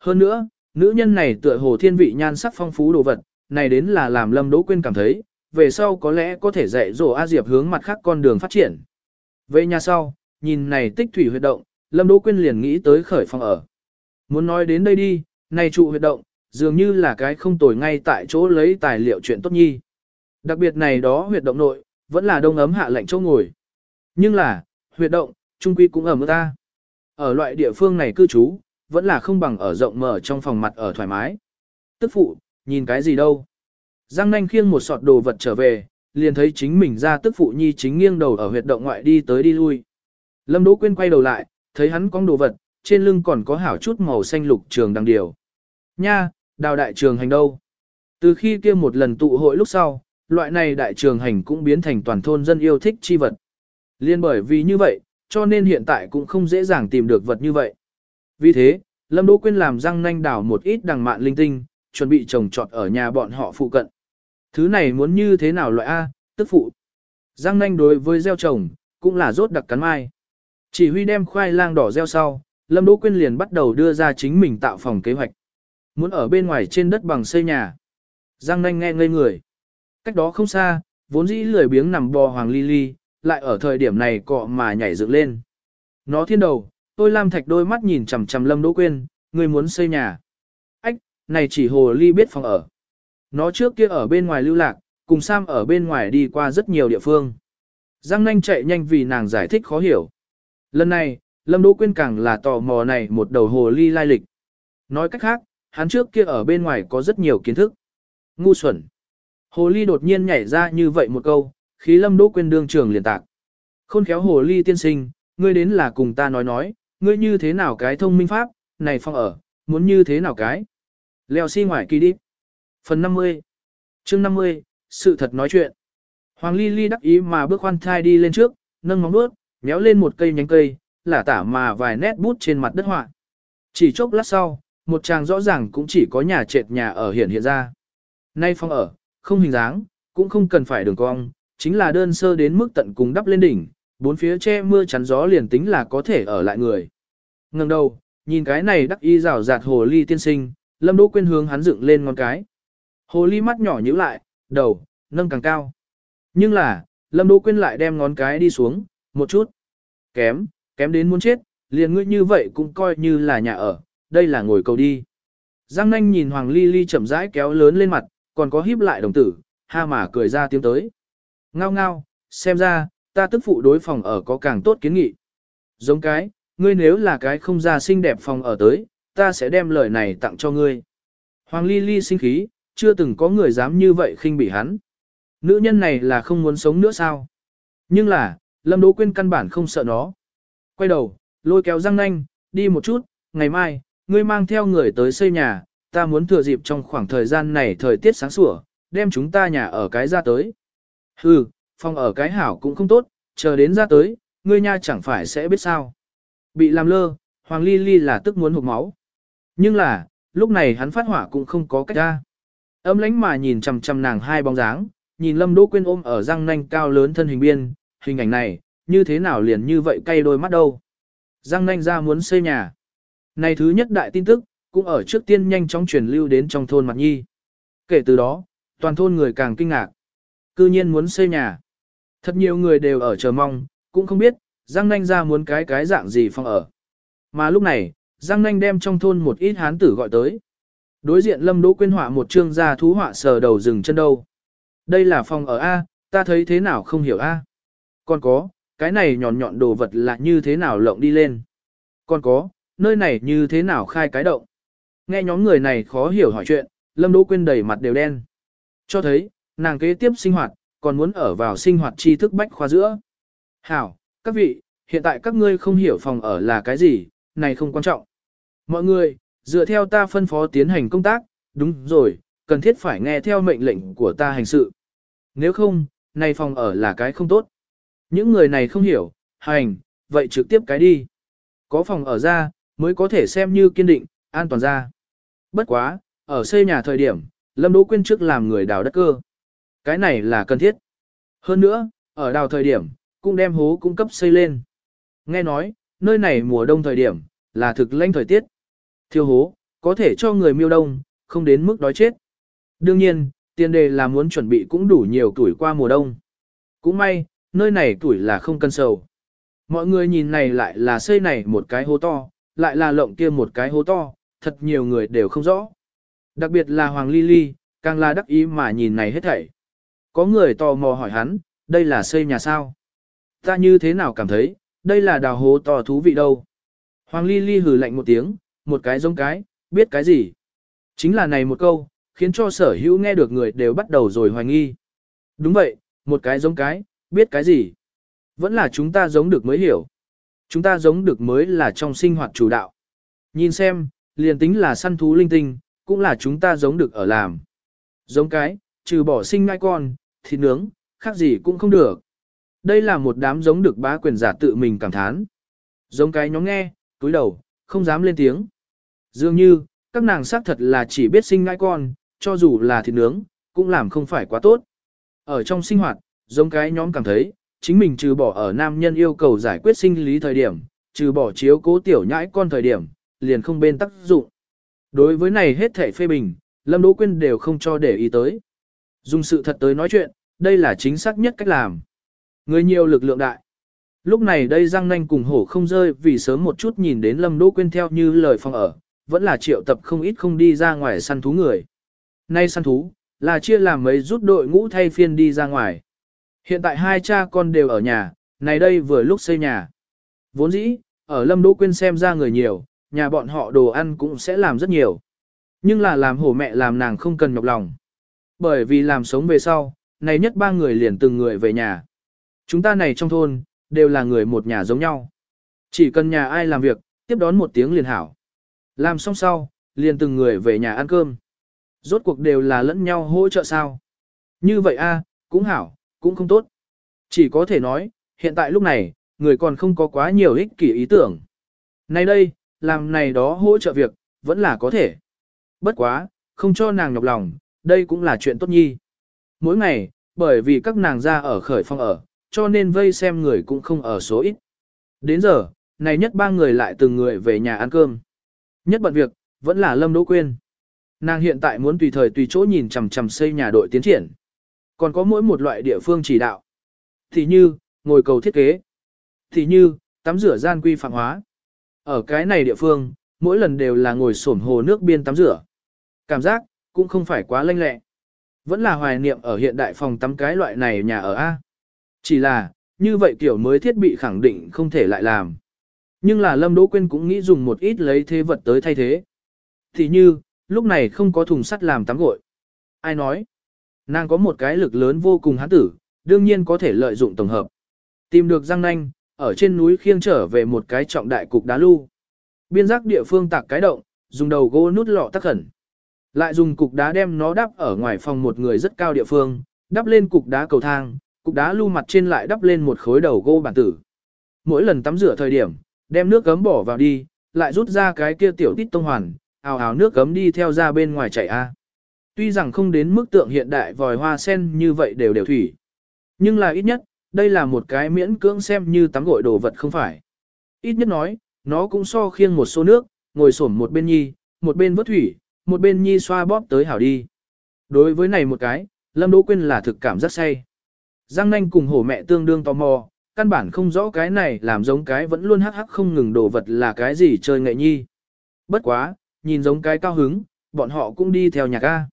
Hơn nữa, nữ nhân này tựa hồ thiên vị nhan sắc phong phú đồ vật, này đến là làm Lâm Đỗ Quyên cảm thấy, về sau có lẽ có thể dạy dỗ A Diệp hướng mặt khác con đường phát triển. Về nhà sau, nhìn này tích thủy huyệt động, Lâm Đỗ Quyên liền nghĩ tới khởi phòng ở. Muốn nói đến đây đi, này trụ huyệt động, dường như là cái không tồi ngay tại chỗ lấy tài liệu chuyện tốt nhi. Đặc biệt này đó huyệt động nội, vẫn là đông ấm hạ lạnh chỗ ngồi. Nhưng là, huyệt động, trung quy cũng ở ta. Ở loại địa phương này cư trú, vẫn là không bằng ở rộng mở trong phòng mặt ở thoải mái. Tức phụ, nhìn cái gì đâu. Giang nanh khiêng một sọt đồ vật trở về, liền thấy chính mình ra tức phụ nhi chính nghiêng đầu ở huyệt động ngoại đi tới đi lui. Lâm Đỗ Quyên quay đầu lại, thấy hắn cong đồ vật, trên lưng còn có hảo chút màu xanh lục trường đằng điều. Nha, đào đại trường hành đâu? Từ khi kia một lần tụ hội lúc sau, loại này đại trường hành cũng biến thành toàn thôn dân yêu thích chi vật. Liên bởi vì như vậy, cho nên hiện tại cũng không dễ dàng tìm được vật như vậy. Vì thế, Lâm Đỗ Quyên làm răng nanh đảo một ít đằng mạn linh tinh, chuẩn bị trồng trọt ở nhà bọn họ phụ cận. Thứ này muốn như thế nào loại A, tức phụ. Răng nanh đối với gieo trồng, cũng là rốt đặc cắn mai. Chỉ huy đem khoai lang đỏ gieo sau, Lâm Đỗ Quyên liền bắt đầu đưa ra chính mình tạo phòng kế hoạch. Muốn ở bên ngoài trên đất bằng xây nhà. Giang nanh nghe ngây người. Cách đó không xa, vốn dĩ lười biếng nằm bò hoàng ly ly, lại ở thời điểm này cọ mà nhảy dựng lên. Nó thiên đầu, tôi lam thạch đôi mắt nhìn chằm chằm lâm đỗ quên, người muốn xây nhà. Ách, này chỉ hồ ly biết phòng ở. Nó trước kia ở bên ngoài lưu lạc, cùng Sam ở bên ngoài đi qua rất nhiều địa phương. Giang nanh chạy nhanh vì nàng giải thích khó hiểu. Lần này, Lâm Đỗ Quyên càng là tò mò này một đầu hồ ly lai lịch. Nói cách khác, hắn trước kia ở bên ngoài có rất nhiều kiến thức. Ngu xuẩn. Hồ ly đột nhiên nhảy ra như vậy một câu, khí Lâm Đỗ Quyên đương trường liền tạc. Khôn khéo hồ ly tiên sinh, ngươi đến là cùng ta nói nói, ngươi như thế nào cái thông minh pháp, này phong ở, muốn như thế nào cái. Leo xi si ngoài kỳ đi. Phần 50 chương 50, sự thật nói chuyện. Hoàng Ly Ly đắc ý mà bước khoan thai đi lên trước, nâng móng bước, méo lên một cây nhánh cây, lả tả mà vài nét bút trên mặt đất họa. Chỉ chốc lát sau, một chàng rõ ràng cũng chỉ có nhà trệt nhà ở hiện hiện ra. Nay phong ở, không hình dáng, cũng không cần phải đường cong, chính là đơn sơ đến mức tận cùng đắp lên đỉnh, bốn phía che mưa chắn gió liền tính là có thể ở lại người. Ngừng đầu, nhìn cái này đắc y rào rạt hồ ly tiên sinh, lâm đỗ quên hướng hắn dựng lên ngón cái. Hồ ly mắt nhỏ nhíu lại, đầu, nâng càng cao. Nhưng là, lâm đỗ quên lại đem ngón cái đi xuống, một chút. Kém, kém đến muốn chết, liền ngươi như vậy cũng coi như là nhà ở, đây là ngồi cầu đi. Giang nanh nhìn Hoàng Ly Ly chậm rãi kéo lớn lên mặt, còn có híp lại đồng tử, ha mà cười ra tiếng tới. Ngao ngao, xem ra, ta tức phụ đối phòng ở có càng tốt kiến nghị. Giống cái, ngươi nếu là cái không ra xinh đẹp phòng ở tới, ta sẽ đem lời này tặng cho ngươi. Hoàng Ly Ly sinh khí, chưa từng có người dám như vậy khinh bỉ hắn. Nữ nhân này là không muốn sống nữa sao? Nhưng là, Lâm Đỗ Quyên căn bản không sợ nó. Quay đầu, lôi kéo răng nanh, đi một chút, ngày mai, ngươi mang theo người tới xây nhà, ta muốn thừa dịp trong khoảng thời gian này thời tiết sáng sủa, đem chúng ta nhà ở cái ra tới. Hừ, phòng ở cái hảo cũng không tốt, chờ đến ra tới, ngươi nha chẳng phải sẽ biết sao. Bị làm lơ, Hoàng Ly Ly là tức muốn hụt máu. Nhưng là, lúc này hắn phát hỏa cũng không có cách ra. Âm lánh mà nhìn chằm chằm nàng hai bóng dáng, nhìn Lâm Đỗ Quyên ôm ở răng nanh cao lớn thân hình biên, hình ảnh này, như thế nào liền như vậy cay đôi mắt đâu. Giang nanh ra muốn xây nhà. Này thứ nhất đại tin tức, cũng ở trước tiên nhanh chóng truyền lưu đến trong thôn Mặt Nhi. Kể từ đó, toàn thôn người càng kinh ngạc. Cư nhiên muốn xây nhà. Thật nhiều người đều ở chờ mong, cũng không biết, Giang Nanh ra muốn cái cái dạng gì phòng ở. Mà lúc này, Giang Nanh đem trong thôn một ít hán tử gọi tới. Đối diện Lâm Đỗ Quyên họa một trương gia thú họa sờ đầu rừng chân đâu. Đây là phòng ở A, ta thấy thế nào không hiểu A. Còn có, cái này nhọn nhọn đồ vật là như thế nào lộng đi lên. Còn có, nơi này như thế nào khai cái động. Nghe nhóm người này khó hiểu hỏi chuyện, Lâm Đỗ Quyên đầy mặt đều đen. Cho thấy, nàng kế tiếp sinh hoạt, còn muốn ở vào sinh hoạt tri thức bách khoa giữa. Hảo, các vị, hiện tại các ngươi không hiểu phòng ở là cái gì, này không quan trọng. Mọi người, dựa theo ta phân phó tiến hành công tác, đúng rồi, cần thiết phải nghe theo mệnh lệnh của ta hành sự. Nếu không, này phòng ở là cái không tốt. Những người này không hiểu, hành, vậy trực tiếp cái đi. Có phòng ở ra, mới có thể xem như kiên định, an toàn ra. Bất quá, ở xây nhà thời điểm, Lâm Đỗ Quyên trước làm người đào đất cơ. Cái này là cần thiết. Hơn nữa, ở đào thời điểm, cũng đem hố cung cấp xây lên. Nghe nói, nơi này mùa đông thời điểm, là thực lãnh thời tiết. Thiêu hố, có thể cho người miêu đông, không đến mức đói chết. Đương nhiên, tiền đề là muốn chuẩn bị cũng đủ nhiều tuổi qua mùa đông. Cũng may, nơi này tuổi là không cân sầu. Mọi người nhìn này lại là xây này một cái hố to, lại là lộng kia một cái hố to, thật nhiều người đều không rõ. Đặc biệt là Hoàng Ly Ly, càng là đắc ý mà nhìn này hết thảy. Có người tò mò hỏi hắn, đây là xây nhà sao? Ta như thế nào cảm thấy, đây là đào hố to thú vị đâu? Hoàng Ly Ly hừ lạnh một tiếng, một cái giống cái, biết cái gì? Chính là này một câu, khiến cho sở hữu nghe được người đều bắt đầu rồi hoài nghi. Đúng vậy, một cái giống cái, biết cái gì? Vẫn là chúng ta giống được mới hiểu. Chúng ta giống được mới là trong sinh hoạt chủ đạo. Nhìn xem, liền tính là săn thú linh tinh, cũng là chúng ta giống được ở làm. Giống cái, trừ bỏ sinh ngai con, thịt nướng, khác gì cũng không được. Đây là một đám giống được bá quyền giả tự mình cảm thán. Giống cái nhóm nghe, túi đầu, không dám lên tiếng. Dường như, các nàng xác thật là chỉ biết sinh ngai con, cho dù là thịt nướng, cũng làm không phải quá tốt. Ở trong sinh hoạt, giống cái nhóm cảm thấy, chính mình trừ bỏ ở nam nhân yêu cầu giải quyết sinh lý thời điểm, trừ bỏ chiếu cố tiểu nhãi con thời điểm, liền không bên tác dụng. Đối với này hết thể phê bình, Lâm Đỗ Quyên đều không cho để ý tới. Dùng sự thật tới nói chuyện, đây là chính xác nhất cách làm. Người nhiều lực lượng đại. Lúc này đây răng nanh cùng hổ không rơi vì sớm một chút nhìn đến Lâm Đỗ Quyên theo như lời phòng ở, vẫn là triệu tập không ít không đi ra ngoài săn thú người. Nay săn thú, là chia làm mấy rút đội ngũ thay phiên đi ra ngoài. Hiện tại hai cha con đều ở nhà, này đây vừa lúc xây nhà. Vốn dĩ, ở Lâm Đỗ Quyên xem ra người nhiều, nhà bọn họ đồ ăn cũng sẽ làm rất nhiều. Nhưng là làm hổ mẹ làm nàng không cần nhọc lòng. Bởi vì làm sống về sau, này nhất ba người liền từng người về nhà. Chúng ta này trong thôn, đều là người một nhà giống nhau. Chỉ cần nhà ai làm việc, tiếp đón một tiếng liền hảo. Làm xong sau, liền từng người về nhà ăn cơm. Rốt cuộc đều là lẫn nhau hỗ trợ sao. Như vậy a cũng hảo, cũng không tốt. Chỉ có thể nói, hiện tại lúc này, người còn không có quá nhiều ích kỷ ý tưởng. Này đây, làm này đó hỗ trợ việc, vẫn là có thể. Bất quá, không cho nàng nhọc lòng, đây cũng là chuyện tốt nhi. Mỗi ngày, bởi vì các nàng ra ở khởi phong ở, cho nên vây xem người cũng không ở số ít. Đến giờ, này nhất ba người lại từng người về nhà ăn cơm. Nhất bận việc, vẫn là Lâm Đỗ Quyên. Nàng hiện tại muốn tùy thời tùy chỗ nhìn chằm chằm xây nhà đội tiến triển. Còn có mỗi một loại địa phương chỉ đạo. Thì như, ngồi cầu thiết kế. Thì như, tắm rửa gian quy phạm hóa. Ở cái này địa phương, mỗi lần đều là ngồi sổm hồ nước biên tắm rửa. Cảm giác, cũng không phải quá lanh lẹ. Vẫn là hoài niệm ở hiện đại phòng tắm cái loại này nhà ở A. Chỉ là, như vậy kiểu mới thiết bị khẳng định không thể lại làm. Nhưng là Lâm Đỗ Quyên cũng nghĩ dùng một ít lấy thế vật tới thay thế. Thì như, lúc này không có thùng sắt làm tắm gội. Ai nói? Nàng có một cái lực lớn vô cùng hán tử, đương nhiên có thể lợi dụng tổng hợp. Tìm được răng nanh, ở trên núi khiêng trở về một cái trọng đại cục đá lưu. Biên giác địa phương tạc cái động, dùng đầu gỗ nút lọ tắc khẩn. Lại dùng cục đá đem nó đắp ở ngoài phòng một người rất cao địa phương, đắp lên cục đá cầu thang, cục đá lưu mặt trên lại đắp lên một khối đầu gỗ bản tử. Mỗi lần tắm rửa thời điểm, đem nước gấm bỏ vào đi, lại rút ra cái kia tiểu tít tông hoàn, ào ào nước gấm đi theo ra bên ngoài chảy a. Tuy rằng không đến mức tượng hiện đại vòi hoa sen như vậy đều đều thủy. Nhưng là ít nhất, đây là một cái miễn cưỡng xem như tắm gội đồ vật không phải. Ít nhất nói, nó cũng so khiêng một số nước, ngồi xổm một bên nhi, một bên vớt thủy, một bên nhi xoa bóp tới hảo đi. Đối với này một cái, Lâm Đỗ Quyên là thực cảm rất say. Giang nanh cùng hổ mẹ tương đương tò mò, căn bản không rõ cái này làm giống cái vẫn luôn hắc hắc không ngừng đồ vật là cái gì chơi nghệ nhi. Bất quá, nhìn giống cái cao hứng, bọn họ cũng đi theo nhạc A.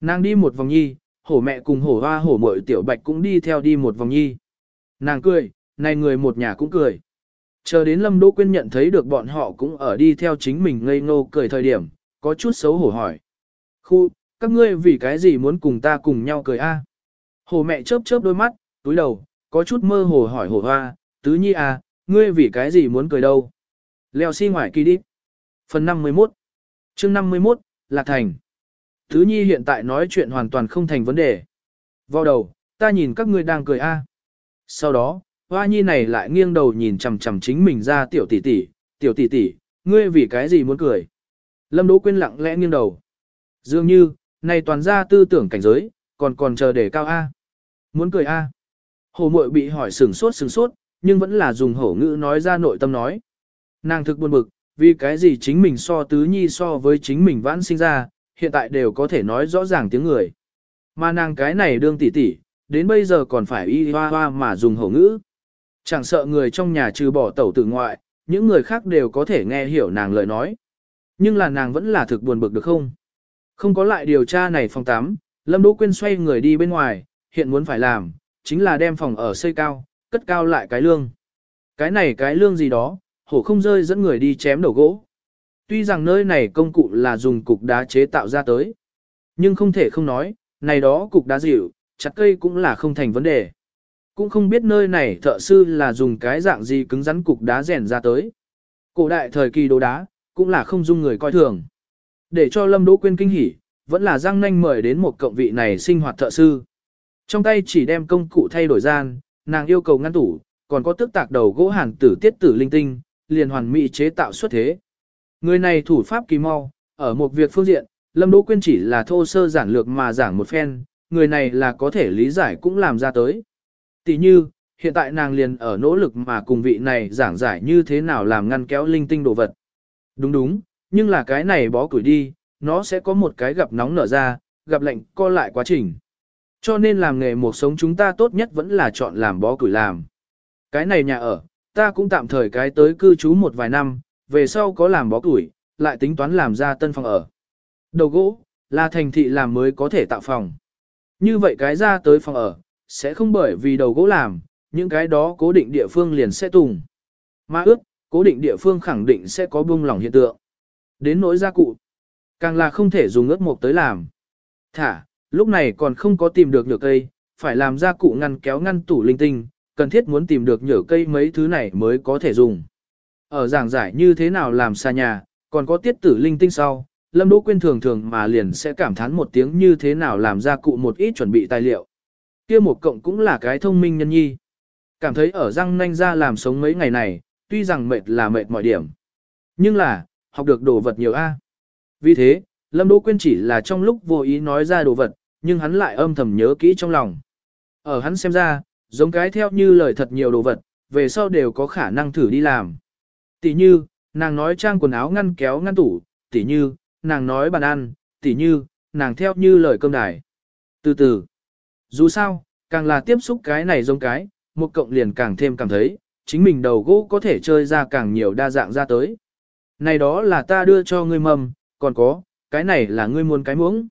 Nàng đi một vòng nhi, hổ mẹ cùng hổ hoa hổ mội tiểu bạch cũng đi theo đi một vòng nhi. Nàng cười, này người một nhà cũng cười. Chờ đến Lâm Đỗ Quyên nhận thấy được bọn họ cũng ở đi theo chính mình ngây ngô cười thời điểm, có chút xấu hổ hỏi. Khu, các ngươi vì cái gì muốn cùng ta cùng nhau cười a? hồ mẹ chớp chớp đôi mắt, túi đầu, có chút mơ hồ hỏi hồ hoa, tứ nhi à, ngươi vì cái gì muốn cười đâu? Leo xi si ngoài kỳ đi. Phần 51 chương 51, Lạc Thành Tứ nhi hiện tại nói chuyện hoàn toàn không thành vấn đề. Vào đầu, ta nhìn các ngươi đang cười a. Sau đó, hoa nhi này lại nghiêng đầu nhìn chằm chằm chính mình ra tiểu tỷ tỷ, tiểu tỷ tỷ, ngươi vì cái gì muốn cười? Lâm Đỗ Quyên lặng lẽ nghiêng đầu. Dường như, này toàn ra tư tưởng cảnh giới, còn còn chờ để cao A. Muốn cười A. Hồ mội bị hỏi sừng sốt sừng sốt, nhưng vẫn là dùng hổ ngữ nói ra nội tâm nói. Nàng thực buồn bực, Vì cái gì chính mình so tứ nhi so với chính mình vãn sinh ra, hiện tại đều có thể nói rõ ràng tiếng người. Mà nàng cái này đương tỷ tỷ, đến bây giờ còn phải y hoa hoa mà dùng hổ ngữ. Chẳng sợ người trong nhà trừ bỏ tẩu tử ngoại, những người khác đều có thể nghe hiểu nàng lời nói. Nhưng là nàng vẫn là thực buồn bực được không? Không có lại điều tra này phòng 8, Lâm Đỗ Quyên xoay người đi bên ngoài, hiện muốn phải làm, chính là đem phòng ở xây cao, cất cao lại cái lương. Cái này cái lương gì đó, hổ không rơi dẫn người đi chém đầu gỗ. Tuy rằng nơi này công cụ là dùng cục đá chế tạo ra tới, nhưng không thể không nói, này đó cục đá dịu, chặt cây cũng là không thành vấn đề. Cũng không biết nơi này thợ sư là dùng cái dạng gì cứng rắn cục đá rèn ra tới. Cổ đại thời kỳ đồ đá, cũng là không dung người coi thường. Để cho Lâm Đỗ Quyên kinh hỉ, vẫn là Giang Nanh mời đến một cộng vị này sinh hoạt thợ sư. Trong tay chỉ đem công cụ thay đổi gian, nàng yêu cầu ngăn tủ, còn có tước tạc đầu gỗ hàn tử tiết tử linh tinh, liền hoàn mỹ chế tạo xuất thế. Người này thủ pháp kỳ mau, ở một việc phương diện, Lâm Đỗ Quyên chỉ là thô sơ giản lược mà giảng một phen, người này là có thể lý giải cũng làm ra tới. Tỷ như, hiện tại nàng liền ở nỗ lực mà cùng vị này giảng giải như thế nào làm ngăn kéo linh tinh đồ vật. Đúng đúng, nhưng là cái này bó củi đi, nó sẽ có một cái gặp nóng nở ra, gặp lạnh co lại quá trình. Cho nên làm nghề một sống chúng ta tốt nhất vẫn là chọn làm bó củi làm. Cái này nhà ở, ta cũng tạm thời cái tới cư trú một vài năm, về sau có làm bó củi, lại tính toán làm ra tân phòng ở. Đầu gỗ, là thành thị làm mới có thể tạo phòng. Như vậy cái ra tới phòng ở, sẽ không bởi vì đầu gỗ làm, những cái đó cố định địa phương liền sẽ tùng. Mà ước, cố định địa phương khẳng định sẽ có buông lỏng hiện tượng. Đến nỗi gia cụ, càng là không thể dùng ước mộc tới làm. Thả, lúc này còn không có tìm được nhựa cây, phải làm gia cụ ngăn kéo ngăn tủ linh tinh, cần thiết muốn tìm được nhựa cây mấy thứ này mới có thể dùng. Ở giảng giải như thế nào làm xa nhà, còn có tiết tử linh tinh sau, Lâm Đỗ Quyên thường thường mà liền sẽ cảm thán một tiếng như thế nào làm gia cụ một ít chuẩn bị tài liệu. Kia một cộng cũng là cái thông minh nhân nhi. Cảm thấy ở răng nanh ra làm sống mấy ngày này, tuy rằng mệt là mệt mọi điểm. Nhưng là, học được đồ vật nhiều a. Vì thế, Lâm Đỗ Quyên chỉ là trong lúc vô ý nói ra đồ vật, nhưng hắn lại âm thầm nhớ kỹ trong lòng. Ở hắn xem ra, giống cái theo như lời thật nhiều đồ vật, về sau đều có khả năng thử đi làm. Tỷ như, nàng nói trang quần áo ngăn kéo ngăn tủ, tỷ như, nàng nói bàn ăn, tỷ như, nàng theo như lời cơm đài. Từ từ, dù sao, càng là tiếp xúc cái này giống cái, một cộng liền càng thêm cảm thấy, chính mình đầu gỗ có thể chơi ra càng nhiều đa dạng ra tới. Này đó là ta đưa cho ngươi mầm, còn có, cái này là ngươi muốn cái muỗng.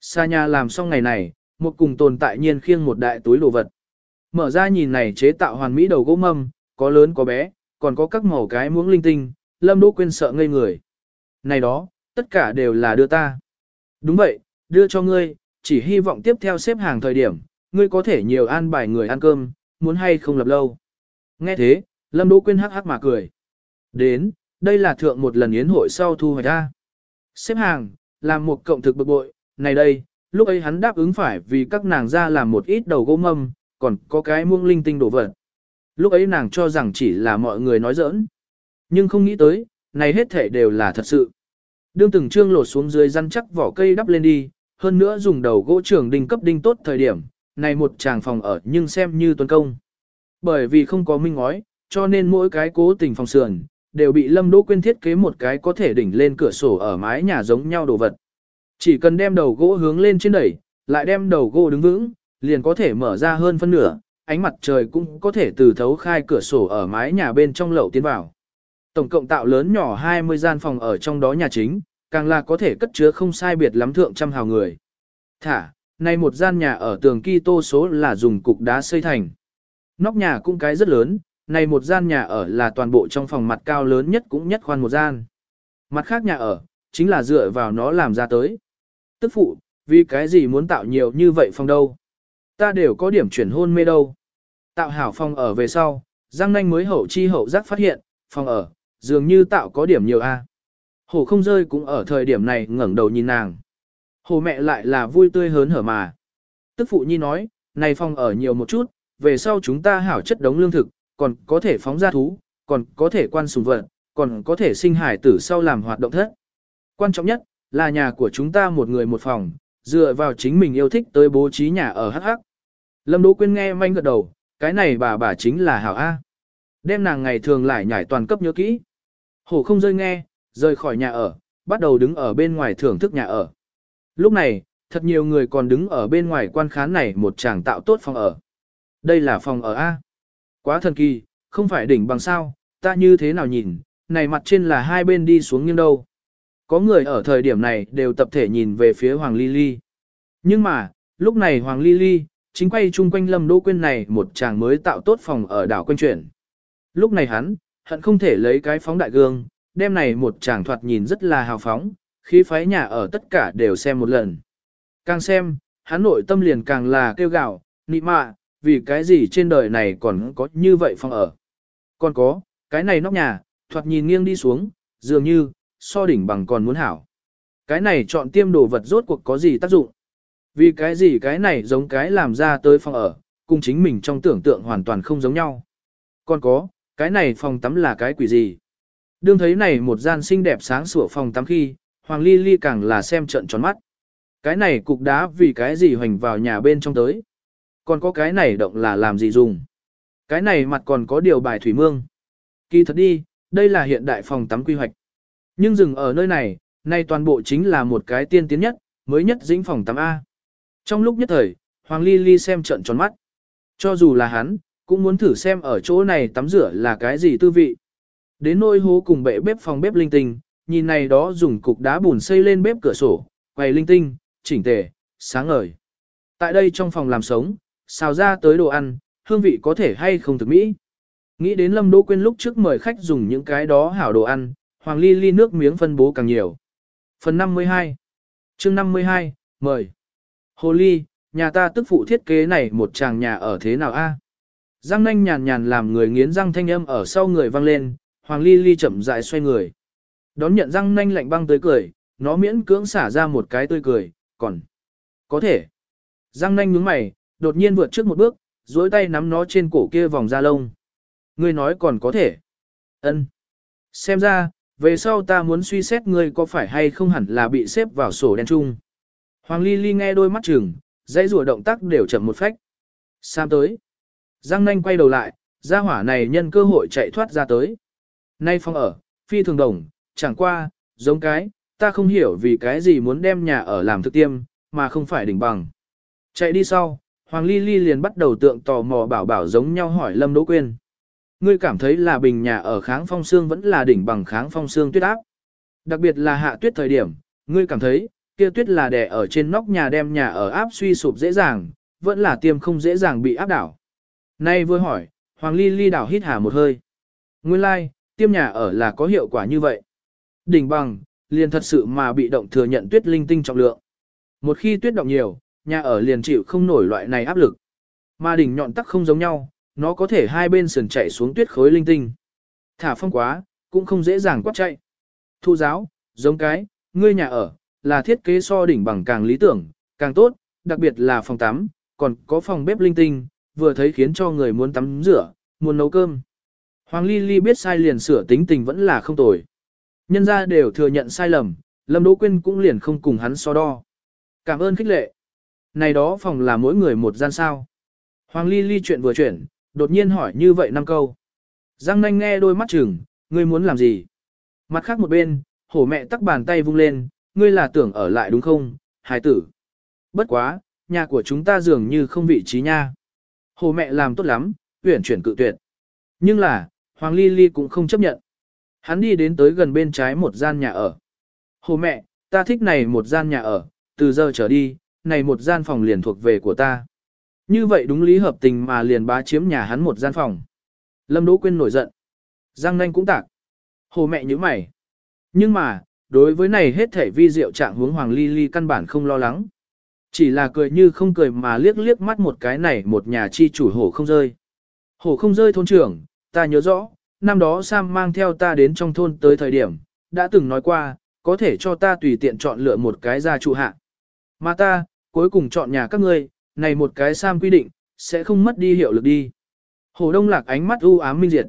Sa nhà làm xong ngày này, một cùng tồn tại nhiên khiêng một đại túi đồ vật. Mở ra nhìn này chế tạo hoàn mỹ đầu gỗ mâm, có lớn có bé, còn có các màu cái muỗng linh tinh, Lâm Đỗ quên sợ ngây người. Này đó, tất cả đều là đưa ta. Đúng vậy, đưa cho ngươi, chỉ hy vọng tiếp theo xếp hàng thời điểm, ngươi có thể nhiều an bài người ăn cơm, muốn hay không lập lâu. Nghe thế, Lâm Đỗ Quyên hắc hắc mà cười. Đến, đây là thượng một lần yến hội sau thu hoạch ra. Xếp hàng, làm một cộng thực bực bội, này đây, lúc ấy hắn đáp ứng phải vì các nàng ra làm một ít đầu gỗ mâm, còn có cái muông linh tinh đổ vật. Lúc ấy nàng cho rằng chỉ là mọi người nói giỡn. Nhưng không nghĩ tới, này hết thể đều là thật sự. Đương từng trương lột xuống dưới răn chắc vỏ cây đắp lên đi, hơn nữa dùng đầu gỗ trường đinh cấp đinh tốt thời điểm, này một chàng phòng ở nhưng xem như tuấn công. Bởi vì không có minh ngói, cho nên mỗi cái cố tình phòng sườn, đều bị Lâm Đỗ Quyên thiết kế một cái có thể đỉnh lên cửa sổ ở mái nhà giống nhau đồ vật. Chỉ cần đem đầu gỗ hướng lên trên đẩy, lại đem đầu gỗ đứng vững, liền có thể mở ra hơn phân nửa, ánh mặt trời cũng có thể từ thấu khai cửa sổ ở mái nhà bên trong lậu tiến vào. Tổng cộng tạo lớn nhỏ 20 gian phòng ở trong đó nhà chính, càng là có thể cất chứa không sai biệt lắm thượng trăm hào người. Thả, này một gian nhà ở tường kỳ tô số là dùng cục đá xây thành. Nóc nhà cũng cái rất lớn, này một gian nhà ở là toàn bộ trong phòng mặt cao lớn nhất cũng nhất khoan một gian. Mặt khác nhà ở, chính là dựa vào nó làm ra tới. Tức phụ, vì cái gì muốn tạo nhiều như vậy phòng đâu? Ta đều có điểm chuyển hôn mê đâu. Tạo hảo phòng ở về sau, Giang Nanh mới hậu chi hậu giác phát hiện, phòng ở, dường như tạo có điểm nhiều A. Hồ không rơi cũng ở thời điểm này ngẩng đầu nhìn nàng. Hồ mẹ lại là vui tươi hớn hở mà. Tức phụ nhi nói, này phòng ở nhiều một chút, về sau chúng ta hảo chất đống lương thực, còn có thể phóng ra thú, còn có thể quan sùng vật, còn có thể sinh hải tử sau làm hoạt động thất. Quan trọng nhất, là nhà của chúng ta một người một phòng, dựa vào chính mình yêu thích tới bố trí nhà ở hắc hắc. Lâm Đỗ Quyên nghe manh gật đầu, cái này bà bà chính là Hảo A. Đem nàng ngày thường lại nhảy toàn cấp nhớ kỹ. Hổ không rơi nghe, rời khỏi nhà ở, bắt đầu đứng ở bên ngoài thưởng thức nhà ở. Lúc này, thật nhiều người còn đứng ở bên ngoài quan khán này một chàng tạo tốt phòng ở. Đây là phòng ở A. Quá thần kỳ, không phải đỉnh bằng sao, ta như thế nào nhìn, này mặt trên là hai bên đi xuống nghiêng đâu. Có người ở thời điểm này đều tập thể nhìn về phía Hoàng Ly Ly. Nhưng mà, lúc này Hoàng Ly Ly, chính quay chung quanh Lâm Đỗ Quyên này một chàng mới tạo tốt phòng ở đảo quanh chuyển. Lúc này hắn, hận không thể lấy cái phóng đại gương, đem này một chàng thoạt nhìn rất là hào phóng, khí phái nhà ở tất cả đều xem một lần. Càng xem, hắn nội tâm liền càng là kêu gạo, nị mạ, vì cái gì trên đời này còn có như vậy phòng ở. Còn có, cái này nóc nhà, thoạt nhìn nghiêng đi xuống, dường như, so đỉnh bằng còn muốn hảo. Cái này chọn tiêm đồ vật rốt cuộc có gì tác dụng. Vì cái gì cái này giống cái làm ra tới phòng ở, cùng chính mình trong tưởng tượng hoàn toàn không giống nhau. Còn có, cái này phòng tắm là cái quỷ gì? Đương thấy này một gian xinh đẹp sáng sủa phòng tắm khi, Hoàng Ly Ly càng là xem trận tròn mắt. Cái này cục đá vì cái gì hoành vào nhà bên trong tới. Còn có cái này động là làm gì dùng. Cái này mặt còn có điều bài thủy mương. Kỳ thật đi, đây là hiện đại phòng tắm quy hoạch. Nhưng dừng ở nơi này, nay toàn bộ chính là một cái tiên tiến nhất, mới nhất dĩnh phòng tắm A. Trong lúc nhất thời, Hoàng Ly Ly xem trận tròn mắt. Cho dù là hắn, cũng muốn thử xem ở chỗ này tắm rửa là cái gì tư vị. Đến nôi hố cùng bệ bếp phòng bếp linh tinh, nhìn này đó dùng cục đá bùn xây lên bếp cửa sổ, quay linh tinh, chỉnh tề, sáng ngời. Tại đây trong phòng làm sống, xào ra tới đồ ăn, hương vị có thể hay không thực mỹ. Nghĩ đến Lâm Đỗ Quyên lúc trước mời khách dùng những cái đó hảo đồ ăn, Hoàng Ly ly nước miếng phân bố càng nhiều. Phần 52 chương 52, mời. Hồ Ly, nhà ta tức phụ thiết kế này một chàng nhà ở thế nào a? Giang nanh nhàn nhàn làm người nghiến răng thanh âm ở sau người vang lên, Hoàng Ly ly chậm rãi xoay người. Đón nhận răng nanh lạnh băng tới cười, nó miễn cưỡng xả ra một cái tươi cười, còn có thể. Giang nanh nhướng mày, đột nhiên vượt trước một bước, duỗi tay nắm nó trên cổ kia vòng da lông. Ngươi nói còn có thể. Ân. Xem ra, về sau ta muốn suy xét ngươi có phải hay không hẳn là bị xếp vào sổ đen chung. Hoàng Ly Ly nghe đôi mắt chừng, dãy rùa động tác đều chậm một phách. Sam tới. Giang nanh quay đầu lại, gia hỏa này nhân cơ hội chạy thoát ra tới. Nay phong ở, phi thường đồng, chẳng qua, giống cái, ta không hiểu vì cái gì muốn đem nhà ở làm thực tiêm, mà không phải đỉnh bằng. Chạy đi sau, Hoàng Ly Ly liền bắt đầu tượng tò mò bảo bảo giống nhau hỏi Lâm Đỗ Quyên. Ngươi cảm thấy là bình nhà ở kháng phong xương vẫn là đỉnh bằng kháng phong xương tuyết áp. Đặc biệt là hạ tuyết thời điểm, ngươi cảm thấy, kia tuyết là đè ở trên nóc nhà đem nhà ở áp suy sụp dễ dàng, vẫn là tiêm không dễ dàng bị áp đảo. Nay vừa hỏi, Hoàng Ly Ly đảo hít hà một hơi. Nguyên lai, like, tiêm nhà ở là có hiệu quả như vậy. Đỉnh bằng, liền thật sự mà bị động thừa nhận tuyết linh tinh trọng lượng. Một khi tuyết động nhiều, nhà ở liền chịu không nổi loại này áp lực. Mà đỉnh nhọn tắc không giống nhau, nó có thể hai bên sườn chạy xuống tuyết khối linh tinh. Thả phong quá, cũng không dễ dàng quát chạy. Thu giáo, giống cái, ngươi nhà ở, là thiết kế so đỉnh bằng càng lý tưởng, càng tốt, đặc biệt là phòng tắm, còn có phòng bếp linh tinh, vừa thấy khiến cho người muốn tắm rửa, muốn nấu cơm. Hoàng Ly Ly biết sai liền sửa tính tình vẫn là không tồi. Nhân ra đều thừa nhận sai lầm, Lâm Đỗ Quyên cũng liền không cùng hắn so đo. Cảm ơn khích lệ. Này đó phòng là mỗi người một gian sao. Hoàng Ly Ly chuyện vừa chuyển, đột nhiên hỏi như vậy năm câu. Giang nanh nghe đôi mắt chừng, ngươi muốn làm gì? Mặt khác một bên, hổ mẹ tắc bàn tay vung lên, ngươi là tưởng ở lại đúng không, hài tử? Bất quá, nhà của chúng ta dường như không vị trí nha. Hổ mẹ làm tốt lắm, tuyển chuyển cự tuyệt. Nhưng là, Hoàng Ly Ly cũng không chấp nhận. Hắn đi đến tới gần bên trái một gian nhà ở. Hồ mẹ, ta thích này một gian nhà ở, từ giờ trở đi, này một gian phòng liền thuộc về của ta. Như vậy đúng lý hợp tình mà liền bá chiếm nhà hắn một gian phòng. Lâm Đỗ Quyên nổi giận. Giang nanh cũng tạc. Hồ mẹ như mày. Nhưng mà, đối với này hết thể vi diệu trạng hướng Hoàng Ly Ly căn bản không lo lắng. Chỉ là cười như không cười mà liếc liếc mắt một cái này một nhà chi chủ hổ không rơi. Hổ không rơi thôn trưởng, ta nhớ rõ, năm đó Sam mang theo ta đến trong thôn tới thời điểm, đã từng nói qua, có thể cho ta tùy tiện chọn lựa một cái gia trụ hạ. Mà ta, cuối cùng chọn nhà các ngươi, này một cái Sam quy định, sẽ không mất đi hiệu lực đi. Hồ đông lạc ánh mắt u ám minh diệt.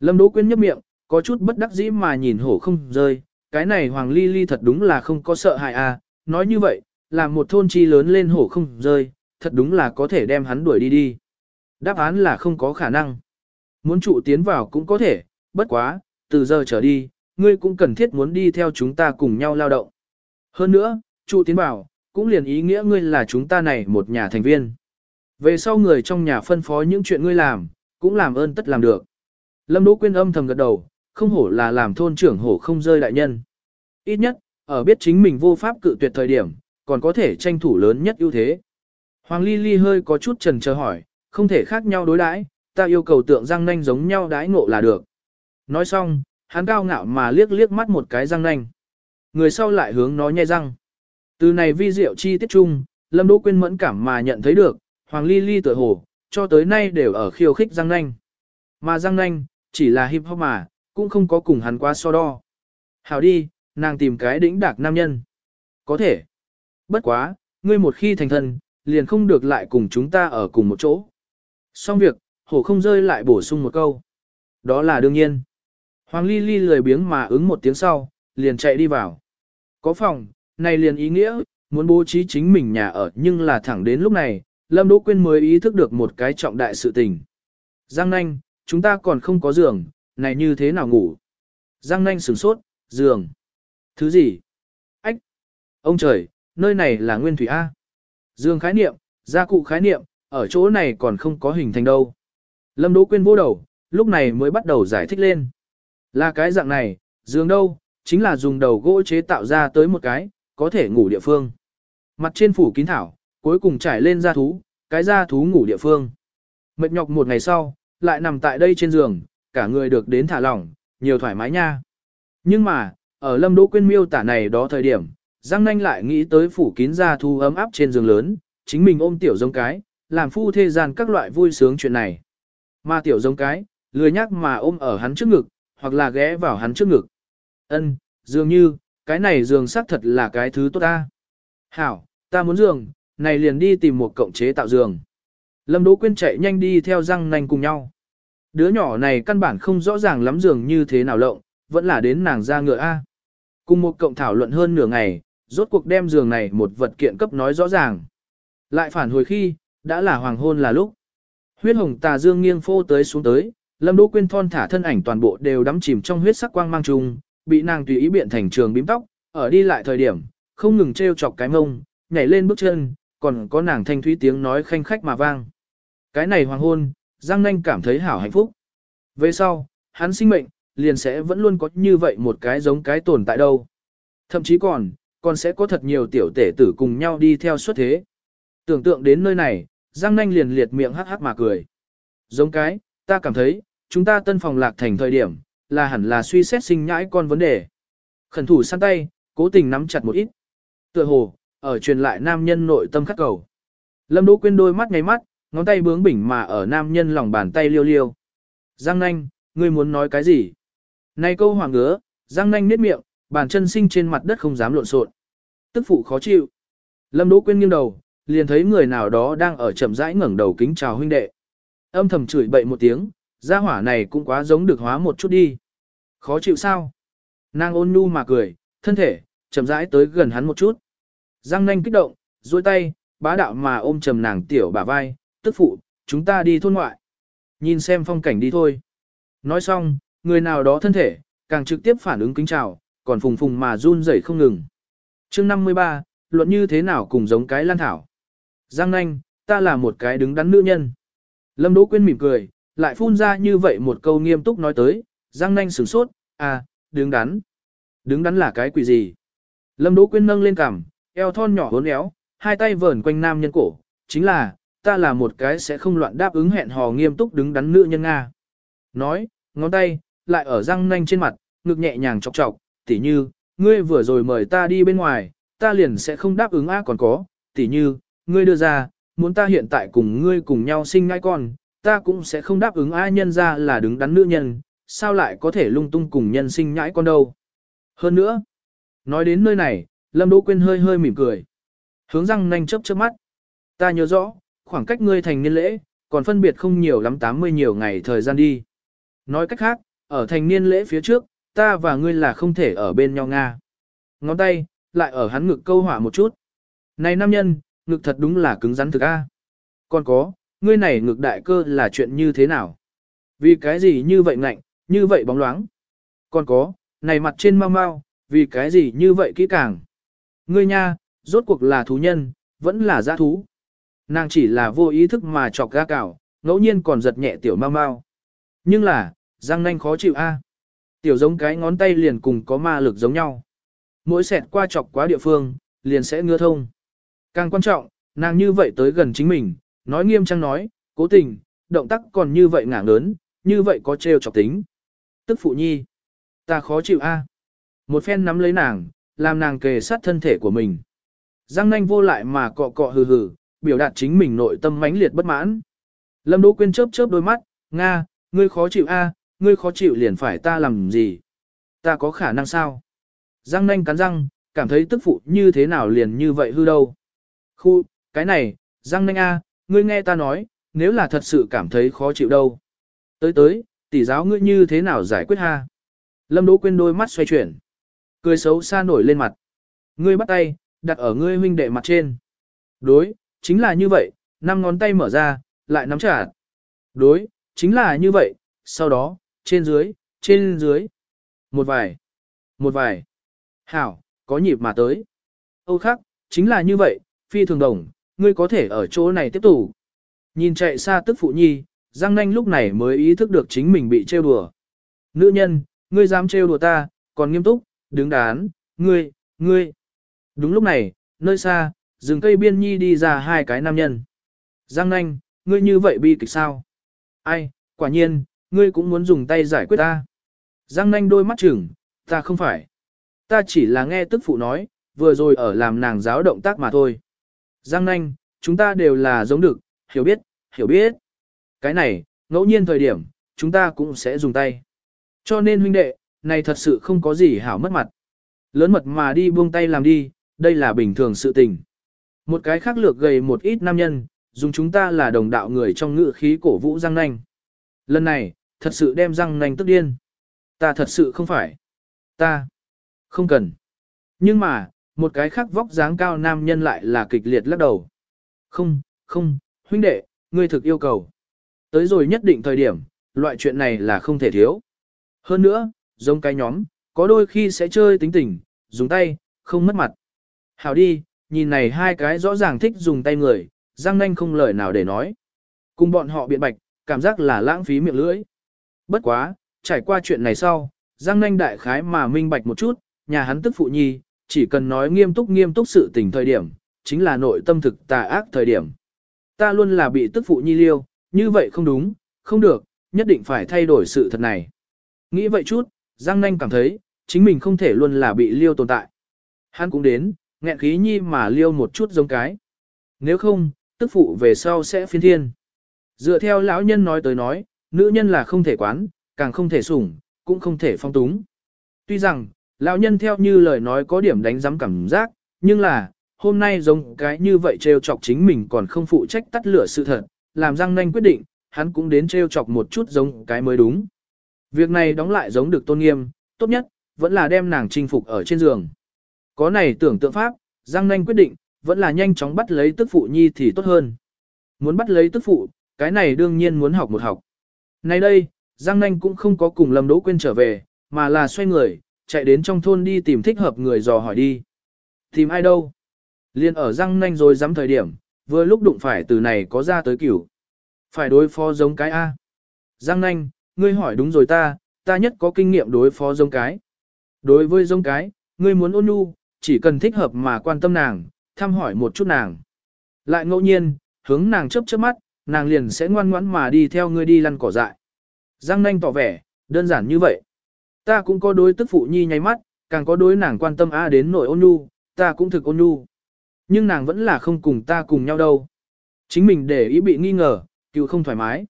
Lâm Đỗ Quyên nhấp miệng, có chút bất đắc dĩ mà nhìn hổ không rơi, cái này Hoàng Ly Ly thật đúng là không có sợ hại à, nói như vậy, làm một thôn chi lớn lên hổ không rơi, thật đúng là có thể đem hắn đuổi đi đi. Đáp án là không có khả năng. Muốn trụ tiến vào cũng có thể, bất quá, từ giờ trở đi, ngươi cũng cần thiết muốn đi theo chúng ta cùng nhau lao động. Hơn nữa, Chu Tiến bảo, cũng liền ý nghĩa ngươi là chúng ta này một nhà thành viên. Về sau người trong nhà phân phó những chuyện ngươi làm, cũng làm ơn tất làm được. Lâm Đỗ Quyên âm thầm gật đầu, không hổ là làm thôn trưởng hổ không rơi đại nhân. Ít nhất, ở biết chính mình vô pháp cự tuyệt thời điểm, còn có thể tranh thủ lớn nhất ưu thế. Hoàng Ly Ly hơi có chút trần chờ hỏi, không thể khác nhau đối đãi, ta yêu cầu tượng răng nanh giống nhau đãi ngộ là được. Nói xong, hắn cao ngạo mà liếc liếc mắt một cái răng nanh. Người sau lại hướng nó nhe răng. Từ này vi diệu chi tiết chung, Lâm Đỗ Quyên mẫn cảm mà nhận thấy được, Hoàng Ly Ly tựa hồ, cho tới nay đều ở khiêu khích giang nanh. Mà giang nanh, chỉ là hip hop mà, cũng không có cùng hắn qua so đo. Hảo đi, nàng tìm cái đỉnh đạc nam nhân. Có thể. Bất quá, ngươi một khi thành thần liền không được lại cùng chúng ta ở cùng một chỗ. Xong việc, hổ không rơi lại bổ sung một câu. Đó là đương nhiên. Hoàng Ly Ly lười biếng mà ứng một tiếng sau, liền chạy đi vào. Có phòng, này liền ý nghĩa, muốn bố trí chính mình nhà ở nhưng là thẳng đến lúc này, Lâm Đỗ Quyên mới ý thức được một cái trọng đại sự tình. Giang nanh, chúng ta còn không có giường, này như thế nào ngủ? Giang nanh sửng sốt, giường. Thứ gì? Ách! Ông trời, nơi này là nguyên thủy A. Dương khái niệm, gia cụ khái niệm, ở chỗ này còn không có hình thành đâu. Lâm Đỗ Quyên vô đầu, lúc này mới bắt đầu giải thích lên. Là cái dạng này, giường đâu, chính là dùng đầu gỗ chế tạo ra tới một cái, có thể ngủ địa phương. Mặt trên phủ kín thảo, cuối cùng trải lên da thú, cái da thú ngủ địa phương. Mệt nhọc một ngày sau, lại nằm tại đây trên giường, cả người được đến thả lỏng, nhiều thoải mái nha. Nhưng mà, ở Lâm Đỗ Quyên miêu tả này đó thời điểm, Giang Nanh lại nghĩ tới phủ kín da thú ấm áp trên giường lớn, chính mình ôm tiểu giống cái, làm phu thế gian các loại vui sướng chuyện này. Mà tiểu giống cái, lười nhắc mà ôm ở hắn trước ngực, hoặc là ghé vào hắn trước ngực. Ân, dường như, cái này giường xác thật là cái thứ tốt ta. Hảo, ta muốn giường, này liền đi tìm một cộng chế tạo giường. Lâm Đỗ Quyên chạy nhanh đi theo răng nanh cùng nhau. Đứa nhỏ này căn bản không rõ ràng lắm giường như thế nào lộng, vẫn là đến nàng ra ngựa A. Cùng một cộng thảo luận hơn nửa ngày, rốt cuộc đem giường này một vật kiện cấp nói rõ ràng. Lại phản hồi khi, đã là hoàng hôn là lúc. Huyết hồng tà dương nghiêng phô tới xuống tới, Lâm Đỗ Quyên thon thả thân ảnh toàn bộ đều đắm chìm trong huyết sắc quang mang trùng, bị nàng tùy ý biện thành trường bím tóc, ở đi lại thời điểm, không ngừng treo chọc cái mông, nhảy lên bước chân, còn có nàng thanh thúy tiếng nói khanh khách mà vang. Cái này hoàng hôn, Giang Nanh cảm thấy hảo hạnh phúc. Về sau, hắn sinh mệnh, liền sẽ vẫn luôn có như vậy một cái giống cái tồn tại đâu. Thậm chí còn, còn sẽ có thật nhiều tiểu tể tử cùng nhau đi theo xuất thế. Tưởng tượng đến nơi này, Giang Nanh liền liệt miệng hắc hắc mà cười. Giống cái, ta cảm thấy, chúng ta tân phòng lạc thành thời điểm, là hẳn là suy xét sinh nhãi con vấn đề. Khẩn thủ săn tay, cố tình nắm chặt một ít. Tựa hồ, ở truyền lại nam nhân nội tâm khắc cầu. Lâm Đỗ Quyên đôi mắt ngay mắt, ngón tay bướng bỉnh mà ở nam nhân lòng bàn tay liêu liêu. Giang nanh, ngươi muốn nói cái gì? Này câu hoàng ngứa, Giang nanh nết miệng, bàn chân sinh trên mặt đất không dám lộn xộn. Tức phụ khó chịu. Lâm Đỗ Quyên nghiêng đầu, liền thấy người nào đó đang ở chậm rãi ngẩng đầu kính chào huynh đệ. Âm thầm chửi bậy một tiếng, gia hỏa này cũng quá giống được hóa một chút đi. Khó chịu sao? Nàng ôn nhu mà cười, thân thể, chậm rãi tới gần hắn một chút. Giang nanh kích động, duỗi tay, bá đạo mà ôm trầm nàng tiểu bả vai, tức phụ, chúng ta đi thôn ngoại. Nhìn xem phong cảnh đi thôi. Nói xong, người nào đó thân thể, càng trực tiếp phản ứng kính chào, còn phùng phùng mà run rẩy không ngừng. chương 53, luận như thế nào cùng giống cái lan thảo. Giang nanh, ta là một cái đứng đắn nữ nhân. Lâm Đỗ Quyên mỉm cười, lại phun ra như vậy một câu nghiêm túc nói tới, Giang nanh sửng sốt, à, đứng đắn. Đứng đắn là cái quỷ gì? Lâm Đỗ Quyên nâng lên cằm, eo thon nhỏ hốn éo, hai tay vờn quanh nam nhân cổ, chính là, ta là một cái sẽ không loạn đáp ứng hẹn hò nghiêm túc đứng đắn nữ nhân Nga. Nói, ngón tay, lại ở răng nanh trên mặt, ngực nhẹ nhàng chọc chọc, tỉ như, ngươi vừa rồi mời ta đi bên ngoài, ta liền sẽ không đáp ứng a còn có, tỉ như, ngươi đưa ra, muốn ta hiện tại cùng ngươi cùng nhau sinh ngai con, ta cũng sẽ không đáp ứng ai nhân ra là đứng đắn nữ nhân, sao lại có thể lung tung cùng nhân sinh nhãi con đâu. Hơn nữa, nói đến nơi này, Lâm Đỗ Quyên hơi hơi mỉm cười. Hướng răng nanh chớp chớp mắt. Ta nhớ rõ, khoảng cách ngươi thành niên lễ, còn phân biệt không nhiều lắm 80 nhiều ngày thời gian đi. Nói cách khác, ở thành niên lễ phía trước, ta và ngươi là không thể ở bên nhau Nga. Ngón tay, lại ở hắn ngực câu hỏa một chút. Này nam nhân, ngực thật đúng là cứng rắn thực a. Còn có, ngươi này ngược đại cơ là chuyện như thế nào? Vì cái gì như vậy ngạnh, như vậy bóng loáng? Còn có, này mặt trên mau mau, vì cái gì như vậy kỹ càng. Ngươi nha, rốt cuộc là thú nhân, vẫn là giã thú. Nàng chỉ là vô ý thức mà chọc ga cào, ngẫu nhiên còn giật nhẹ tiểu mau mau. Nhưng là, răng nanh khó chịu a. À? Tiểu giống cái ngón tay liền cùng có ma lực giống nhau. Mỗi xẹt qua chọc quá địa phương, liền sẽ ngứa thông. Càng quan trọng, nàng như vậy tới gần chính mình, nói nghiêm trang nói, cố tình, động tác còn như vậy ngả lớn, như vậy có trêu chọc tính. Tức phụ nhi, ta khó chịu a. Một phen nắm lấy nàng, làm nàng kề sát thân thể của mình. Giang nanh vô lại mà cọ cọ hừ hừ, biểu đạt chính mình nội tâm mãnh liệt bất mãn. Lâm Đỗ Quyên chớp chớp đôi mắt, Nga, ngươi khó chịu a, ngươi khó chịu liền phải ta làm gì? Ta có khả năng sao? Giang nanh cắn răng, cảm thấy tức phụ như thế nào liền như vậy hư đâu. Khu, cái này, Giang nanh a, ngươi nghe ta nói, nếu là thật sự cảm thấy khó chịu đâu. Tới tới, tỷ giáo ngươi như thế nào giải quyết ha? Lâm Đỗ Quyên đôi mắt xoay chuyển. Cười xấu xa nổi lên mặt. Ngươi bắt tay, đặt ở ngươi huynh đệ mặt trên. Đối, chính là như vậy, năm ngón tay mở ra, lại nắm chặt. Đối, chính là như vậy, sau đó, trên dưới, trên dưới. Một vài, một vài. Hảo, có nhịp mà tới. Âu Khắc, chính là như vậy, phi thường đồng, ngươi có thể ở chỗ này tiếp tục. Nhìn chạy xa tức phụ nhi, Giang Nanh lúc này mới ý thức được chính mình bị trêu đùa. Nữ nhân, ngươi dám trêu đùa ta, còn nghiêm túc, đứng đán, ngươi, ngươi. Đúng lúc này, nơi xa, rừng cây biên nhi đi ra hai cái nam nhân. Giang nanh, ngươi như vậy bi kịch sao? Ai, quả nhiên, ngươi cũng muốn dùng tay giải quyết ta. Giang nanh đôi mắt chừng, ta không phải. Ta chỉ là nghe tức phụ nói, vừa rồi ở làm nàng giáo động tác mà thôi. Giang nanh, chúng ta đều là giống được, hiểu biết, hiểu biết. Cái này, ngẫu nhiên thời điểm, chúng ta cũng sẽ dùng tay. Cho nên huynh đệ, này thật sự không có gì hảo mất mặt. Lớn mật mà đi buông tay làm đi, đây là bình thường sự tình. Một cái khác lược gầy một ít nam nhân, dùng chúng ta là đồng đạo người trong ngự khí cổ vũ Giang nanh. Lần này, thật sự đem Giang nanh tức điên. Ta thật sự không phải. Ta. Không cần. Nhưng mà, một cái khác vóc dáng cao nam nhân lại là kịch liệt lắc đầu. Không, không, huynh đệ, ngươi thực yêu cầu. Tới rồi nhất định thời điểm, loại chuyện này là không thể thiếu. Hơn nữa, giống cái nhóm, có đôi khi sẽ chơi tính tình, dùng tay, không mất mặt. Hảo đi, nhìn này hai cái rõ ràng thích dùng tay người, Giang Nanh không lời nào để nói. Cùng bọn họ biện bạch, cảm giác là lãng phí miệng lưỡi. Bất quá, trải qua chuyện này sau, Giang Nanh đại khái mà minh bạch một chút, nhà hắn tức phụ nhi, chỉ cần nói nghiêm túc nghiêm túc sự tình thời điểm, chính là nội tâm thực tà ác thời điểm. Ta luôn là bị tức phụ nhi liêu, như vậy không đúng, không được, nhất định phải thay đổi sự thật này. Nghĩ vậy chút, Giang Nanh cảm thấy, chính mình không thể luôn là bị liêu tồn tại. Hắn cũng đến, nghẹn khí nhi mà liêu một chút giống cái. Nếu không, tức phụ về sau sẽ phiên thiên. Dựa theo lão nhân nói tới nói, nữ nhân là không thể quán, càng không thể sủng, cũng không thể phong túng. Tuy rằng, lão nhân theo như lời nói có điểm đánh giám cảm giác, nhưng là, hôm nay giống cái như vậy trêu chọc chính mình còn không phụ trách tắt lửa sự thật, làm răng nanh quyết định, hắn cũng đến trêu chọc một chút giống cái mới đúng. Việc này đóng lại giống được tôn nghiêm, tốt nhất, vẫn là đem nàng chinh phục ở trên giường. Có này tưởng tượng pháp, Giang Nanh quyết định, vẫn là nhanh chóng bắt lấy tức phụ nhi thì tốt hơn. Muốn bắt lấy tức phụ, cái này đương nhiên muốn học một học. Nay đây, Giang Nanh cũng không có cùng Lâm Đỗ Quyên trở về, mà là xoay người, chạy đến trong thôn đi tìm thích hợp người dò hỏi đi. Tìm ai đâu? Liên ở Giang Nanh rồi dám thời điểm, vừa lúc đụng phải từ này có ra tới cửu. Phải đối phó giống cái A. Giang Nanh, ngươi hỏi đúng rồi ta, ta nhất có kinh nghiệm đối phó giống cái. Đối với giống cái, ngươi muốn ôn nhu, chỉ cần thích hợp mà quan tâm nàng, thăm hỏi một chút nàng. Lại ngẫu nhiên, hướng nàng chớp chớp mắt, nàng liền sẽ ngoan ngoãn mà đi theo ngươi đi lăn cỏ dại. Giang nanh tỏ vẻ, đơn giản như vậy. Ta cũng có đối tức phụ nhi nháy mắt, càng có đối nàng quan tâm a đến nội ôn nhu, ta cũng thực ôn nhu. Nhưng nàng vẫn là không cùng ta cùng nhau đâu. Chính mình để ý bị nghi ngờ, cựu không thoải mái.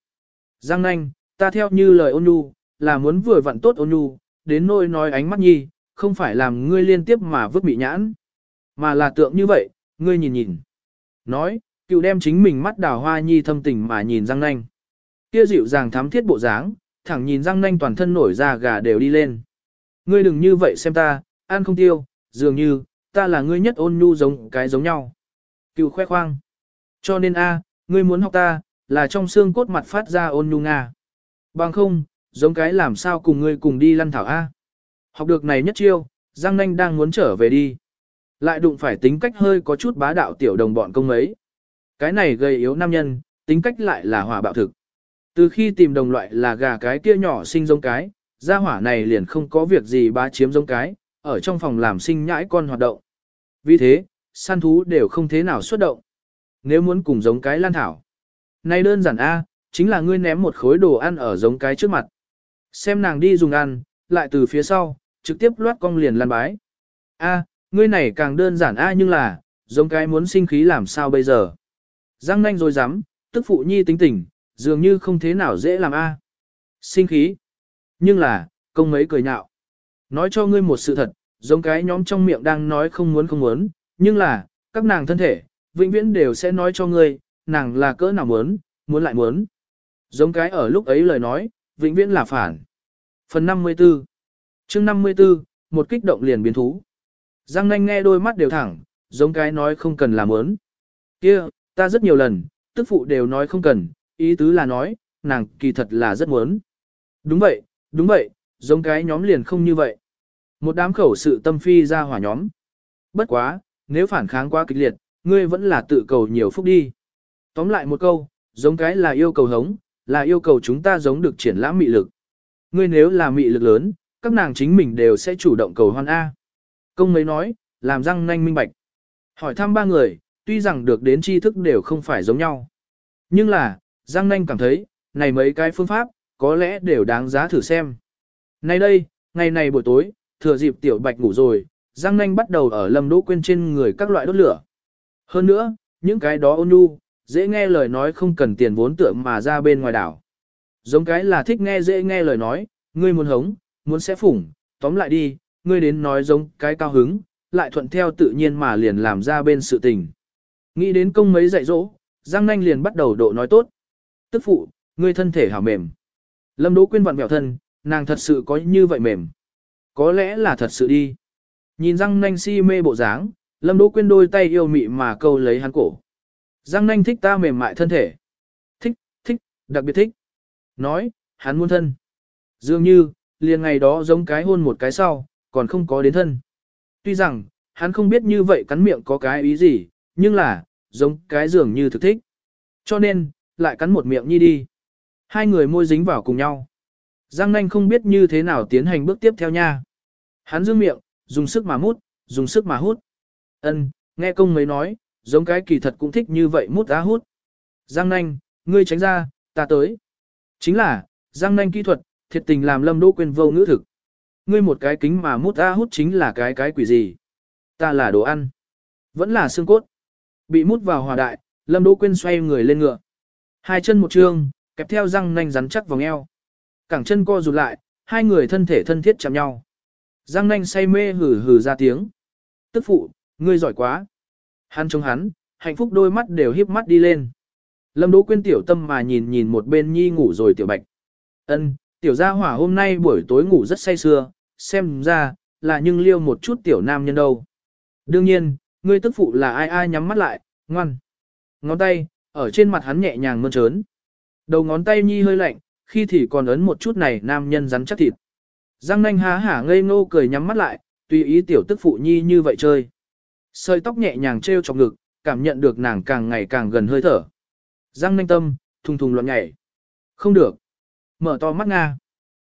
Giang nanh, ta theo như lời ôn nhu, là muốn vừa vặn tốt ôn nhu, đến nỗi nói ánh mắt nhi, không phải làm ngươi liên tiếp mà vứt bị nhãn, mà là tượng như vậy, ngươi nhìn nhìn. Nói, cựu đem chính mình mắt đào hoa nhi thâm tình mà nhìn giang nanh. Kia dịu dàng thám thiết bộ dáng, thẳng nhìn răng nanh toàn thân nổi da gà đều đi lên. Ngươi đừng như vậy xem ta, ăn không tiêu, dường như, ta là ngươi nhất ôn nhu giống cái giống nhau. Cựu khoe khoang. Cho nên a, ngươi muốn học ta, là trong xương cốt mặt phát ra ôn nhu nga. Bằng không, giống cái làm sao cùng ngươi cùng đi lăn thảo a. Học được này nhất chiêu, Giang Nanh đang muốn trở về đi. Lại đụng phải tính cách hơi có chút bá đạo tiểu đồng bọn công ấy. Cái này gây yếu nam nhân, tính cách lại là hỏa bạo thực. Từ khi tìm đồng loại là gà cái kia nhỏ sinh giống cái, gia hỏa này liền không có việc gì bá chiếm giống cái, ở trong phòng làm sinh nhãi con hoạt động. Vì thế, săn thú đều không thế nào xuất động. Nếu muốn cùng giống cái lan thảo. Này đơn giản A, chính là ngươi ném một khối đồ ăn ở giống cái trước mặt. Xem nàng đi dùng ăn, lại từ phía sau, trực tiếp loát cong liền lan bái. A, ngươi này càng đơn giản A nhưng là, giống cái muốn sinh khí làm sao bây giờ. Giang nanh rồi dám, tức phụ nhi tính tình, dường như không thế nào dễ làm A. À. Sinh khí. Nhưng là, công mấy cười nhạo. Nói cho ngươi một sự thật, giống cái nhóm trong miệng đang nói không muốn không muốn, nhưng là, các nàng thân thể, vĩnh viễn đều sẽ nói cho ngươi, nàng là cỡ nào muốn, muốn lại muốn. Giống cái ở lúc ấy lời nói, vĩnh viễn là phản. Phần 54 chương 54, một kích động liền biến thú. Giang nanh nghe đôi mắt đều thẳng, giống cái nói không cần làm muốn. kia ta rất nhiều lần, tức phụ đều nói không cần, ý tứ là nói, nàng kỳ thật là rất muốn. Đúng vậy, đúng vậy, giống cái nhóm liền không như vậy. Một đám khẩu sự tâm phi ra hỏa nhóm. Bất quá, nếu phản kháng quá kịch liệt, ngươi vẫn là tự cầu nhiều phúc đi. Tóm lại một câu, giống cái là yêu cầu hống, là yêu cầu chúng ta giống được triển lãm mị lực. Ngươi nếu là mị lực lớn, các nàng chính mình đều sẽ chủ động cầu hoan A. Công mấy nói, làm răng nanh minh bạch. Hỏi thăm ba người, tuy rằng được đến tri thức đều không phải giống nhau. Nhưng là, Giang Nanh cảm thấy, này mấy cái phương pháp, có lẽ đều đáng giá thử xem. Nay đây, ngày này buổi tối, thừa dịp tiểu bạch ngủ rồi, Giang Nanh bắt đầu ở Lâm Đỗ Quyên trên người các loại đốt lửa. Hơn nữa, những cái đó ôn nhu, dễ nghe lời nói không cần tiền vốn tượng mà ra bên ngoài đảo. Giống cái là thích nghe dễ nghe lời nói, ngươi muốn hống, muốn sẽ phủng, tóm lại đi, ngươi đến nói giống cái cao hứng, lại thuận theo tự nhiên mà liền làm ra bên sự tình. Nghĩ đến công mấy dạy dỗ, Giang Nanh liền bắt đầu độ nói tốt. Tức phụ, ngươi thân thể hảo mềm. Lâm Đỗ Quyên vặn vẹo thân, nàng thật sự có như vậy mềm. Có lẽ là thật sự đi. Nhìn Giang Nanh si mê bộ dáng, Lâm Đỗ Quyên đôi tay yêu mị mà câu lấy hắn cổ. Giang Nanh thích ta mềm mại thân thể. Thích, thích, đặc biệt thích. Nói, hắn muốn thân. Dường như, liền ngày đó giống cái hôn một cái sau, còn không có đến thân. Tuy rằng, hắn không biết như vậy cắn miệng có cái ý gì, nhưng là, giống cái dường như thực thích. Cho nên, lại cắn một miệng nhi đi. Hai người môi dính vào cùng nhau. Giang nanh không biết như thế nào tiến hành bước tiếp theo nha. Hắn dương miệng, dùng sức mà mút, dùng sức mà hút. Ân, nghe công mấy nói, giống cái kỳ thật cũng thích như vậy mút á hút. Giang nanh, ngươi tránh ra, ta tới. Chính là, Giang nanh kỹ thuật, thiệt tình làm lâm đỗ quên vô ngữ thực. Ngươi một cái kính mà mút á hút chính là cái cái quỷ gì? Ta là đồ ăn. Vẫn là xương cốt. Bị mút vào hòa đại, lâm đỗ quên xoay người lên ngựa. Hai chân một trương, kẹp theo răng nanh rắn chắc vòng eo. Cẳng chân co rụt lại, hai người thân thể thân thiết chạm nhau. Răng nanh say mê hừ hừ ra tiếng. Tức phụ, ngươi giỏi quá. Hắn chống hắn, hạnh phúc đôi mắt đều hiếp mắt đi lên. Lâm Đỗ Quyên tiểu tâm mà nhìn nhìn một bên nhi ngủ rồi tiểu bạch. Ân, tiểu gia hỏa hôm nay buổi tối ngủ rất say sưa, xem ra, là nhưng liêu một chút tiểu nam nhân đâu. Đương nhiên, ngươi tức phụ là ai ai nhắm mắt lại, ngoan. Ngón tay, ở trên mặt hắn nhẹ nhàng mơn trớn. Đầu ngón tay nhi hơi lạnh, khi thì còn ấn một chút này nam nhân rắn chắc thịt. Giang nanh há hả ngây ngô cười nhắm mắt lại, tùy ý tiểu tức phụ nhi như vậy chơi. Sợi tóc nhẹ nhàng treo trong ngực, cảm nhận được nàng càng ngày càng gần hơi thở. Giang nanh tâm, thùng thùng loạn nhảy. Không được. Mở to mắt Nga.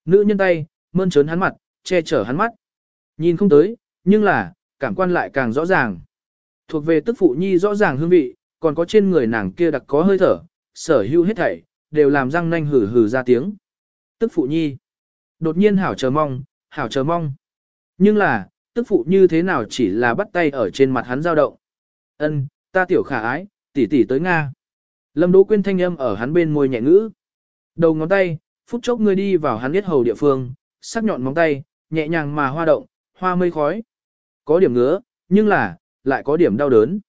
Nữ nhân tay, mơn trớn hắn mặt, che chở hắn mắt. Nhìn không tới, nhưng là, cảm quan lại càng rõ ràng. Thuộc về tức phụ nhi rõ ràng hương vị, còn có trên người nàng kia đặc có hơi thở, sở hữu hết thảy, đều làm răng nanh hử hử ra tiếng. Tức phụ nhi. Đột nhiên hảo chờ mong, hảo chờ mong. Nhưng là, tức phụ như thế nào chỉ là bắt tay ở trên mặt hắn dao động. Ân, ta tiểu khả ái, tỷ tỷ tới Nga. Lâm Đỗ Quyên thanh âm ở hắn bên môi nhẹ ngữ. Đầu ngón tay, phút chốc ngươi đi vào hắn biết hầu địa phương, sắc nhọn móng tay, nhẹ nhàng mà hoa động, hoa mây khói. Có điểm ngứa, nhưng là, lại có điểm đau đớn.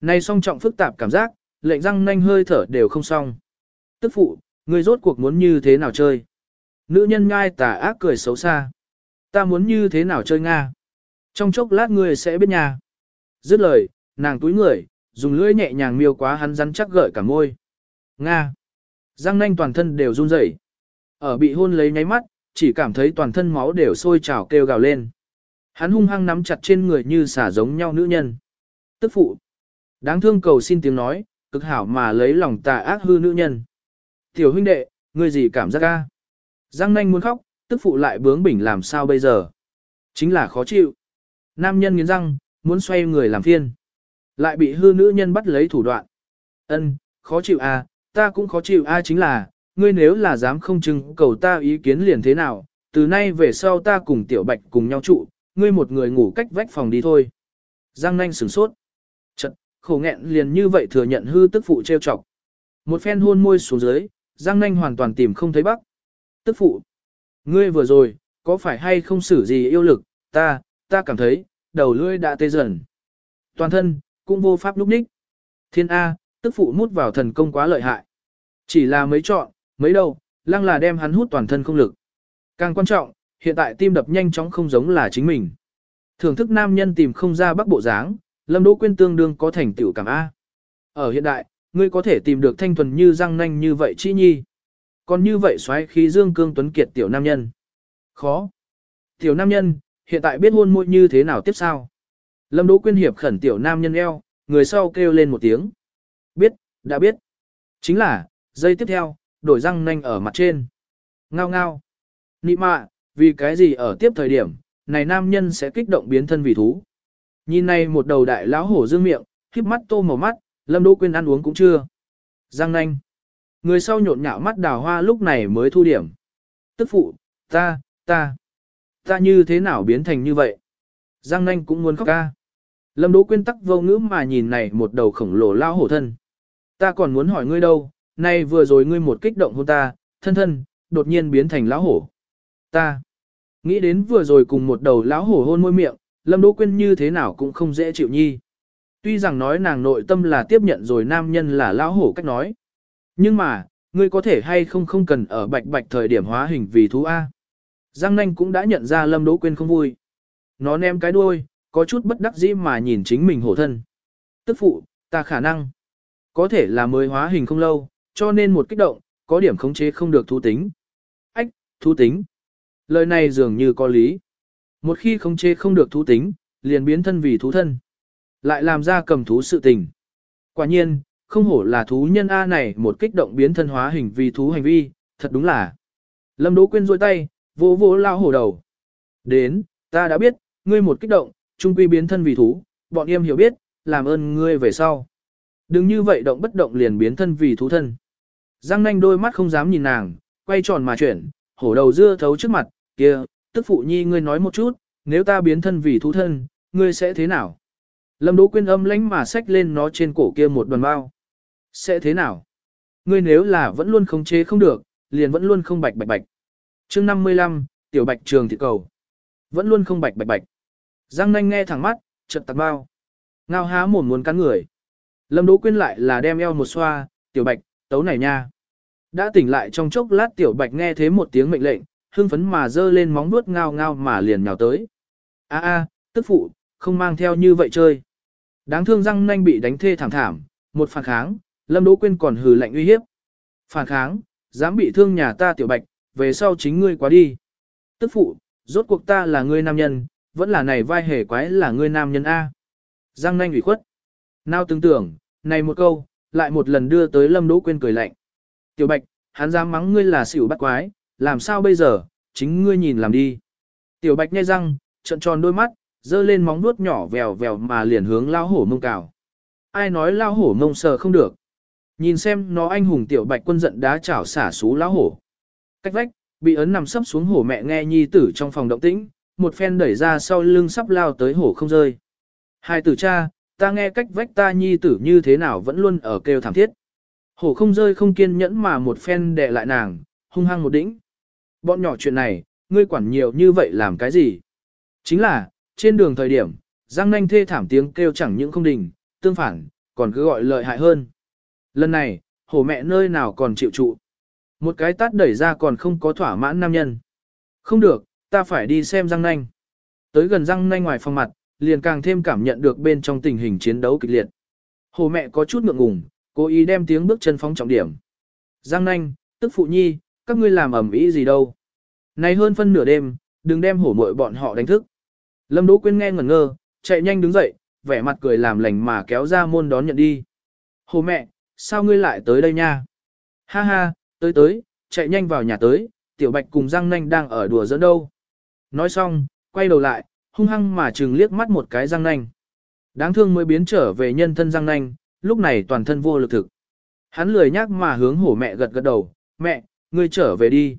Này song trọng phức tạp cảm giác, lệnh răng nanh hơi thở đều không xong. Tức phụ, người rốt cuộc muốn như thế nào chơi? Nữ nhân ngai tà ác cười xấu xa. Ta muốn như thế nào chơi Nga? Trong chốc lát ngươi sẽ biết nhà. Dứt lời, nàng túi người, dùng lưỡi nhẹ nhàng miêu quá hắn rắn chắc gợi cả môi. Nga. Răng nanh toàn thân đều run rẩy. Ở bị hôn lấy nháy mắt, chỉ cảm thấy toàn thân máu đều sôi trào kêu gào lên. Hắn hung hăng nắm chặt trên người như xả giống nhau nữ nhân. Tức phụ. Đáng thương cầu xin tiếng nói, cực hảo mà lấy lòng tà ác hư nữ nhân. Tiểu huynh đệ, ngươi gì cảm giác ca? Giang nanh muốn khóc, tức phụ lại bướng bỉnh làm sao bây giờ? Chính là khó chịu. Nam nhân nghiến răng, muốn xoay người làm phiên. Lại bị hư nữ nhân bắt lấy thủ đoạn. Ân, khó chịu à, ta cũng khó chịu a à chính là, ngươi nếu là dám không chừng cầu ta ý kiến liền thế nào, từ nay về sau ta cùng tiểu bạch cùng nhau trụ, ngươi một người ngủ cách vách phòng đi thôi. Giang nanh sửng sốt. Chật, khổ nghẹn liền như vậy thừa nhận hư tức phụ trêu chọc. Một phen hôn môi xuống dưới, Giang nanh hoàn toàn tìm không thấy bắc. Tức phụ. Ngươi vừa rồi, có phải hay không xử gì yêu lực, ta, ta cảm thấy, đầu lưỡi đã tê dần. Toàn thân, cũng vô pháp lúc ních. Thiên A, tức phụ mút vào thần công quá lợi hại. Chỉ là mấy chọn, mấy đâu, lăng là đem hắn hút toàn thân không lực. Càng quan trọng, hiện tại tim đập nhanh chóng không giống là chính mình. Thưởng thức nam nhân tìm không ra bắc bộ dáng, Lâm Đỗ Quyên tương đương có thành tựu cảm A. Ở hiện đại, ngươi có thể tìm được thanh thuần như răng nanh như vậy chi nhi. Còn như vậy xoáy khí dương cương tuấn kiệt tiểu nam nhân. Khó. Tiểu nam nhân, hiện tại biết hôn môi như thế nào tiếp sao? Lâm Đỗ Quyên hiệp khẩn tiểu nam nhân eo, người sau kêu lên một tiếng. Biết, đã biết. Chính là, giây tiếp theo, đổi răng nanh ở mặt trên. Ngao ngao. Nị mạ, vì cái gì ở tiếp thời điểm, này nam nhân sẽ kích động biến thân vì thú. Nhìn này một đầu đại lão hổ dương miệng, khiếp mắt tô màu mắt, Lâm Đỗ Quyên ăn uống cũng chưa. giang nanh. Người sau nhộn nhạo mắt đào hoa lúc này mới thu điểm. Tức phụ, ta, ta, ta như thế nào biến thành như vậy? Giang nanh cũng muốn khóc ca. Lâm Đỗ Quyên tắc vô ngữ mà nhìn này một đầu khổng lồ lao hổ thân. Ta còn muốn hỏi ngươi đâu, nay vừa rồi ngươi một kích động hôn ta, thân thân, đột nhiên biến thành lão hổ. Ta, nghĩ đến vừa rồi cùng một đầu lão hổ hôn môi miệng, Lâm Đỗ Quyên như thế nào cũng không dễ chịu nhi. Tuy rằng nói nàng nội tâm là tiếp nhận rồi nam nhân là lão hổ cách nói. Nhưng mà, ngươi có thể hay không không cần ở bạch bạch thời điểm hóa hình vì thú A. Giang nanh cũng đã nhận ra Lâm Đỗ Quyên không vui. Nó ném cái đuôi, có chút bất đắc dĩ mà nhìn chính mình hổ thân. Tức phụ, ta khả năng, có thể là mới hóa hình không lâu, cho nên một kích động, có điểm khống chế không được thú tính. Ách, thú tính. Lời này dường như có lý. Một khi khống chế không được thú tính, liền biến thân vì thú thân. Lại làm ra cầm thú sự tình. Quả nhiên, không hổ là thú nhân A này một kích động biến thân hóa hình vì thú hành vi, thật đúng là. Lâm Đỗ Quyên rôi tay, vỗ vỗ lao hổ đầu. Đến, ta đã biết, ngươi một kích động, trung quy biến thân vì thú, bọn em hiểu biết, làm ơn ngươi về sau. Đừng như vậy động bất động liền biến thân vì thú thân. Giang nanh đôi mắt không dám nhìn nàng, quay tròn mà chuyển, hổ đầu dưa thấu trước mặt, kia, tức phụ nhi ngươi nói một chút, nếu ta biến thân vì thú thân, ngươi sẽ thế nào? Lâm Đỗ Quyên âm lãnh mà xách lên nó trên cổ kia một đoàn bao. Sẽ thế nào? Ngươi nếu là vẫn luôn không chế không được, liền vẫn luôn không bạch bạch bạch. Chương 55, tiểu bạch trường thị cầu. Vẫn luôn không bạch bạch bạch. Giang nanh nghe thẳng mắt, chợt tạt bao. Ngao há mồm muốn cắn người. Lâm Đỗ Quyên lại là đem eo một xoa, tiểu bạch, tấu này nha. Đã tỉnh lại trong chốc lát tiểu bạch nghe thế một tiếng mệnh lệnh, hưng phấn mà dơ lên móng vuốt ngao ngao mà liền nhào tới. A a, tức phụ, không mang theo như vậy chơi. Đáng thương răng nanh bị đánh thê thảm thảm, một phản kháng, Lâm Đỗ Quyên còn hừ lạnh uy hiếp. Phản kháng, dám bị thương nhà ta tiểu bạch, về sau chính ngươi quá đi. Tức phụ, rốt cuộc ta là ngươi nam nhân, vẫn là này vai hề quái là ngươi nam nhân A. Giang nanh ủy khuất. Nào tưởng tưởng, này một câu, lại một lần đưa tới Lâm Đỗ Quyên cười lạnh. Tiểu Bạch, hắn dám mắng ngươi là xỉu bắt quái, làm sao bây giờ, chính ngươi nhìn làm đi. Tiểu Bạch nhai răng, trợn tròn đôi mắt, dơ lên móng vuốt nhỏ vèo vèo mà liền hướng lao hổ mông cào. Ai nói lao hổ mông sờ không được. Nhìn xem nó anh hùng Tiểu Bạch quân giận đá chảo xả xú lao hổ. Cách vách, bị ấn nằm sấp xuống hổ mẹ nghe nhi tử trong phòng động tĩnh, một phen đẩy ra sau lưng sắp lao tới hổ không rơi. Hai tử cha, ta nghe cách vách ta nhi tử như thế nào vẫn luôn ở kêu thảm thiết. Hổ không rơi không kiên nhẫn mà một phen đè lại nàng, hung hăng một đỉnh. Bọn nhỏ chuyện này, ngươi quản nhiều như vậy làm cái gì? Chính là, trên đường thời điểm, Giang nanh thê thảm tiếng kêu chẳng những không đình, tương phản, còn cứ gọi lợi hại hơn. Lần này, hổ mẹ nơi nào còn chịu trụ. Một cái tát đẩy ra còn không có thỏa mãn nam nhân. Không được, ta phải đi xem giang nanh. Tới gần giang nanh ngoài phòng mặt, liền càng thêm cảm nhận được bên trong tình hình chiến đấu kịch liệt. Hồ mẹ có chút ngượng ngùng, cố ý đem tiếng bước chân phóng trọng điểm. Giang nanh, tức phụ nhi, các ngươi làm ẩm ý gì đâu. Này hơn phân nửa đêm, đừng đem hổ muội bọn họ đánh thức. Lâm Đỗ Quyên nghe ngẩn ngơ, chạy nhanh đứng dậy, vẻ mặt cười làm lành mà kéo ra môn đón nhận đi. Hồ mẹ, sao ngươi lại tới đây nha? Ha ha, tới tới, chạy nhanh vào nhà tới, tiểu bạch cùng răng nanh đang ở đùa giỡn đâu. Nói xong, quay đầu lại, hung hăng mà chừng liếc mắt một cái răng nanh. Đáng thương mới biến trở về nhân thân răng nanh, lúc này toàn thân vô lực thực. Hắn lười nhác mà hướng hổ mẹ gật gật đầu, mẹ, ngươi trở về đi.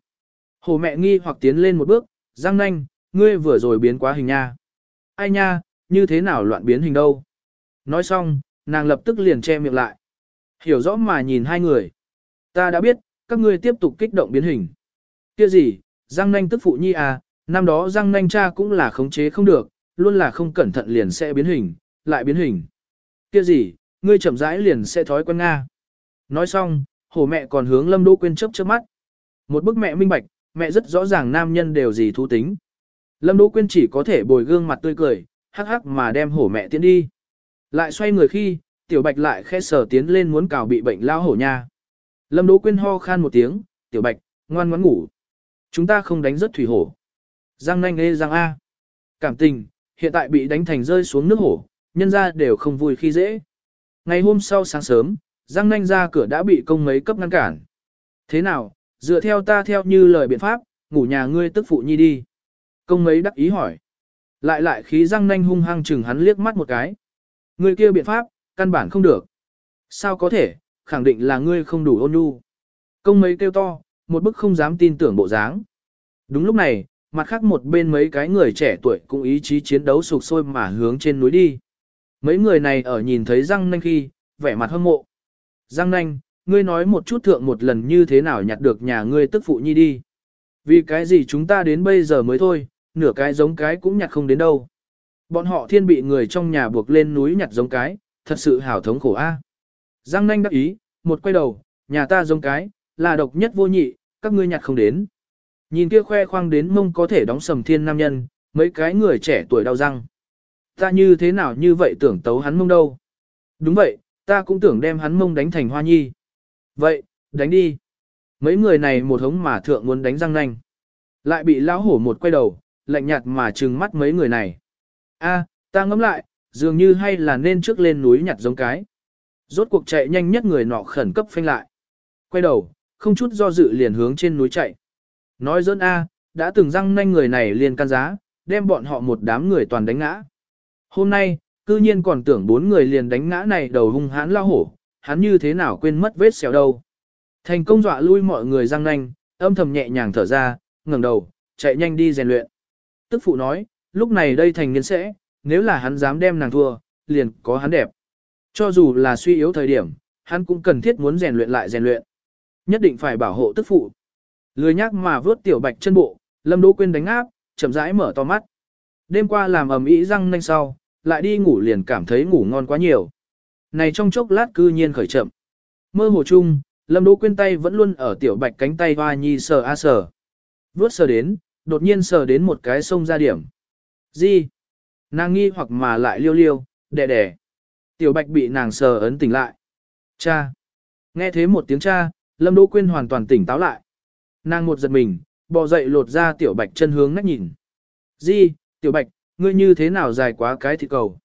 hồ mẹ nghi hoặc tiến lên một bước, răng nanh, ngươi vừa rồi biến quá hình nha. Ai nha, như thế nào loạn biến hình đâu. Nói xong, nàng lập tức liền che miệng lại. Hiểu rõ mà nhìn hai người. Ta đã biết, các ngươi tiếp tục kích động biến hình. Kia gì, Giang Nanh tức phụ nhi à, năm đó Giang Nanh cha cũng là khống chế không được, luôn là không cẩn thận liền sẽ biến hình, lại biến hình. Kia gì, ngươi chậm rãi liền sẽ thói quen Nga. Nói xong, hổ mẹ còn hướng Lâm Đỗ Quyên chớp chớp mắt. Một bức mẹ minh bạch, mẹ rất rõ ràng nam nhân đều gì thú tính. Lâm Đỗ Quyên chỉ có thể bồi gương mặt tươi cười, hắc hắc mà đem hổ mẹ tiến đi. Lại xoay người khi, tiểu bạch lại khẽ sở tiến lên muốn cào bị bệnh lao hổ nha. Lâm Đỗ Quyên ho khan một tiếng, tiểu bạch, ngoan ngoãn ngủ. Chúng ta không đánh rất thủy hổ. Giang nanh ê giang A. Cảm tình, hiện tại bị đánh thành rơi xuống nước hổ, nhân ra đều không vui khi dễ. Ngày hôm sau sáng sớm, Giang nanh ra cửa đã bị công mấy cấp ngăn cản. Thế nào, dựa theo ta theo như lời biện pháp, ngủ nhà ngươi tức phụ nhi đi. Công mấy đắc ý hỏi. Lại lại khí Giang nanh hung hăng chừng hắn liếc mắt một cái. Ngươi kia biện pháp, căn bản không được. Sao có thể, khẳng định là ngươi không đủ ôn nhu. Công mấy kêu to, một bức không dám tin tưởng bộ dáng. Đúng lúc này, mặt khác một bên mấy cái người trẻ tuổi cũng ý chí chiến đấu sục sôi mà hướng trên núi đi. Mấy người này ở nhìn thấy răng nanh khi, vẻ mặt hâm mộ. Răng nanh, ngươi nói một chút thượng một lần như thế nào nhặt được nhà ngươi tức phụ nhi đi. Vì cái gì chúng ta đến bây giờ mới thôi, nửa cái giống cái cũng nhặt không đến đâu. Bọn họ thiên bị người trong nhà buộc lên núi nhặt giống cái, thật sự hảo thống khổ a. Giang nanh đắc ý, một quay đầu, nhà ta giống cái, là độc nhất vô nhị, các ngươi nhặt không đến. Nhìn kia khoe khoang đến mông có thể đóng sầm thiên nam nhân, mấy cái người trẻ tuổi đau răng. Ta như thế nào như vậy tưởng tấu hắn mông đâu. Đúng vậy, ta cũng tưởng đem hắn mông đánh thành hoa nhi. Vậy, đánh đi. Mấy người này một hống mà thượng muốn đánh răng nanh. Lại bị lão hổ một quay đầu, lạnh nhạt mà trừng mắt mấy người này. A, ta ngẫm lại, dường như hay là nên trước lên núi nhặt giống cái. Rốt cuộc chạy nhanh nhất người nọ khẩn cấp phanh lại. Quay đầu, không chút do dự liền hướng trên núi chạy. Nói dỡn A, đã từng răng nanh người này liền can giá, đem bọn họ một đám người toàn đánh ngã. Hôm nay, cư nhiên còn tưởng bốn người liền đánh ngã này đầu hung hãn lao hổ, hắn như thế nào quên mất vết xẻo đâu. Thành công dọa lui mọi người răng nanh, âm thầm nhẹ nhàng thở ra, ngẩng đầu, chạy nhanh đi rèn luyện. Tức phụ nói, lúc này đây thành niên sẽ, nếu là hắn dám đem nàng thua, liền có hắn đẹp. Cho dù là suy yếu thời điểm, hắn cũng cần thiết muốn rèn luyện lại rèn luyện. Nhất định phải bảo hộ tức phụ. Lười nhác mà vớt tiểu bạch chân bộ, Lâm Đỗ Quyên đánh áp, chậm rãi mở to mắt. Đêm qua làm ầm ĩ răng nanh sau, lại đi ngủ liền cảm thấy ngủ ngon quá nhiều. Này trong chốc lát cư nhiên khởi chậm. Mơ hồ chung, Lâm Đỗ Quyên tay vẫn luôn ở tiểu bạch cánh tay hoa nhi sờ a sờ. Vớt sờ đến, đột nhiên sờ đến một cái sông ra điểm. Gì? Nàng nghi hoặc mà lại liêu liêu, đẻ đẻ. Tiểu bạch bị nàng sờ ấn tỉnh lại. Cha! Nghe thế một tiếng cha, Lâm Đỗ Quyên hoàn toàn tỉnh táo lại. Nàng một giật mình, bò dậy lột ra tiểu bạch chân hướng ngắt nhìn. Di, tiểu bạch, ngươi như thế nào dài quá cái thịt cầu.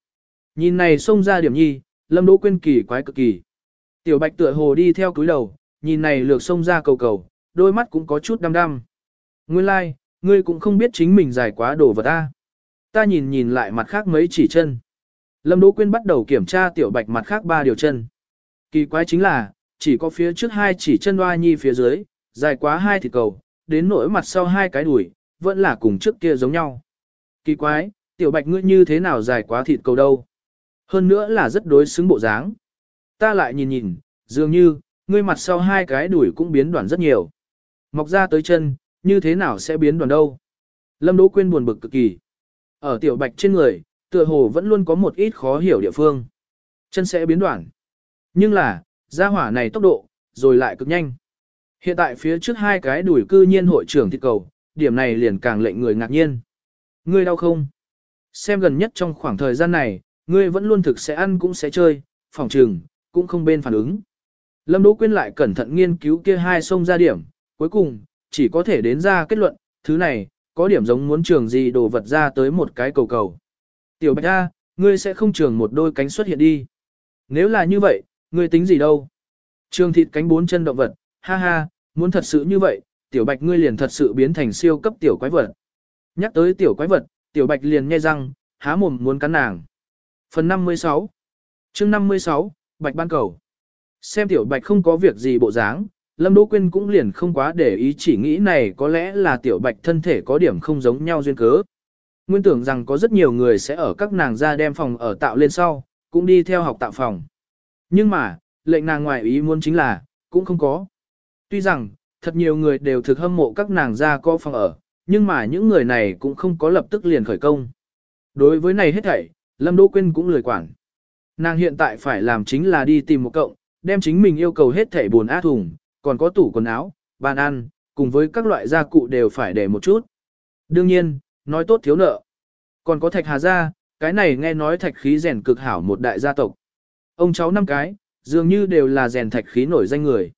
Nhìn này xông ra điểm nhi, Lâm Đỗ Quyên kỳ quái cực kỳ. Tiểu bạch tựa hồ đi theo cúi đầu, nhìn này lược sông ra cầu cầu, đôi mắt cũng có chút đăm đăm. Nguyên lai, like, ngươi cũng không biết chính mình dài quá đồ vật ta. Ta nhìn nhìn lại mặt khác mấy chỉ chân. Lâm Đỗ Quyên bắt đầu kiểm tra tiểu bạch mặt khác ba điều chân. Kỳ quái chính là, chỉ có phía trước hai chỉ chân hoa nhi phía dưới, dài quá hai thịt cầu, đến nỗi mặt sau hai cái đùi, vẫn là cùng trước kia giống nhau. Kỳ quái, tiểu bạch ngươi như thế nào dài quá thịt cầu đâu? Hơn nữa là rất đối xứng bộ dáng. Ta lại nhìn nhìn, dường như, ngươi mặt sau hai cái đùi cũng biến đoạn rất nhiều. Mọc ra tới chân, như thế nào sẽ biến đoạn đâu? Lâm Đỗ Quyên buồn bực cực kỳ. Ở tiểu bạch trên người, tựa hồ vẫn luôn có một ít khó hiểu địa phương. Chân sẽ biến đoạn. Nhưng là, gia hỏa này tốc độ, rồi lại cực nhanh. Hiện tại phía trước hai cái đuổi cư nhiên hội trưởng thịt cầu, điểm này liền càng lệnh người ngạc nhiên. Ngươi đau không? Xem gần nhất trong khoảng thời gian này, ngươi vẫn luôn thực sẽ ăn cũng sẽ chơi, phòng trường, cũng không bên phản ứng. Lâm Đỗ Quyên lại cẩn thận nghiên cứu kia hai sông ra điểm, cuối cùng, chỉ có thể đến ra kết luận, Thứ này, có điểm giống muốn trường gì đồ vật ra tới một cái cầu cầu. Tiểu bạch A, ngươi sẽ không trường một đôi cánh xuất hiện đi. Nếu là như vậy, ngươi tính gì đâu? Trường thịt cánh bốn chân động vật, ha ha, muốn thật sự như vậy, tiểu bạch ngươi liền thật sự biến thành siêu cấp tiểu quái vật. Nhắc tới tiểu quái vật, tiểu bạch liền nghe răng, há mồm muốn cắn nàng. Phần 56 chương 56, Bạch Ban Cầu Xem tiểu bạch không có việc gì bộ dáng, Lâm Đỗ Quyên cũng liền không quá để ý chỉ nghĩ này có lẽ là tiểu bạch thân thể có điểm không giống nhau duyên cớ. Nguyên tưởng rằng có rất nhiều người sẽ ở các nàng ra đem phòng ở tạo lên sau, cũng đi theo học tạo phòng. Nhưng mà, lệnh nàng ngoài ý muốn chính là, cũng không có. Tuy rằng, thật nhiều người đều thực hâm mộ các nàng ra có phòng ở, nhưng mà những người này cũng không có lập tức liền khởi công. Đối với này hết thảy, Lâm Đỗ Quyên cũng lười quản. Nàng hiện tại phải làm chính là đi tìm một cộng, đem chính mình yêu cầu hết thảy buồn á thùng, còn có tủ quần áo, bàn ăn, cùng với các loại gia cụ đều phải để một chút. Đương nhiên, nói tốt thiếu nợ. Còn có thạch hà gia, cái này nghe nói thạch khí rèn cực hảo một đại gia tộc. Ông cháu năm cái, dường như đều là rèn thạch khí nổi danh người.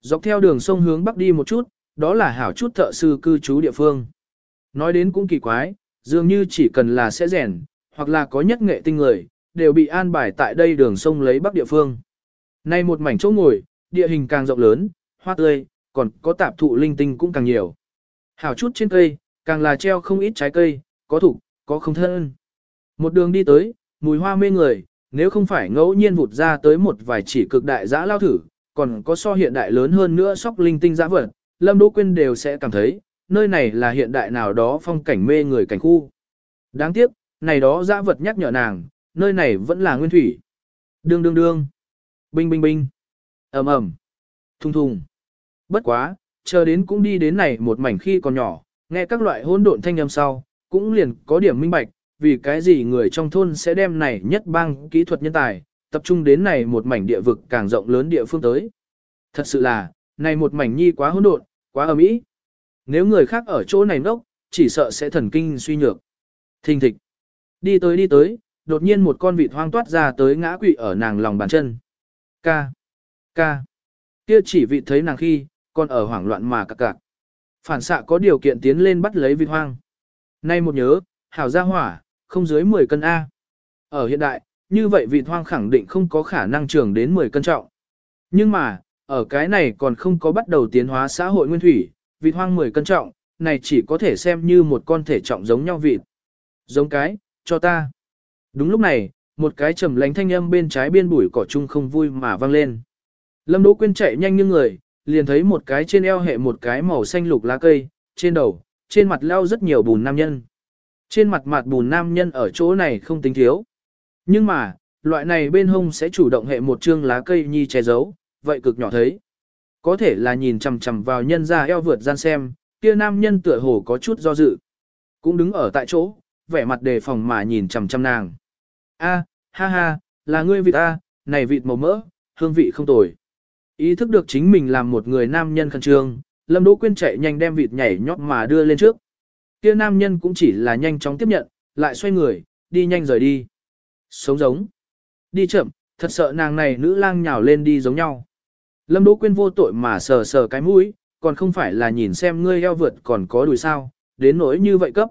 Dọc theo đường sông hướng bắc đi một chút, đó là hảo chút thợ sư cư trú địa phương. Nói đến cũng kỳ quái, dường như chỉ cần là sẽ rèn, hoặc là có nhất nghệ tinh người, đều bị an bài tại đây đường sông lấy bắc địa phương. Nay một mảnh chỗ ngồi, địa hình càng rộng lớn, hoa tươi, còn có tạp thụ linh tinh cũng càng nhiều. Hảo chút trên cây, càng là treo không ít trái cây, có thủ, có không thân. Một đường đi tới, mùi hoa mê người, nếu không phải ngẫu nhiên vụt ra tới một vài chỉ cực đại dã lao thử, còn có so hiện đại lớn hơn nữa sóc linh tinh dã vật, Lâm Đỗ Quyên đều sẽ cảm thấy, nơi này là hiện đại nào đó phong cảnh mê người cảnh khu. Đáng tiếc, này đó dã vật nhắc nhở nàng, nơi này vẫn là nguyên thủy. Đương đương đương. Binh binh binh. ầm ầm. Thùng thùng. Bất quá, chờ đến cũng đi đến này một mảnh khi còn nhỏ, nghe các loại hỗn độn thanh âm sau, cũng liền có điểm minh bạch, vì cái gì người trong thôn sẽ đem này nhất bang kỹ thuật nhân tài, tập trung đến này một mảnh địa vực càng rộng lớn địa phương tới. Thật sự là, này một mảnh nhi quá hỗn độn, quá ầm ĩ. Nếu người khác ở chỗ này nốc, chỉ sợ sẽ thần kinh suy nhược. Thình thịch. Đi tới đi tới, đột nhiên một con vịt hoang toát ra tới ngã quỵ ở nàng lòng bàn chân. Ca. Ca. Kia chỉ vị thấy nàng khi, còn ở hoảng loạn mà cạc cạc. Phản xạ có điều kiện tiến lên bắt lấy vịt hoang. Nay một nhớ, hảo gia hỏa, không dưới 10 cân A. Ở hiện đại, như vậy vịt hoang khẳng định không có khả năng trưởng đến 10 cân trọng. Nhưng mà, ở cái này còn không có bắt đầu tiến hóa xã hội nguyên thủy, vịt hoang 10 cân trọng, này chỉ có thể xem như một con thể trọng giống nhau vịt. Giống cái, cho ta. Đúng lúc này, một cái trầm lánh thanh âm bên trái biên bụi cỏ chung không vui mà vang lên. Lâm Đỗ Quyên chạy nhanh như người, liền thấy một cái trên eo hệ một cái màu xanh lục lá cây, trên đầu, trên mặt leo rất nhiều bùn nam nhân. Trên mặt mặt bùn nam nhân ở chỗ này không tính thiếu. Nhưng mà, loại này bên hông sẽ chủ động hệ một chương lá cây nhi che giấu, vậy cực nhỏ thấy. Có thể là nhìn chằm chằm vào nhân ra eo vượt gian xem, kia nam nhân tựa hồ có chút do dự. Cũng đứng ở tại chỗ, vẻ mặt đề phòng mà nhìn chằm chằm nàng. A, ha ha, là ngươi vịt ta, này vịt màu mỡ, hương vị không tồi. Ý thức được chính mình làm một người nam nhân khẩn trương, Lâm Đỗ Quyên chạy nhanh đem vịt nhảy nhót mà đưa lên trước. Kia nam nhân cũng chỉ là nhanh chóng tiếp nhận, lại xoay người, đi nhanh rời đi. Sống giống. Đi chậm, thật sợ nàng này nữ lang nhào lên đi giống nhau. Lâm Đỗ Quyên vô tội mà sờ sờ cái mũi, còn không phải là nhìn xem ngươi eo vượt còn có đùi sao, đến nỗi như vậy cấp.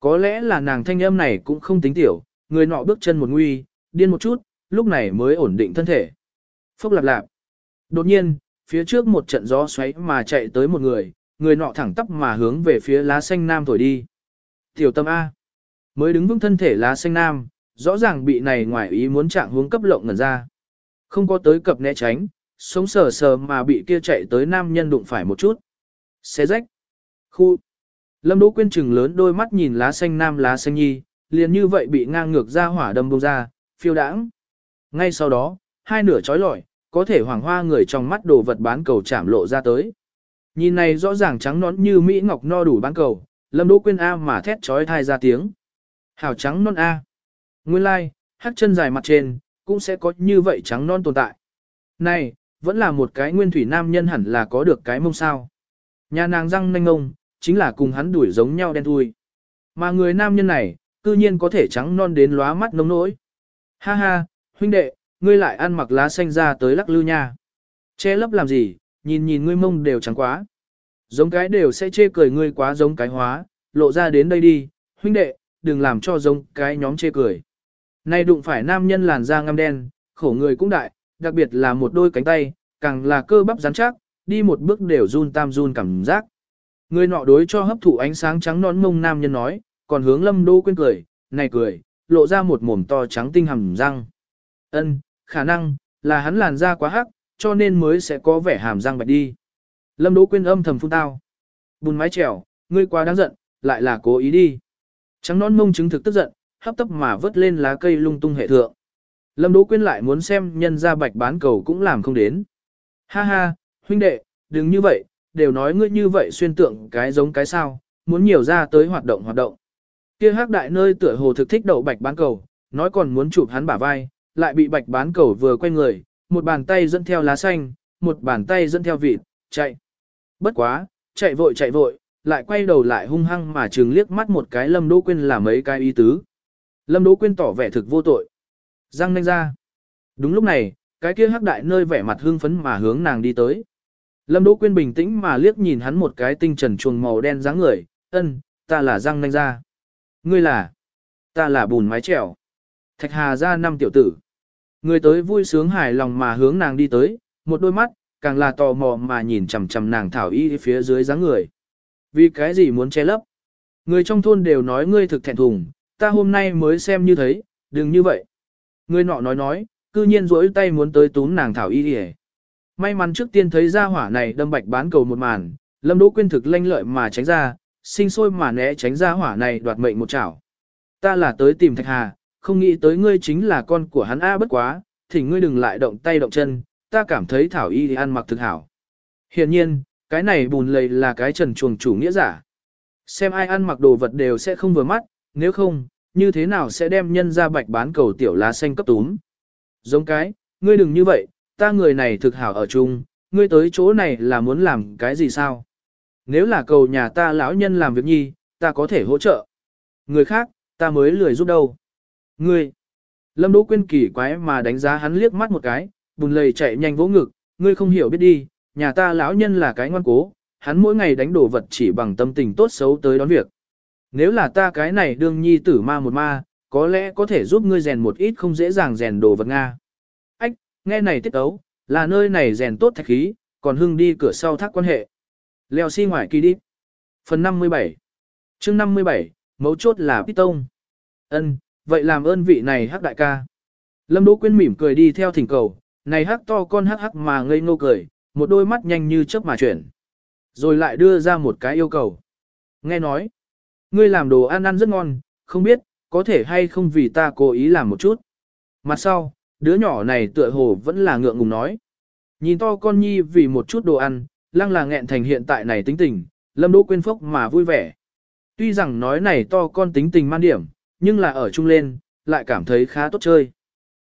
Có lẽ là nàng thanh âm này cũng không tính tiểu, người nọ bước chân một nguy, điên một chút, lúc này mới ổn định thân thể. Phốc lạp lạp. Đột nhiên, phía trước một trận gió xoáy mà chạy tới một người, người nọ thẳng tắp mà hướng về phía lá xanh nam thổi đi. Tiểu tâm A. Mới đứng vững thân thể lá xanh nam, rõ ràng bị này ngoài ý muốn trạng hướng cấp lộng ngần ra. Không có tới cập né tránh, sống sờ sờ mà bị kia chạy tới nam nhân đụng phải một chút. Xé rách. Khu. Lâm Đỗ Quyên trừng lớn đôi mắt nhìn lá xanh nam lá xanh nhi, liền như vậy bị ngang ngược ra hỏa đâm bông ra, phiêu đãng. Ngay sau đó, hai nửa chói lọi, có thể hoàng hoa người trong mắt đồ vật bán cầu chạm lộ ra tới. Nhìn này rõ ràng trắng nón như Mỹ Ngọc no đủ bán cầu, Lâm Đỗ Quyên A mà thét chói thai ra tiếng. Hảo trắng non A. Nguyên lai, like, hắc chân dài mặt trên, cũng sẽ có như vậy trắng non tồn tại. Này, vẫn là một cái nguyên thủy nam nhân hẳn là có được cái mông sao. Nhà nàng răng nanh ngông, chính là cùng hắn đuổi giống nhau đen thui. Mà người nam nhân này, cư nhiên có thể trắng non đến lóa mắt nông nỗi. Ha ha, huynh đệ, ngươi lại ăn mặc lá xanh ra tới lắc lư nha. Che lấp làm gì, nhìn nhìn ngươi mông đều trắng quá. Giống cái đều sẽ chê cười ngươi quá giống cái hóa, lộ ra đến đây đi, huynh đệ, đừng làm cho giống cái nhóm chê cười. Nay đụng phải nam nhân làn da ngăm đen, khổ người cũng đại, đặc biệt là một đôi cánh tay, càng là cơ bắp rắn chắc, đi một bước đều run tam run cảm giác. Người nọ đối cho hấp thụ ánh sáng trắng nón mông nam nhân nói, còn hướng lâm đô quên cười, này cười, lộ ra một mồm to trắng tinh hầm răng. Ân, khả năng, là hắn làn da quá hắc, cho nên mới sẽ có vẻ hàm răng bạch đi. Lâm Đỗ Quyên âm thầm phun tao. Bùn mái trèo, ngươi quá đáng giận, lại là cố ý đi. Trắng nón mông chứng thực tức giận, hấp tấp mà vớt lên lá cây lung tung hệ thượng. Lâm Đỗ Quyên lại muốn xem nhân ra bạch bán cầu cũng làm không đến. Ha ha, huynh đệ, đừng như vậy, đều nói ngươi như vậy xuyên tượng cái giống cái sao, muốn nhiều ra tới hoạt động hoạt động. Kia hắc đại nơi tựa hồ thực thích đậu bạch bán cầu, nói còn muốn chụp hắn bả vai, lại bị bạch bán cầu vừa quay người, một bàn tay dẫn theo lá xanh, một bàn tay dẫn theo vịt, chạy. Bất quá, chạy vội chạy vội, lại quay đầu lại hung hăng mà trừng liếc mắt một cái Lâm Đỗ Quyên là mấy cái ý tứ. Lâm Đỗ Quyên tỏ vẻ thực vô tội. Răng nanh ra. Đúng lúc này, cái kia hắc đại nơi vẻ mặt hưng phấn mà hướng nàng đi tới. Lâm Đỗ Quyên bình tĩnh mà liếc nhìn hắn một cái tinh trần chuồng màu đen dáng người, ân, ta là răng nanh ra. Ngươi là, ta là bùn mái trèo. Thạch Hà ra năm tiểu tử. Người tới vui sướng hài lòng mà hướng nàng đi tới, một đôi mắt, càng là tò mò mà nhìn chằm chằm nàng thảo y phía dưới dáng người. Vì cái gì muốn che lấp? Người trong thôn đều nói ngươi thực thẹn thùng, ta hôm nay mới xem như thấy, đừng như vậy. Người nọ nói nói, cư nhiên rỗi tay muốn tới túm nàng thảo y đi May mắn trước tiên thấy ra hỏa này đâm bạch bán cầu một màn, lâm đỗ quyên thực lanh lợi mà tránh ra, sinh sôi mà né tránh ra hỏa này đoạt mệnh một chảo. Ta là tới tìm thạch hà, không nghĩ tới ngươi chính là con của hắn A bất quá, thỉnh ngươi đừng lại động tay động chân, ta cảm thấy thảo y thì ăn mặc thực hảo. Hiện nhiên, cái này bùn lầy là cái trần chuồng chủ nghĩa giả. Xem ai ăn mặc đồ vật đều sẽ không vừa mắt, nếu không, như thế nào sẽ đem nhân ra bạch bán cầu tiểu lá xanh cấp túm. Giống cái, ngươi đừng như vậy, ta người này thực hảo ở chung, ngươi tới chỗ này là muốn làm cái gì sao? Nếu là cầu nhà ta lão nhân làm việc nhi, ta có thể hỗ trợ. Người khác, ta mới lười giúp đâu. Ngươi, Lâm Đỗ Quyên kỳ quái mà đánh giá hắn liếc mắt một cái, bùn lầy chạy nhanh vỗ ngực, ngươi không hiểu biết đi, nhà ta lão nhân là cái ngoan cố, hắn mỗi ngày đánh đổ vật chỉ bằng tâm tình tốt xấu tới đón việc. Nếu là ta cái này đương nhi tử ma một ma, có lẽ có thể giúp ngươi rèn một ít không dễ dàng rèn đồ vật Nga. Nghe này tiết ấu, là nơi này rèn tốt thạch khí, còn hưng đi cửa sau thác quan hệ. Leo xi si ngoài kỳ đi. Phần 57 chương 57, mấu chốt là Piston. ân vậy làm ơn vị này hắc đại ca. Lâm Đỗ Quyên mỉm cười đi theo thỉnh cầu, này hắc to con hắc hắc mà ngây ngô cười, một đôi mắt nhanh như chớp mà chuyển. Rồi lại đưa ra một cái yêu cầu. Nghe nói, ngươi làm đồ ăn ăn rất ngon, không biết, có thể hay không vì ta cố ý làm một chút. Mặt sau, đứa nhỏ này tựa hồ vẫn là ngượng ngùng nói. Nhìn to con nhi vì một chút đồ ăn, lăng là nghẹn thành hiện tại này tính tình, lâm đỗ quên phốc mà vui vẻ. Tuy rằng nói này to con tính tình man điểm, nhưng là ở chung lên, lại cảm thấy khá tốt chơi.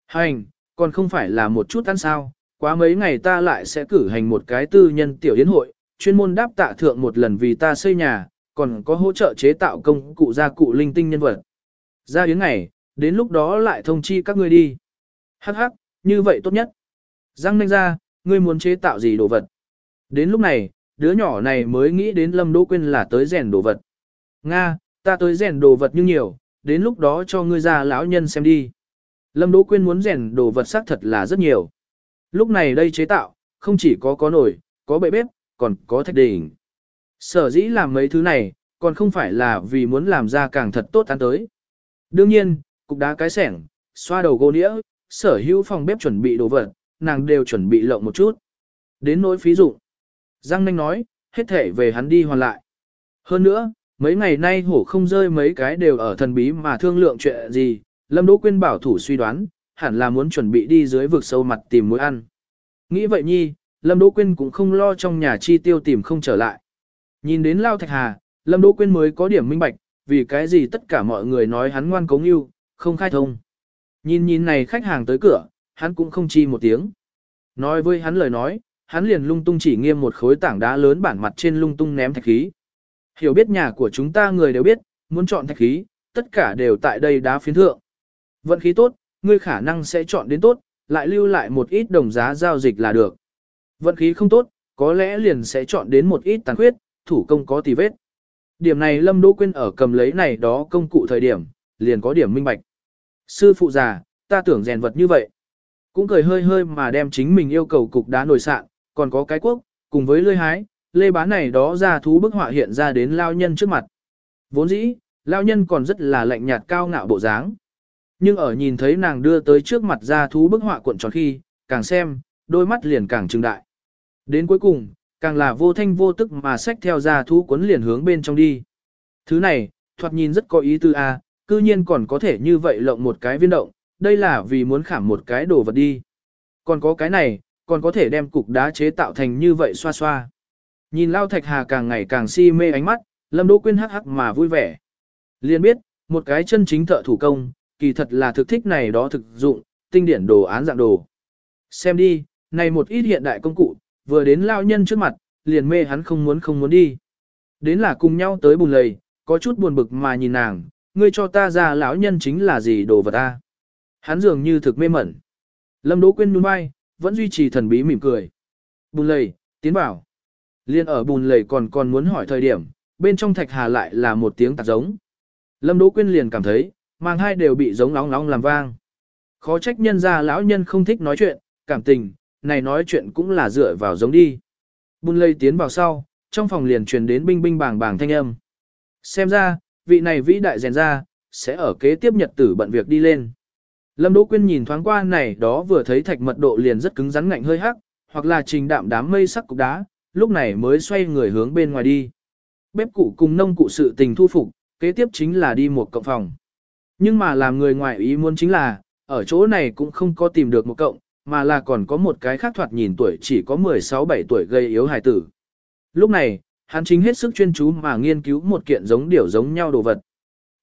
Hành, còn không phải là một chút ăn sao, quá mấy ngày ta lại sẽ cử hành một cái tư nhân tiểu yến hội, chuyên môn đáp tạ thượng một lần vì ta xây nhà, còn có hỗ trợ chế tạo công cụ gia cụ linh tinh nhân vật. Ra yến ngày, đến lúc đó lại thông chi các ngươi đi. Hắc hắc, như vậy tốt nhất. Giang nanh ra, ngươi muốn chế tạo gì đồ vật. Đến lúc này, đứa nhỏ này mới nghĩ đến Lâm Đỗ Quyên là tới rèn đồ vật. Nga, ta tới rèn đồ vật như nhiều, đến lúc đó cho ngươi ra lão nhân xem đi. Lâm Đỗ Quyên muốn rèn đồ vật xác thật là rất nhiều. Lúc này đây chế tạo, không chỉ có có nồi, có bệ bếp, còn có thạch đỉnh. Sở dĩ làm mấy thứ này, còn không phải là vì muốn làm ra càng thật tốt ăn tới. Đương nhiên, cục đá cái sẻng, xoa đầu gô nĩa, sở hữu phòng bếp chuẩn bị đồ vật, nàng đều chuẩn bị lộng một chút. Đến nỗi phí dụng. Giang Nanh nói, hết thể về hắn đi hoàn lại. Hơn nữa, mấy ngày nay hổ không rơi mấy cái đều ở thần bí mà thương lượng chuyện gì, Lâm Đỗ Quyên bảo thủ suy đoán, hẳn là muốn chuẩn bị đi dưới vực sâu mặt tìm mối ăn. Nghĩ vậy nhi, Lâm Đỗ Quyên cũng không lo trong nhà chi tiêu tìm không trở lại. Nhìn đến Lao Thạch Hà, Lâm Đỗ Quyên mới có điểm minh bạch, vì cái gì tất cả mọi người nói hắn ngoan cống yêu, không khai thông. Nhìn nhìn này khách hàng tới cửa, hắn cũng không chi một tiếng. Nói với hắn lời nói, hắn liền lung tung chỉ nghiêm một khối tảng đá lớn bản mặt trên lung tung ném thạch khí. Hiểu biết nhà của chúng ta người đều biết, muốn chọn thạch khí, tất cả đều tại đây đá phiến thượng. Vận khí tốt, ngươi khả năng sẽ chọn đến tốt, lại lưu lại một ít đồng giá giao dịch là được. Vận khí không tốt, có lẽ liền sẽ chọn đến một ít tàn khuyết, thủ công có tì vết. Điểm này Lâm Đỗ Quyên ở cầm lấy này đó công cụ thời điểm, liền có điểm minh bạch. Sư phụ già, ta tưởng rèn vật như vậy. Cũng cười hơi hơi mà đem chính mình yêu cầu cục đá nổi sạn, còn có cái quốc, cùng với lơi hái, lê bán này đó ra thú bức họa hiện ra đến lao nhân trước mặt. Vốn dĩ, lao nhân còn rất là lạnh nhạt cao ngạo bộ dáng. Nhưng ở nhìn thấy nàng đưa tới trước mặt ra thú bức họa cuộn tròn khi, càng xem, đôi mắt liền càng trừng đại. Đến cuối cùng, càng là vô thanh vô tức mà xách theo ra thú cuốn liền hướng bên trong đi. Thứ này, thoạt nhìn rất có ý tư a, cư nhiên còn có thể như vậy lộng một cái viên động, đây là vì muốn khảm một cái đồ vật đi. Còn có cái này, còn có thể đem cục đá chế tạo thành như vậy xoa xoa. Nhìn Lao Thạch Hà càng ngày càng si mê ánh mắt, Lâm Đỗ Quyên hắc hắc mà vui vẻ. Liên biết, một cái chân chính thợ thủ công, kỳ thật là thực thích này đó thực dụng, tinh điển đồ án dạng đồ. Xem đi, này một ít hiện đại công cụ, vừa đến lao nhân trước mặt, liền mê hắn không muốn không muốn đi. Đến là cùng nhau tới bùn lầy, có chút buồn bực mà nhìn nàng, ngươi cho ta ra lão nhân chính là gì đồ vật ta. Hắn dường như thực mê mẩn. Lâm Đỗ Quyên nhún vai, vẫn duy trì thần bí mỉm cười. Bùn lầy, tiến vào. Liên ở bùn lầy còn còn muốn hỏi thời điểm, bên trong thạch hà lại là một tiếng tạc giống. Lâm Đỗ Quyên liền cảm thấy, mang hai đều bị giống nóng nóng làm vang. Khó trách nhân ra lão nhân không thích nói chuyện, cảm tình, này nói chuyện cũng là dựa vào giống đi. Bùn lầy tiến vào sau, trong phòng liền truyền đến binh binh bàng bàng thanh âm. Xem ra, vị này vĩ đại rèn ra, sẽ ở kế tiếp nhật tử bận việc đi lên. Lâm Đỗ Quyên nhìn thoáng qua này đó vừa thấy thạch mật độ liền rất cứng rắn ngạnh hơi hắc, hoặc là trình đạm đám mây sắc cục đá, lúc này mới xoay người hướng bên ngoài đi. Bếp cụ cùng nông cụ sự tình thu phục, kế tiếp chính là đi một cộng phòng. Nhưng mà làm người ngoài ý muốn chính là, ở chỗ này cũng không có tìm được một cộng, mà là còn có một cái khác thoạt nhìn tuổi chỉ có 16-17 tuổi gây yếu hài tử. Lúc này, hắn chính hết sức chuyên chú mà nghiên cứu một kiện giống điểu giống nhau đồ vật.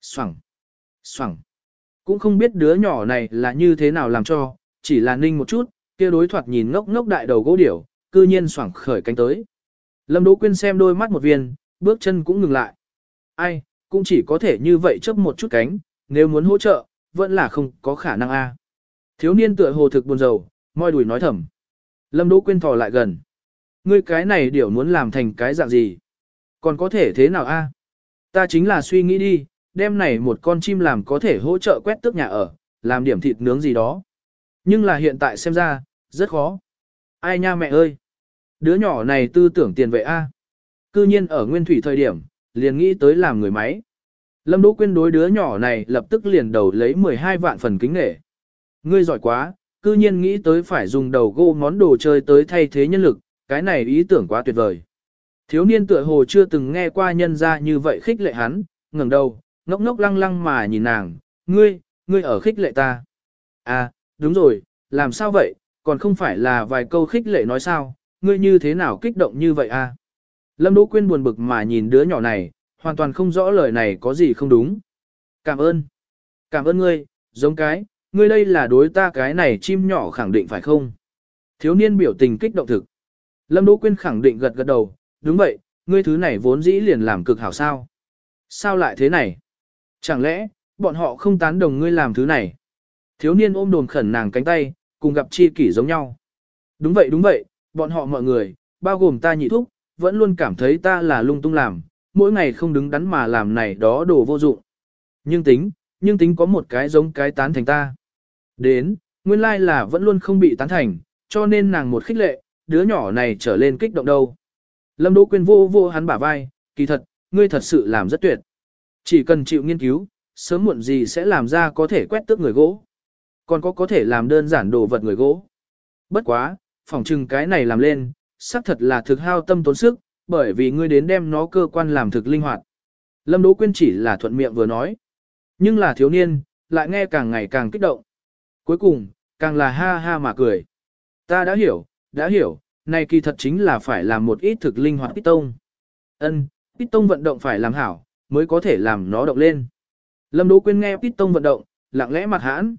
Xoẳng, xoẳng. Cũng không biết đứa nhỏ này là như thế nào làm cho, chỉ là ninh một chút, kia đối thoạt nhìn ngốc ngốc đại đầu gỗ điểu, cư nhiên xoẳng khởi cánh tới. Lâm Đỗ Quyên xem đôi mắt một viên, bước chân cũng ngừng lại. Ai, cũng chỉ có thể như vậy chấp một chút cánh, nếu muốn hỗ trợ, vẫn là không có khả năng a. Thiếu niên tựa hồ thực buồn rầu, môi đùi nói thầm. Lâm Đỗ Quyên thò lại gần. Ngươi cái này điểu muốn làm thành cái dạng gì? Còn có thể thế nào a? Ta chính là suy nghĩ đi, đem này một con chim làm có thể hỗ trợ quét tước nhà ở, làm điểm thịt nướng gì đó. Nhưng là hiện tại xem ra, rất khó. Ai nha mẹ ơi! Đứa nhỏ này tư tưởng tiền vệ A. Cư nhiên ở nguyên thủy thời điểm, liền nghĩ tới làm người máy. Lâm Đỗ Quyên đối đứa nhỏ này lập tức liền đầu lấy 12 vạn phần kính nghệ. Ngươi giỏi quá, cư nhiên nghĩ tới phải dùng đầu gỗ món đồ chơi tới thay thế nhân lực, cái này ý tưởng quá tuyệt vời. Thiếu niên tựa hồ chưa từng nghe qua nhân ra như vậy khích lệ hắn, ngẩng đầu, ngốc ngốc lăng lăng mà nhìn nàng, ngươi, ngươi ở khích lệ ta. À, đúng rồi, làm sao vậy, còn không phải là vài câu khích lệ nói sao, ngươi như thế nào kích động như vậy à? Lâm Đỗ Quyên buồn bực mà nhìn đứa nhỏ này, hoàn toàn không rõ lời này có gì không đúng. Cảm ơn. Cảm ơn ngươi, giống cái, ngươi đây là đối ta cái này chim nhỏ khẳng định phải không? Thiếu niên biểu tình kích động thực. Lâm Đỗ Quyên khẳng định gật gật đầu, đúng vậy, ngươi thứ này vốn dĩ liền làm cực hảo sao. Sao lại thế này? Chẳng lẽ, bọn họ không tán đồng ngươi làm thứ này? Thiếu niên ôm đồn khẩn nàng cánh tay, cùng gặp chi kỷ giống nhau. Đúng vậy đúng vậy, bọn họ mọi người, bao gồm ta nhị thúc, vẫn luôn cảm thấy ta là lung tung làm, mỗi ngày không đứng đắn mà làm này đó đồ vô dụng. Nhưng tính, nhưng tính có một cái giống cái tán thành ta. Đến, nguyên lai là vẫn luôn không bị tán thành, cho nên nàng một khích lệ, đứa nhỏ này trở lên kích động đâu. Lâm Đỗ Quyên vô vô hắn bả vai, kỳ thật, ngươi thật sự làm rất tuyệt. Chỉ cần chịu nghiên cứu, sớm muộn gì sẽ làm ra có thể quét tước người gỗ. Còn có có thể làm đơn giản đồ vật người gỗ. Bất quá, phỏng chừng cái này làm lên, xác thật là thực hao tâm tốn sức, bởi vì ngươi đến đem nó cơ quan làm thực linh hoạt. Lâm Đỗ Quyên chỉ là thuận miệng vừa nói. Nhưng là thiếu niên, lại nghe càng ngày càng kích động. Cuối cùng, càng là ha ha mà cười. Ta đã hiểu, đã hiểu, này kỳ thật chính là phải làm một ít thực linh hoạt tông. Ân, tông vận động phải làm hảo, mới có thể làm nó động lên. Lâm Đỗ Quyên nghe tông vận động, lặng lẽ mặt hãn.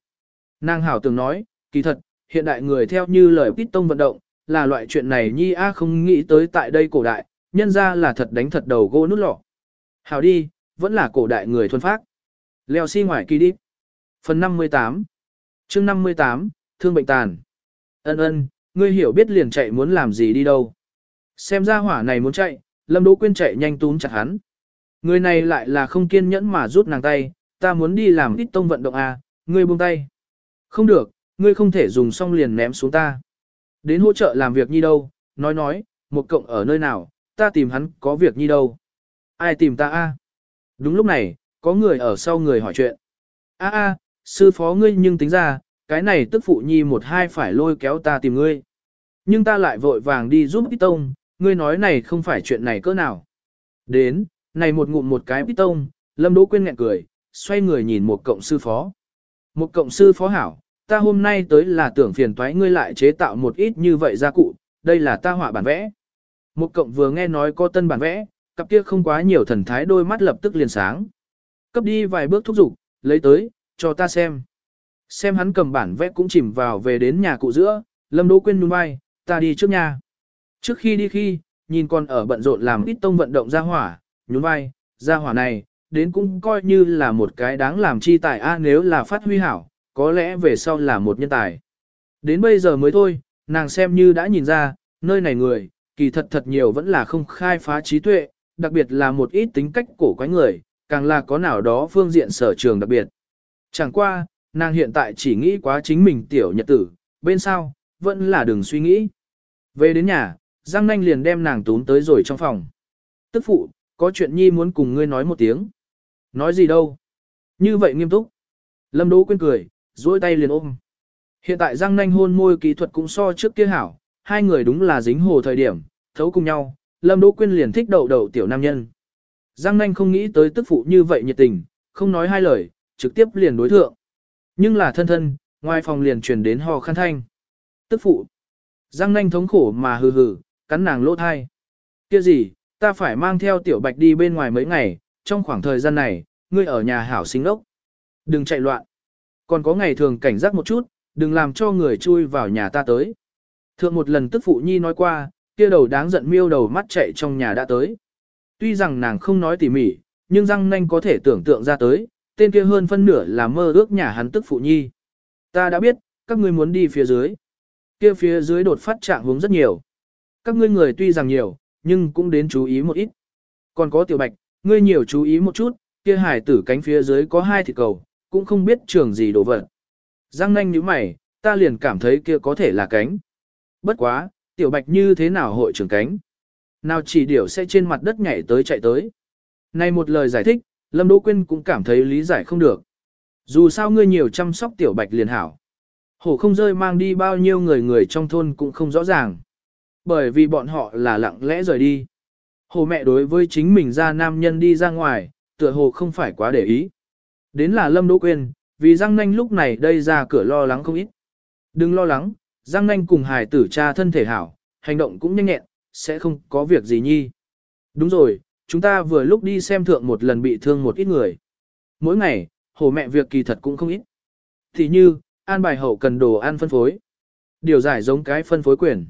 Nàng hảo tưởng nói, kỳ thật, hiện đại người theo như lời tông vận động, là loại chuyện này nhi a không nghĩ tới tại đây cổ đại, nhân ra là thật đánh thật đầu gỗ nút lọ. Hảo đi, vẫn là cổ đại người thuần phác Leo xi si ngoài kỳ đi. Phần 58 chương 58, Thương bệnh tàn. Ân ân, ngươi hiểu biết liền chạy muốn làm gì đi đâu. Xem ra hỏa này muốn chạy, Lâm Đỗ Quyên chạy nhanh túm chặt hắn. Người này lại là không kiên nhẫn mà rút nàng tay, ta muốn đi làm ít tông vận động à, ngươi buông tay. Không được, ngươi không thể dùng xong liền ném xuống ta. Đến hỗ trợ làm việc nhi đâu, nói nói, một cộng ở nơi nào, ta tìm hắn có việc nhi đâu. Ai tìm ta a? Đúng lúc này, có người ở sau người hỏi chuyện. A a, sư phó ngươi nhưng tính ra, cái này tức phụ nhi một hai phải lôi kéo ta tìm ngươi. Nhưng ta lại vội vàng đi giúp ít tông, ngươi nói này không phải chuyện này cỡ nào. Đến, này một ngụm một cái ít tông, lâm đỗ quyên nghẹn cười, xoay người nhìn một cộng sư phó. Một cộng sư phó hảo, ta hôm nay tới là tưởng phiền toái ngươi lại chế tạo một ít như vậy gia cụ, đây là ta họa bản vẽ. Một cộng vừa nghe nói có tân bản vẽ, cặp kia không quá nhiều thần thái đôi mắt lập tức liền sáng. Cấp đi vài bước thúc giục, lấy tới, cho ta xem. Xem hắn cầm bản vẽ cũng chìm vào về đến nhà cụ giữa, Lâm Đỗ Quyên nhún vai, ta đi trước nha. Trước khi đi khi, nhìn con ở bận rộn làm ít tông vận động ra hỏa, nhún vai, ra hỏa này, đến cũng coi như là một cái đáng làm chi tài a nếu là phát huy hảo, có lẽ về sau là một nhân tài. Đến bây giờ mới thôi, nàng xem như đã nhìn ra, nơi này người, kỳ thật thật nhiều vẫn là không khai phá trí tuệ, đặc biệt là một ít tính cách cổ quái người, càng là có nào đó phương diện sở trường đặc biệt. Chẳng qua, nàng hiện tại chỉ nghĩ quá chính mình tiểu nhật tử, bên sau, vẫn là đừng suy nghĩ. Về đến nhà, Giang Nanh liền đem nàng tún tới rồi trong phòng. Tức phụ, có chuyện nhi muốn cùng ngươi nói một tiếng. Nói gì đâu? Như vậy nghiêm túc. Lâm Đỗ quên cười, duỗi tay liền ôm. Hiện tại Giang Nanh hôn môi kỹ thuật cũng so trước kia hảo, hai người đúng là dính hồ thời điểm, thấu cùng nhau, Lâm Đỗ Quyên liền thích đậu đậu tiểu nam nhân. Giang Nanh không nghĩ tới tức phụ như vậy nhiệt tình, không nói hai lời, trực tiếp liền đối thượng. Nhưng là thân thân, ngoài phòng liền truyền đến hò khăn thanh. Tức phụ. Giang Nanh thống khổ mà hừ hừ, cắn nàng lỗ thai. Kia gì, ta phải mang theo tiểu bạch đi bên ngoài mấy ngày, trong khoảng thời gian này, ngươi ở nhà hảo sinh ốc. Đừng chạy loạn. Còn có ngày thường cảnh giác một chút, đừng làm cho người chui vào nhà ta tới. Thượng một lần tức phụ nhi nói qua, kia đầu đáng giận miêu đầu mắt chạy trong nhà đã tới. Tuy rằng nàng không nói tỉ mỉ, nhưng răng nanh có thể tưởng tượng ra tới, tên kia hơn phân nửa là mơ ước nhà hắn tức phụ nhi. Ta đã biết, các ngươi muốn đi phía dưới. Kia phía dưới đột phát trạng hướng rất nhiều. Các ngươi người tuy rằng nhiều, nhưng cũng đến chú ý một ít. Còn có tiểu bạch, ngươi nhiều chú ý một chút, kia hải tử cánh phía dưới có hai thịt cầu, cũng không biết trường gì đổ vật. Giang nanh như mày, ta liền cảm thấy kia có thể là cánh. Bất quá, tiểu bạch như thế nào hội trưởng cánh. Nào chỉ điểu sẽ trên mặt đất nhảy tới chạy tới. Này một lời giải thích, Lâm Đỗ Quyên cũng cảm thấy lý giải không được. Dù sao ngươi nhiều chăm sóc tiểu bạch liền hảo. Hổ không rơi mang đi bao nhiêu người người trong thôn cũng không rõ ràng. Bởi vì bọn họ là lặng lẽ rời đi. Hồ mẹ đối với chính mình ra nam nhân đi ra ngoài, tựa hồ không phải quá để ý. Đến là Lâm Đỗ Quyên, vì Giang Nanh lúc này đây ra cửa lo lắng không ít. Đừng lo lắng, Giang Nanh cùng hài tử cha thân thể hảo, hành động cũng nhanh nhẹn, sẽ không có việc gì nhi. Đúng rồi, chúng ta vừa lúc đi xem thượng một lần bị thương một ít người. Mỗi ngày, hồ mẹ việc kỳ thật cũng không ít. Thì như, an bài hậu cần đồ ăn phân phối. Điều giải giống cái phân phối quyền.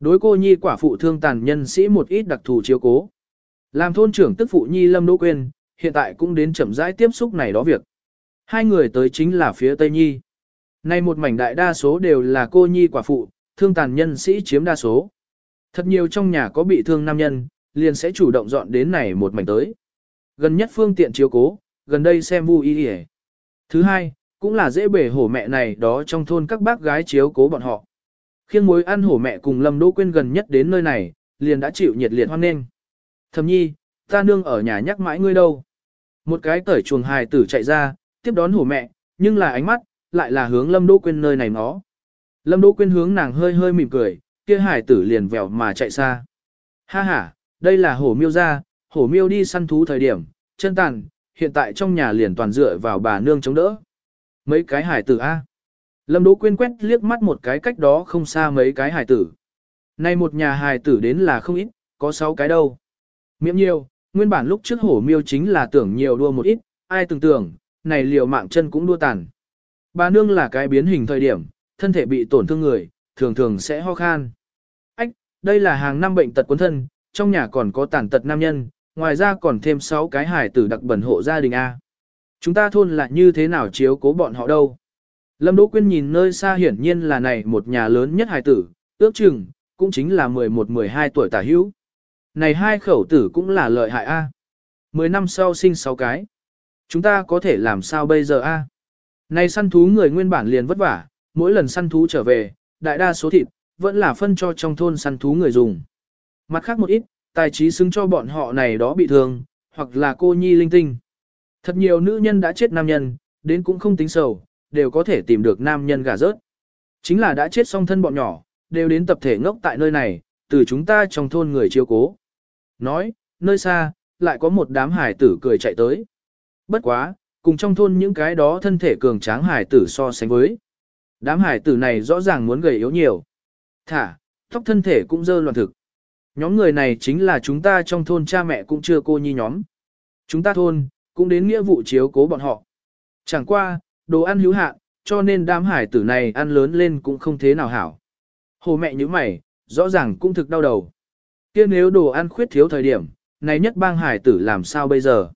Đối cô nhi quả phụ thương tàn nhân sĩ một ít đặc thù chiếu cố. Làm thôn trưởng tức phụ nhi Lâm Đỗ Quyên, hiện tại cũng đến chậm rãi tiếp xúc này đó việc. Hai người tới chính là phía Tây Nhi. Nay một mảnh đại đa số đều là cô nhi quả phụ, thương tàn nhân sĩ chiếm đa số. Thật nhiều trong nhà có bị thương nam nhân, liền sẽ chủ động dọn đến này một mảnh tới. Gần nhất phương tiện chiếu cố, gần đây xem vui ý hề. Thứ hai, cũng là dễ bể hổ mẹ này đó trong thôn các bác gái chiếu cố bọn họ. Khiêng mối ăn hổ mẹ cùng Lâm Đỗ Quyên gần nhất đến nơi này, liền đã chịu nhiệt liệt hoan nghênh. Thầm nhi, ta nương ở nhà nhắc mãi ngươi đâu. Một cái tởi chuồng hài tử chạy ra, tiếp đón hổ mẹ, nhưng là ánh mắt, lại là hướng Lâm Đỗ Quyên nơi này nó. Lâm Đỗ Quyên hướng nàng hơi hơi mỉm cười, kia hải tử liền vèo mà chạy xa. Ha ha, đây là hổ miêu ra, hổ miêu đi săn thú thời điểm, chân tàn, hiện tại trong nhà liền toàn dựa vào bà nương chống đỡ. Mấy cái hải tử A. Lâm Đỗ Quyên quét liếc mắt một cái cách đó không xa mấy cái hải tử. Nay một nhà hải tử đến là không ít, có sáu cái đâu. Miệng nhiều, nguyên bản lúc trước hổ miêu chính là tưởng nhiều đua một ít, ai tưởng tưởng, này liều mạng chân cũng đua tàn. Bà nương là cái biến hình thời điểm, thân thể bị tổn thương người, thường thường sẽ ho khan. Ách, đây là hàng năm bệnh tật cuốn thân, trong nhà còn có tàn tật nam nhân, ngoài ra còn thêm 6 cái hải tử đặc bẩn hộ gia đình A. Chúng ta thôn là như thế nào chiếu cố bọn họ đâu? Lâm Đỗ Quyên nhìn nơi xa hiển nhiên là này một nhà lớn nhất hải tử, ước chừng, cũng chính là 11-12 tuổi tả hữu. này hai khẩu tử cũng là lợi hại a. Mười năm sau sinh sáu cái. Chúng ta có thể làm sao bây giờ a? Này săn thú người nguyên bản liền vất vả, mỗi lần săn thú trở về, đại đa số thịt, vẫn là phân cho trong thôn săn thú người dùng. Mặt khác một ít, tài trí xứng cho bọn họ này đó bị thương, hoặc là cô nhi linh tinh. Thật nhiều nữ nhân đã chết nam nhân, đến cũng không tính sầu, đều có thể tìm được nam nhân gà rớt. Chính là đã chết song thân bọn nhỏ, đều đến tập thể ngốc tại nơi này, từ chúng ta trong thôn người chiêu cố. Nói, nơi xa, lại có một đám hải tử cười chạy tới. Bất quá, cùng trong thôn những cái đó thân thể cường tráng hải tử so sánh với. Đám hải tử này rõ ràng muốn gầy yếu nhiều. Thả, tóc thân thể cũng dơ loạn thực. Nhóm người này chính là chúng ta trong thôn cha mẹ cũng chưa cô nhi nhóm. Chúng ta thôn, cũng đến nghĩa vụ chiếu cố bọn họ. Chẳng qua, đồ ăn hữu hạn, cho nên đám hải tử này ăn lớn lên cũng không thế nào hảo. Hồ mẹ như mày, rõ ràng cũng thực đau đầu. kia nếu đồ ăn khuyết thiếu thời điểm, này nhất bang hải tử làm sao bây giờ?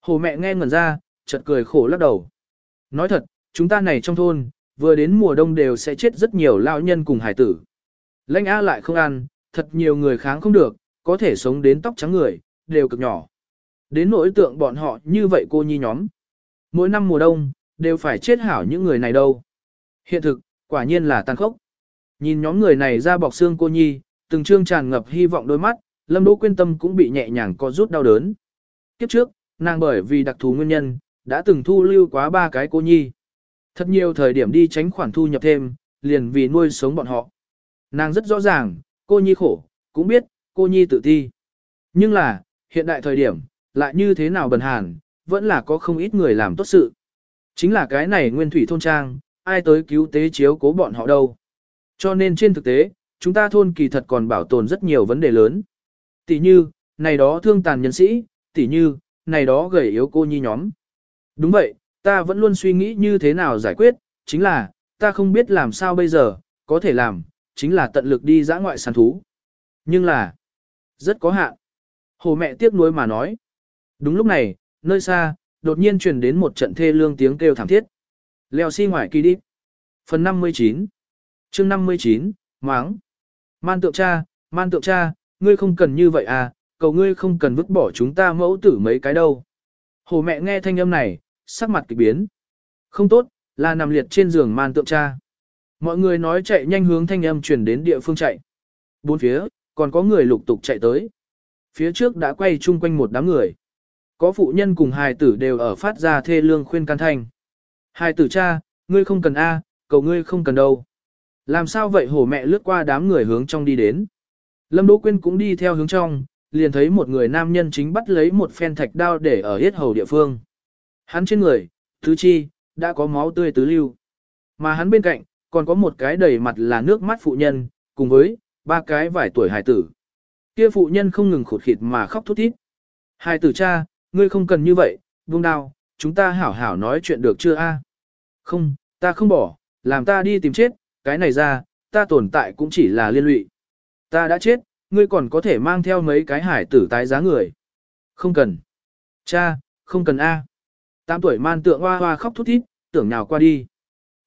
Hồ mẹ nghe ngẩn ra, chợt cười khổ lắc đầu. Nói thật, chúng ta này trong thôn, vừa đến mùa đông đều sẽ chết rất nhiều lao nhân cùng hải tử. lanh A lại không ăn, thật nhiều người kháng không được, có thể sống đến tóc trắng người, đều cực nhỏ. Đến nỗi tượng bọn họ như vậy cô nhi nhóm. Mỗi năm mùa đông, đều phải chết hảo những người này đâu. Hiện thực, quả nhiên là tàn khốc. Nhìn nhóm người này ra bọc xương cô nhi, từng trương tràn ngập hy vọng đôi mắt, Lâm Đỗ quyên tâm cũng bị nhẹ nhàng co rút đau đớn. Kiếp trước, nàng bởi vì đặc thù nguyên nhân, đã từng thu lưu quá ba cái cô nhi. Thật nhiều thời điểm đi tránh khoản thu nhập thêm, liền vì nuôi sống bọn họ. Nàng rất rõ ràng, cô nhi khổ, cũng biết, cô nhi tự ti. Nhưng là, hiện đại thời điểm, lại như thế nào bần hàn, vẫn là có không ít người làm tốt sự. Chính là cái này nguyên thủy thôn trang, ai tới cứu tế chiếu cố bọn họ đâu. Cho nên trên thực tế, chúng ta thôn kỳ thật còn bảo tồn rất nhiều vấn đề lớn. Tỷ như, này đó thương tàn nhân sĩ, tỷ như, này đó gầy yếu cô nhi nhóm. Đúng vậy, ta vẫn luôn suy nghĩ như thế nào giải quyết, chính là, ta không biết làm sao bây giờ, có thể làm, chính là tận lực đi dã ngoại săn thú. Nhưng là, rất có hạn. Hồ mẹ tiếc nuối mà nói. Đúng lúc này, nơi xa, đột nhiên truyền đến một trận thê lương tiếng kêu thảm thiết. Leo xi si ngoài kỳ đi. Phần 59 chương 59, máng. Man tượng cha, man tượng cha, ngươi không cần như vậy à, cầu ngươi không cần vứt bỏ chúng ta mẫu tử mấy cái đâu. Hồ mẹ nghe thanh âm này, sắc mặt kỳ biến. Không tốt, là nằm liệt trên giường man tượng cha. Mọi người nói chạy nhanh hướng thanh âm chuyển đến địa phương chạy. Bốn phía, còn có người lục tục chạy tới. Phía trước đã quay chung quanh một đám người. Có phụ nhân cùng hài tử đều ở phát ra thê lương khuyên can thanh. Hài tử cha, ngươi không cần A, cầu ngươi không cần đâu. Làm sao vậy hổ mẹ lướt qua đám người hướng trong đi đến. Lâm Đỗ Quyên cũng đi theo hướng trong, liền thấy một người nam nhân chính bắt lấy một phen thạch đao để ở yết hầu địa phương. Hắn trên người, thứ chi, đã có máu tươi tứ lưu. Mà hắn bên cạnh, còn có một cái đầy mặt là nước mắt phụ nhân, cùng với, ba cái vài tuổi hài tử. Kia phụ nhân không ngừng khụt khịt mà khóc thút thít. Hài tử cha, ngươi không cần như vậy, buông đao, chúng ta hảo hảo nói chuyện được chưa a? Không, ta không bỏ, làm ta đi tìm chết, cái này ra, ta tồn tại cũng chỉ là liên lụy. Ta đã chết, ngươi còn có thể mang theo mấy cái hải tử tái giá người. Không cần. Cha, không cần A. Tám tuổi man tượng hoa hoa khóc thút thít, tưởng nào qua đi.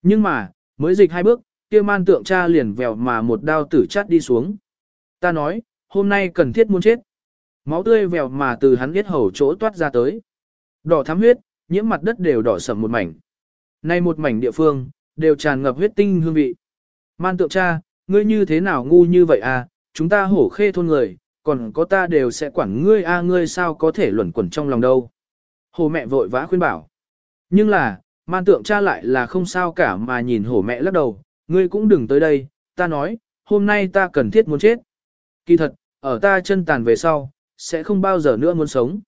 Nhưng mà, mới dịch hai bước, kia man tượng cha liền vèo mà một đao tử chát đi xuống. Ta nói, hôm nay cần thiết muốn chết. Máu tươi vèo mà từ hắn biết hầu chỗ toát ra tới. Đỏ thắm huyết, nhiễm mặt đất đều đỏ sầm một mảnh. Nay một mảnh địa phương, đều tràn ngập huyết tinh hương vị. Man tượng cha, ngươi như thế nào ngu như vậy à, chúng ta hổ khê thôn người, còn có ta đều sẽ quản ngươi a à, ngươi sao có thể luẩn quẩn trong lòng đâu. Hổ mẹ vội vã khuyên bảo. Nhưng là, man tượng cha lại là không sao cả mà nhìn hổ mẹ lắc đầu, ngươi cũng đừng tới đây, ta nói, hôm nay ta cần thiết muốn chết. Kỳ thật, ở ta chân tàn về sau, sẽ không bao giờ nữa muốn sống.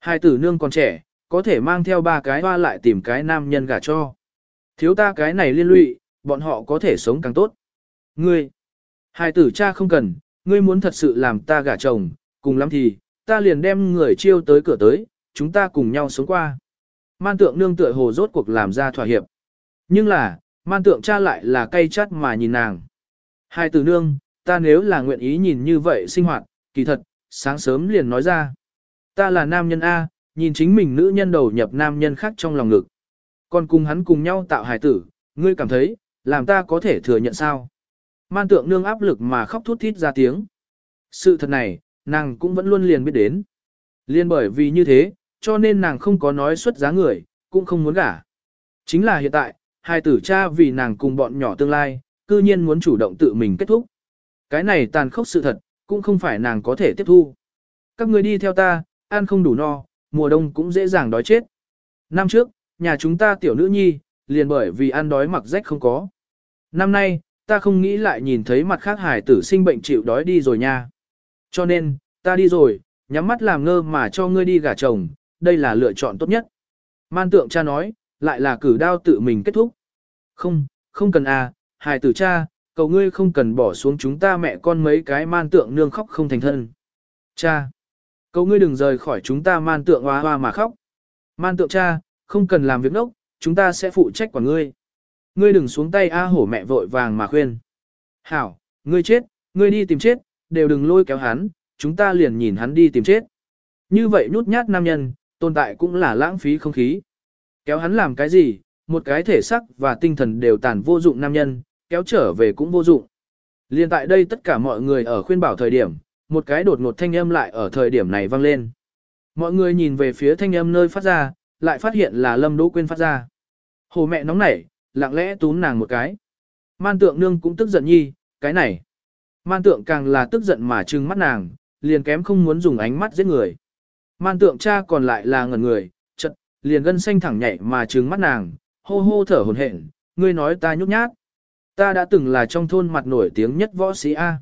Hai tử nương còn trẻ, có thể mang theo ba cái hoa lại tìm cái nam nhân gả cho. Thiếu ta cái này liên lụy, bọn họ có thể sống càng tốt. Ngươi, hai tử cha không cần, ngươi muốn thật sự làm ta gả chồng, cùng lắm thì, ta liền đem người chiêu tới cửa tới, chúng ta cùng nhau sống qua. Man tượng nương tựa hồ rốt cuộc làm ra thỏa hiệp. Nhưng là, man tượng cha lại là cay chát mà nhìn nàng. Hai tử nương, ta nếu là nguyện ý nhìn như vậy sinh hoạt, kỳ thật, sáng sớm liền nói ra. Ta là nam nhân A, nhìn chính mình nữ nhân đầu nhập nam nhân khác trong lòng ngực. Còn cùng hắn cùng nhau tạo hài tử, ngươi cảm thấy, làm ta có thể thừa nhận sao? Man tượng nương áp lực mà khóc thút thít ra tiếng. Sự thật này, nàng cũng vẫn luôn liền biết đến. Liên bởi vì như thế, cho nên nàng không có nói xuất giá người, cũng không muốn gả. Chính là hiện tại, hai tử cha vì nàng cùng bọn nhỏ tương lai, cư nhiên muốn chủ động tự mình kết thúc. Cái này tàn khốc sự thật, cũng không phải nàng có thể tiếp thu. Các người đi theo ta, ăn không đủ no, mùa đông cũng dễ dàng đói chết. Năm trước, nhà chúng ta tiểu nữ nhi, liền bởi vì ăn đói mặc rách không có. Năm nay, ta không nghĩ lại nhìn thấy mặt khác hải tử sinh bệnh chịu đói đi rồi nha. Cho nên, ta đi rồi, nhắm mắt làm ngơ mà cho ngươi đi gả chồng, đây là lựa chọn tốt nhất. Man tượng cha nói, lại là cử đao tự mình kết thúc. Không, không cần à, hải tử cha, cầu ngươi không cần bỏ xuống chúng ta mẹ con mấy cái man tượng nương khóc không thành thân. Cha, cầu ngươi đừng rời khỏi chúng ta man tượng hoa hoa mà khóc. Man tượng cha, không cần làm việc nốc, chúng ta sẽ phụ trách quản ngươi. Ngươi đừng xuống tay A hổ mẹ vội vàng mà khuyên. Hảo, ngươi chết, ngươi đi tìm chết, đều đừng lôi kéo hắn, chúng ta liền nhìn hắn đi tìm chết. Như vậy nhút nhát nam nhân, tồn tại cũng là lãng phí không khí. Kéo hắn làm cái gì, một cái thể sắc và tinh thần đều tàn vô dụng nam nhân, kéo trở về cũng vô dụng. Liên tại đây tất cả mọi người ở khuyên bảo thời điểm, một cái đột ngột thanh âm lại ở thời điểm này vang lên. Mọi người nhìn về phía thanh âm nơi phát ra, lại phát hiện là Lâm Đỗ Quyên phát ra. Hồ mẹ nóng nảy, lặng lẽ túm nàng một cái. Man tượng nương cũng tức giận nhi, cái này. Man tượng càng là tức giận mà trừng mắt nàng, liền kém không muốn dùng ánh mắt giết người. Man tượng cha còn lại là ngẩn người, chật, liền gân xanh thẳng nhảy mà trừng mắt nàng, hô hô thở hổn hển, ngươi nói ta nhút nhát. Ta đã từng là trong thôn mặt nổi tiếng nhất võ sĩ A.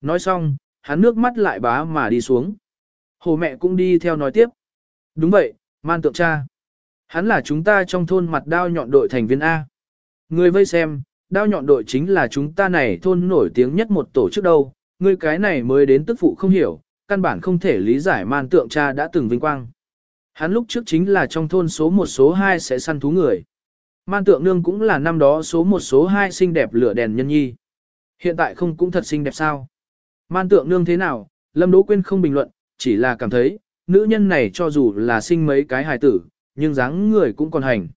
Nói xong, hắn nước mắt lại bá mà đi xuống. Hồ mẹ cũng đi theo nói tiếp. Đúng vậy, man tượng cha. Hắn là chúng ta trong thôn mặt đao nhọn đội thành viên A. người vây xem, đao nhọn đội chính là chúng ta này thôn nổi tiếng nhất một tổ chức đâu, người cái này mới đến tức phụ không hiểu, căn bản không thể lý giải man tượng cha đã từng vinh quang. Hắn lúc trước chính là trong thôn số một số hai sẽ săn thú người. Man tượng nương cũng là năm đó số một số hai xinh đẹp lửa đèn nhân nhi. Hiện tại không cũng thật xinh đẹp sao. Man tượng nương thế nào, Lâm Đỗ Quyên không bình luận, chỉ là cảm thấy, nữ nhân này cho dù là sinh mấy cái hài tử, nhưng dáng người cũng còn hành.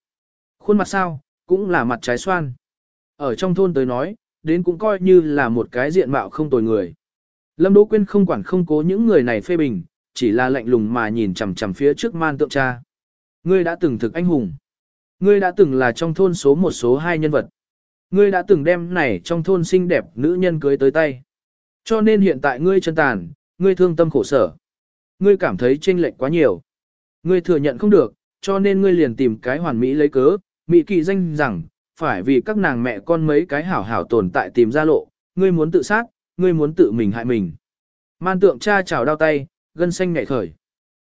Khuôn mặt sao, cũng là mặt trái xoan. Ở trong thôn tới nói, đến cũng coi như là một cái diện mạo không tồi người. Lâm Đỗ Quyên không quản không cố những người này phê bình, chỉ là lạnh lùng mà nhìn chằm chằm phía trước man tượng cha. Ngươi đã từng thực anh hùng. Ngươi đã từng là trong thôn số một số hai nhân vật. Ngươi đã từng đem này trong thôn xinh đẹp nữ nhân cưới tới tay. Cho nên hiện tại ngươi chân tàn, ngươi thương tâm khổ sở. Ngươi cảm thấy chênh lệch quá nhiều. Ngươi thừa nhận không được, cho nên ngươi liền tìm cái hoàn mỹ lấy cớ, mỹ kỳ danh rằng, phải vì các nàng mẹ con mấy cái hảo hảo tồn tại tìm ra lộ, ngươi muốn tự sát, ngươi muốn tự mình hại mình. Man tượng cha chào đau tay, gân xanh nhảy khởi.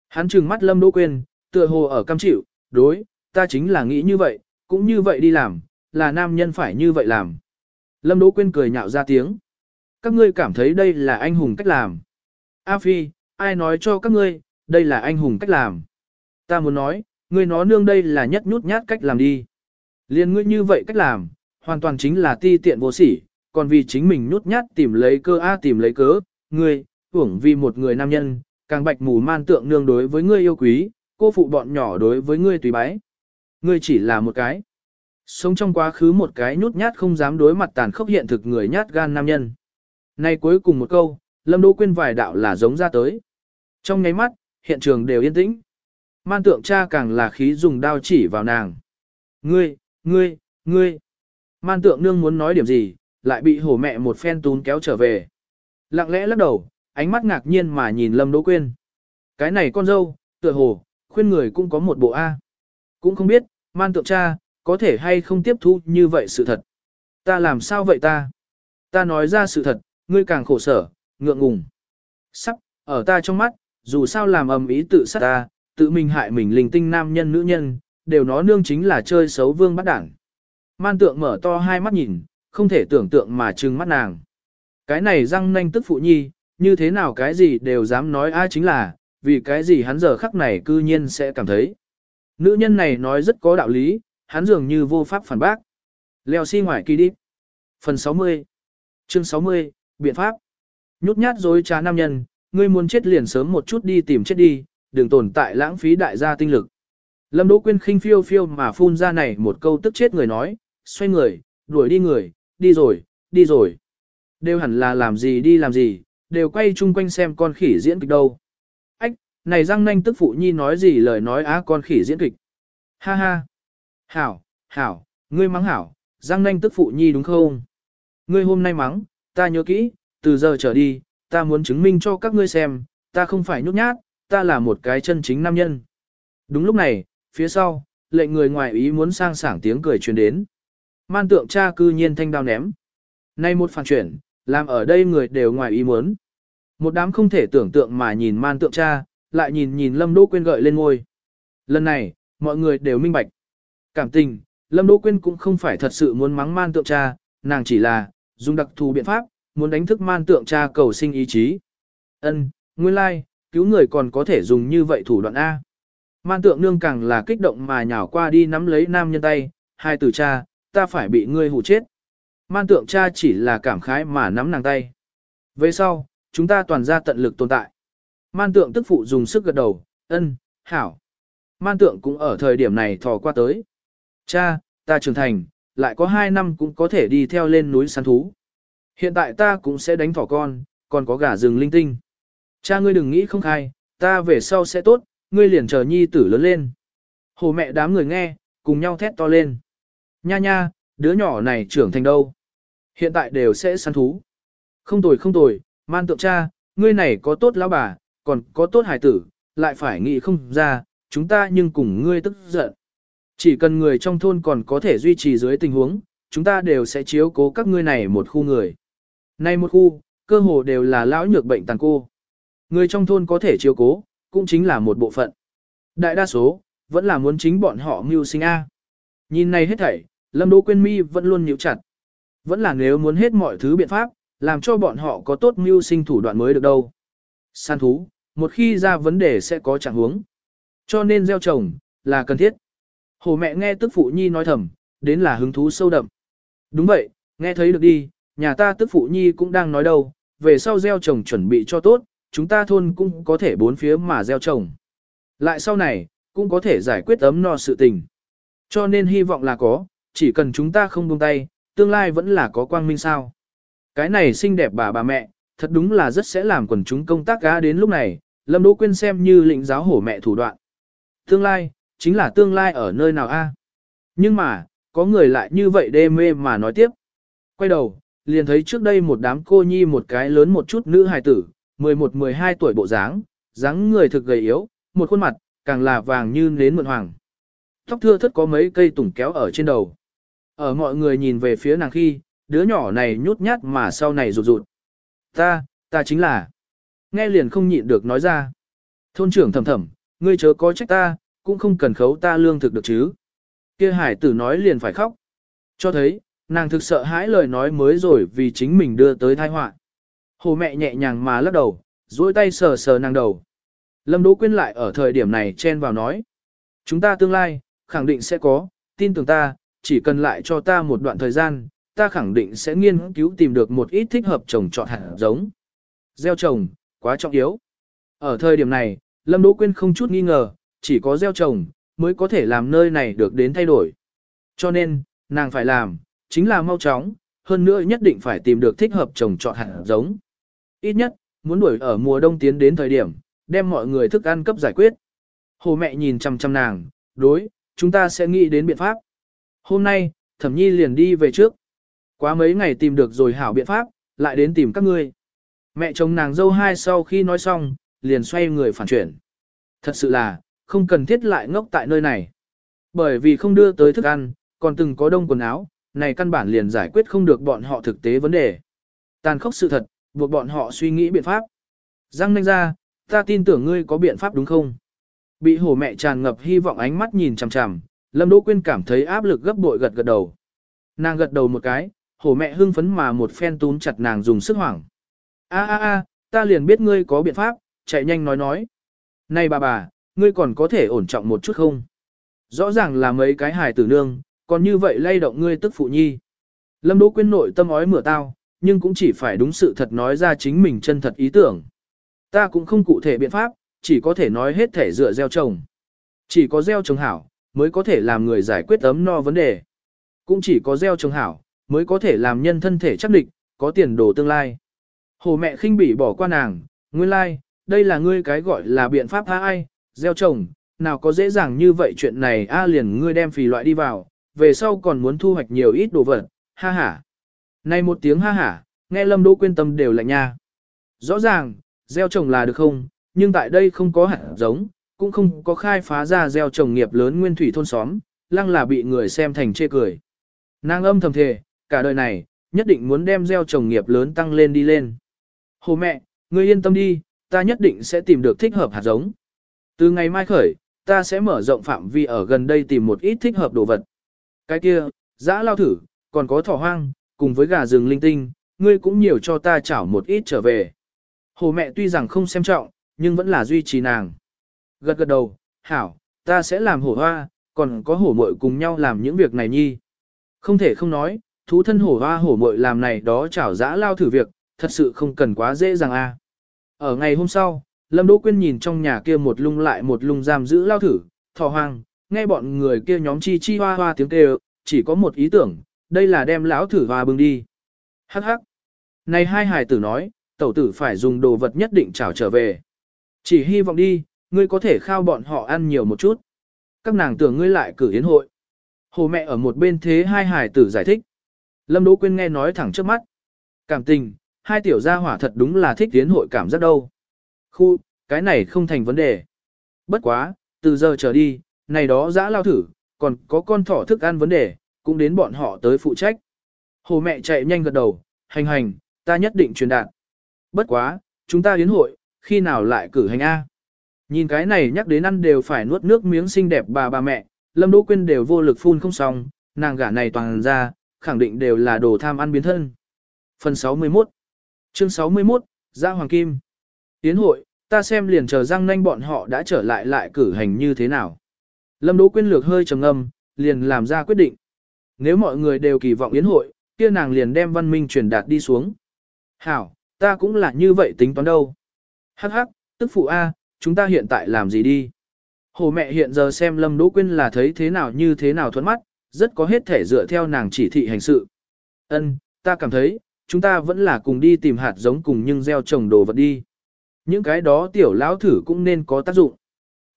Hắn trừng mắt Lâm Đỗ Quyên, tựa hồ ở cam chịu, đối, ta chính là nghĩ như vậy, cũng như vậy đi làm, là nam nhân phải như vậy làm. Lâm Đỗ Quyên cười nhạo ra tiếng. Các ngươi cảm thấy đây là anh hùng cách làm. A Phi, ai nói cho các ngươi, đây là anh hùng cách làm. Ta muốn nói, ngươi nó nương đây là nhất nhút nhát cách làm đi. Liên ngươi như vậy cách làm, hoàn toàn chính là ti tiện vô sỉ, còn vì chính mình nhút nhát tìm lấy cơ a tìm lấy cớ, ngươi, hưởng vì một người nam nhân, càng bạch mù man tượng nương đối với ngươi yêu quý, cô phụ bọn nhỏ đối với ngươi tùy bái. Ngươi chỉ là một cái. Sống trong quá khứ một cái nhút nhát không dám đối mặt tàn khốc hiện thực người nhát gan nam nhân. Nay cuối cùng một câu, Lâm Đỗ Quyên vài đạo là giống ra tới. Trong nháy mắt, hiện trường đều yên tĩnh. Man tượng cha càng là khí dùng đao chỉ vào nàng. Ngươi, ngươi, ngươi. Man tượng nương muốn nói điểm gì, lại bị hổ mẹ một phen tún kéo trở về. Lặng lẽ lắc đầu, ánh mắt ngạc nhiên mà nhìn Lâm Đỗ Quyên. Cái này con dâu, tựa hồ, khuyên người cũng có một bộ A. Cũng không biết, man tượng cha, có thể hay không tiếp thu như vậy sự thật. Ta làm sao vậy ta? Ta nói ra sự thật, ngươi càng khổ sở, ngượng ngùng. Sắp, ở ta trong mắt, dù sao làm ầm ý tự sát ta, tự mình hại mình linh tinh nam nhân nữ nhân, đều nó nương chính là chơi xấu vương bắt đảng. Man tượng mở to hai mắt nhìn, không thể tưởng tượng mà trừng mắt nàng. Cái này răng nanh tức phụ nhi, như thế nào cái gì đều dám nói ai chính là, vì cái gì hắn giờ khắc này cư nhiên sẽ cảm thấy. Nữ nhân này nói rất có đạo lý, hắn dường như vô pháp phản bác. Leo xi si ngoài kỳ đi. Phần 60 Chương 60, Biện pháp Nhút nhát dối trá nam nhân, ngươi muốn chết liền sớm một chút đi tìm chết đi, đừng tồn tại lãng phí đại gia tinh lực. Lâm Đỗ Quyên khinh phiêu phiêu mà phun ra này một câu tức chết người nói, xoay người, đuổi đi người, đi rồi, đi rồi. Đều hẳn là làm gì đi làm gì, đều quay chung quanh xem con khỉ diễn kịch đâu. Này răng nanh tức phụ nhi nói gì lời nói á con khỉ diễn kịch. Ha ha. Hảo, hảo, ngươi mắng hảo, răng nanh tức phụ nhi đúng không? Ngươi hôm nay mắng, ta nhớ kỹ, từ giờ trở đi, ta muốn chứng minh cho các ngươi xem, ta không phải nhút nhát, ta là một cái chân chính nam nhân. Đúng lúc này, phía sau, lệnh người ngoài ý muốn sang sảng tiếng cười truyền đến. Man tượng cha cư nhiên thanh đao ném. Nay một phản chuyển, làm ở đây người đều ngoài ý muốn. Một đám không thể tưởng tượng mà nhìn man tượng cha, lại nhìn nhìn Lâm Đỗ Quyên gợi lên ngôi. Lần này, mọi người đều minh bạch. Cảm tình, Lâm Đỗ Quyên cũng không phải thật sự muốn mắng man tượng cha, nàng chỉ là, dùng đặc thù biện pháp, muốn đánh thức man tượng cha cầu sinh ý chí. Ân, nguyên lai, like, cứu người còn có thể dùng như vậy thủ đoạn A. Man tượng nương càng là kích động mà nhào qua đi nắm lấy nam nhân tay, hai từ cha, ta phải bị ngươi hù chết. Man tượng cha chỉ là cảm khái mà nắm nàng tay. Về sau, chúng ta toàn ra tận lực tồn tại. Man tượng tức phụ dùng sức gật đầu, ân, hảo. Man tượng cũng ở thời điểm này thò qua tới. Cha, ta trưởng thành, lại có hai năm cũng có thể đi theo lên núi săn thú. Hiện tại ta cũng sẽ đánh thỏ con, còn có gà rừng linh tinh. Cha ngươi đừng nghĩ không khai, ta về sau sẽ tốt, ngươi liền chờ nhi tử lớn lên. Hồ mẹ đám người nghe, cùng nhau thét to lên. Nha nha, đứa nhỏ này trưởng thành đâu? Hiện tại đều sẽ săn thú. Không tồi không tồi, man tượng cha, ngươi này có tốt lão bà, còn có tốt hài tử, lại phải nghĩ không ra, chúng ta nhưng cùng ngươi tức giận. Chỉ cần người trong thôn còn có thể duy trì dưới tình huống, chúng ta đều sẽ chiếu cố các ngươi này một khu người. nay một khu, cơ hồ đều là lão nhược bệnh tàn cô. Người trong thôn có thể chiếu cố, cũng chính là một bộ phận. Đại đa số, vẫn là muốn chính bọn họ mưu sinh A. Nhìn này hết thảy, Lâm Đỗ Quyên Mi vẫn luôn nhíu chặt. Vẫn là nếu muốn hết mọi thứ biện pháp, làm cho bọn họ có tốt mưu sinh thủ đoạn mới được đâu. San thú, một khi ra vấn đề sẽ có trạng huống. Cho nên gieo trồng, là cần thiết. Hồ mẹ nghe tức phụ nhi nói thầm, đến là hứng thú sâu đậm. Đúng vậy, nghe thấy được đi, nhà ta tức phụ nhi cũng đang nói đâu, về sau gieo trồng chuẩn bị cho tốt, chúng ta thôn cũng có thể bốn phía mà gieo trồng. Lại sau này, cũng có thể giải quyết ấm no sự tình. Cho nên hy vọng là có, chỉ cần chúng ta không buông tay, tương lai vẫn là có quang minh sao. Cái này xinh đẹp bà bà mẹ, thật đúng là rất sẽ làm quần chúng công tác gã đến lúc này, Lâm Đỗ Quyên xem như lĩnh giáo hổ mẹ thủ đoạn. Tương lai, chính là tương lai ở nơi nào a? À? Nhưng mà, có người lại như vậy đê mê mà nói tiếp. Quay đầu, liền thấy trước đây một đám cô nhi một cái lớn một chút nữ hài tử, 11-12 tuổi bộ dáng, dáng người thực gầy yếu, một khuôn mặt, càng là vàng như nến mượn hoàng. Tóc thưa thất có mấy cây tủng kéo ở trên đầu. Ở mọi người nhìn về phía nàng khi, đứa nhỏ này nhút nhát mà sau này rụt rụt. Ta, ta chính là. Nghe liền không nhịn được nói ra. Thôn trưởng thầm thầm, ngươi chớ có trách ta, cũng không cần khấu ta lương thực được chứ. Kia hải tử nói liền phải khóc. Cho thấy, nàng thực sợ hãi lời nói mới rồi vì chính mình đưa tới tai họa. Hồ mẹ nhẹ nhàng mà lắc đầu, duỗi tay sờ sờ nàng đầu. Lâm Đỗ Quyên lại ở thời điểm này chen vào nói. Chúng ta tương lai, khẳng định sẽ có, tin tưởng ta, chỉ cần lại cho ta một đoạn thời gian, ta khẳng định sẽ nghiên cứu tìm được một ít thích hợp trồng trọt hạt giống. Gieo trồng, quá trọng yếu. Ở thời điểm này, Lâm Đỗ Quyên không chút nghi ngờ, chỉ có gieo trồng, mới có thể làm nơi này được đến thay đổi. Cho nên, nàng phải làm, chính là mau chóng, hơn nữa nhất định phải tìm được thích hợp trồng trọt hạt giống. Ít nhất, muốn đuổi ở mùa đông tiến đến thời điểm, đem mọi người thức ăn cấp giải quyết. Hồ mẹ nhìn chăm chăm nàng, đối, chúng ta sẽ nghĩ đến biện pháp. Hôm nay, thẩm nhi liền đi về trước. Quá mấy ngày tìm được rồi hảo biện pháp, lại đến tìm các ngươi. Mẹ chồng nàng dâu hai sau khi nói xong, liền xoay người phản chuyển. Thật sự là, không cần thiết lại ngốc tại nơi này. Bởi vì không đưa tới thức ăn, còn từng có đông quần áo, này căn bản liền giải quyết không được bọn họ thực tế vấn đề. Tàn khốc sự thật, buộc bọn họ suy nghĩ biện pháp. Răng nanh ra, ta tin tưởng ngươi có biện pháp đúng không? Bị hổ mẹ tràn ngập hy vọng ánh mắt nhìn chằm chằm, Lâm Đỗ Quyên cảm thấy áp lực gấp bội gật gật đầu. Nàng gật đầu một cái, hổ mẹ hưng phấn mà một phen túm chặt nàng dùng sức hoảng. A a a, ta liền biết ngươi có biện pháp, chạy nhanh nói nói. Này bà bà, ngươi còn có thể ổn trọng một chút không? Rõ ràng là mấy cái hài tử nương, còn như vậy lay động ngươi tức phụ nhi. Lâm Đỗ Quyên nội tâm ói mửa tao, nhưng cũng chỉ phải đúng sự thật nói ra chính mình chân thật ý tưởng. Ta cũng không cụ thể biện pháp, chỉ có thể nói hết thể dựa gieo trồng. Chỉ có gieo trồng hảo, mới có thể làm người giải quyết ấm no vấn đề. Cũng chỉ có gieo trồng hảo, mới có thể làm nhân thân thể chắc định, có tiền đồ tương lai. Hồ mẹ khinh bỉ bỏ qua nàng, nguyên lai, like, đây là ngươi cái gọi là biện pháp tha ai, gieo trồng, nào có dễ dàng như vậy chuyện này a liền ngươi đem phì loại đi vào, về sau còn muốn thu hoạch nhiều ít đồ vật, ha ha. Này một tiếng ha ha, nghe Lâm Đỗ quyên tâm đều lạnh nha. Rõ ràng, gieo trồng là được không, nhưng tại đây không có hạt giống, cũng không có khai phá ra gieo trồng nghiệp lớn nguyên thủy thôn xóm, lăng là bị người xem thành chê cười. Nàng âm thầm thề, cả đời này, nhất định muốn đem gieo trồng nghiệp lớn tăng lên đi lên. Hồ mẹ, ngươi yên tâm đi, ta nhất định sẽ tìm được thích hợp hạt giống. Từ ngày mai khởi, ta sẽ mở rộng phạm vi ở gần đây tìm một ít thích hợp đồ vật. Cái kia, dã lao thử, còn có thỏ hoang, cùng với gà rừng linh tinh, ngươi cũng nhiều cho ta chảo một ít trở về. Hồ mẹ tuy rằng không xem trọng, nhưng vẫn là duy trì nàng. Gật gật đầu, hảo, ta sẽ làm hổ hoa, còn có hổ muội cùng nhau làm những việc này nhi. Không thể không nói, thú thân hổ hoa hổ muội làm này đó chảo dã lao thử việc, thật sự không cần quá dễ dàng a. Ở ngày hôm sau, Lâm Đỗ Quyên nhìn trong nhà kia một lung lại một lung giam giữ lao thử, thò hoang, nghe bọn người kia nhóm chi chi hoa hoa tiếng kêu, chỉ có một ý tưởng, đây là đem lão thử hoa bưng đi. Hắc hắc. Này hai hài tử nói, tẩu tử phải dùng đồ vật nhất định trảo trở về. Chỉ hy vọng đi, ngươi có thể khao bọn họ ăn nhiều một chút. Các nàng tưởng ngươi lại cử yến hội. Hồ mẹ ở một bên thế hai hài tử giải thích. Lâm Đỗ Quyên nghe nói thẳng trước mắt. Cảm tình, hai tiểu gia hỏa thật đúng là thích tiến hội cảm giác đâu. Khu, cái này không thành vấn đề. Bất quá, từ giờ trở đi, này đó dã lao thử, còn có con thỏ thức ăn vấn đề, cũng đến bọn họ tới phụ trách. Hồ mẹ chạy nhanh gật đầu, hành hành, ta nhất định truyền đạt. Bất quá, chúng ta yến hội, khi nào lại cử hành A. Nhìn cái này nhắc đến ăn đều phải nuốt nước miếng xinh đẹp bà bà mẹ, Lâm Đỗ Quyên đều vô lực phun không xong, nàng gả này toàn ra, khẳng định đều là đồ tham ăn biến thân. Phần 61 Chương 61, Gia Hoàng Kim Tiến hội, ta xem liền chờ răng nanh bọn họ đã trở lại lại cử hành như thế nào. Lâm Đỗ Quyên lược hơi trầm ngâm, liền làm ra quyết định. Nếu mọi người đều kỳ vọng yến hội, kia nàng liền đem văn minh truyền đạt đi xuống. Hảo, ta cũng là như vậy tính toán đâu. Hắc hắc, tức phụ A, chúng ta hiện tại làm gì đi? Hồ mẹ hiện giờ xem Lâm Đỗ Quyên là thấy thế nào như thế nào thuận mắt, rất có hết thể dựa theo nàng chỉ thị hành sự. Ân, ta cảm thấy, chúng ta vẫn là cùng đi tìm hạt giống cùng nhưng gieo trồng đồ vật đi. Những cái đó tiểu lão thử cũng nên có tác dụng.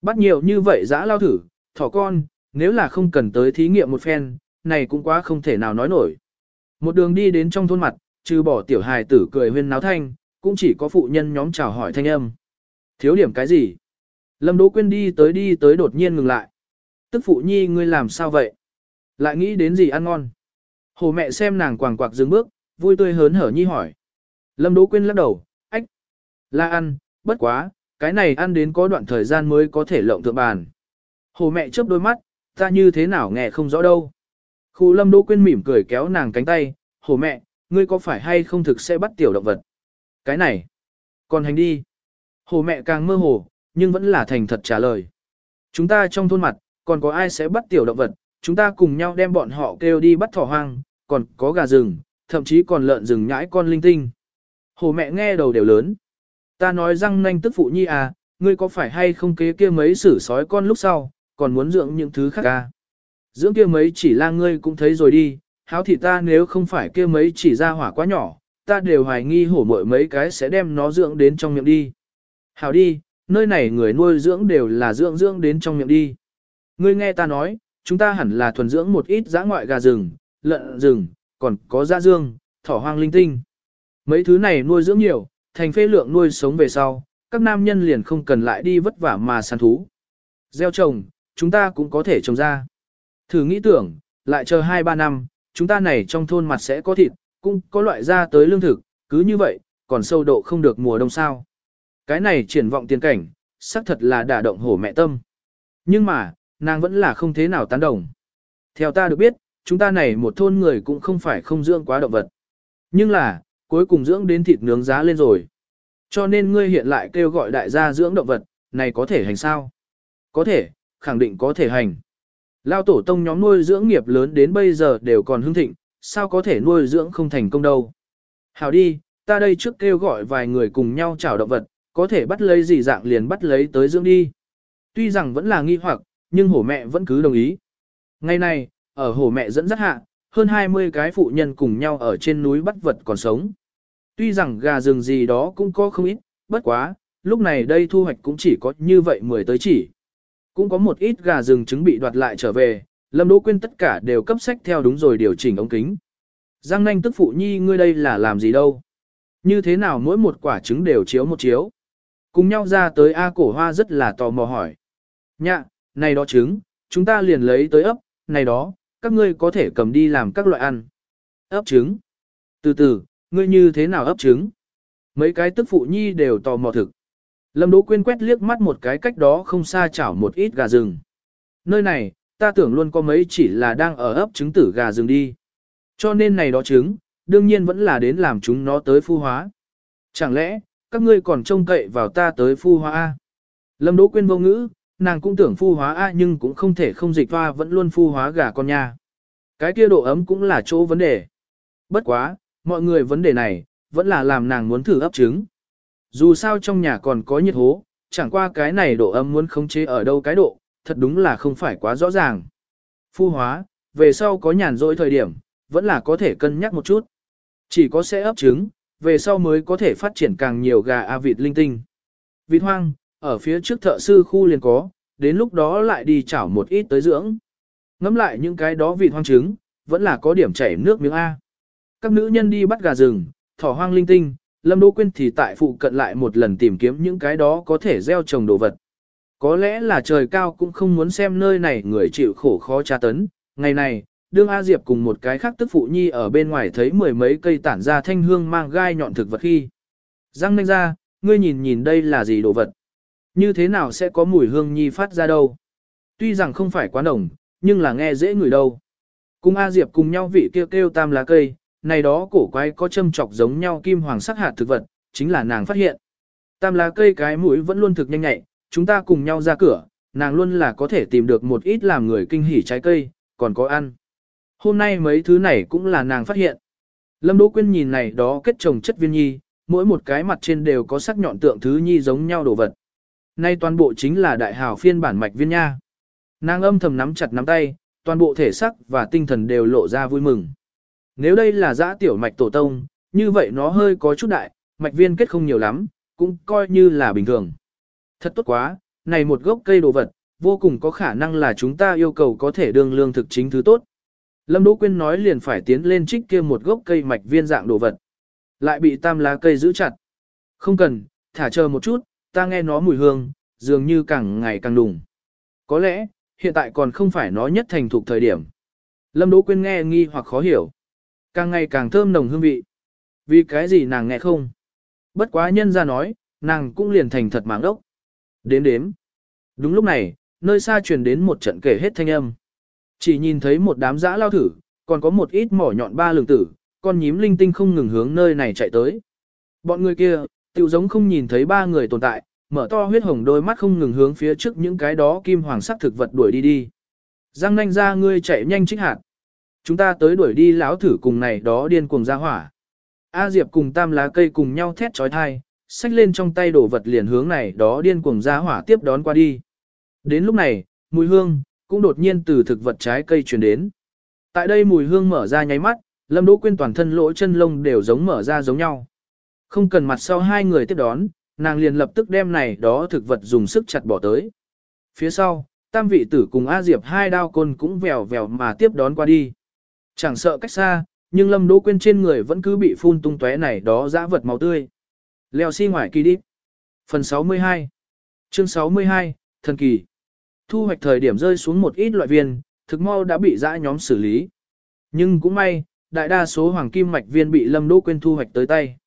Bắt nhiều như vậy dã lao thử, thỏ con, nếu là không cần tới thí nghiệm một phen, này cũng quá không thể nào nói nổi. Một đường đi đến trong thôn mặt, trừ bỏ tiểu hài tử cười huyên náo thanh, cũng chỉ có phụ nhân nhóm chào hỏi thanh âm. Thiếu điểm cái gì? Lâm Đỗ Quyên đi tới đi tới đột nhiên ngừng lại. Tức phụ nhi ngươi làm sao vậy? Lại nghĩ đến gì ăn ngon? Hồ mẹ xem nàng quàng quạc dừng bước, vui tươi hớn hở nhi hỏi. Lâm Đỗ Quyên lắc đầu, ách, là ăn, bất quá, cái này ăn đến có đoạn thời gian mới có thể lộng thượng bàn. Hồ mẹ chớp đôi mắt, ta như thế nào nghe không rõ đâu. Khu Lâm Đỗ Quyên mỉm cười kéo nàng cánh tay, hồ mẹ, ngươi có phải hay không thực sẽ bắt tiểu động vật? Cái này, còn hành đi. Hồ mẹ càng mơ hồ, nhưng vẫn là thành thật trả lời. Chúng ta trong thôn mặt, còn có ai sẽ bắt tiểu động vật, chúng ta cùng nhau đem bọn họ kêu đi bắt thỏ hoang, còn có gà rừng, thậm chí còn lợn rừng nhãi con linh tinh. Hồ mẹ nghe đầu đều lớn. Ta nói răng nanh tức phụ nhi à, ngươi có phải hay không kế kia mấy xử sói con lúc sau, còn muốn dưỡng những thứ khác à? Dưỡng kia mấy chỉ la ngươi cũng thấy rồi đi, háo thì ta nếu không phải kia mấy chỉ ra hỏa quá nhỏ, ta đều hoài nghi hổ mội mấy cái sẽ đem nó dưỡng đến trong miệng đi. Hảo đi, nơi này người nuôi dưỡng đều là dưỡng dưỡng đến trong miệng đi. Ngươi nghe ta nói, chúng ta hẳn là thuần dưỡng một ít giã ngoại gà rừng, lợn rừng, còn có da dương, thỏ hoang linh tinh. Mấy thứ này nuôi dưỡng nhiều, thành phê lượng nuôi sống về sau, các nam nhân liền không cần lại đi vất vả mà săn thú. Gieo trồng, chúng ta cũng có thể trồng ra. Thử nghĩ tưởng, lại chờ 2-3 năm, chúng ta này trong thôn mặt sẽ có thịt, cũng có loại ra tới lương thực, cứ như vậy, còn sâu độ không được mùa đông sao. Cái này triển vọng tiền cảnh, xác thật là đả động hổ mẹ tâm. Nhưng mà, nàng vẫn là không thế nào tán đồng. Theo ta được biết, chúng ta này một thôn người cũng không phải không dưỡng quá động vật. Nhưng là, cuối cùng dưỡng đến thịt nướng giá lên rồi. Cho nên ngươi hiện lại kêu gọi đại gia dưỡng động vật, này có thể hành sao? Có thể, khẳng định có thể hành. Lao tổ tông nhóm nuôi dưỡng nghiệp lớn đến bây giờ đều còn hưng thịnh, sao có thể nuôi dưỡng không thành công đâu. Hảo đi, ta đây trước kêu gọi vài người cùng nhau chào động vật, có thể bắt lấy gì dạng liền bắt lấy tới dưỡng đi. Tuy rằng vẫn là nghi hoặc, nhưng hổ mẹ vẫn cứ đồng ý. Ngày nay, ở hổ mẹ dẫn dắt hạ, hơn 20 cái phụ nhân cùng nhau ở trên núi bắt vật còn sống. Tuy rằng gà rừng gì đó cũng có không ít, bất quá, lúc này đây thu hoạch cũng chỉ có như vậy mười tới chỉ. Cũng có một ít gà rừng trứng bị đoạt lại trở về, Lâm Đỗ Quyên tất cả đều cấp sách theo đúng rồi điều chỉnh ống kính. Giang nanh tức phụ nhi ngươi đây là làm gì đâu? Như thế nào mỗi một quả trứng đều chiếu một chiếu? Cùng nhau ra tới A cổ hoa rất là tò mò hỏi. Nhạ, này đó trứng, chúng ta liền lấy tới ấp, này đó, các ngươi có thể cầm đi làm các loại ăn. Ấp trứng. Từ từ, ngươi như thế nào ấp trứng? Mấy cái tức phụ nhi đều tò mò thực. Lâm Đỗ Quyên quét liếc mắt một cái cách đó không xa chảo một ít gà rừng. Nơi này, ta tưởng luôn có mấy chỉ là đang ở ấp trứng tử gà rừng đi. Cho nên này đó trứng, đương nhiên vẫn là đến làm chúng nó tới phu hóa. Chẳng lẽ, các ngươi còn trông cậy vào ta tới phu hóa A? Lâm Đỗ Quyên vô ngữ, nàng cũng tưởng phu hóa A nhưng cũng không thể không dịch hoa vẫn luôn phu hóa gà con nha. Cái kia độ ấm cũng là chỗ vấn đề. Bất quá, mọi người vấn đề này, vẫn là làm nàng muốn thử ấp trứng. Dù sao trong nhà còn có nhiệt hố, chẳng qua cái này độ ấm muốn khống chế ở đâu cái độ, thật đúng là không phải quá rõ ràng. Phu hóa, về sau có nhàn rỗi thời điểm, vẫn là có thể cân nhắc một chút. Chỉ có sẽ ấp trứng, về sau mới có thể phát triển càng nhiều gà a vịt linh tinh. Vịt hoang, ở phía trước thợ sư khu liền có, đến lúc đó lại đi chảo một ít tới dưỡng. Ngắm lại những cái đó vịt hoang trứng, vẫn là có điểm chảy nước miếng A. Các nữ nhân đi bắt gà rừng, thỏ hoang linh tinh, Lâm Đỗ Quyên thì tại phụ cận lại một lần tìm kiếm những cái đó có thể gieo trồng đồ vật. Có lẽ là trời cao cũng không muốn xem nơi này người chịu khổ khó tra tấn. Ngày này, đương A Diệp cùng một cái khác tức phụ nhi ở bên ngoài thấy mười mấy cây tản ra thanh hương mang gai nhọn thực vật khi. Răng nanh ra, ngươi nhìn nhìn đây là gì đồ vật. Như thế nào sẽ có mùi hương nhi phát ra đâu. Tuy rằng không phải quá nồng, nhưng là nghe dễ ngửi đâu. Cùng A Diệp cùng nhau vị kêu kêu tam lá cây, này đó cổ quái có châm chọc giống nhau kim hoàng sắc hạt thực vật, chính là nàng phát hiện. Tam lá cây cái mũi vẫn luôn thực nhanh nhạy, chúng ta cùng nhau ra cửa, nàng luôn là có thể tìm được một ít làm người kinh hỉ trái cây, còn có ăn. Hôm nay mấy thứ này cũng là nàng phát hiện. Lâm Đỗ Quyên nhìn này đó kết trồng chất viên nhi, mỗi một cái mặt trên đều có sắc nhọn tượng thứ nhi giống nhau đồ vật. Nay toàn bộ chính là đại hào phiên bản mạch viên nha. Nàng âm thầm nắm chặt nắm tay, toàn bộ thể sắc và tinh thần đều lộ ra vui mừng. Nếu đây là giã tiểu mạch tổ tông, như vậy nó hơi có chút đại, mạch viên kết không nhiều lắm, cũng coi như là bình thường. Thật tốt quá, này một gốc cây đồ vật, vô cùng có khả năng là chúng ta yêu cầu có thể đương lương thực chính thứ tốt. Lâm Đỗ Quyên nói liền phải tiến lên trích kia một gốc cây mạch viên dạng đồ vật. Lại bị tam lá cây giữ chặt. Không cần, thả chờ một chút, ta nghe nó mùi hương, dường như càng ngày càng đùng. Có lẽ, hiện tại còn không phải nó nhất thành thục thời điểm. Lâm Đỗ Quyên nghe nghi hoặc khó hiểu. Càng ngày càng thơm nồng hương vị. Vì cái gì nàng nghe không? Bất quá nhân ra nói, nàng cũng liền thành thật mạng đốc. Đếm đếm. Đúng lúc này, nơi xa truyền đến một trận kể hết thanh âm. Chỉ nhìn thấy một đám dã lao thử, còn có một ít mỏ nhọn ba lường tử, con nhím linh tinh không ngừng hướng nơi này chạy tới. Bọn người kia, Tiểu giống không nhìn thấy ba người tồn tại, mở to huyết hồng đôi mắt không ngừng hướng phía trước những cái đó kim hoàng sắc thực vật đuổi đi đi. Giang nanh ra ngươi chạy nhanh trích hạt. Chúng ta tới đuổi đi lão thử cùng này đó điên cuồng ra hỏa. A Diệp cùng tam lá cây cùng nhau thét trói thai, xách lên trong tay đổ vật liền hướng này đó điên cuồng ra hỏa tiếp đón qua đi. Đến lúc này, mùi hương, cũng đột nhiên từ thực vật trái cây truyền đến. Tại đây mùi hương mở ra nháy mắt, Lâm Đỗ Quyên toàn thân lỗ chân lông đều giống mở ra giống nhau. Không cần mặt sau hai người tiếp đón, nàng liền lập tức đem này đó thực vật dùng sức chặt bỏ tới. Phía sau, tam vị tử cùng A Diệp hai đao côn cũng vèo vèo mà tiếp đón qua đi. Chẳng sợ cách xa, nhưng Lâm Đỗ Quyên trên người vẫn cứ bị phun tung tóe này đó dã vật màu tươi. Leo xi si ngoài kỳ đi. Phần 62 Chương 62, Thần Kỳ Thu hoạch thời điểm rơi xuống một ít loại viên, thực mau đã bị dã nhóm xử lý. Nhưng cũng may, đại đa số hoàng kim mạch viên bị Lâm Đỗ Quyên thu hoạch tới tay.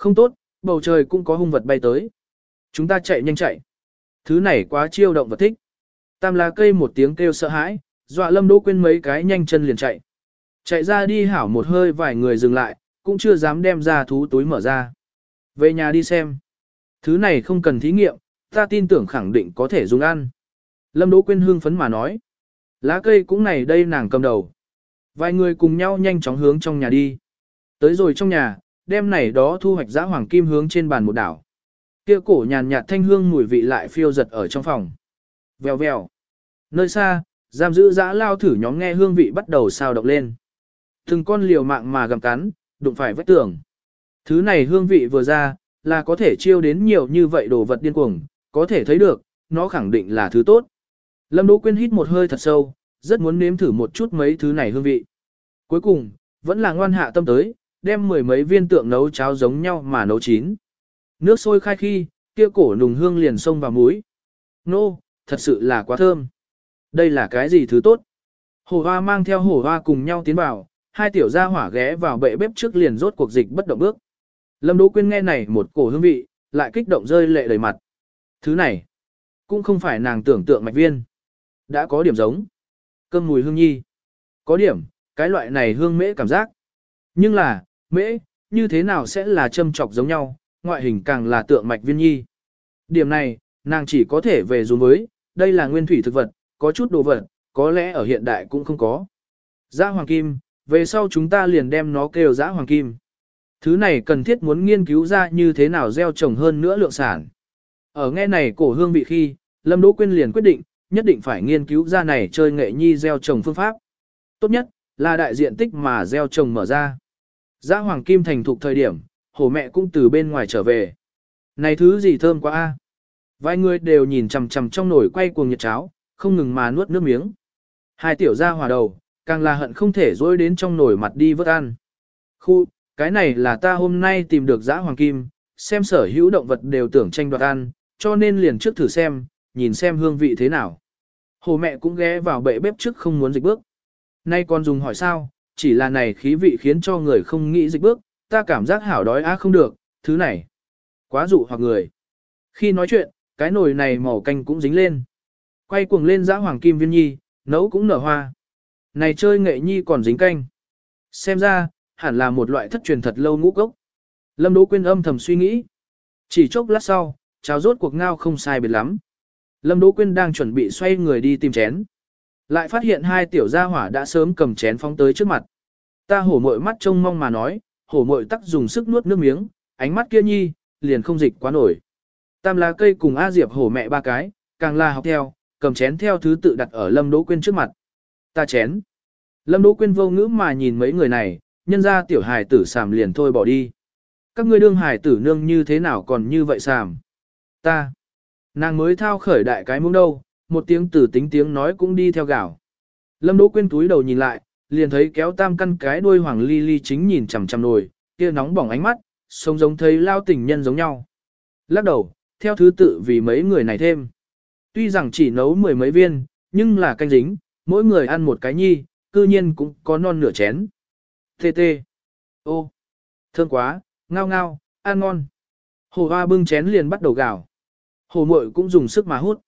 Không tốt, bầu trời cũng có hung vật bay tới. Chúng ta chạy nhanh chạy. Thứ này quá chiêu động vật thích. Tam lá cây một tiếng kêu sợ hãi, dọa Lâm Đỗ Quyên mấy cái nhanh chân liền chạy. Chạy ra đi hảo một hơi vài người dừng lại, cũng chưa dám đem ra thú túi mở ra. Về nhà đi xem. Thứ này không cần thí nghiệm, ta tin tưởng khẳng định có thể dùng ăn. Lâm Đỗ Quyên hương phấn mà nói. Lá cây cũng này đây nàng cầm đầu. Vài người cùng nhau nhanh chóng hướng trong nhà đi. Tới rồi trong nhà, đem này đó thu hoạch giã hoàng kim hướng trên bàn một đảo. Kia cổ nhàn nhạt thanh hương mùi vị lại phiêu giật ở trong phòng. Vèo vèo. Nơi xa, giam giữ giã lao thử nhóm nghe hương vị bắt đầu sao động lên. Từng con liều mạng mà gầm cắn, đụng phải vách tường. Thứ này hương vị vừa ra, là có thể chiêu đến nhiều như vậy đồ vật điên cuồng, có thể thấy được, nó khẳng định là thứ tốt. Lâm Đỗ Quyên hít một hơi thật sâu, rất muốn nếm thử một chút mấy thứ này hương vị. Cuối cùng, vẫn là ngoan hạ tâm tới, đem mười mấy viên tượng nấu cháo giống nhau mà nấu chín. Nước sôi khai khi, kia cổ nùng hương liền xông vào mũi Nô, thật sự là quá thơm. Đây là cái gì thứ tốt? Hổ hoa mang theo hổ hoa cùng nhau tiến vào, hai tiểu gia hỏa ghé vào bệ bếp trước liền rốt cuộc dịch bất động bước. Lâm Đỗ Quyên nghe này một cổ hương vị, lại kích động rơi lệ đầy mặt. Thứ này, cũng không phải nàng tưởng tượng mạch viên. Đã có điểm giống. Cơm mùi hương nhi. Có điểm, cái loại này hương mễ cảm giác. Nhưng là, mễ, như thế nào sẽ là châm trọc giống nhau, ngoại hình càng là tượng mạch viên nhi. Điểm này, nàng chỉ có thể về dùng với, đây là nguyên thủy thực vật, có chút đồ vật, có lẽ ở hiện đại cũng không có. Giá hoàng kim, về sau chúng ta liền đem nó kêu giá hoàng kim. Thứ này cần thiết muốn nghiên cứu ra như thế nào gieo trồng hơn nữa lượng sản. Ở nghe này cổ hương vị khi, Lâm Đỗ Quyên liền quyết định, nhất định phải nghiên cứu ra này chơi nghệ nhi gieo trồng phương pháp. Tốt nhất, là đại diện tích mà gieo trồng mở ra. Giã hoàng kim thành thục thời điểm, hổ mẹ cũng từ bên ngoài trở về. Này thứ gì thơm quá a! Vài người đều nhìn chằm chằm trong nồi quay cuồng nhật cháo, không ngừng mà nuốt nước miếng. Hai tiểu gia hòa đầu, càng là hận không thể dối đến trong nồi mặt đi vớt ăn. Khu, cái này là ta hôm nay tìm được giã hoàng kim, xem sở hữu động vật đều tưởng tranh đoạt ăn, cho nên liền trước thử xem, nhìn xem hương vị thế nào. Hồ mẹ cũng ghé vào bệ bếp trước không muốn dịch bước. Nay còn dùng hỏi sao, chỉ là này khí vị khiến cho người không nghĩ dịch bước, ta cảm giác hảo đói á không được, thứ này. Quá dụ hoặc người. Khi nói chuyện, cái nồi này màu canh cũng dính lên. Quay cuồng lên giã hoàng kim viên nhi, nấu cũng nở hoa. Này chơi nghệ nhi còn dính canh. Xem ra, hẳn là một loại thất truyền thật lâu ngũ cốc. Lâm Đỗ Quyên âm thầm suy nghĩ. Chỉ chốc lát sau, cháo rốt cuộc ngao không sai biệt lắm. Lâm Đỗ Quyên đang chuẩn bị xoay người đi tìm chén. Lại phát hiện hai tiểu gia hỏa đã sớm cầm chén phóng tới trước mặt. Ta hổ mội mắt trông mong mà nói, hổ mội tắc dùng sức nuốt nước miếng, ánh mắt kia nhi, liền không dịch quá nổi. Tam lá cây cùng A Diệp hổ mẹ ba cái, càng là học theo, cầm chén theo thứ tự đặt ở Lâm Đỗ Quyên trước mặt. Ta chén. Lâm Đỗ Quyên vô ngữ mà nhìn mấy người này, nhân ra tiểu hài tử sàm liền thôi bỏ đi. Các ngươi đương hài tử nương như thế nào còn như vậy sàm. Ta. Nàng mới thao khởi đại cái muông đâu, một tiếng tử tính tiếng nói cũng đi theo gạo. Lâm Đỗ Quyên túi đầu nhìn lại, liền thấy kéo tam căn cái đuôi hoàng ly ly chính nhìn chằm chằm nồi, kia nóng bỏng ánh mắt, sống giống thấy lao tình nhân giống nhau. Lắc đầu, theo thứ tự vì mấy người này thêm. Tuy rằng chỉ nấu mười mấy viên, nhưng là canh dính, mỗi người ăn một cái nhi, cư nhiên cũng có non nửa chén. Tê tê. Ô. Thơm quá, ngao ngao, ăn ngon. Hồ hoa bưng chén liền bắt đầu gào. Hồ muội cũng dùng sức mà hút.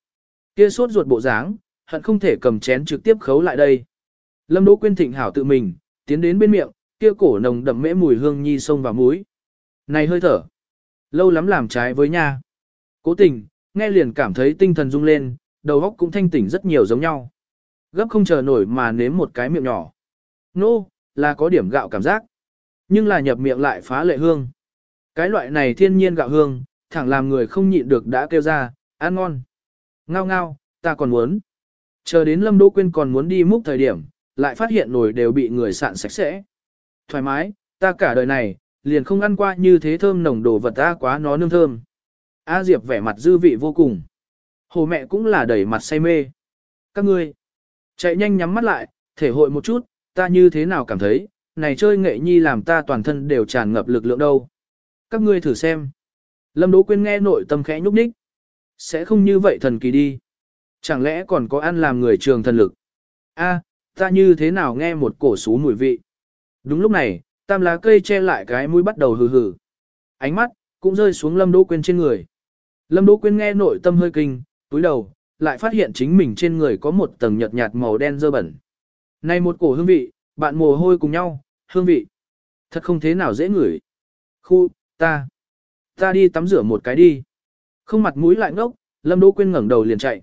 Kia sốt ruột bộ dáng, hận không thể cầm chén trực tiếp khấu lại đây. Lâm Đỗ Quyên thịnh hảo tự mình, tiến đến bên miệng, kia cổ nồng đậm mễ mùi hương nhi sông vào mũi. Này hơi thở, lâu lắm làm trái với nha. Cố tình, nghe liền cảm thấy tinh thần rung lên, đầu óc cũng thanh tỉnh rất nhiều giống nhau. Gấp không chờ nổi mà nếm một cái miệng nhỏ. Nô, no, là có điểm gạo cảm giác. Nhưng là nhập miệng lại phá lệ hương. Cái loại này thiên nhiên gạo hương, thẳng làm người không nhịn được đã kêu ra, ăn ngon. Ngao ngao, ta còn muốn. Chờ đến Lâm Đỗ Quyên còn muốn đi múc thời điểm, lại phát hiện nồi đều bị người sạn sạch sẽ. Thoải mái, ta cả đời này, liền không ăn qua như thế thơm nồng đồ vật ta quá nó nương thơm. A Diệp vẻ mặt dư vị vô cùng. Hồ mẹ cũng là đầy mặt say mê. Các ngươi, chạy nhanh nhắm mắt lại, thể hội một chút, ta như thế nào cảm thấy, này chơi nghệ nhi làm ta toàn thân đều tràn ngập lực lượng đâu. Các ngươi thử xem. Lâm Đỗ Quyên nghe nội tâm khẽ nhúc nhích. Sẽ không như vậy thần kỳ đi. Chẳng lẽ còn có ăn làm người trường thần lực? A, ta như thế nào nghe một cổ xú mùi vị. Đúng lúc này, tam lá cây che lại cái mũi bắt đầu hừ hừ. Ánh mắt, cũng rơi xuống Lâm Đỗ Quyên trên người. Lâm Đỗ Quyên nghe nội tâm hơi kinh, túi đầu, lại phát hiện chính mình trên người có một tầng nhợt nhạt màu đen dơ bẩn. Này một cổ hương vị, bạn mồ hôi cùng nhau, hương vị. Thật không thế nào dễ ngửi. Khu, ta. Ta đi tắm rửa một cái đi. Không mặt mũi lại ngốc, Lâm Đỗ Quyên ngẩng đầu liền chạy.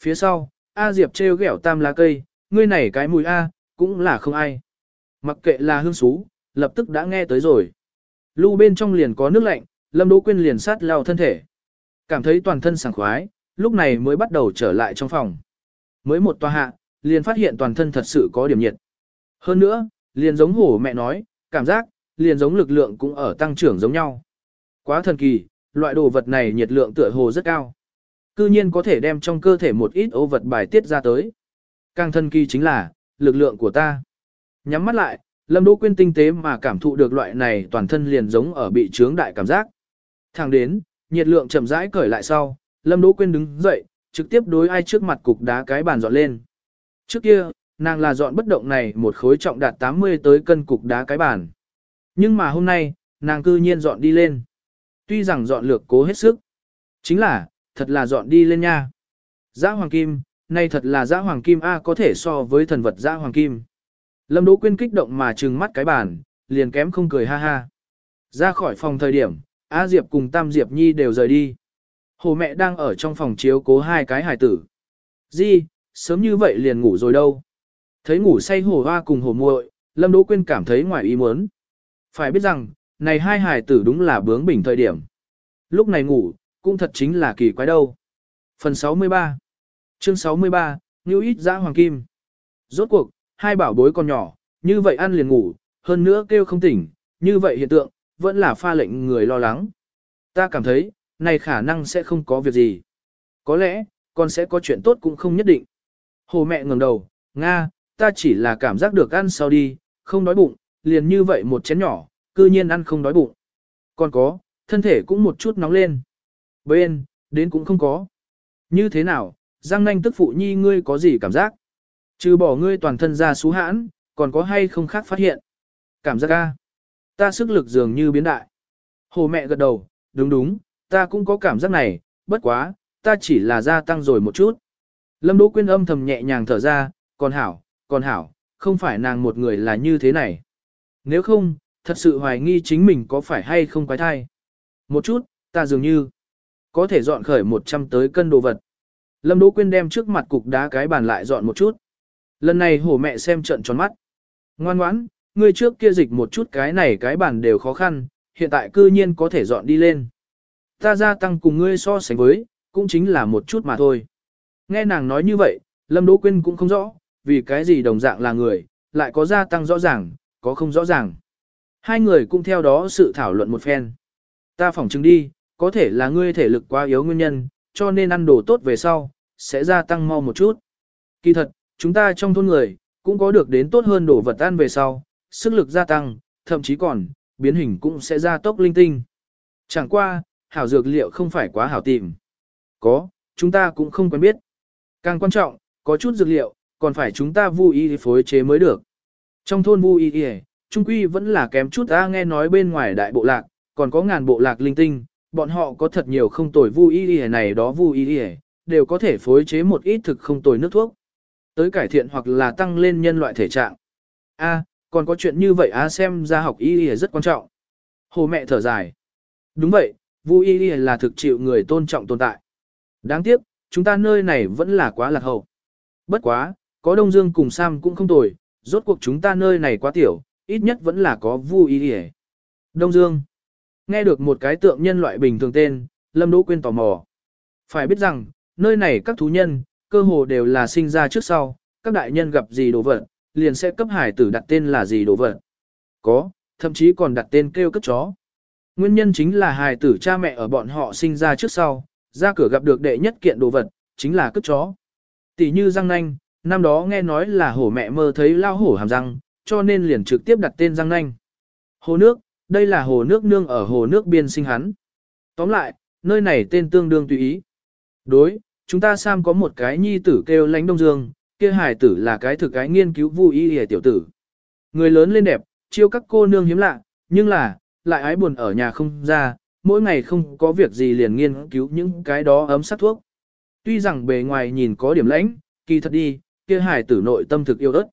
Phía sau, A Diệp treo gẻo tam lá cây, ngươi này cái mùi A, cũng là không ai. Mặc kệ là hương xú, lập tức đã nghe tới rồi. Lưu bên trong liền có nước lạnh, Lâm Đỗ Quyên liền sát lao thân thể. Cảm thấy toàn thân sảng khoái, lúc này mới bắt đầu trở lại trong phòng. Mới một tòa hạ, liền phát hiện toàn thân thật sự có điểm nhiệt. Hơn nữa, liền giống hổ mẹ nói, cảm giác, liền giống lực lượng cũng ở tăng trưởng giống nhau. Quá thần kỳ, loại đồ vật này nhiệt lượng tựa hồ rất cao. Cư nhiên có thể đem trong cơ thể một ít ô vật bài tiết ra tới. Càng thần kỳ chính là, lực lượng của ta. Nhắm mắt lại, Lâm Đỗ Quyên tinh tế mà cảm thụ được loại này toàn thân liền giống ở bị trướng đại cảm giác. Thẳng đến, nhiệt lượng chậm rãi cởi lại sau, Lâm Đỗ Quyên đứng dậy, trực tiếp đối ai trước mặt cục đá cái bàn dọn lên. Trước kia, nàng là dọn bất động này một khối trọng đạt 80 tới cân cục đá cái bàn. Nhưng mà hôm nay, nàng cư nhiên dọn đi lên. Tuy rằng dọn lược cố hết sức. Chính là, thật là dọn đi lên nha. Giã hoàng kim, nay thật là giã hoàng kim A có thể so với thần vật giã hoàng kim. Lâm Đỗ Quyên kích động mà trừng mắt cái bàn, liền kém không cười ha ha. Ra khỏi phòng thời điểm, A Diệp cùng Tam Diệp Nhi đều rời đi. Hồ mẹ đang ở trong phòng chiếu cố hai cái hài tử. Di, sớm như vậy liền ngủ rồi đâu. Thấy ngủ say hồ hoa cùng hồ muội, Lâm Đỗ Quyên cảm thấy ngoài ý muốn. Phải biết rằng, này hai hài tử đúng là bướng bỉnh thời điểm. Lúc này ngủ, cũng thật chính là kỳ quái đâu. Phần 63 Chương 63, Ngưu ít giã hoàng kim. Rốt cuộc, hai bảo bối còn nhỏ, như vậy ăn liền ngủ, hơn nữa kêu không tỉnh, như vậy hiện tượng, vẫn là pha lệnh người lo lắng. Ta cảm thấy, này khả năng sẽ không có việc gì. Có lẽ, con sẽ có chuyện tốt cũng không nhất định. Hồ mẹ ngẩng đầu, Nga, ta chỉ là cảm giác được ăn sau đi, không đói bụng, liền như vậy một chén nhỏ, cư nhiên ăn không đói bụng. Còn có, thân thể cũng một chút nóng lên. Bên, đến cũng không có. Như thế nào, Giang nanh tức phụ nhi ngươi có gì cảm giác? Trừ bỏ ngươi toàn thân ra xú hãn, còn có hay không khác phát hiện? Cảm giác ca. Ta sức lực dường như biến đại. Hồ mẹ gật đầu, đúng đúng, ta cũng có cảm giác này, bất quá, ta chỉ là gia tăng rồi một chút. Lâm Đỗ Quyên âm thầm nhẹ nhàng thở ra, còn hảo, còn hảo, không phải nàng một người là như thế này. Nếu không, thật sự hoài nghi chính mình có phải hay không quái thai. Một chút, ta dường như có thể dọn khởi 100 tới cân đồ vật. Lâm Đỗ Quyên đem trước mặt cục đá cái bàn lại dọn một chút. Lần này hổ mẹ xem trận tròn mắt. Ngoan ngoãn, ngươi trước kia dịch một chút cái này cái bàn đều khó khăn, hiện tại cư nhiên có thể dọn đi lên. Ta gia tăng cùng ngươi so sánh với, cũng chính là một chút mà thôi. Nghe nàng nói như vậy, Lâm Đỗ Quyên cũng không rõ, vì cái gì đồng dạng là người, lại có gia tăng rõ ràng, có không rõ ràng. Hai người cũng theo đó sự thảo luận một phen. Ta phỏng chứng đi, có thể là ngươi thể lực quá yếu nguyên nhân, cho nên ăn đồ tốt về sau, sẽ gia tăng mau một chút. Kỳ thật, chúng ta trong thôn người, cũng có được đến tốt hơn đồ vật ăn về sau, sức lực gia tăng, thậm chí còn, biến hình cũng sẽ gia tốc linh tinh. Chẳng qua, hảo dược liệu không phải quá hảo tìm. Có, chúng ta cũng không quen biết. Càng quan trọng, có chút dược liệu, còn phải chúng ta vui y phối chế mới được. Trong thôn vui y trung quy vẫn là kém chút ta nghe nói bên ngoài đại bộ lạc, còn có ngàn bộ lạc linh tinh, bọn họ có thật nhiều không tồi vui y này đó vui y đều có thể phối chế một ít thực không tồi nước thuốc. Tới cải thiện hoặc là tăng lên nhân loại thể trạng. A, còn có chuyện như vậy á xem ra học y y rất quan trọng. Hồ mẹ thở dài. Đúng vậy, Vu y y là thực chịu người tôn trọng tồn tại. Đáng tiếc, chúng ta nơi này vẫn là quá lạc hậu. Bất quá, có Đông Dương cùng Sam cũng không tồi, rốt cuộc chúng ta nơi này quá tiểu, ít nhất vẫn là có Vu y y. Đông Dương. Nghe được một cái tượng nhân loại bình thường tên, Lâm Đỗ Quyên tò mò. Phải biết rằng, nơi này các thú nhân, cơ hồ đều là sinh ra trước sau, các đại nhân gặp gì đồ vật, liền sẽ cấp hải tử đặt tên là gì đồ vật. Có, thậm chí còn đặt tên kêu cấp chó. Nguyên nhân chính là hài tử cha mẹ ở bọn họ sinh ra trước sau, ra cửa gặp được đệ nhất kiện đồ vật, chính là cướp chó. Tỷ như răng nanh, năm đó nghe nói là hổ mẹ mơ thấy lao hổ hàm răng, cho nên liền trực tiếp đặt tên răng nanh. Hồ nước, đây là hồ nước nương ở hồ nước biên sinh hắn. Tóm lại, nơi này tên tương đương tùy ý. Đối, chúng ta Sam có một cái nhi tử kêu lánh đông dương, kia hải tử là cái thực cái nghiên cứu vui y hề tiểu tử. Người lớn lên đẹp, chiêu các cô nương hiếm lạ, nhưng là, lại ái buồn ở nhà không ra, mỗi ngày không có việc gì liền nghiên cứu những cái đó ấm sát thuốc. Tuy rằng bề ngoài nhìn có điểm lãnh, kỳ thật đi, kia hải tử nội tâm thực yêu ớt.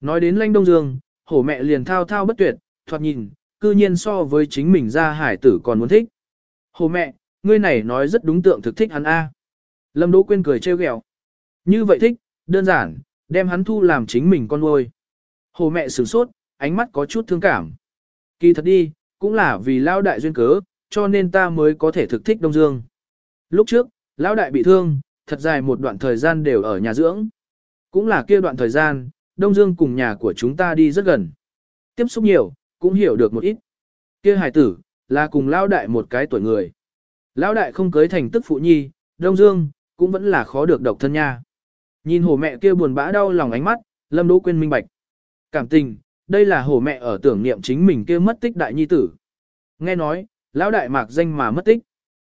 Nói đến lãnh đông dương, hổ mẹ liền thao thao bất tuyệt, thoạt nhìn, cư nhiên so với chính mình ra hải tử còn muốn thích. Hổ mẹ, ngươi này nói rất đúng tượng thực thích hắn A. Lâm Đỗ Quyên cười trêu ghẹo. Như vậy thích, đơn giản, đem hắn thu làm chính mình con nuôi. Hồ mẹ sửng sốt, ánh mắt có chút thương cảm. Kỳ thật đi, cũng là vì lão đại duyên cớ, cho nên ta mới có thể thực thích Đông Dương. Lúc trước, lão đại bị thương, thật dài một đoạn thời gian đều ở nhà dưỡng. Cũng là kia đoạn thời gian, Đông Dương cùng nhà của chúng ta đi rất gần. Tiếp xúc nhiều, cũng hiểu được một ít. Kia hài tử, là cùng lão đại một cái tuổi người. Lão đại không cưới thành tức phụ nhi, đông dương, cũng vẫn là khó được độc thân nha. Nhìn hổ mẹ kia buồn bã đau lòng ánh mắt, Lâm Đỗ Quyên minh bạch. Cảm tình, đây là hổ mẹ ở tưởng niệm chính mình kia mất tích đại nhi tử. Nghe nói, lão đại mạc danh mà mất tích.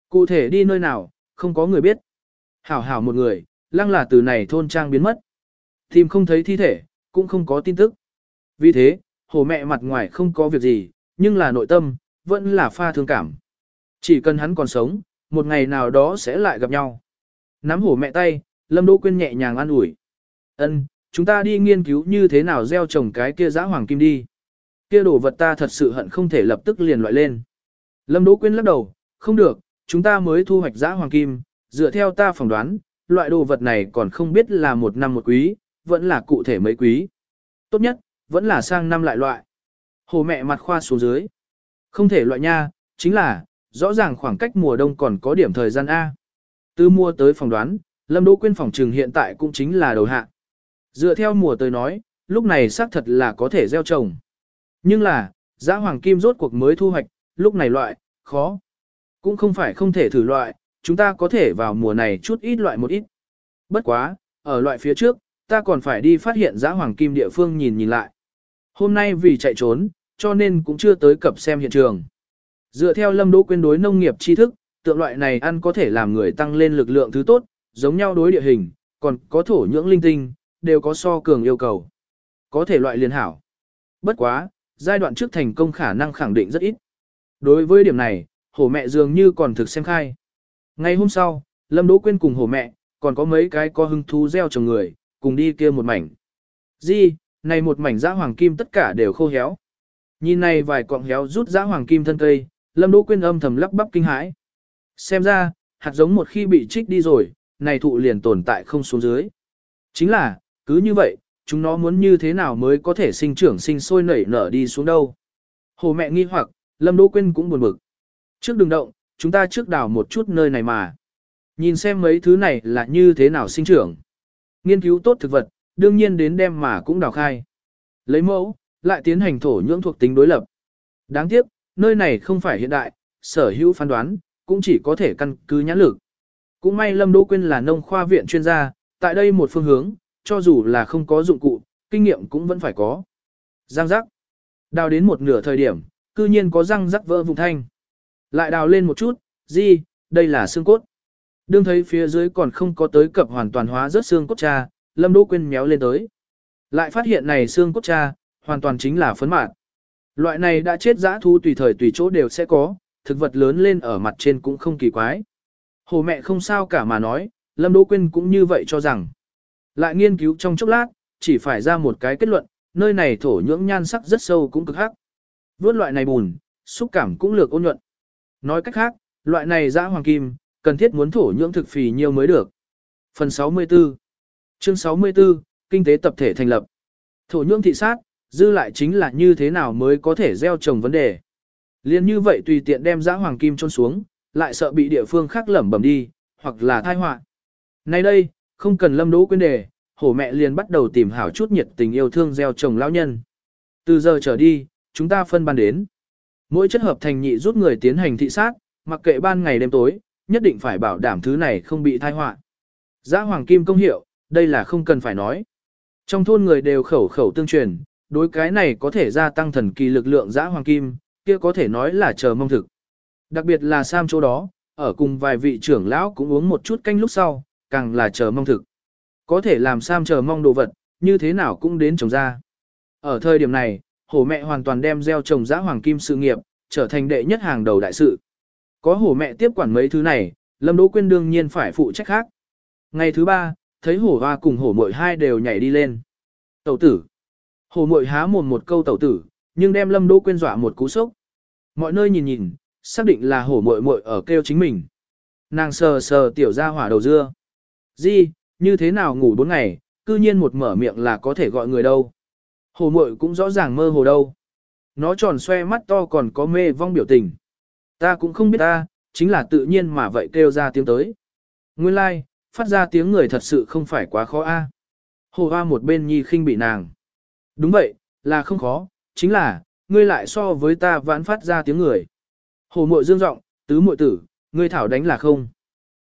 Cụ thể đi nơi nào, không có người biết. Hảo hảo một người, lăng là từ này thôn trang biến mất. Tìm không thấy thi thể, cũng không có tin tức. Vì thế, hổ mẹ mặt ngoài không có việc gì, nhưng là nội tâm, vẫn là pha thương cảm. Chỉ cần hắn còn sống, một ngày nào đó sẽ lại gặp nhau. Nắm hổ mẹ tay, Lâm Đỗ Quyên nhẹ nhàng an ủi. Ân, chúng ta đi nghiên cứu như thế nào gieo trồng cái kia giã hoàng kim đi. Kia đồ vật ta thật sự hận không thể lập tức liền loại lên. Lâm Đỗ Quyên lắc đầu, không được, chúng ta mới thu hoạch giã hoàng kim, dựa theo ta phỏng đoán, loại đồ vật này còn không biết là một năm một quý, vẫn là cụ thể mấy quý. Tốt nhất, vẫn là sang năm lại loại. Hồ mẹ mặt khoa xuống dưới. Không thể loại nha, chính là, rõ ràng khoảng cách mùa đông còn có điểm thời gian A. Từ mua tới phòng đoán, Lâm Đỗ Quyên phòng trường hiện tại cũng chính là đầu hạ. Dựa theo mùa tới nói, lúc này xác thật là có thể gieo trồng. Nhưng là, giá hoàng kim rốt cuộc mới thu hoạch, lúc này loại, khó. Cũng không phải không thể thử loại, chúng ta có thể vào mùa này chút ít loại một ít. Bất quá, ở loại phía trước, ta còn phải đi phát hiện giá hoàng kim địa phương nhìn nhìn lại. Hôm nay vì chạy trốn, cho nên cũng chưa tới cập xem hiện trường. Dựa theo Lâm Đỗ Quyên đối nông nghiệp tri thức, tượng loại này ăn có thể làm người tăng lên lực lượng thứ tốt, giống nhau đối địa hình, còn có thổ nhưỡng linh tinh, đều có so cường yêu cầu. Có thể loại liền hảo. Bất quá, giai đoạn trước thành công khả năng khẳng định rất ít. Đối với điểm này, hổ mẹ dường như còn thực xem khai. Ngày hôm sau, Lâm Đỗ Quyên cùng hổ mẹ, còn có mấy cái có hứng thú gieo trồng người, cùng đi kia một mảnh. Di, này một mảnh giã hoàng kim tất cả đều khô héo. Nhìn này vài cọng héo rút giã hoàng kim thân cây, Lâm Đỗ Quyên âm thầm lắp bắp kinh hãi. Xem ra, hạt giống một khi bị trích đi rồi, này thụ liền tồn tại không xuống dưới. Chính là, cứ như vậy, chúng nó muốn như thế nào mới có thể sinh trưởng sinh sôi nảy nở đi xuống đâu. Hồ mẹ nghi hoặc, Lâm Đỗ Quyên cũng buồn bực. Trước đừng động, chúng ta trước đào một chút nơi này mà. Nhìn xem mấy thứ này là như thế nào sinh trưởng. Nghiên cứu tốt thực vật, đương nhiên đến đem mà cũng đào khai. Lấy mẫu, lại tiến hành thổ nhưỡng thuộc tính đối lập. Đáng tiếc, nơi này không phải hiện đại, sở hữu phán đoán, cũng chỉ có thể căn cứ nhãn lực. Cũng may Lâm Đỗ Quyên là nông khoa viện chuyên gia, tại đây một phương hướng, cho dù là không có dụng cụ, kinh nghiệm cũng vẫn phải có. Giang rắc. Đào đến một nửa thời điểm, cư nhiên có răng rắc vỡ vùng thanh. Lại đào lên một chút, gì, đây là xương cốt. Đương thấy phía dưới còn không có tới cập hoàn toàn hóa rớt xương cốt cha, Lâm Đỗ Quyên méo lên tới. Lại phát hiện này xương cốt cha, hoàn toàn chính là phấn mạt. Loại này đã chết dã thu tùy thời tùy chỗ đều sẽ có, thực vật lớn lên ở mặt trên cũng không kỳ quái. Hồ mẹ không sao cả mà nói, Lâm Đỗ Quyên cũng như vậy cho rằng. Lại nghiên cứu trong chốc lát, chỉ phải ra một cái kết luận, nơi này thổ nhưỡng nhan sắc rất sâu cũng cực hắc. Vốt loại này bùn, xúc cảm cũng lược ôn nhuận. Nói cách khác, loại này dã hoàng kim, cần thiết muốn thổ nhưỡng thực phì nhiều mới được. Phần 64 Chương 64, Kinh tế tập thể thành lập. Thổ nhưỡng thị sát, dư lại chính là như thế nào mới có thể gieo trồng vấn đề. Liên như vậy tùy tiện đem giã hoàng kim trôn xuống, lại sợ bị địa phương khác lẩm bẩm đi, hoặc là thai họa. Nay đây, không cần lâm đỗ quên đề, hổ mẹ liền bắt đầu tìm hảo chút nhiệt tình yêu thương gieo trồng lão nhân. Từ giờ trở đi, chúng ta phân ban đến. Mỗi chất hợp thành nhị rút người tiến hành thị sát, mặc kệ ban ngày đêm tối, nhất định phải bảo đảm thứ này không bị thai họa. Giá hoàng kim công hiệu, đây là không cần phải nói. Trong thôn người đều khẩu khẩu tương truyền, đối cái này có thể gia tăng thần kỳ lực lượng giã hoàng kim, kia có thể nói là chờ mong thực. Đặc biệt là Sam chỗ đó, ở cùng vài vị trưởng lão cũng uống một chút canh lúc sau, càng là chờ mong thực. Có thể làm Sam chờ mong đồ vật, như thế nào cũng đến trồng ra. Ở thời điểm này, hổ mẹ hoàn toàn đem gieo trồng giã hoàng kim sự nghiệp, trở thành đệ nhất hàng đầu đại sự. Có hổ mẹ tiếp quản mấy thứ này, Lâm Đỗ Quyên đương nhiên phải phụ trách khác. Ngày thứ ba, thấy hổ hoa cùng hổ mội hai đều nhảy đi lên. Tẩu tử. Hổ mội há mồm một câu tẩu tử, nhưng đem Lâm Đỗ Quyên dọa một cú sốc. Mọi nơi nhìn nhìn, xác định là hổ mội mội ở kêu chính mình. Nàng sờ sờ tiểu ra hỏa đầu dưa. Di, như thế nào ngủ bốn ngày, cư nhiên một mở miệng là có thể gọi người đâu. Hổ mội cũng rõ ràng mơ hồ đâu. Nó tròn xoe mắt to còn có mê vong biểu tình. Ta cũng không biết ta, chính là tự nhiên mà vậy kêu ra tiếng tới. Nguyên lai, like, phát ra tiếng người thật sự không phải quá khó a. Hồ hoa một bên nhi khinh bị nàng. Đúng vậy, là không khó, chính là, ngươi lại so với ta vãn phát ra tiếng người. Hồ mội dương giọng tứ muội tử, ngươi thảo đánh là không.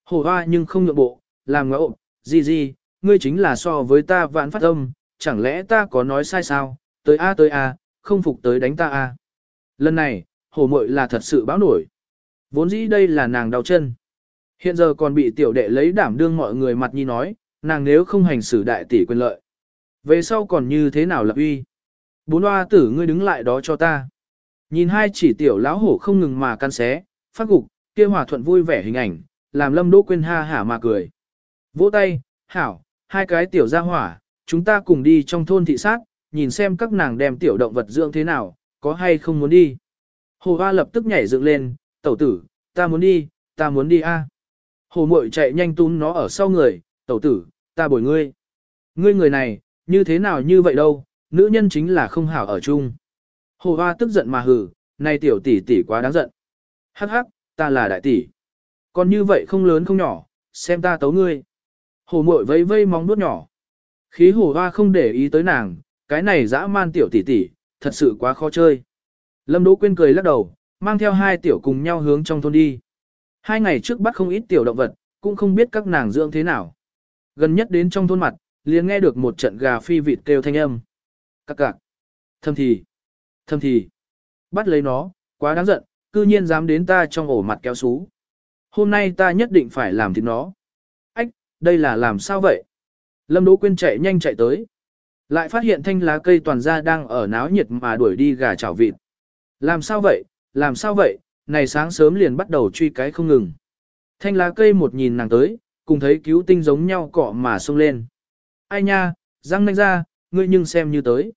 Hồ hoa nhưng không nhượng bộ, làm ngẫu, gì gì, ngươi chính là so với ta vãn phát âm, chẳng lẽ ta có nói sai sao, tới a tới a, không phục tới đánh ta a. Lần này, hồ mội là thật sự báo nổi. Vốn dĩ đây là nàng đau chân. Hiện giờ còn bị tiểu đệ lấy đảm đương mọi người mặt nhi nói, nàng nếu không hành xử đại tỷ quyền lợi. Về sau còn như thế nào lập uy? Bốn hoa tử ngươi đứng lại đó cho ta. Nhìn hai chỉ tiểu lão hổ không ngừng mà căn xé, phát gục, kia hòa thuận vui vẻ hình ảnh, làm lâm đỗ quên ha hả mà cười. Vỗ tay, hảo, hai cái tiểu gia hỏa, chúng ta cùng đi trong thôn thị sát, nhìn xem các nàng đem tiểu động vật dưỡng thế nào, có hay không muốn đi. Hồ hoa lập tức nhảy dựng lên, tẩu tử, ta muốn đi, ta muốn đi a. Hồ mội chạy nhanh tún nó ở sau người, tẩu tử, ta bồi ngươi. Ngươi người này, như thế nào như vậy đâu, nữ nhân chính là không hảo ở chung. Hồ hoa tức giận mà hừ, này tiểu tỷ tỷ quá đáng giận. Hắc hắc, ta là đại tỷ. Còn như vậy không lớn không nhỏ, xem ta tấu ngươi. Hồ muội vây vây móng nuốt nhỏ. Khí hồ hoa không để ý tới nàng, cái này dã man tiểu tỷ tỷ, thật sự quá khó chơi. Lâm Đỗ Quyên cười lắc đầu, mang theo hai tiểu cùng nhau hướng trong thôn đi. Hai ngày trước bắt không ít tiểu động vật, cũng không biết các nàng dưỡng thế nào. Gần nhất đến trong thôn mặt, liền nghe được một trận gà phi vịt kêu thanh âm. Các cạc. Thâm thì. Thâm thì. Bắt lấy nó, quá đáng giận, cư nhiên dám đến ta trong ổ mặt kéo xú. Hôm nay ta nhất định phải làm thịt nó. Ách, đây là làm sao vậy? Lâm Đỗ Quyên chạy nhanh chạy tới. Lại phát hiện thanh lá cây toàn ra đang ở náo nhiệt mà đuổi đi gà chảo vịt. Làm sao vậy, làm sao vậy, này sáng sớm liền bắt đầu truy cái không ngừng. Thanh lá cây một nhìn nàng tới, cùng thấy cứu tinh giống nhau cọ mà xông lên. Ai nha, răng nanh ra, ngươi nhưng xem như tới.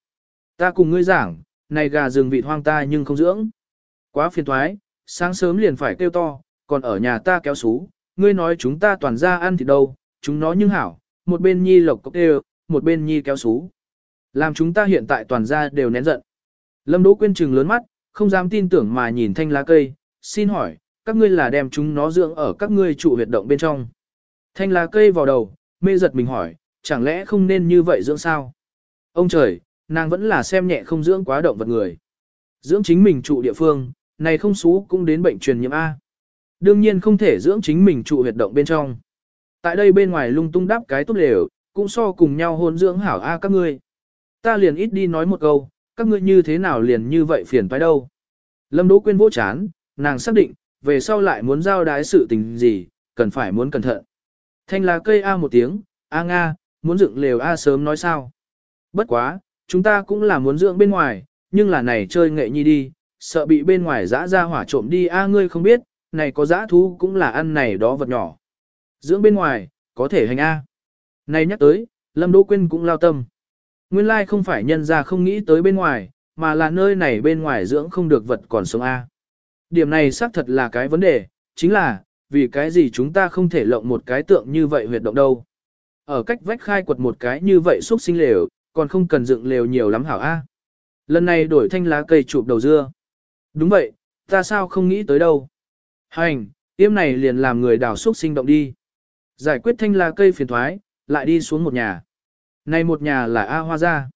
Ta cùng ngươi giảng, này gà rừng vịt hoang ta nhưng không dưỡng. Quá phiền thoái, sáng sớm liền phải kêu to, còn ở nhà ta kéo xú, ngươi nói chúng ta toàn ra ăn thì đâu, chúng nó nhưng hảo, một bên nhi lộc cốc đều, một bên nhi kéo xú. Làm chúng ta hiện tại toàn ra đều nén giận. Lâm Đỗ Quyên trừng lớn mắt, không dám tin tưởng mà nhìn thanh lá cây, xin hỏi, các ngươi là đem chúng nó dưỡng ở các ngươi trụ huyệt động bên trong. Thanh lá cây vào đầu, mê giật mình hỏi, chẳng lẽ không nên như vậy dưỡng sao? Ông trời, nàng vẫn là xem nhẹ không dưỡng quá động vật người. Dưỡng chính mình trụ địa phương, này không xú cũng đến bệnh truyền nhiễm A. Đương nhiên không thể dưỡng chính mình trụ huyệt động bên trong. Tại đây bên ngoài lung tung đáp cái tốt lều, cũng so cùng nhau hôn dưỡng hảo A các ngươi. Ta liền ít đi nói một câu, các ngươi như thế nào liền như vậy phiền phải đâu. Lâm Đỗ Quyên vỗ chán, nàng xác định, về sau lại muốn giao đái sự tình gì, cần phải muốn cẩn thận. Thanh là cây A một tiếng, A Nga, muốn dựng lều A sớm nói sao. Bất quá, chúng ta cũng là muốn dưỡng bên ngoài, nhưng là này chơi nghệ nhi đi, sợ bị bên ngoài dã ra hỏa trộm đi A ngươi không biết, này có dã thú cũng là ăn này đó vật nhỏ. Dưỡng bên ngoài, có thể hành A. Này nhắc tới, Lâm Đỗ Quyên cũng lao tâm. Nguyên lai không phải nhân gia không nghĩ tới bên ngoài, mà là nơi này bên ngoài dưỡng không được vật còn sống A. Điểm này xác thật là cái vấn đề, chính là, vì cái gì chúng ta không thể lộng một cái tượng như vậy huyệt động đâu. Ở cách vách khai quật một cái như vậy xúc sinh lều, còn không cần dựng lều nhiều lắm hảo A. Lần này đổi thanh lá cây chụp đầu dưa. Đúng vậy, ta sao không nghĩ tới đâu. Hành, tiêm này liền làm người đào xúc sinh động đi. Giải quyết thanh lá cây phiền thoái, lại đi xuống một nhà. Này một nhà là A Hoa ra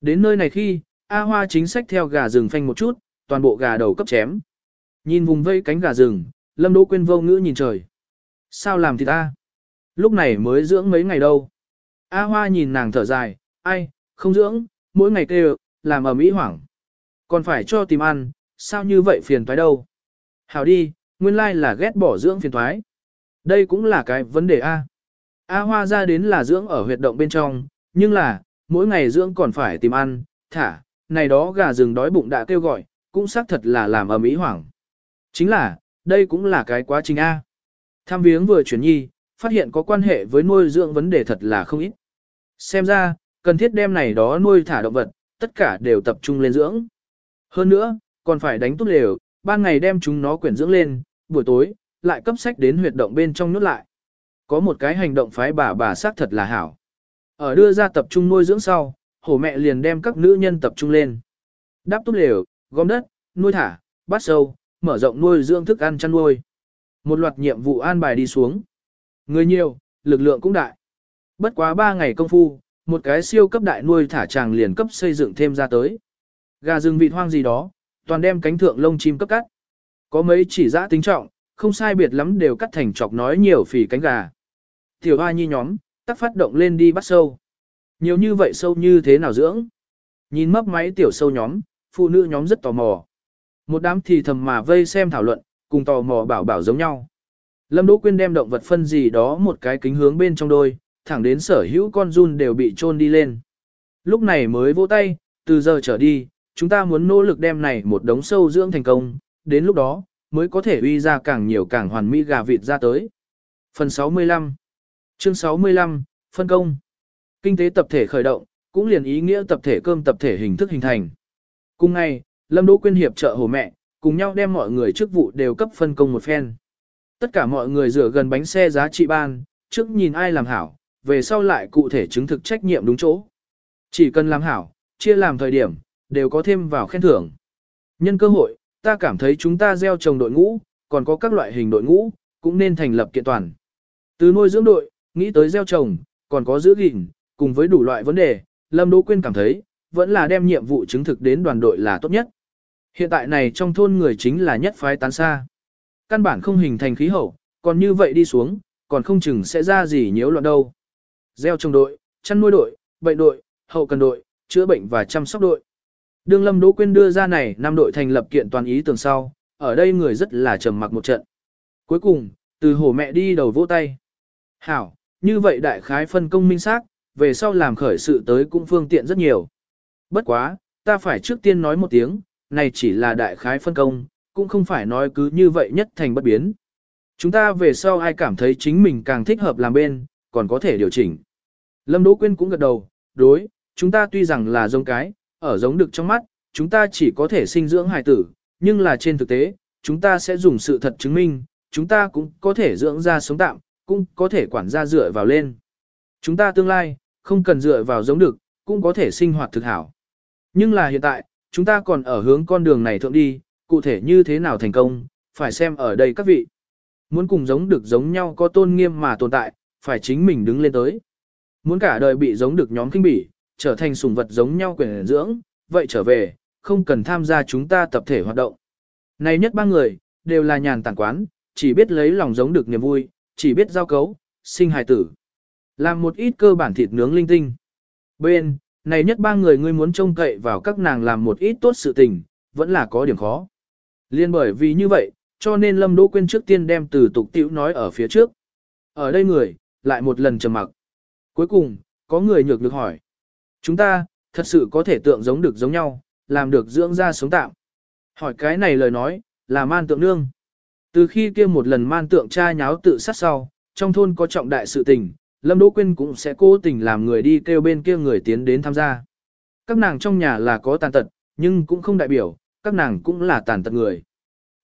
Đến nơi này khi, A Hoa chính sách theo gà rừng phanh một chút, toàn bộ gà đầu cấp chém. Nhìn vùng vây cánh gà rừng, Lâm Đỗ Quyên vô ngữ nhìn trời. Sao làm thì ta? Lúc này mới dưỡng mấy ngày đâu. A Hoa nhìn nàng thở dài, ai, không dưỡng, mỗi ngày kêu, làm ở mỹ hoảng. Còn phải cho tìm ăn, sao như vậy phiền toái đâu. Hảo đi, nguyên lai là ghét bỏ dưỡng phiền toái. Đây cũng là cái vấn đề A. A Hoa ra đến là dưỡng ở huyệt động bên trong, nhưng là, mỗi ngày dưỡng còn phải tìm ăn, thả, này đó gà rừng đói bụng đã kêu gọi, cũng xác thật là làm ở mỹ hoảng. Chính là, đây cũng là cái quá trình A. Tham viếng vừa chuyển nhi, phát hiện có quan hệ với nuôi dưỡng vấn đề thật là không ít. Xem ra, cần thiết đem này đó nuôi thả động vật, tất cả đều tập trung lên dưỡng. Hơn nữa, còn phải đánh tốt lều, ban ngày đem chúng nó quyển dưỡng lên, buổi tối, lại cấp sách đến huyệt động bên trong nước lại. Có một cái hành động phái bà bà xác thật là hảo. Ở đưa ra tập trung nuôi dưỡng sau, hổ mẹ liền đem các nữ nhân tập trung lên. Đáp tốt lều, gom đất, nuôi thả, bắt sâu, mở rộng nuôi dưỡng thức ăn chăn nuôi. Một loạt nhiệm vụ an bài đi xuống. Người nhiều, lực lượng cũng đại. Bất quá 3 ngày công phu, một cái siêu cấp đại nuôi thả chàng liền cấp xây dựng thêm ra tới. Gà rừng vịt hoang gì đó, toàn đem cánh thượng lông chim cấp cắt. Có mấy chỉ giã tính trọng, không sai biệt lắm đều cắt thành chọc nói nhiều phỉ cánh gà. Tiểu hoa nhi nhóm, tắc phát động lên đi bắt sâu. Nhiều như vậy sâu như thế nào dưỡng? Nhìn mấp máy tiểu sâu nhóm, phụ nữ nhóm rất tò mò. Một đám thì thầm mà vây xem thảo luận, cùng tò mò bảo bảo giống nhau. Lâm Đỗ Quyên đem động vật phân gì đó một cái kính hướng bên trong đôi, thẳng đến sở hữu con run đều bị trôn đi lên. Lúc này mới vỗ tay, từ giờ trở đi, chúng ta muốn nỗ lực đem này một đống sâu dưỡng thành công, đến lúc đó, mới có thể uy ra càng nhiều càng hoàn mỹ gà vịt ra tới. Phần 65 Chương 65, Phân công Kinh tế tập thể khởi động, cũng liền ý nghĩa tập thể cơm tập thể hình thức hình thành. Cùng ngày, Lâm Đỗ Quyên hiệp trợ hồ mẹ, cùng nhau đem mọi người chức vụ đều cấp phân công một phen. Tất cả mọi người rửa gần bánh xe giá trị ban, trước nhìn ai làm hảo, về sau lại cụ thể chứng thực trách nhiệm đúng chỗ. Chỉ cần làm hảo, chia làm thời điểm, đều có thêm vào khen thưởng. Nhân cơ hội, ta cảm thấy chúng ta gieo trồng đội ngũ, còn có các loại hình đội ngũ, cũng nên thành lập kiện toàn. Từ nuôi dưỡng đội, nghĩ tới gieo trồng, còn có giữ gìn, cùng với đủ loại vấn đề, Lâm Đỗ Quyên cảm thấy, vẫn là đem nhiệm vụ chứng thực đến đoàn đội là tốt nhất. Hiện tại này trong thôn người chính là nhất phái tán xa. Căn bản không hình thành khí hậu, còn như vậy đi xuống, còn không chừng sẽ ra gì nhiễu loạn đâu. Gieo trồng đội, chăn nuôi đội, bệnh đội, hậu cần đội, chữa bệnh và chăm sóc đội. Đường Lâm Đỗ Quyên đưa ra này năm đội thành lập kiện toàn ý tưởng sau, ở đây người rất là trầm mặc một trận. Cuối cùng, từ hổ mẹ đi đầu vỗ tay. Hảo, như vậy đại khái phân công minh xác, về sau làm khởi sự tới cũng phương tiện rất nhiều. Bất quá, ta phải trước tiên nói một tiếng, này chỉ là đại khái phân công, cũng không phải nói cứ như vậy nhất thành bất biến. Chúng ta về sau ai cảm thấy chính mình càng thích hợp làm bên, còn có thể điều chỉnh. Lâm Đỗ Quyên cũng gật đầu, đối, chúng ta tuy rằng là giống cái, ở giống được trong mắt, chúng ta chỉ có thể sinh dưỡng hài tử, nhưng là trên thực tế, chúng ta sẽ dùng sự thật chứng minh, chúng ta cũng có thể dưỡng ra sống tạm, cũng có thể quản gia dựa vào lên. Chúng ta tương lai, không cần dựa vào giống được, cũng có thể sinh hoạt thực hảo. Nhưng là hiện tại, chúng ta còn ở hướng con đường này thượng đi, cụ thể như thế nào thành công, phải xem ở đây các vị. Muốn cùng giống được giống nhau có tôn nghiêm mà tồn tại, phải chính mình đứng lên tới. Muốn cả đời bị giống được nhóm kinh bỉ, trở thành sủng vật giống nhau quyền dưỡng, vậy trở về, không cần tham gia chúng ta tập thể hoạt động. Này nhất ba người, đều là nhàn tản quán, chỉ biết lấy lòng giống được niềm vui, chỉ biết giao cấu, sinh hài tử. Làm một ít cơ bản thịt nướng linh tinh. Bên, này nhất ba người ngươi muốn trông cậy vào các nàng làm một ít tốt sự tình, vẫn là có điểm khó. Liên bởi vì như vậy, cho nên Lâm Đỗ Quyên trước tiên đem từ tục tiểu nói ở phía trước. Ở đây người, lại một lần trầm mặc. Cuối cùng, có người nhược được hỏi. Chúng ta, thật sự có thể tượng giống được giống nhau, làm được dưỡng ra sống tạm. Hỏi cái này lời nói, là man tượng nương. Từ khi kia một lần man tượng cha nháo tự sát sau, trong thôn có trọng đại sự tình, Lâm Đỗ Quyên cũng sẽ cố tình làm người đi kêu bên kia người tiến đến tham gia. Các nàng trong nhà là có tàn tật, nhưng cũng không đại biểu, các nàng cũng là tàn tật người.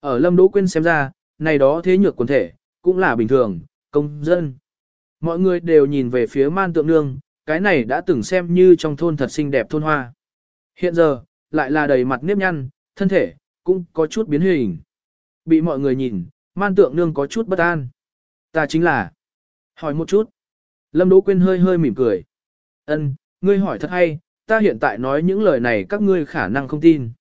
Ở Lâm Đỗ Quyên xem ra, này đó thế nhược quần thể, cũng là bình thường, công dân. Mọi người đều nhìn về phía man tượng nương, cái này đã từng xem như trong thôn thật xinh đẹp thôn hoa. Hiện giờ, lại là đầy mặt nếp nhăn, thân thể, cũng có chút biến hình. Bị mọi người nhìn, man tượng nương có chút bất an. Ta chính là... Hỏi một chút. Lâm Đỗ Quyên hơi hơi mỉm cười. Ân, ngươi hỏi thật hay, ta hiện tại nói những lời này các ngươi khả năng không tin.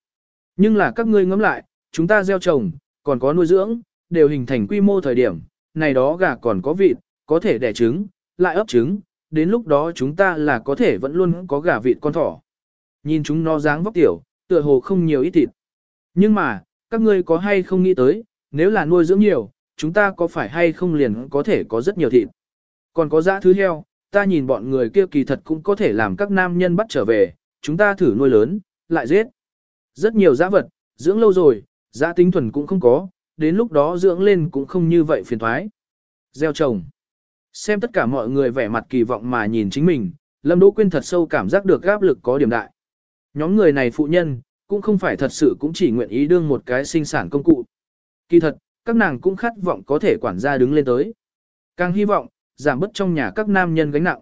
Nhưng là các ngươi ngẫm lại, chúng ta gieo trồng, còn có nuôi dưỡng, đều hình thành quy mô thời điểm, này đó gà còn có vịt, có thể đẻ trứng, lại ấp trứng, đến lúc đó chúng ta là có thể vẫn luôn có gà vịt con thỏ. Nhìn chúng nó dáng vóc tiểu, tựa hồ không nhiều ít thịt. Nhưng mà, các ngươi có hay không nghĩ tới, nếu là nuôi dưỡng nhiều, chúng ta có phải hay không liền có thể có rất nhiều thịt. Còn có dã thứ heo, ta nhìn bọn người kia kỳ thật cũng có thể làm các nam nhân bắt trở về, chúng ta thử nuôi lớn, lại giết. Rất nhiều dã vật, dưỡng lâu rồi, dã tính thuần cũng không có, đến lúc đó dưỡng lên cũng không như vậy phiền thoái. Gieo trồng. Xem tất cả mọi người vẻ mặt kỳ vọng mà nhìn chính mình, Lâm Đỗ Quyên thật sâu cảm giác được áp lực có điểm đại. Nhóm người này phụ nhân, cũng không phải thật sự cũng chỉ nguyện ý đương một cái sinh sản công cụ. Kỳ thật, các nàng cũng khát vọng có thể quản gia đứng lên tới. Càng hy vọng, giảm bớt trong nhà các nam nhân gánh nặng.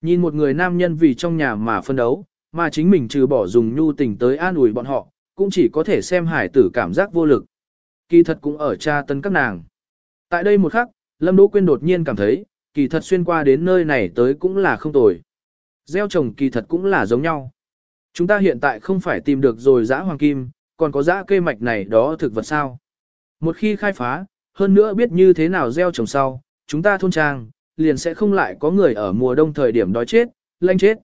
Nhìn một người nam nhân vì trong nhà mà phân đấu, mà chính mình trừ bỏ dùng nhu tình tới an ủi bọn họ, cũng chỉ có thể xem hải tử cảm giác vô lực. Kỳ thật cũng ở cha tân các nàng. Tại đây một khắc, Lâm Đỗ Quyên đột nhiên cảm thấy, kỳ thật xuyên qua đến nơi này tới cũng là không tồi. Gieo trồng kỳ thật cũng là giống nhau. Chúng ta hiện tại không phải tìm được rồi giã hoàng kim, còn có giã cây mạch này đó thực vật sao. Một khi khai phá, hơn nữa biết như thế nào gieo trồng sau, chúng ta thôn trang, liền sẽ không lại có người ở mùa đông thời điểm đói chết, lanh chết.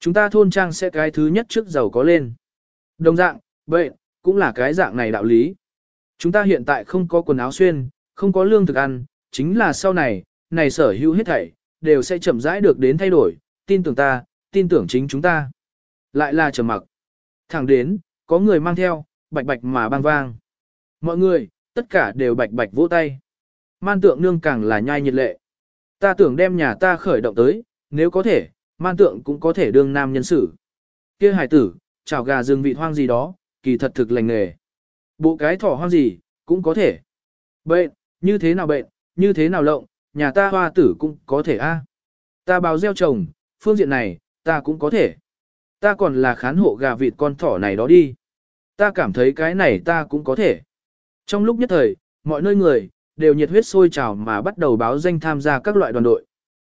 Chúng ta thôn trang sẽ cái thứ nhất trước giàu có lên. Đồng dạng, vậy, cũng là cái dạng này đạo lý. Chúng ta hiện tại không có quần áo xuyên, không có lương thực ăn, chính là sau này, này sở hữu hết thảy, đều sẽ chậm rãi được đến thay đổi, tin tưởng ta, tin tưởng chính chúng ta. Lại là trầm mặc. Thẳng đến, có người mang theo, bạch bạch mà bang vang. Mọi người, tất cả đều bạch bạch vỗ tay. Man tượng nương càng là nhai nhiệt lệ. Ta tưởng đem nhà ta khởi động tới, nếu có thể, man tượng cũng có thể đương nam nhân sự kia hải tử, chảo gà rừng vị hoang gì đó, kỳ thật thực lành nghề. Bộ cái thỏ hoang gì, cũng có thể. Bệnh, như thế nào bệnh, như thế nào lộng, nhà ta hoa tử cũng có thể a. Ta báo gieo trồng, phương diện này, ta cũng có thể. Ta còn là khán hộ gà vịt con thỏ này đó đi. Ta cảm thấy cái này ta cũng có thể. Trong lúc nhất thời, mọi nơi người, đều nhiệt huyết sôi trào mà bắt đầu báo danh tham gia các loại đoàn đội.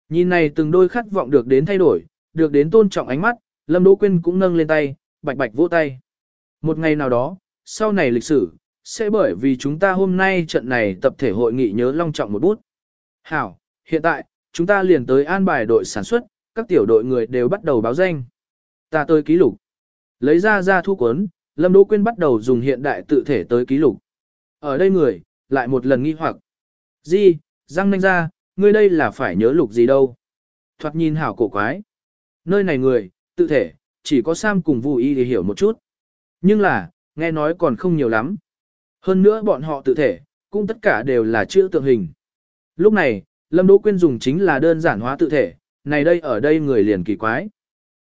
Nhìn này từng đôi khát vọng được đến thay đổi, được đến tôn trọng ánh mắt, Lâm Đỗ Quyên cũng nâng lên tay, bạch bạch vỗ tay. Một ngày nào đó, sau này lịch sử, sẽ bởi vì chúng ta hôm nay trận này tập thể hội nghị nhớ long trọng một bút. Hảo, hiện tại, chúng ta liền tới an bài đội sản xuất, các tiểu đội người đều bắt đầu báo danh. Ta tới ký lục. Lấy ra ra thu cuốn, Lâm Đỗ Quyên bắt đầu dùng hiện đại tự thể tới ký lục. Ở đây người, lại một lần nghi hoặc. Di, răng nanh ra, ngươi đây là phải nhớ lục gì đâu. Thoạt nhìn hảo cổ quái. Nơi này người, tự thể, chỉ có Sam cùng Vu Y để hiểu một chút. Nhưng là, nghe nói còn không nhiều lắm. Hơn nữa bọn họ tự thể, cũng tất cả đều là chữ tượng hình. Lúc này, Lâm Đỗ Quyên dùng chính là đơn giản hóa tự thể, này đây ở đây người liền kỳ quái.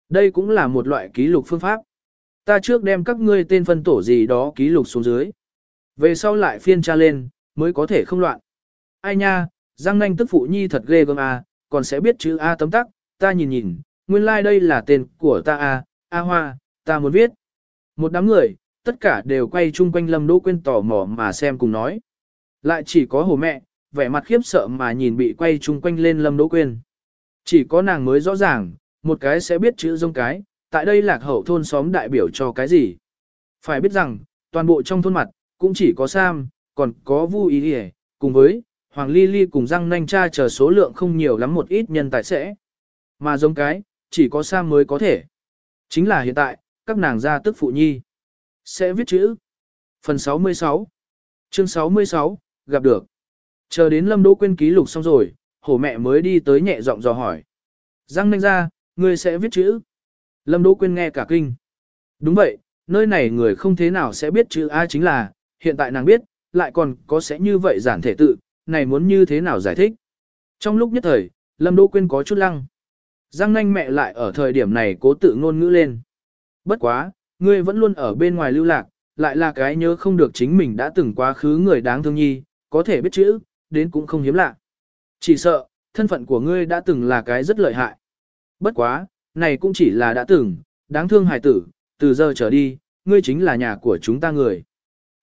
Đây cũng là một loại ký lục phương pháp. Ta trước đem các ngươi tên phân tổ gì đó ký lục xuống dưới. Về sau lại phiên tra lên, mới có thể không loạn. Ai nha, Giang Nanh tức phụ nhi thật ghê gớm à còn sẽ biết chữ A tấm tắc, ta nhìn nhìn, nguyên lai like đây là tên của ta A, A Hoa, ta muốn viết. Một đám người, tất cả đều quay chung quanh Lâm Đỗ Quyên tò mò mà xem cùng nói. Lại chỉ có hồ mẹ, vẻ mặt khiếp sợ mà nhìn bị quay chung quanh lên Lâm Đỗ Quyên. Chỉ có nàng mới rõ ràng, một cái sẽ biết chữ giống cái, tại đây lạc hậu thôn xóm đại biểu cho cái gì. Phải biết rằng, toàn bộ trong thôn mặt, cũng chỉ có Sam, còn có Vu Ý Điề, cùng với Hoàng Ly Ly cùng răng nanh cha chờ số lượng không nhiều lắm một ít nhân tài sẽ. Mà giống cái, chỉ có Sam mới có thể. Chính là hiện tại, các nàng gia tức phụ nhi. Sẽ viết chữ. Phần 66 Chương 66, gặp được. Chờ đến Lâm Đỗ Quyên ký lục xong rồi, hổ mẹ mới đi tới nhẹ giọng dò hỏi. Răng nanh ra, ngươi sẽ viết chữ. Lâm Đỗ Quyên nghe cả kinh. Đúng vậy, nơi này người không thế nào sẽ biết chữ A chính là, hiện tại nàng biết, lại còn có sẽ như vậy giản thể tự, này muốn như thế nào giải thích. Trong lúc nhất thời, Lâm Đỗ Quyên có chút lăng. Giang nanh mẹ lại ở thời điểm này cố tự ngôn ngữ lên. Bất quá, ngươi vẫn luôn ở bên ngoài lưu lạc, lại là cái nhớ không được chính mình đã từng quá khứ người đáng thương nhi, có thể biết chữ, đến cũng không hiếm lạ. Chỉ sợ, thân phận của ngươi đã từng là cái rất lợi hại. Bất quá, này cũng chỉ là đã từng, đáng thương hải tử, từ giờ trở đi, ngươi chính là nhà của chúng ta người.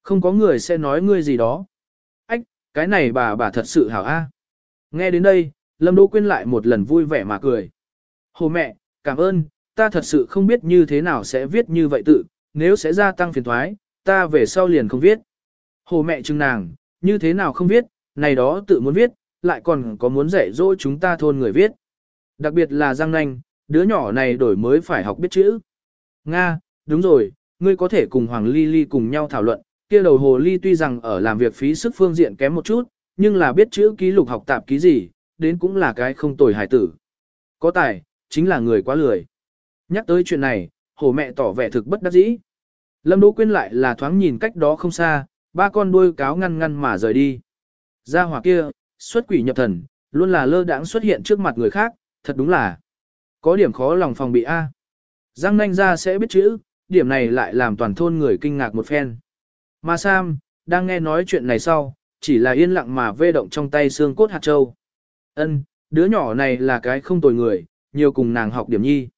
Không có người sẽ nói ngươi gì đó. Ách, cái này bà bà thật sự hảo a. Nghe đến đây, Lâm Đỗ Quyên lại một lần vui vẻ mà cười. Hồ mẹ, cảm ơn, ta thật sự không biết như thế nào sẽ viết như vậy tự, nếu sẽ gia tăng phiền toái, ta về sau liền không viết. Hồ mẹ chừng nàng, như thế nào không viết, này đó tự muốn viết, lại còn có muốn dạy dỗ chúng ta thôn người viết. Đặc biệt là Giang Nanh, đứa nhỏ này đổi mới phải học biết chữ. Nga, đúng rồi, ngươi có thể cùng Hoàng Ly Ly cùng nhau thảo luận, kia đầu hồ ly tuy rằng ở làm việc phí sức phương diện kém một chút, nhưng là biết chữ ký lục học tạp ký gì, đến cũng là cái không tồi hải tử. Có tài, chính là người quá lười. Nhắc tới chuyện này, hồ mẹ tỏ vẻ thực bất đắc dĩ. Lâm Đỗ Quyên lại là thoáng nhìn cách đó không xa, ba con đuôi cáo ngăn ngăn mà rời đi. Gia hỏa kia, xuất quỷ nhập thần, luôn là lơ đãng xuất hiện trước mặt người khác, thật đúng là có điểm khó lòng phòng bị A. Giang nanh ra sẽ biết chữ, điểm này lại làm toàn thôn người kinh ngạc một phen. Mà Sam, đang nghe nói chuyện này sau, chỉ là yên lặng mà vê động trong tay xương cốt hạt châu. Ân, đứa nhỏ này là cái không tồi người, nhiều cùng nàng học điểm nhi.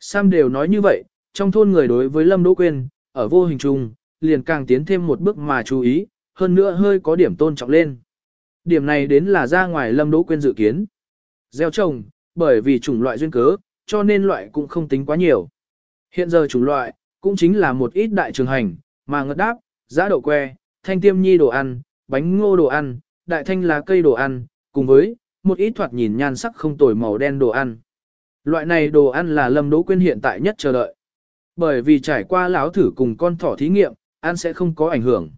Sam đều nói như vậy, trong thôn người đối với Lâm Đỗ Quyên, ở vô hình chung, liền càng tiến thêm một bước mà chú ý, hơn nữa hơi có điểm tôn trọng lên. Điểm này đến là ra ngoài Lâm Đỗ Quyên dự kiến. Gieo trồng, bởi vì chủng loại duyên cớ, cho nên loại cũng không tính quá nhiều. Hiện giờ chủng loại, cũng chính là một ít đại trường hành, mà ngất đáp, giá đậu que, thanh tiêm nhi đồ ăn, bánh ngô đồ ăn, đại thanh lá cây đồ ăn, cùng với một ít thoạt nhìn nhan sắc không tồi màu đen đồ ăn. Loại này đồ ăn là Lâm Đỗ Quyên hiện tại nhất chờ đợi. Bởi vì trải qua lão thử cùng con thỏ thí nghiệm, ăn sẽ không có ảnh hưởng.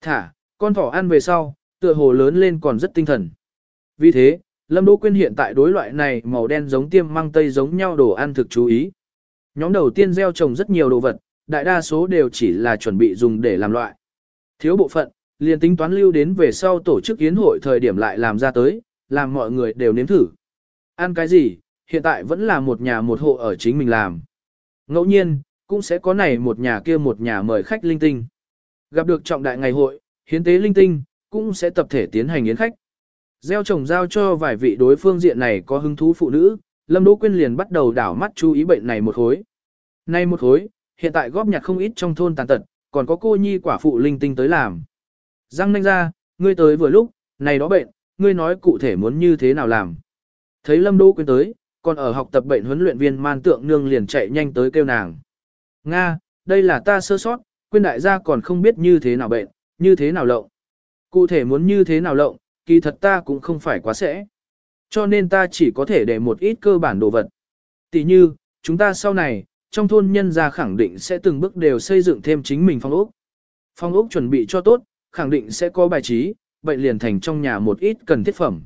Thả, con thỏ ăn về sau, tựa hồ lớn lên còn rất tinh thần. Vì thế, Lâm Đỗ Quyên hiện tại đối loại này màu đen giống tiêm măng tây giống nhau đồ ăn thực chú ý. Nhóm đầu tiên gieo trồng rất nhiều đồ vật, đại đa số đều chỉ là chuẩn bị dùng để làm loại. Thiếu bộ phận, liền tính toán lưu đến về sau tổ chức yến hội thời điểm lại làm ra tới, làm mọi người đều nếm thử. Ăn cái gì, hiện tại vẫn là một nhà một hộ ở chính mình làm. Ngẫu nhiên, cũng sẽ có này một nhà kia một nhà mời khách linh tinh. Gặp được trọng đại ngày hội, hiến tế linh tinh, cũng sẽ tập thể tiến hành yến khách. Gieo trồng giao cho vài vị đối phương diện này có hứng thú phụ nữ, Lâm Đỗ Quyên liền bắt đầu đảo mắt chú ý bệnh này một khối. Nay một khối, hiện tại góp nhặt không ít trong thôn tàn tật, còn có cô nhi quả phụ linh tinh tới làm. giang nanh ra, ngươi tới vừa lúc, này đó bệnh, ngươi nói cụ thể muốn như thế nào làm. Thấy Lâm Đỗ Quyên tới, còn ở học tập bệnh huấn luyện viên man tượng nương liền chạy nhanh tới kêu nàng. Nga, đây là ta sơ sót, Quyên đại gia còn không biết như thế nào bệnh, như thế nào lộng. Cụ thể muốn như thế nào lộng, kỳ thật ta cũng không phải quá sẽ. Cho nên ta chỉ có thể để một ít cơ bản đồ vật. Tỷ như, chúng ta sau này, trong thôn nhân gia khẳng định sẽ từng bước đều xây dựng thêm chính mình phong ốc. Phong ốc chuẩn bị cho tốt, khẳng định sẽ có bài trí, bệnh liền thành trong nhà một ít cần thiết phẩm.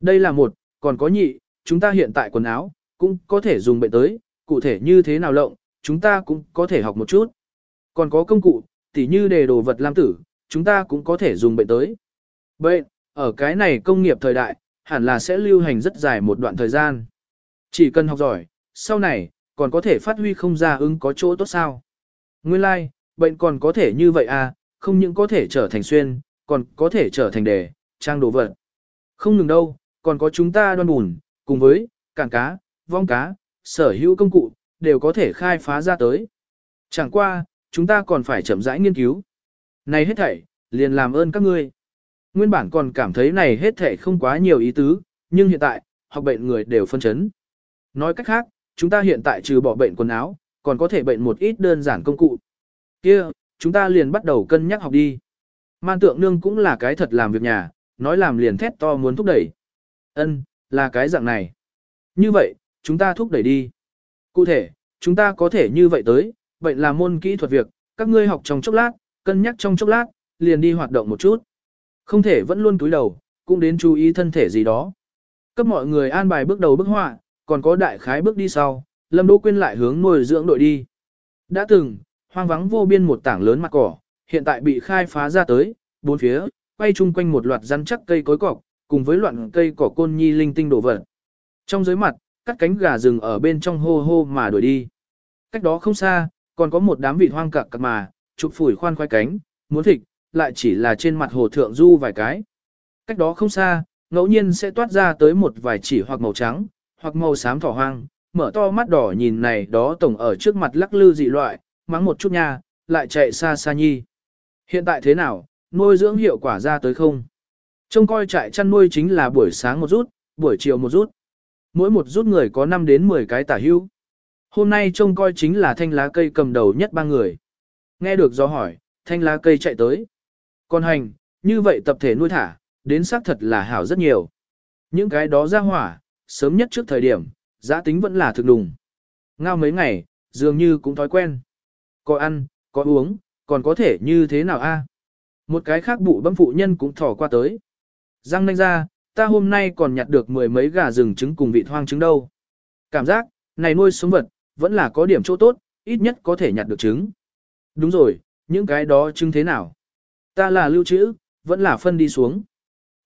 Đây là một, còn có nhị, chúng ta hiện tại quần áo, cũng có thể dùng bệnh tới, cụ thể như thế nào lộng, chúng ta cũng có thể học một chút. Còn có công cụ, tỉ như đề đồ vật lam tử, chúng ta cũng có thể dùng bệnh tới. Bệnh, ở cái này công nghiệp thời đại, hẳn là sẽ lưu hành rất dài một đoạn thời gian. Chỉ cần học giỏi, sau này, còn có thể phát huy không ra ứng có chỗ tốt sao. Nguyên lai, like, bệnh còn có thể như vậy à, không những có thể trở thành xuyên, còn có thể trở thành đề, trang đồ vật. Không ngừng đâu, còn có chúng ta đoan bùn, cùng với, cản cá, vong cá, sở hữu công cụ, đều có thể khai phá ra tới. Chẳng qua, chúng ta còn phải chậm rãi nghiên cứu. Này hết thảy, liền làm ơn các ngươi. Nguyên bản còn cảm thấy này hết thảy không quá nhiều ý tứ, nhưng hiện tại, học bệnh người đều phân chấn. Nói cách khác, chúng ta hiện tại trừ bỏ bệnh quần áo, còn có thể bệnh một ít đơn giản công cụ. Kia, chúng ta liền bắt đầu cân nhắc học đi. Man tượng nương cũng là cái thật làm việc nhà, nói làm liền thét to muốn thúc đẩy. Ân, là cái dạng này. Như vậy, chúng ta thúc đẩy đi. Cụ thể, chúng ta có thể như vậy tới, bệnh là môn kỹ thuật việc, các ngươi học trong chốc lát, cân nhắc trong chốc lát, liền đi hoạt động một chút. Không thể vẫn luôn túi đầu, cũng đến chú ý thân thể gì đó. Cấp mọi người an bài bước đầu bước họa, còn có đại khái bước đi sau, Lâm Đỗ Quyên lại hướng nuôi dưỡng đội đi. Đã từng, hoang vắng vô biên một tảng lớn mặt cỏ, hiện tại bị khai phá ra tới, bốn phía, quay chung quanh một loạt rắn chắc cây cối cọc, cùng với loạn cây cỏ côn nhi linh tinh đổ vật. Trong dưới mặt, cắt cánh gà rừng ở bên trong hô hô mà đuổi đi. Cách đó không xa, còn có một đám vịt hoang cặc cặc mà, chụp phủi khoan khoai cánh, muốn thịt, lại chỉ là trên mặt hồ thượng du vài cái. Cách đó không xa, ngẫu nhiên sẽ toát ra tới một vài chỉ hoặc màu trắng, hoặc màu xám thỏ hoang, mở to mắt đỏ nhìn này đó tổng ở trước mặt lắc lư dị loại, mắng một chút nha, lại chạy xa xa nhi. Hiện tại thế nào, nuôi dưỡng hiệu quả ra tới không? Trông coi trại chăn nuôi chính là buổi sáng một rút, buổi chiều một rút. Mỗi một rút người có 5 đến 10 cái tả hưu. Hôm nay trông coi chính là thanh lá cây cầm đầu nhất ba người. Nghe được do hỏi, thanh lá cây chạy tới. Còn hành, như vậy tập thể nuôi thả, đến xác thật là hảo rất nhiều. Những cái đó ra hỏa, sớm nhất trước thời điểm, giá tính vẫn là thực đùng. Ngao mấy ngày, dường như cũng thói quen. Có ăn, có uống, còn có thể như thế nào a? Một cái khác bụ bấm phụ nhân cũng thỏ qua tới. Răng nanh ra, ta hôm nay còn nhặt được mười mấy gà rừng trứng cùng vị hoang trứng đâu. Cảm giác, này nuôi sống vật, vẫn là có điểm chỗ tốt, ít nhất có thể nhặt được trứng. Đúng rồi, những cái đó chứng thế nào? Ta là lưu trữ, vẫn là phân đi xuống.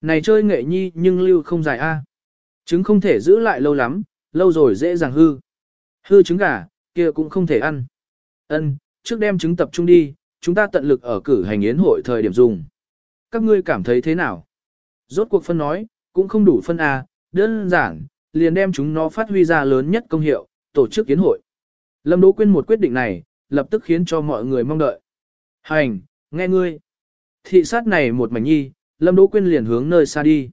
Này chơi nghệ nhi nhưng lưu không dài a. Trứng không thể giữ lại lâu lắm, lâu rồi dễ dàng hư. Hư trứng gà, kia cũng không thể ăn. Ân, trước đem trứng tập trung đi, chúng ta tận lực ở cử hành yến hội thời điểm dùng. Các ngươi cảm thấy thế nào? Rốt cuộc phân nói, cũng không đủ phân A, đơn giản, liền đem chúng nó phát huy ra lớn nhất công hiệu, tổ chức yến hội. Lâm Đỗ Quyên một quyết định này, lập tức khiến cho mọi người mong đợi. Hành, nghe ngươi. Thị sát này một mảnh nhi, Lâm Đỗ Quyên liền hướng nơi xa đi.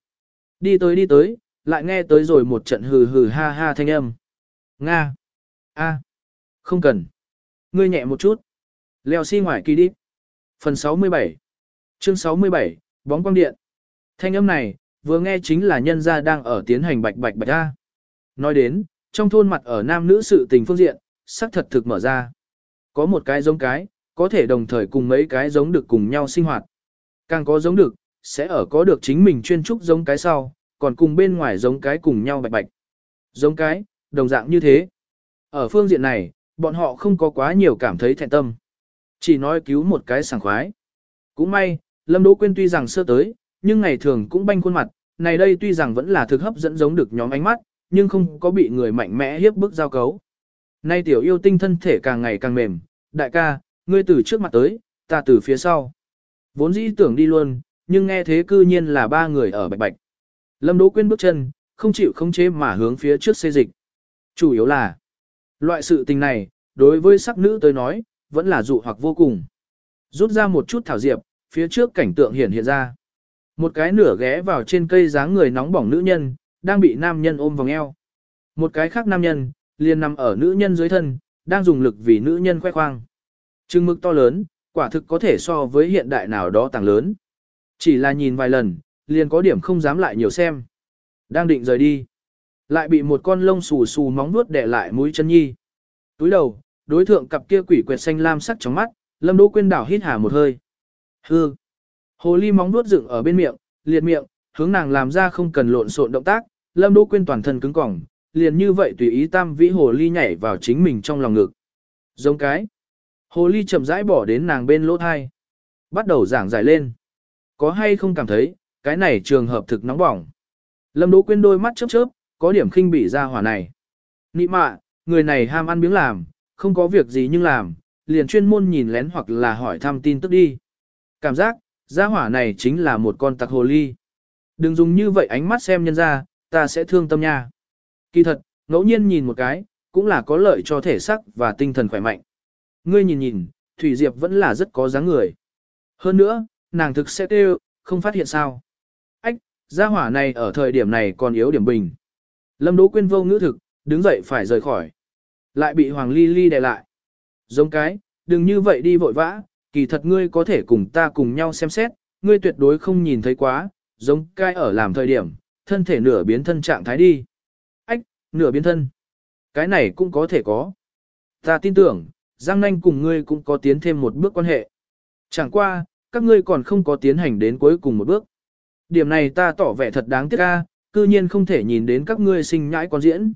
Đi tới đi tới, lại nghe tới rồi một trận hừ hừ ha ha thanh âm. Nga. A. Không cần. Ngươi nhẹ một chút. Leo xi si ngoài kỳ đi. Phần 67 Chương 67, bóng quang điện. Thanh âm này, vừa nghe chính là nhân gia đang ở tiến hành bạch bạch bạch a. Nói đến, trong thôn mặt ở nam nữ sự tình phương diện, sắc thật thực mở ra. Có một cái giống cái, có thể đồng thời cùng mấy cái giống được cùng nhau sinh hoạt. Càng có giống được, sẽ ở có được chính mình chuyên trúc giống cái sau, còn cùng bên ngoài giống cái cùng nhau bạch bạch. Giống cái, đồng dạng như thế. Ở phương diện này, bọn họ không có quá nhiều cảm thấy thẹn tâm. Chỉ nói cứu một cái sảng khoái. Cũng may, Lâm Đỗ Quyên tuy rằng sơ tới, nhưng ngày thường cũng banh khuôn mặt, này đây tuy rằng vẫn là thực hấp dẫn giống được nhóm ánh mắt, nhưng không có bị người mạnh mẽ hiếp bức giao cấu. Nay tiểu yêu tinh thân thể càng ngày càng mềm, đại ca, ngươi từ trước mặt tới, ta từ phía sau. Vốn dĩ tưởng đi luôn, nhưng nghe thế cư nhiên là ba người ở bạch bạch. Lâm Đỗ Quyên bước chân, không chịu không chế mà hướng phía trước xê dịch. Chủ yếu là, loại sự tình này, đối với sắc nữ tới nói, vẫn là dụ hoặc vô cùng. Rút ra một chút thảo diệp, phía trước cảnh tượng hiện hiện ra. Một cái nửa ghé vào trên cây dáng người nóng bỏng nữ nhân, đang bị nam nhân ôm vòng eo. Một cái khác nam nhân, liền nằm ở nữ nhân dưới thân, đang dùng lực vì nữ nhân khoe khoang. Trưng mực to lớn, quả thực có thể so với hiện đại nào đó tăng lớn. Chỉ là nhìn vài lần, liền có điểm không dám lại nhiều xem. Đang định rời đi. Lại bị một con lông xù xù móng vuốt đè lại mũi chân nhi. Túi đầu, đối thượng cặp kia quỷ quẹt xanh lam sắc trong mắt, lâm đỗ quên đảo hít hà một hơi. Hư. Hồ ly móng vuốt dựng ở bên miệng, liệt miệng, hướng nàng làm ra không cần lộn xộn động tác, lâm đỗ quyên toàn thân cứng cỏng, liền như vậy tùy ý tam vĩ hồ ly nhảy vào chính mình trong lòng ngực. Giống cái. Hồ ly chậm rãi bỏ đến nàng bên lỗ thai. Bắt đầu giảng giải lên. Có hay không cảm thấy, cái này trường hợp thực nóng bỏng. Lâm Đỗ Quyên đôi mắt chớp chớp, có điểm khinh bị ra hỏa này. Nị mạ, người này ham ăn miếng làm, không có việc gì nhưng làm, liền chuyên môn nhìn lén hoặc là hỏi thăm tin tức đi. Cảm giác, gia hỏa này chính là một con tặc hồ ly. Đừng dùng như vậy ánh mắt xem nhân ra, ta sẽ thương tâm nha. Kỳ thật, ngẫu nhiên nhìn một cái, cũng là có lợi cho thể sắc và tinh thần khỏe mạnh. Ngươi nhìn nhìn, Thủy Diệp vẫn là rất có dáng người. Hơn nữa, nàng thực sẽ kêu, không phát hiện sao. Ách, gia hỏa này ở thời điểm này còn yếu điểm bình. Lâm Đỗ Quyên vô ngữ thực, đứng dậy phải rời khỏi. Lại bị Hoàng Ly Ly đè lại. Giống cái, đừng như vậy đi vội vã, kỳ thật ngươi có thể cùng ta cùng nhau xem xét, ngươi tuyệt đối không nhìn thấy quá, giống cái ở làm thời điểm, thân thể nửa biến thân trạng thái đi. Nửa biến thân. Cái này cũng có thể có. Ta tin tưởng, Giang Nanh cùng ngươi cũng có tiến thêm một bước quan hệ. Chẳng qua, các ngươi còn không có tiến hành đến cuối cùng một bước. Điểm này ta tỏ vẻ thật đáng tiếc ca, cư nhiên không thể nhìn đến các ngươi sinh nhãi con diễn.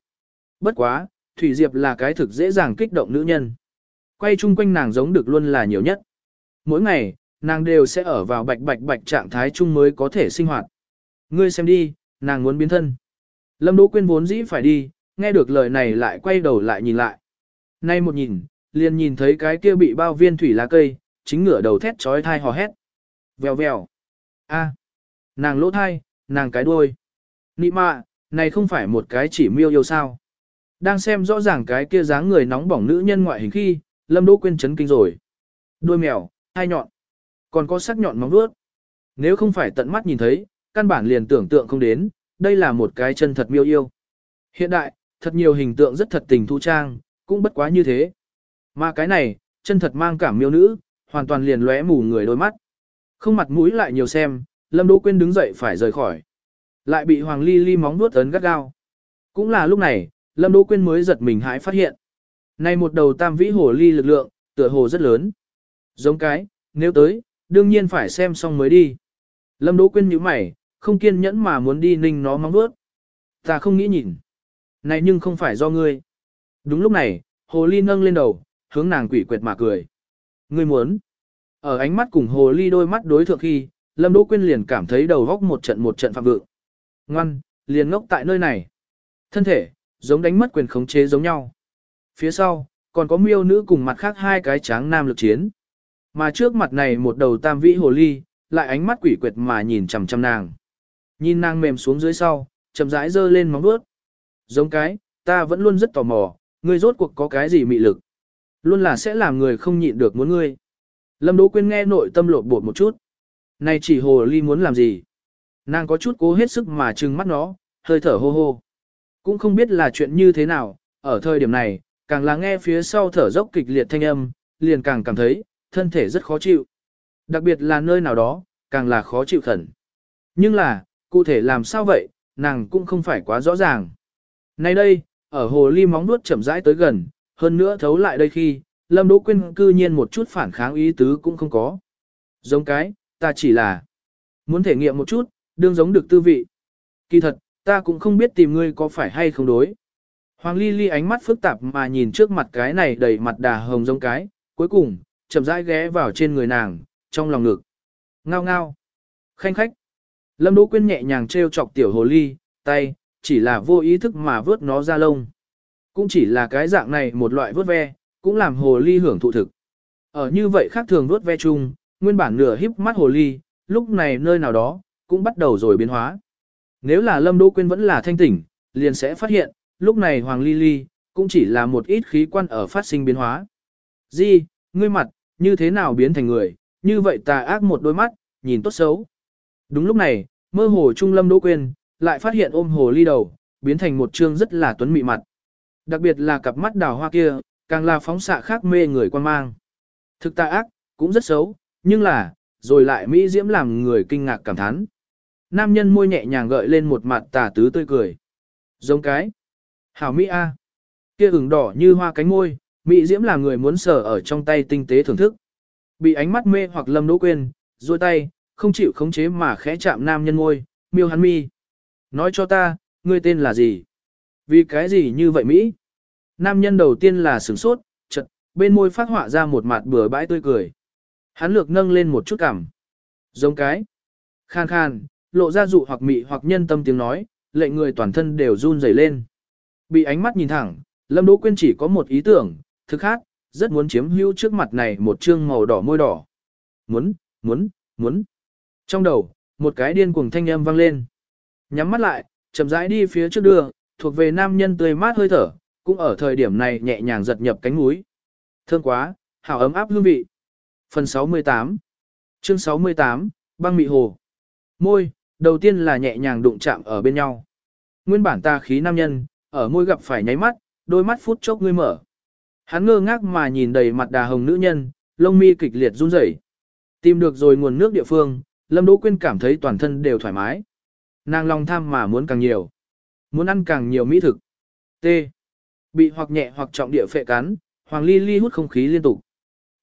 Bất quá, Thủy Diệp là cái thực dễ dàng kích động nữ nhân. Quay chung quanh nàng giống được luôn là nhiều nhất. Mỗi ngày, nàng đều sẽ ở vào bạch bạch bạch trạng thái chung mới có thể sinh hoạt. Ngươi xem đi, nàng muốn biến thân. Lâm Đỗ Quyên vốn dĩ phải đi, nghe được lời này lại quay đầu lại nhìn lại. Nay một nhìn, liền nhìn thấy cái kia bị bao viên thủy lá cây, chính ngửa đầu thét chói thai hò hét. Vèo vèo. a nàng lỗ thai, nàng cái đuôi. Nị mạ, này không phải một cái chỉ miêu yêu sao. Đang xem rõ ràng cái kia dáng người nóng bỏng nữ nhân ngoại hình khi, Lâm Đỗ Quyên chấn kinh rồi. Đuôi mèo, hai nhọn, còn có sắc nhọn móng vuốt. Nếu không phải tận mắt nhìn thấy, căn bản liền tưởng tượng không đến, đây là một cái chân thật miêu yêu. Hiện đại, thật nhiều hình tượng rất thật tình thu trang, cũng bất quá như thế. Mà cái này, chân thật mang cảm miêu nữ, hoàn toàn liền lóe mù người đôi mắt. Không mặt mũi lại nhiều xem, Lâm Đỗ Quyên đứng dậy phải rời khỏi. Lại bị Hoàng Ly Ly móng nuốt ấn gắt gao. Cũng là lúc này, Lâm Đỗ Quyên mới giật mình hãi phát hiện. Này một đầu tam vĩ hồ ly lực lượng, tựa hồ rất lớn. Giống cái, nếu tới, đương nhiên phải xem xong mới đi. Lâm Đỗ Quyên nhíu mày, không kiên nhẫn mà muốn đi ninh nó mong nuốt. Ta không nghĩ nhìn. Này nhưng không phải do ngươi. Đúng lúc này, hồ ly nâng lên đầu, hướng nàng quỷ quệt mà cười. Ngươi muốn. Ở ánh mắt cùng hồ ly đôi mắt đối thượng khi, Lâm Đỗ Quyên liền cảm thấy đầu góc một trận một trận phạm vượng. Ngoan, liền ngốc tại nơi này. Thân thể, giống đánh mất quyền khống chế giống nhau. Phía sau, còn có miêu nữ cùng mặt khác hai cái tráng nam lực chiến. Mà trước mặt này một đầu tam vĩ hồ ly, lại ánh mắt quỷ quyệt mà nhìn chằm chằm nàng. Nhìn nàng mềm xuống dưới sau, chậm rãi giơ lên móng vuốt. Giống cái, ta vẫn luôn rất tò mò, ngươi rốt cuộc có cái gì mị lực. Luôn là sẽ làm người không nhịn được muốn ngươi. Lâm Đỗ Quyên nghe nội tâm lột bột một chút. Này chỉ hồ ly muốn làm gì? Nàng có chút cố hết sức mà trừng mắt nó, hơi thở hô hô. Cũng không biết là chuyện như thế nào, ở thời điểm này, càng là nghe phía sau thở dốc kịch liệt thanh âm, liền càng cảm thấy, thân thể rất khó chịu. Đặc biệt là nơi nào đó, càng là khó chịu khẩn. Nhưng là, cụ thể làm sao vậy, nàng cũng không phải quá rõ ràng. Nay đây, ở hồ ly móng nuốt chậm rãi tới gần, hơn nữa thấu lại đây khi, Lâm Đỗ Quyên cư nhiên một chút phản kháng ý tứ cũng không có. Giống cái, ta chỉ là muốn thể nghiệm một chút, đương giống được tư vị. Kỳ thật, ta cũng không biết tìm ngươi có phải hay không đối. Hoàng Ly Ly ánh mắt phức tạp mà nhìn trước mặt cái này đầy mặt đà hồng giống cái, cuối cùng, chậm rãi ghé vào trên người nàng, trong lòng ngực. Ngao ngao. Khanh khách. Lâm Đỗ Quyên nhẹ nhàng treo chọc tiểu hồ ly, tay, chỉ là vô ý thức mà vớt nó ra lông. Cũng chỉ là cái dạng này một loại vớt ve, cũng làm hồ ly hưởng thụ thực. Ở như vậy khác thường vớt ve chung, nguyên bản nửa híp mắt hồ ly, lúc này nơi nào đó, cũng bắt đầu rồi biến hóa. Nếu là Lâm Đỗ Quyên vẫn là thanh tỉnh, liền sẽ phát hiện, lúc này Hoàng Ly Ly, cũng chỉ là một ít khí quan ở phát sinh biến hóa. Di, ngươi mặt, như thế nào biến thành người, như vậy tà ác một đôi mắt, nhìn tốt xấu. Đúng lúc này, mơ hồ trung Lâm Đỗ quên lại phát hiện ôm hồ ly đầu, biến thành một trương rất là tuấn mị mặt. Đặc biệt là cặp mắt đào hoa kia, càng là phóng xạ khác mê người quan mang. Thực tại ác, cũng rất xấu, nhưng là, rồi lại mỹ diễm làm người kinh ngạc cảm thán. Nam nhân môi nhẹ nhàng gợi lên một mặt tà tứ tươi cười. Giống cái. Hảo Mỹ A. Kia ửng đỏ như hoa cánh môi, Mỹ diễm làm người muốn sờ ở trong tay tinh tế thưởng thức. Bị ánh mắt mê hoặc lâm đỗ quên, duỗi tay, không chịu khống chế mà khẽ chạm nam nhân môi, miêu hắn mi. Nói cho ta, ngươi tên là gì? Vì cái gì như vậy Mỹ? Nam nhân đầu tiên là sửng sốt, chật, bên môi phát họa ra một mặt bừa bãi tươi cười. Hắn lược nâng lên một chút cảm. Giống cái. Khan khan, lộ ra dụ hoặc mị hoặc nhân tâm tiếng nói, lệnh người toàn thân đều run rẩy lên. Bị ánh mắt nhìn thẳng, Lâm Đỗ Quyên chỉ có một ý tưởng, thực khác, rất muốn chiếm hữu trước mặt này một trương màu đỏ môi đỏ. Muốn, muốn, muốn. Trong đầu, một cái điên cuồng thanh âm vang lên. Nhắm mắt lại, chậm rãi đi phía trước đường, thuộc về nam nhân tươi mát hơi thở, cũng ở thời điểm này nhẹ nhàng giật nhập cánh mũi. Thơm quá, hảo ấm áp hương vị. Phần 68 Chương 68, băng mị hồ. Môi, đầu tiên là nhẹ nhàng đụng chạm ở bên nhau. Nguyên bản ta khí nam nhân, ở môi gặp phải nháy mắt, đôi mắt phút chốc ngươi mở. Hắn ngơ ngác mà nhìn đầy mặt đà hồng nữ nhân, lông mi kịch liệt run rẩy. Tìm được rồi nguồn nước địa phương, Lâm Đỗ Quyên cảm thấy toàn thân đều thoải mái. Nàng lòng tham mà muốn càng nhiều. Muốn ăn càng nhiều mỹ thực. T. Bị hoặc nhẹ hoặc trọng địa phệ cắn, Hoàng Ly Ly hút không khí liên tục.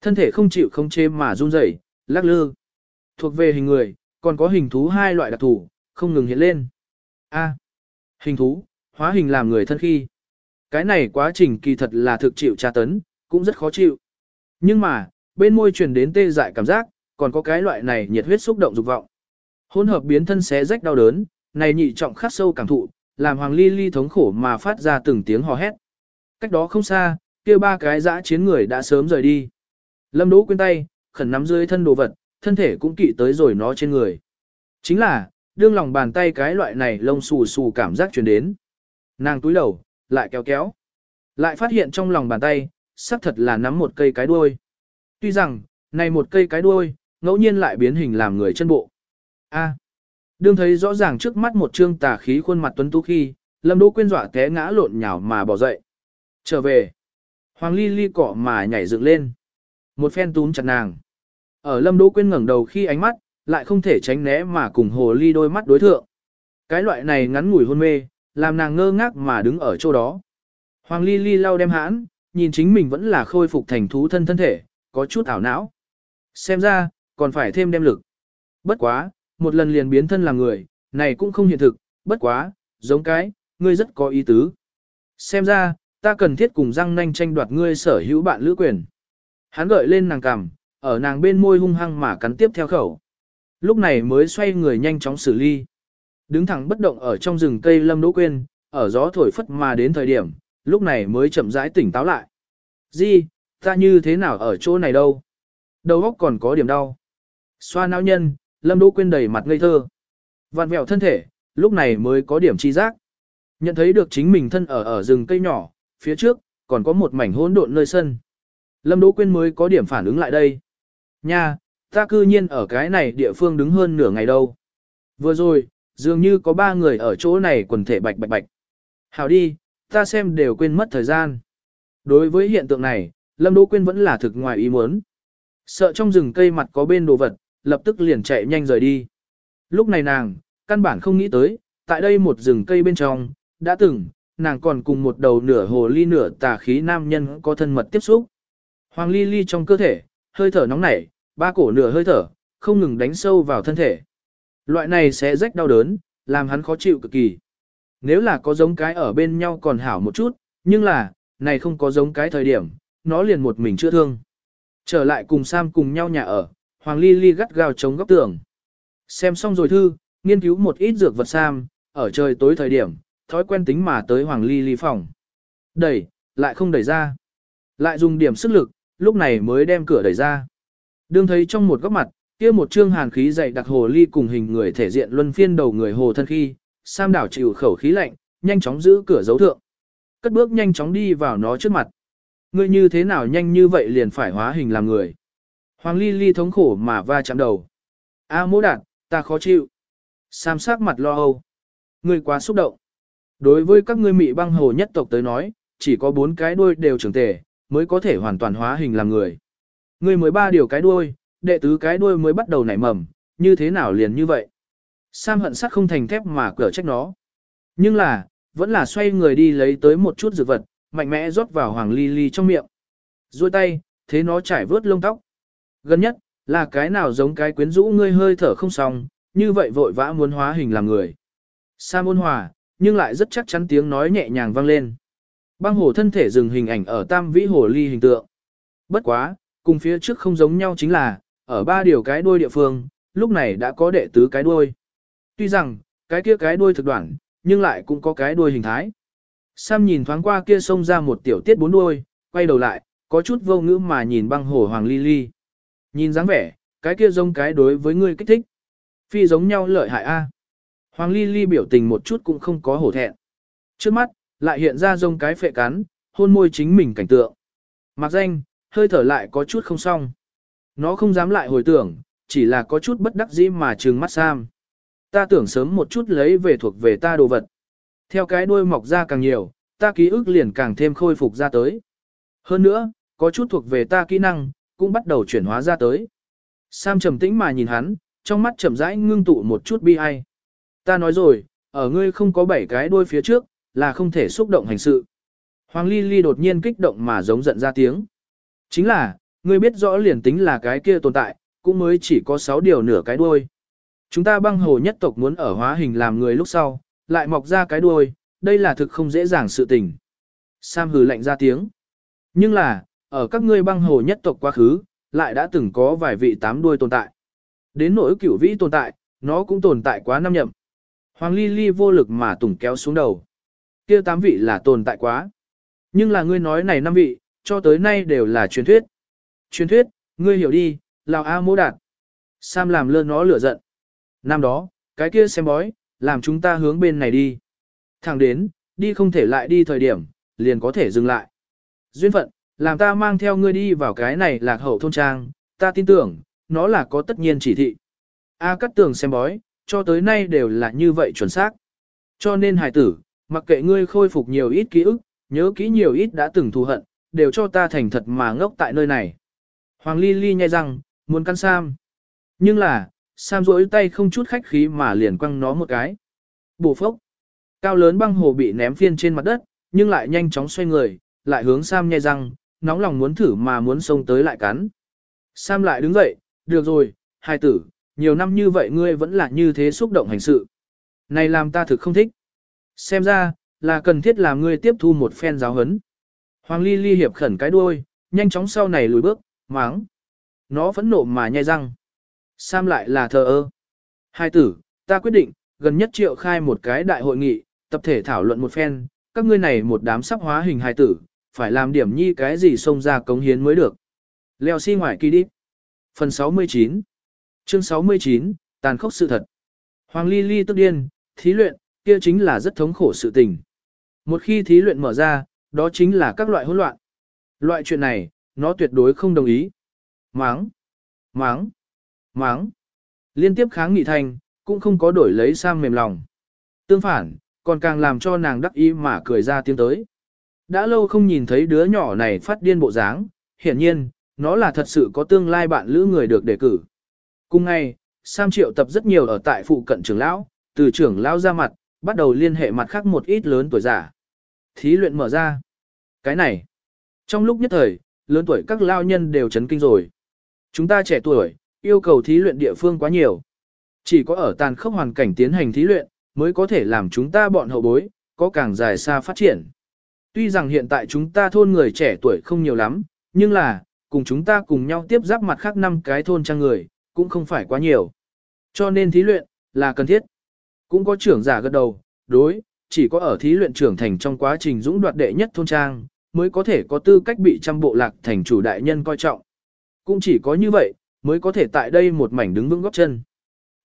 Thân thể không chịu không chế mà run rẩy, lắc lư. Thuộc về hình người, còn có hình thú hai loại đặc thù, không ngừng hiện lên. A. Hình thú, hóa hình làm người thân khi. Cái này quá trình kỳ thật là thực chịu tra tấn, cũng rất khó chịu. Nhưng mà, bên môi truyền đến tê dại cảm giác, còn có cái loại này nhiệt huyết xúc động dục vọng. Hỗn hợp biến thân xé rách đau đớn, này nhị trọng khắc sâu cảm thụ, làm Hoàng Ly Ly thống khổ mà phát ra từng tiếng hò hét. Cách đó không xa, kia ba cái dã chiến người đã sớm rời đi. Lâm Đỗ quên tay, khẩn nắm dưới thân đồ vật, thân thể cũng kỵ tới rồi nó trên người. Chính là, đương lòng bàn tay cái loại này lông xù xù cảm giác truyền đến. Nàng túi đầu, lại kéo kéo. Lại phát hiện trong lòng bàn tay, xác thật là nắm một cây cái đuôi. Tuy rằng, này một cây cái đuôi, ngẫu nhiên lại biến hình làm người chân bộ. A. À, đương thấy rõ ràng trước mắt một trương tà khí khuôn mặt tuấn tú khi, Lâm Đỗ Quyên dọa té ngã lộn nhào mà bỏ dậy. Trở về. Hoàng Ly Ly cọ mà nhảy dựng lên. Một phen túm chặt nàng. Ở Lâm Đỗ Quyên ngẩng đầu khi ánh mắt, lại không thể tránh né mà cùng hồ ly đôi mắt đối thượng. Cái loại này ngắn ngủi hôn mê, làm nàng ngơ ngác mà đứng ở chỗ đó. Hoàng ly ly lau đem hãn, nhìn chính mình vẫn là khôi phục thành thú thân thân thể, có chút ảo não. Xem ra, còn phải thêm đem lực. Bất quá, một lần liền biến thân làm người, này cũng không hiện thực, bất quá, giống cái, ngươi rất có ý tứ. Xem ra, ta cần thiết cùng răng nanh tranh đoạt ngươi sở hữu bạn lữ quyền. Hắn gợi lên nàng cằm, ở nàng bên môi hung hăng mà cắn tiếp theo khẩu. Lúc này mới xoay người nhanh chóng xử ly. Đứng thẳng bất động ở trong rừng cây lâm đỗ quên, ở gió thổi phất mà đến thời điểm, lúc này mới chậm rãi tỉnh táo lại. Di, ta như thế nào ở chỗ này đâu? Đầu óc còn có điểm đau. Xoa não nhân, lâm đỗ quyên đầy mặt ngây thơ. Vạn vẹo thân thể, lúc này mới có điểm chi giác. Nhận thấy được chính mình thân ở ở rừng cây nhỏ, phía trước, còn có một mảnh hỗn độn nơi sân. Lâm Đỗ Quyên mới có điểm phản ứng lại đây. Nha, ta cư nhiên ở cái này địa phương đứng hơn nửa ngày đâu. Vừa rồi, dường như có ba người ở chỗ này quần thể bạch bạch bạch. Hảo đi, ta xem đều quên mất thời gian. Đối với hiện tượng này, Lâm Đỗ Quyên vẫn là thực ngoài ý muốn. Sợ trong rừng cây mặt có bên đồ vật, lập tức liền chạy nhanh rời đi. Lúc này nàng, căn bản không nghĩ tới, tại đây một rừng cây bên trong, đã từng, nàng còn cùng một đầu nửa hồ ly nửa tà khí nam nhân có thân mật tiếp xúc. Hoàng ly ly trong cơ thể, hơi thở nóng nảy, ba cổ nửa hơi thở, không ngừng đánh sâu vào thân thể. Loại này sẽ rách đau đớn, làm hắn khó chịu cực kỳ. Nếu là có giống cái ở bên nhau còn hảo một chút, nhưng là, này không có giống cái thời điểm, nó liền một mình chưa thương. Trở lại cùng Sam cùng nhau nhà ở, Hoàng Ly Ly gắt gao chống góc tường. Xem xong rồi thư, nghiên cứu một ít dược vật Sam, ở trời tối thời điểm, thói quen tính mà tới Hoàng Ly Ly phòng. Đẩy, lại không đẩy ra. Lại dùng điểm sức lực, lúc này mới đem cửa đẩy ra. Đương thấy trong một góc mặt, kia một trương hàn khí dày đặc hồ ly cùng hình người thể diện luân phiên đầu người hồ thân khi, Sam đảo chịu khẩu khí lạnh, nhanh chóng giữ cửa dấu thượng. Cất bước nhanh chóng đi vào nó trước mặt. Ngươi như thế nào nhanh như vậy liền phải hóa hình làm người. Hoàng ly ly thống khổ mà va chạm đầu. A à, mỗ đạt, ta khó chịu. Sam sắc mặt lo âu. Ngươi quá xúc động. Đối với các ngươi mị băng hồ nhất tộc tới nói, chỉ có bốn cái đuôi đều trưởng tề, mới có thể hoàn toàn hóa hình làm người. Ngươi mới ba điều cái đuôi, đệ tứ cái đuôi mới bắt đầu nảy mầm, như thế nào liền như vậy? Sam hận sắt không thành thép mà cửa trách nó. Nhưng là, vẫn là xoay người đi lấy tới một chút dược vật, mạnh mẽ rót vào hoàng ly ly trong miệng. Rồi tay, thế nó trải vớt lông tóc. Gần nhất, là cái nào giống cái quyến rũ ngươi hơi thở không xong, như vậy vội vã muốn hóa hình làm người. Sa môn hòa, nhưng lại rất chắc chắn tiếng nói nhẹ nhàng vang lên. Băng hồ thân thể dừng hình ảnh ở tam vĩ hồ ly hình tượng. Bất quá, cùng phía trước không giống nhau chính là, ở ba điều cái đuôi địa phương, lúc này đã có đệ tứ cái đuôi. Tuy rằng, cái kia cái đuôi thực đoạn, nhưng lại cũng có cái đuôi hình thái. Sam nhìn thoáng qua kia xông ra một tiểu tiết bốn đuôi, quay đầu lại, có chút vô ngữ mà nhìn băng hồ hoàng ly ly. Nhìn dáng vẻ, cái kia giống cái đối với ngươi kích thích. Phi giống nhau lợi hại a. Hoàng ly ly biểu tình một chút cũng không có hổ thẹn. Trước mắt, lại hiện ra giống cái phệ cắn, hôn môi chính mình cảnh tượng. Mặc danh, hơi thở lại có chút không xong. Nó không dám lại hồi tưởng, chỉ là có chút bất đắc dĩ mà trừng mắt Sam. Ta tưởng sớm một chút lấy về thuộc về ta đồ vật. Theo cái đuôi mọc ra càng nhiều, ta ký ức liền càng thêm khôi phục ra tới. Hơn nữa, có chút thuộc về ta kỹ năng, cũng bắt đầu chuyển hóa ra tới. Sam trầm tĩnh mà nhìn hắn, trong mắt chậm rãi ngưng tụ một chút bi ai. Ta nói rồi, ở ngươi không có bảy cái đuôi phía trước, là không thể xúc động hành sự. Hoàng Ly Ly đột nhiên kích động mà giống giận ra tiếng. Chính là, ngươi biết rõ liền tính là cái kia tồn tại, cũng mới chỉ có 6 điều nửa cái đuôi. Chúng ta băng hồ nhất tộc muốn ở hóa hình làm người lúc sau, lại mọc ra cái đuôi, đây là thực không dễ dàng sự tình. Sam hừ lạnh ra tiếng. Nhưng là, ở các ngươi băng hồ nhất tộc quá khứ, lại đã từng có vài vị tám đuôi tồn tại. Đến nỗi cửu vĩ tồn tại, nó cũng tồn tại quá năm nhậm. Hoàng ly ly vô lực mà tùng kéo xuống đầu. kia tám vị là tồn tại quá. Nhưng là ngươi nói này năm vị, cho tới nay đều là truyền thuyết. Truyền thuyết, ngươi hiểu đi, Lào A mô đạt. Sam làm lơ nó lửa giận. Năm đó, cái kia xem bói, làm chúng ta hướng bên này đi. Thẳng đến, đi không thể lại đi thời điểm, liền có thể dừng lại. Duyên phận, làm ta mang theo ngươi đi vào cái này lạc hậu thôn trang, ta tin tưởng, nó là có tất nhiên chỉ thị. A cắt tường xem bói, cho tới nay đều là như vậy chuẩn xác. Cho nên hài tử, mặc kệ ngươi khôi phục nhiều ít ký ức, nhớ kỹ nhiều ít đã từng thù hận, đều cho ta thành thật mà ngốc tại nơi này. Hoàng Ly Ly nhai răng, muốn căn Sam. Nhưng là, Sam rỗi tay không chút khách khí mà liền quăng nó một cái. Bổ phốc. Cao lớn băng hồ bị ném phiên trên mặt đất, nhưng lại nhanh chóng xoay người, lại hướng Sam nhai răng, nóng lòng muốn thử mà muốn xông tới lại cắn. Sam lại đứng dậy, được rồi, hai tử, nhiều năm như vậy ngươi vẫn là như thế xúc động hành sự. Này làm ta thực không thích. Xem ra, là cần thiết làm ngươi tiếp thu một phen giáo hấn. Hoàng Ly Ly hiệp khẩn cái đuôi, nhanh chóng sau này lùi bước, máng. Nó phẫn nộ mà nhai răng. Sam lại là thờ ơ. Hai tử, ta quyết định, gần nhất triệu khai một cái đại hội nghị, tập thể thảo luận một phen, các ngươi này một đám sắp hóa hình hài tử, phải làm điểm nhi cái gì xông ra cống hiến mới được. Leo xi si ngoài kỳ đi. Phần 69 Chương 69, tàn khốc sự thật. Hoàng Ly Ly tức điên, thí luyện, kia chính là rất thống khổ sự tình. Một khi thí luyện mở ra, đó chính là các loại hỗn loạn. Loại chuyện này, nó tuyệt đối không đồng ý. Máng, máng, máng. Liên tiếp kháng nghị thành, cũng không có đổi lấy sang mềm lòng. Tương phản, còn càng làm cho nàng đắc ý mà cười ra tiếng tới. Đã lâu không nhìn thấy đứa nhỏ này phát điên bộ dáng, hiển nhiên, nó là thật sự có tương lai bạn lữ người được đề cử. Cùng ngày, Sam triệu tập rất nhiều ở tại phụ cận trưởng lão, từ trưởng lão ra mặt, bắt đầu liên hệ mặt khác một ít lớn tuổi giả. Thí luyện mở ra. Cái này, trong lúc nhất thời, lớn tuổi các lao nhân đều chấn kinh rồi. Chúng ta trẻ tuổi, yêu cầu thí luyện địa phương quá nhiều. Chỉ có ở tàn khốc hoàn cảnh tiến hành thí luyện, mới có thể làm chúng ta bọn hậu bối, có càng dài xa phát triển. Tuy rằng hiện tại chúng ta thôn người trẻ tuổi không nhiều lắm, nhưng là, cùng chúng ta cùng nhau tiếp giáp mặt khác năm cái thôn trang người, cũng không phải quá nhiều. Cho nên thí luyện, là cần thiết. Cũng có trưởng giả gật đầu, đối, chỉ có ở thí luyện trưởng thành trong quá trình dũng đoạt đệ nhất thôn trang, mới có thể có tư cách bị trăm bộ lạc thành chủ đại nhân coi trọng. Cũng chỉ có như vậy, mới có thể tại đây một mảnh đứng vững góc chân.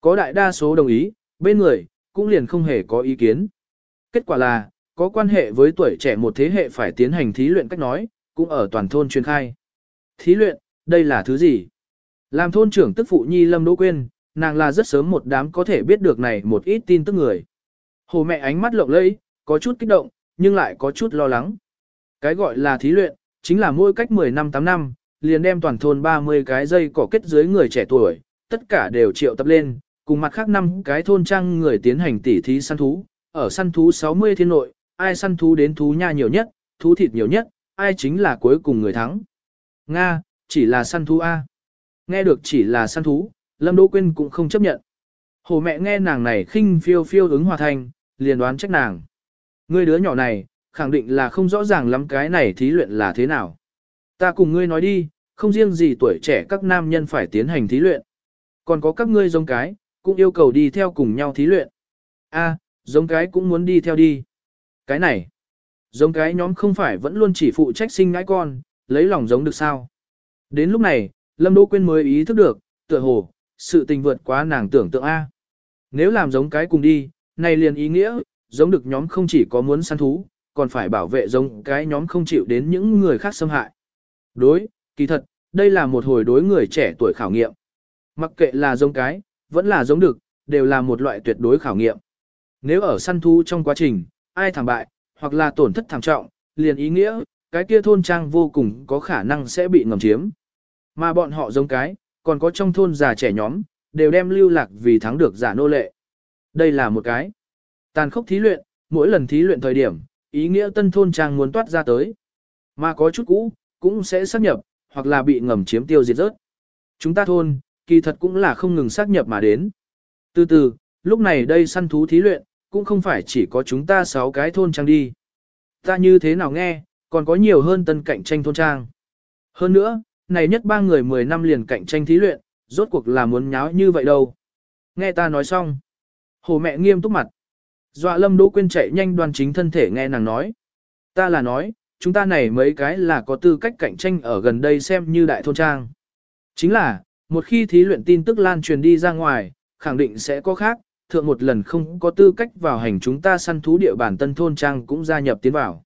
Có đại đa số đồng ý, bên người, cũng liền không hề có ý kiến. Kết quả là, có quan hệ với tuổi trẻ một thế hệ phải tiến hành thí luyện cách nói, cũng ở toàn thôn truyền khai. Thí luyện, đây là thứ gì? Làm thôn trưởng tức phụ nhi Lâm Đỗ Quyên, nàng là rất sớm một đám có thể biết được này một ít tin tức người. Hồ mẹ ánh mắt lộng lẫy, có chút kích động, nhưng lại có chút lo lắng. Cái gọi là thí luyện, chính là mỗi cách 10 năm 8 năm, liền đem toàn thôn 30 cái dây cỏ kết dưới người trẻ tuổi, tất cả đều triệu tập lên, cùng mặt khác năm cái thôn trang người tiến hành tỉ thí săn thú, ở săn thú 60 thiên nội, ai săn thú đến thú nha nhiều nhất, thú thịt nhiều nhất, ai chính là cuối cùng người thắng. Nga, chỉ là săn thú A. Nghe được chỉ là săn thú, Lâm Đỗ Quyên cũng không chấp nhận. Hồ mẹ nghe nàng này khinh phiêu phiêu ứng hòa thành, liền đoán trách nàng. Ngươi đứa nhỏ này, khẳng định là không rõ ràng lắm cái này thí luyện là thế nào. Ta cùng ngươi nói đi, không riêng gì tuổi trẻ các nam nhân phải tiến hành thí luyện. Còn có các ngươi giống cái, cũng yêu cầu đi theo cùng nhau thí luyện. A, giống cái cũng muốn đi theo đi. Cái này, giống cái nhóm không phải vẫn luôn chỉ phụ trách sinh ngãi con, lấy lòng giống được sao. Đến lúc này, Lâm Đỗ Quyên mới ý thức được, tựa hồ, sự tình vượt quá nàng tưởng tượng A. Nếu làm giống cái cùng đi, này liền ý nghĩa, giống được nhóm không chỉ có muốn săn thú, còn phải bảo vệ giống cái nhóm không chịu đến những người khác xâm hại. Đối, kỳ thật, đây là một hồi đối người trẻ tuổi khảo nghiệm. Mặc kệ là giống cái, vẫn là giống được, đều là một loại tuyệt đối khảo nghiệm. Nếu ở săn thú trong quá trình, ai thảm bại, hoặc là tổn thất thảm trọng, liền ý nghĩa, cái kia thôn trang vô cùng có khả năng sẽ bị ngầm chiếm. Mà bọn họ giống cái, còn có trong thôn già trẻ nhóm, đều đem lưu lạc vì thắng được giả nô lệ. Đây là một cái tàn khốc thí luyện, mỗi lần thí luyện thời điểm, ý nghĩa tân thôn trang muốn toát ra tới. Mà có chút cũ, cũng sẽ xác nhập, hoặc là bị ngầm chiếm tiêu diệt rớt. Chúng ta thôn, kỳ thật cũng là không ngừng xác nhập mà đến. Từ từ, lúc này đây săn thú thí luyện, cũng không phải chỉ có chúng ta sáu cái thôn trang đi. Ta như thế nào nghe, còn có nhiều hơn tân cạnh tranh thôn trang. Hơn nữa, này nhất ba người 10 năm liền cạnh tranh thí luyện, rốt cuộc là muốn nháo như vậy đâu. Nghe ta nói xong. Hồ mẹ nghiêm túc mặt. Dọa lâm đỗ quên chạy nhanh đoan chính thân thể nghe nàng nói. Ta là nói, chúng ta này mấy cái là có tư cách cạnh tranh ở gần đây xem như đại thôn trang. Chính là, một khi thí luyện tin tức lan truyền đi ra ngoài, khẳng định sẽ có khác, thượng một lần không có tư cách vào hành chúng ta săn thú địa bàn tân thôn trang cũng gia nhập tiến vào.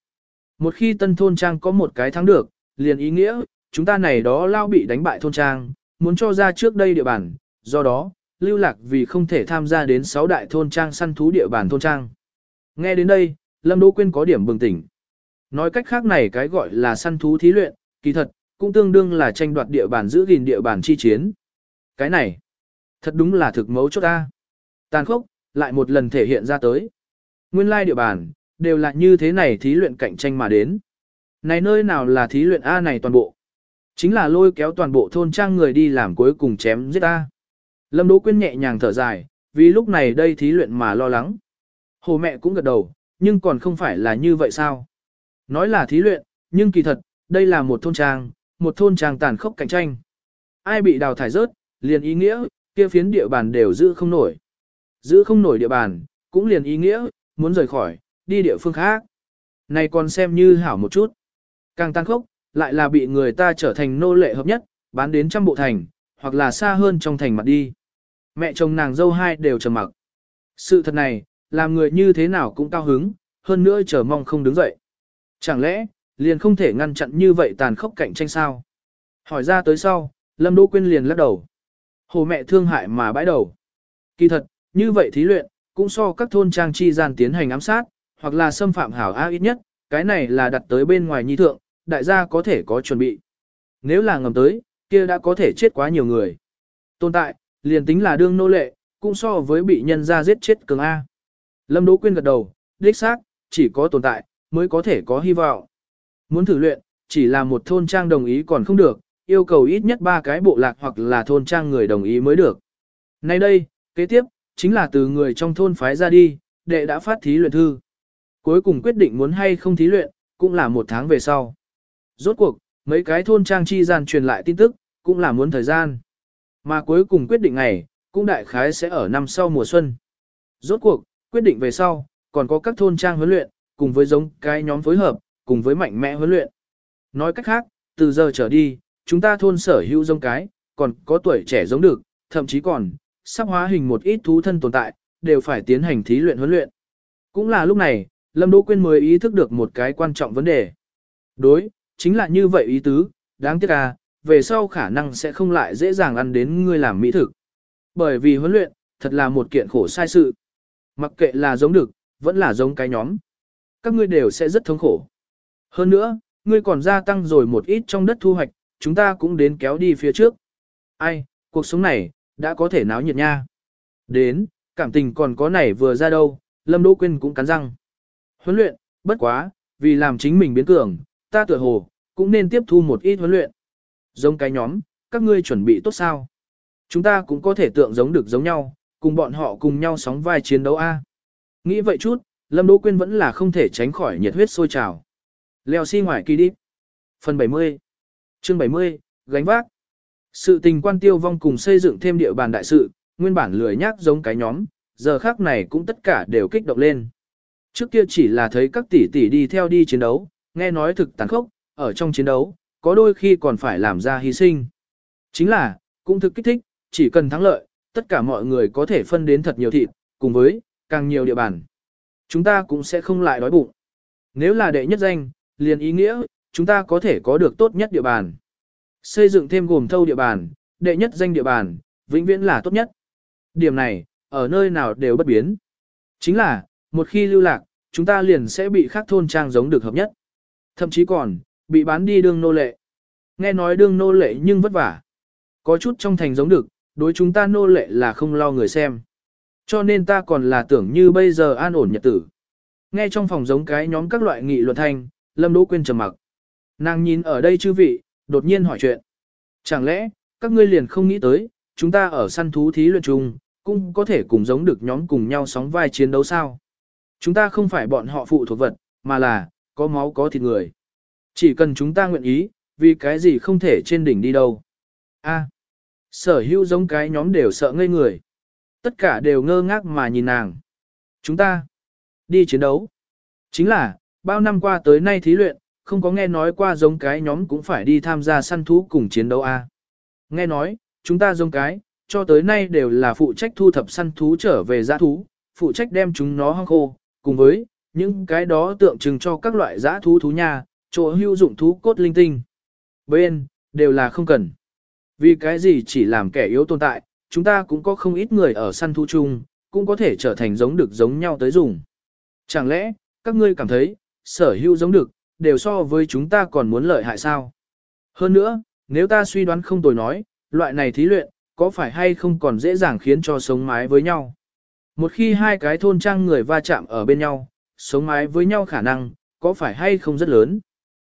Một khi tân thôn trang có một cái thắng được, liền ý nghĩa, chúng ta này đó lao bị đánh bại thôn trang, muốn cho ra trước đây địa bàn, do đó, lưu lạc vì không thể tham gia đến 6 đại thôn trang săn thú địa bàn thôn trang. Nghe đến đây, Lâm Đỗ Quyên có điểm bừng tỉnh. Nói cách khác này cái gọi là săn thú thí luyện, kỳ thật, cũng tương đương là tranh đoạt địa bàn giữ gìn địa bàn chi chiến. Cái này, thật đúng là thực mấu chốt ta. Tàn khốc, lại một lần thể hiện ra tới. Nguyên lai địa bàn, đều là như thế này thí luyện cạnh tranh mà đến. Này nơi nào là thí luyện A này toàn bộ. Chính là lôi kéo toàn bộ thôn trang người đi làm cuối cùng chém giết A. Lâm Đỗ Quyên nhẹ nhàng thở dài, vì lúc này đây thí luyện mà lo lắng. Hồ mẹ cũng gật đầu, nhưng còn không phải là như vậy sao? Nói là thí luyện, nhưng kỳ thật, đây là một thôn trang, một thôn trang tàn khốc cạnh tranh. Ai bị đào thải rớt, liền ý nghĩa, kia phiến địa bàn đều giữ không nổi. Giữ không nổi địa bàn, cũng liền ý nghĩa, muốn rời khỏi, đi địa phương khác. Này còn xem như hảo một chút. Càng tăng khốc, lại là bị người ta trở thành nô lệ hợp nhất, bán đến trăm bộ thành, hoặc là xa hơn trong thành mặt đi. Mẹ chồng nàng dâu hai đều trầm mặc. Sự thật này, làm người như thế nào cũng cao hứng, hơn nữa chờ mong không đứng dậy. Chẳng lẽ, liền không thể ngăn chặn như vậy tàn khốc cạnh tranh sao? Hỏi ra tới sau, Lâm Đỗ Quyên liền lắc đầu. Hồ mẹ thương hại mà bãi đầu. Kỳ thật, như vậy thí luyện, cũng so các thôn trang chi gian tiến hành ám sát, hoặc là xâm phạm hảo A ít nhất, cái này là đặt tới bên ngoài nhi thượng, đại gia có thể có chuẩn bị. Nếu là ngầm tới, kia đã có thể chết quá nhiều người. Tồn tại, liền tính là đương nô lệ, cũng so với bị nhân ra giết chết cường A. Lâm Đỗ Quyên gật đầu, đích xác, chỉ có tồn tại, mới có thể có hy vọng. Muốn thử luyện, chỉ là một thôn trang đồng ý còn không được, yêu cầu ít nhất ba cái bộ lạc hoặc là thôn trang người đồng ý mới được. Nay đây, kế tiếp, chính là từ người trong thôn phái ra đi, đệ đã phát thí luyện thư. Cuối cùng quyết định muốn hay không thí luyện, cũng là một tháng về sau. Rốt cuộc, mấy cái thôn trang chi gian truyền lại tin tức, cũng là muốn thời gian. Mà cuối cùng quyết định này, cũng đại khái sẽ ở năm sau mùa xuân. Rốt cuộc, quyết định về sau, còn có các thôn trang huấn luyện, cùng với giống cái nhóm phối hợp, cùng với mạnh mẽ huấn luyện. Nói cách khác, từ giờ trở đi, chúng ta thôn sở hữu giống cái, còn có tuổi trẻ giống được, thậm chí còn, sắp hóa hình một ít thú thân tồn tại, đều phải tiến hành thí luyện huấn luyện. Cũng là lúc này, Lâm Đỗ Quyên mới ý thức được một cái quan trọng vấn đề. Đối, chính là như vậy ý tứ, đáng tiếc à, về sau khả năng sẽ không lại dễ dàng ăn đến ngươi làm mỹ thực. Bởi vì huấn luyện, thật là một kiện khổ sai sự. Mặc kệ là giống được, vẫn là giống cái nhóm. Các ngươi đều sẽ rất thống khổ. Hơn nữa, ngươi còn gia tăng rồi một ít trong đất thu hoạch, chúng ta cũng đến kéo đi phía trước. Ai, cuộc sống này, đã có thể náo nhiệt nha. Đến, cảm tình còn có này vừa ra đâu, Lâm Đỗ Quyên cũng cắn răng. Huấn luyện, bất quá, vì làm chính mình biến cường, ta tựa hồ, cũng nên tiếp thu một ít huấn luyện. Giống cái nhóm, các ngươi chuẩn bị tốt sao? Chúng ta cũng có thể tượng giống được giống nhau, cùng bọn họ cùng nhau sóng vai chiến đấu A. Nghĩ vậy chút, Lâm Đỗ Quyên vẫn là không thể tránh khỏi nhiệt huyết sôi trào. Leo xi si ngoài kỳ đi. Phần 70 Chương 70, gánh vác. Sự tình quan tiêu vong cùng xây dựng thêm địa bàn đại sự, nguyên bản lười nhác giống cái nhóm, giờ khác này cũng tất cả đều kích động lên. Trước kia chỉ là thấy các tỷ tỷ đi theo đi chiến đấu, nghe nói thực tàn khốc, ở trong chiến đấu, có đôi khi còn phải làm ra hy sinh. Chính là, cũng thực kích thích, chỉ cần thắng lợi, tất cả mọi người có thể phân đến thật nhiều thịt, cùng với, càng nhiều địa bàn. Chúng ta cũng sẽ không lại đói bụng. Nếu là đệ nhất danh, liền ý nghĩa, chúng ta có thể có được tốt nhất địa bàn. Xây dựng thêm gồm thâu địa bàn, đệ nhất danh địa bàn, vĩnh viễn là tốt nhất. Điểm này, ở nơi nào đều bất biến. Chính là, một khi lưu lạc, chúng ta liền sẽ bị khác thôn trang giống được hợp nhất. Thậm chí còn, bị bán đi đương nô lệ. Nghe nói đương nô lệ nhưng vất vả. Có chút trong thành giống được, đối chúng ta nô lệ là không lo người xem. Cho nên ta còn là tưởng như bây giờ an ổn nhật tử. Nghe trong phòng giống cái nhóm các loại nghị luận thanh, Lâm Đỗ Quyên trầm mặc. Nàng nhìn ở đây chư vị, đột nhiên hỏi chuyện. Chẳng lẽ, các ngươi liền không nghĩ tới, chúng ta ở săn thú thí luyện chung, cũng có thể cùng giống được nhóm cùng nhau sóng vai chiến đấu sao? Chúng ta không phải bọn họ phụ thuộc vật, mà là, có máu có thịt người. Chỉ cần chúng ta nguyện ý, vì cái gì không thể trên đỉnh đi đâu. A. sở hữu giống cái nhóm đều sợ ngây người. Tất cả đều ngơ ngác mà nhìn nàng. Chúng ta đi chiến đấu. Chính là, bao năm qua tới nay thí luyện, không có nghe nói qua giống cái nhóm cũng phải đi tham gia săn thú cùng chiến đấu A. Nghe nói, chúng ta giống cái, cho tới nay đều là phụ trách thu thập săn thú trở về giã thú, phụ trách đem chúng nó hăng khô, cùng với những cái đó tượng trưng cho các loại giã thú thú nhà, chỗ hữu dụng thú cốt linh tinh. Bên, đều là không cần. Vì cái gì chỉ làm kẻ yếu tồn tại, chúng ta cũng có không ít người ở săn thú chung, cũng có thể trở thành giống được giống nhau tới dùng. Chẳng lẽ, các ngươi cảm thấy, sở hữu giống được, đều so với chúng ta còn muốn lợi hại sao? Hơn nữa, nếu ta suy đoán không tồi nói, loại này thí luyện, có phải hay không còn dễ dàng khiến cho sống mái với nhau? Một khi hai cái thôn trang người va chạm ở bên nhau, sống mái với nhau khả năng, có phải hay không rất lớn?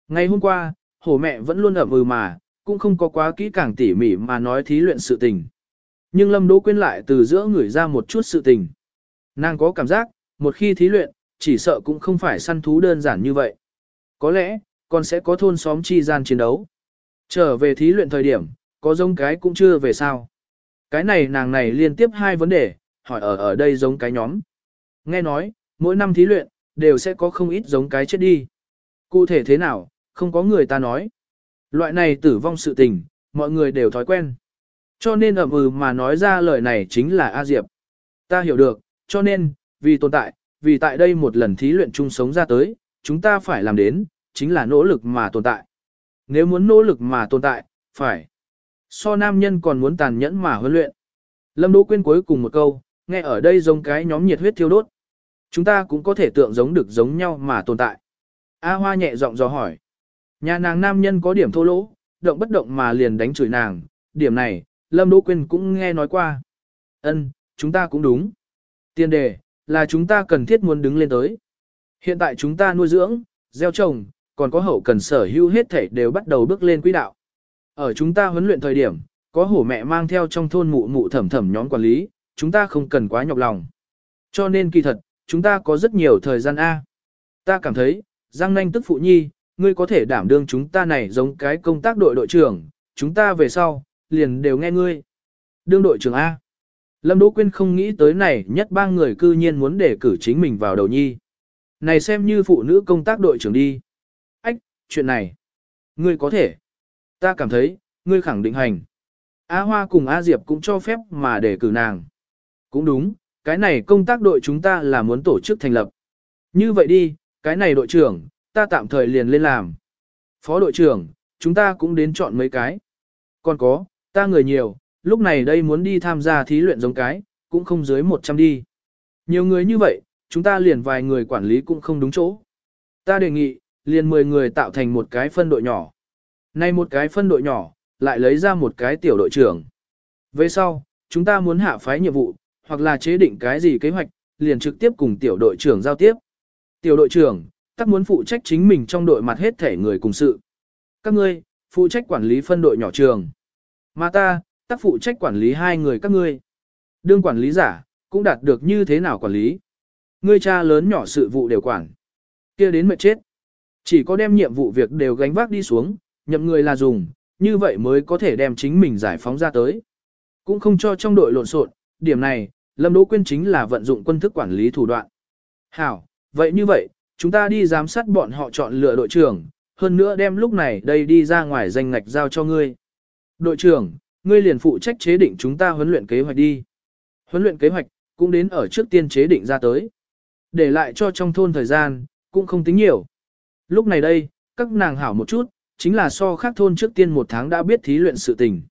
Ngày hôm qua, hổ mẹ vẫn luôn ẩm ừ mà, cũng không có quá kỹ càng tỉ mỉ mà nói thí luyện sự tình. Nhưng Lâm Đỗ Quyên lại từ giữa người ra một chút sự tình. Nàng có cảm giác, một khi thí luyện, chỉ sợ cũng không phải săn thú đơn giản như vậy. Có lẽ, còn sẽ có thôn xóm chi gian chiến đấu. Trở về thí luyện thời điểm, có giống cái cũng chưa về sao. Cái này nàng này liên tiếp hai vấn đề, hỏi ở ở đây giống cái nhóm. Nghe nói, mỗi năm thí luyện, đều sẽ có không ít giống cái chết đi. Cụ thể thế nào, không có người ta nói. Loại này tử vong sự tình, mọi người đều thói quen. Cho nên ẩm ừ mà nói ra lời này chính là A Diệp. Ta hiểu được, cho nên, vì tồn tại, vì tại đây một lần thí luyện chung sống ra tới, chúng ta phải làm đến, chính là nỗ lực mà tồn tại. Nếu muốn nỗ lực mà tồn tại, phải. So nam nhân còn muốn tàn nhẫn mà huấn luyện. Lâm Đỗ Quyên cuối cùng một câu, nghe ở đây giống cái nhóm nhiệt huyết thiêu đốt. Chúng ta cũng có thể tượng giống được giống nhau mà tồn tại. A Hoa nhẹ giọng dò hỏi. Nhà nàng nam nhân có điểm thô lỗ, động bất động mà liền đánh chửi nàng, điểm này, Lâm Đỗ Quyên cũng nghe nói qua. Ân, chúng ta cũng đúng. Tiên đề, là chúng ta cần thiết muốn đứng lên tới. Hiện tại chúng ta nuôi dưỡng, gieo trồng, còn có hậu cần sở hữu hết thể đều bắt đầu bước lên quỹ đạo. Ở chúng ta huấn luyện thời điểm, có hổ mẹ mang theo trong thôn mụ mụ thẩm thẩm nhóm quản lý, chúng ta không cần quá nhọc lòng. Cho nên kỳ thật, chúng ta có rất nhiều thời gian A. Ta cảm thấy, Giang Nanh tức phụ nhi, ngươi có thể đảm đương chúng ta này giống cái công tác đội đội trưởng, chúng ta về sau, liền đều nghe ngươi. Đương đội trưởng A. Lâm Đỗ Quyên không nghĩ tới này nhất ba người cư nhiên muốn để cử chính mình vào đầu nhi. Này xem như phụ nữ công tác đội trưởng đi. Ách, chuyện này. Ngươi có thể. Ta cảm thấy, ngươi khẳng định hành. A Hoa cùng A Diệp cũng cho phép mà để cử nàng. Cũng đúng, cái này công tác đội chúng ta là muốn tổ chức thành lập. Như vậy đi, cái này đội trưởng, ta tạm thời liền lên làm. Phó đội trưởng, chúng ta cũng đến chọn mấy cái. Còn có, ta người nhiều, lúc này đây muốn đi tham gia thí luyện giống cái, cũng không dưới 100 đi. Nhiều người như vậy, chúng ta liền vài người quản lý cũng không đúng chỗ. Ta đề nghị, liền 10 người tạo thành một cái phân đội nhỏ. Nay một cái phân đội nhỏ, lại lấy ra một cái tiểu đội trưởng. Về sau, chúng ta muốn hạ phái nhiệm vụ, hoặc là chế định cái gì kế hoạch, liền trực tiếp cùng tiểu đội trưởng giao tiếp. Tiểu đội trưởng, tắc muốn phụ trách chính mình trong đội mặt hết thể người cùng sự. Các ngươi, phụ trách quản lý phân đội nhỏ trường. Mà ta, tác phụ trách quản lý hai người các ngươi. Đương quản lý giả, cũng đạt được như thế nào quản lý. Ngươi cha lớn nhỏ sự vụ đều quản. kia đến mệt chết. Chỉ có đem nhiệm vụ việc đều gánh vác đi xuống, nhậm người là dùng, như vậy mới có thể đem chính mình giải phóng ra tới. Cũng không cho trong đội lộn xộn, điểm này, Lâm Đỗ Quyên chính là vận dụng quân thức quản lý thủ đoạn. Hảo, vậy như vậy, chúng ta đi giám sát bọn họ chọn lựa đội trưởng, hơn nữa đem lúc này đây đi ra ngoài danh ngạch giao cho ngươi. Đội trưởng, ngươi liền phụ trách chế định chúng ta huấn luyện kế hoạch đi. Huấn luyện kế hoạch, cũng đến ở trước tiên chế định ra tới. Để lại cho trong thôn thời gian, cũng không tính nhiều. Lúc này đây, các nàng hảo một chút, chính là so khác thôn trước tiên một tháng đã biết thí luyện sự tình.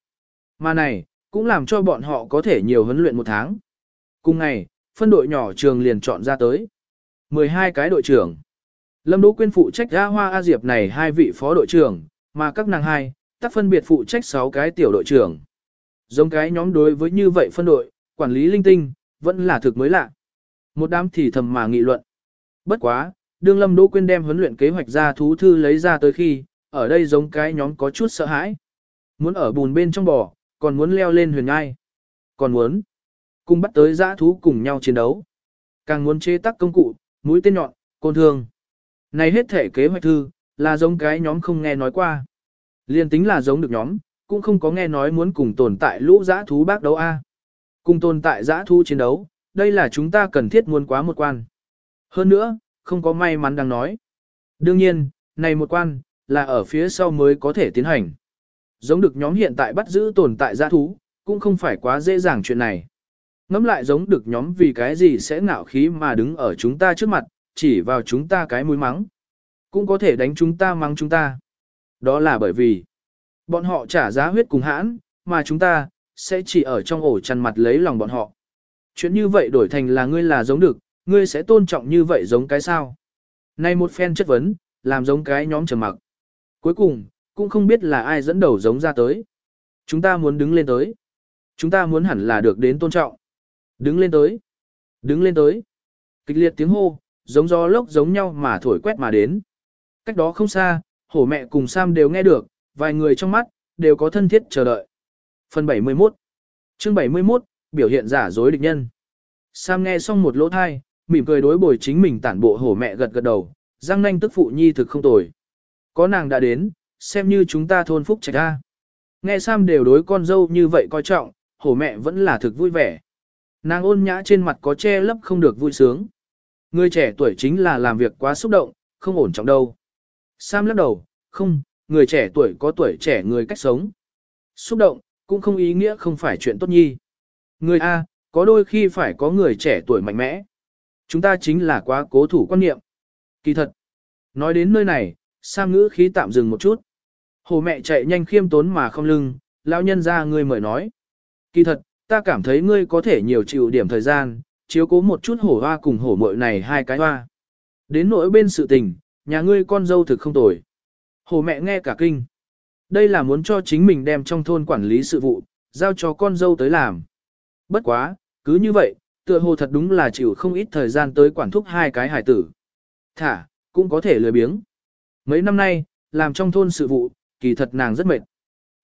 Mà này, cũng làm cho bọn họ có thể nhiều huấn luyện một tháng. Cùng ngày, phân đội nhỏ trường liền chọn ra tới. 12 cái đội trưởng. Lâm Đỗ Quyên phụ trách A Hoa A Diệp này hai vị phó đội trưởng, mà các nàng hai, tác phân biệt phụ trách 6 cái tiểu đội trưởng. Giống cái nhóm đối với như vậy phân đội, quản lý linh tinh, vẫn là thực mới lạ. Một đám thì thầm mà nghị luận. Bất quá, đương Lâm Đỗ Quyên đem huấn luyện kế hoạch ra thú thư lấy ra tới khi, ở đây giống cái nhóm có chút sợ hãi. Muốn ở bùn bên trong bò, còn muốn leo lên huyền ngai. Còn muốn cùng bắt tới giã thú cùng nhau chiến đấu. Càng muốn chế tác công cụ, mũi tên nhọn, côn thương. Này hết thể kế hoạch thư, là giống cái nhóm không nghe nói qua. Liên tính là giống được nhóm, cũng không có nghe nói muốn cùng tồn tại lũ giã thú bác đấu A. Cùng tồn tại giã thú chiến đấu, đây là chúng ta cần thiết muốn quá một quan. Hơn nữa, không có may mắn đang nói. Đương nhiên, này một quan, là ở phía sau mới có thể tiến hành. Giống được nhóm hiện tại bắt giữ tồn tại giã thú, cũng không phải quá dễ dàng chuyện này. Ngắm lại giống được nhóm vì cái gì sẽ ngạo khí mà đứng ở chúng ta trước mặt, chỉ vào chúng ta cái mũi mắng. Cũng có thể đánh chúng ta mắng chúng ta. Đó là bởi vì, bọn họ trả giá huyết cùng hãn, mà chúng ta, sẽ chỉ ở trong ổ chăn mặt lấy lòng bọn họ. Chuyện như vậy đổi thành là ngươi là giống được, ngươi sẽ tôn trọng như vậy giống cái sao. nay một phen chất vấn, làm giống cái nhóm trầm mặc. Cuối cùng, cũng không biết là ai dẫn đầu giống ra tới. Chúng ta muốn đứng lên tới. Chúng ta muốn hẳn là được đến tôn trọng. Đứng lên tới. Đứng lên tới. Kịch liệt tiếng hô, giống gió lốc giống nhau mà thổi quét mà đến. Cách đó không xa, hổ mẹ cùng Sam đều nghe được, vài người trong mắt, đều có thân thiết chờ đợi. Phần 71 Chương 71, biểu hiện giả dối địch nhân. Sam nghe xong một lỗ thai, mỉm cười đối bồi chính mình tản bộ hổ mẹ gật gật đầu, răng nanh tức phụ nhi thực không tồi. Có nàng đã đến, xem như chúng ta thôn phúc trạch ra. Nghe Sam đều đối con dâu như vậy coi trọng, hổ mẹ vẫn là thực vui vẻ. Nàng ôn nhã trên mặt có che lấp không được vui sướng. Người trẻ tuổi chính là làm việc quá xúc động, không ổn trọng đâu. Sam lắc đầu, không, người trẻ tuổi có tuổi trẻ người cách sống. Xúc động, cũng không ý nghĩa không phải chuyện tốt nhi. Người A, có đôi khi phải có người trẻ tuổi mạnh mẽ. Chúng ta chính là quá cố thủ quan niệm. Kỳ thật. Nói đến nơi này, Sam ngữ khí tạm dừng một chút. Hồ mẹ chạy nhanh khiêm tốn mà không lưng, lão nhân ra người mời nói. Kỳ thật, ta cảm thấy ngươi có thể nhiều chịu điểm thời gian, chiếu cố một chút hổ hoa cùng hổ mội này hai cái hoa. Đến nỗi bên sự tình, nhà ngươi con dâu thực không tồi. Hồ mẹ nghe cả kinh. Đây là muốn cho chính mình đem trong thôn quản lý sự vụ, giao cho con dâu tới làm. Bất quá, cứ như vậy, tựa hồ thật đúng là chịu không ít thời gian tới quản thúc hai cái hải tử. Thả, cũng có thể lười biếng. Mấy năm nay, làm trong thôn sự vụ, kỳ thật nàng rất mệt.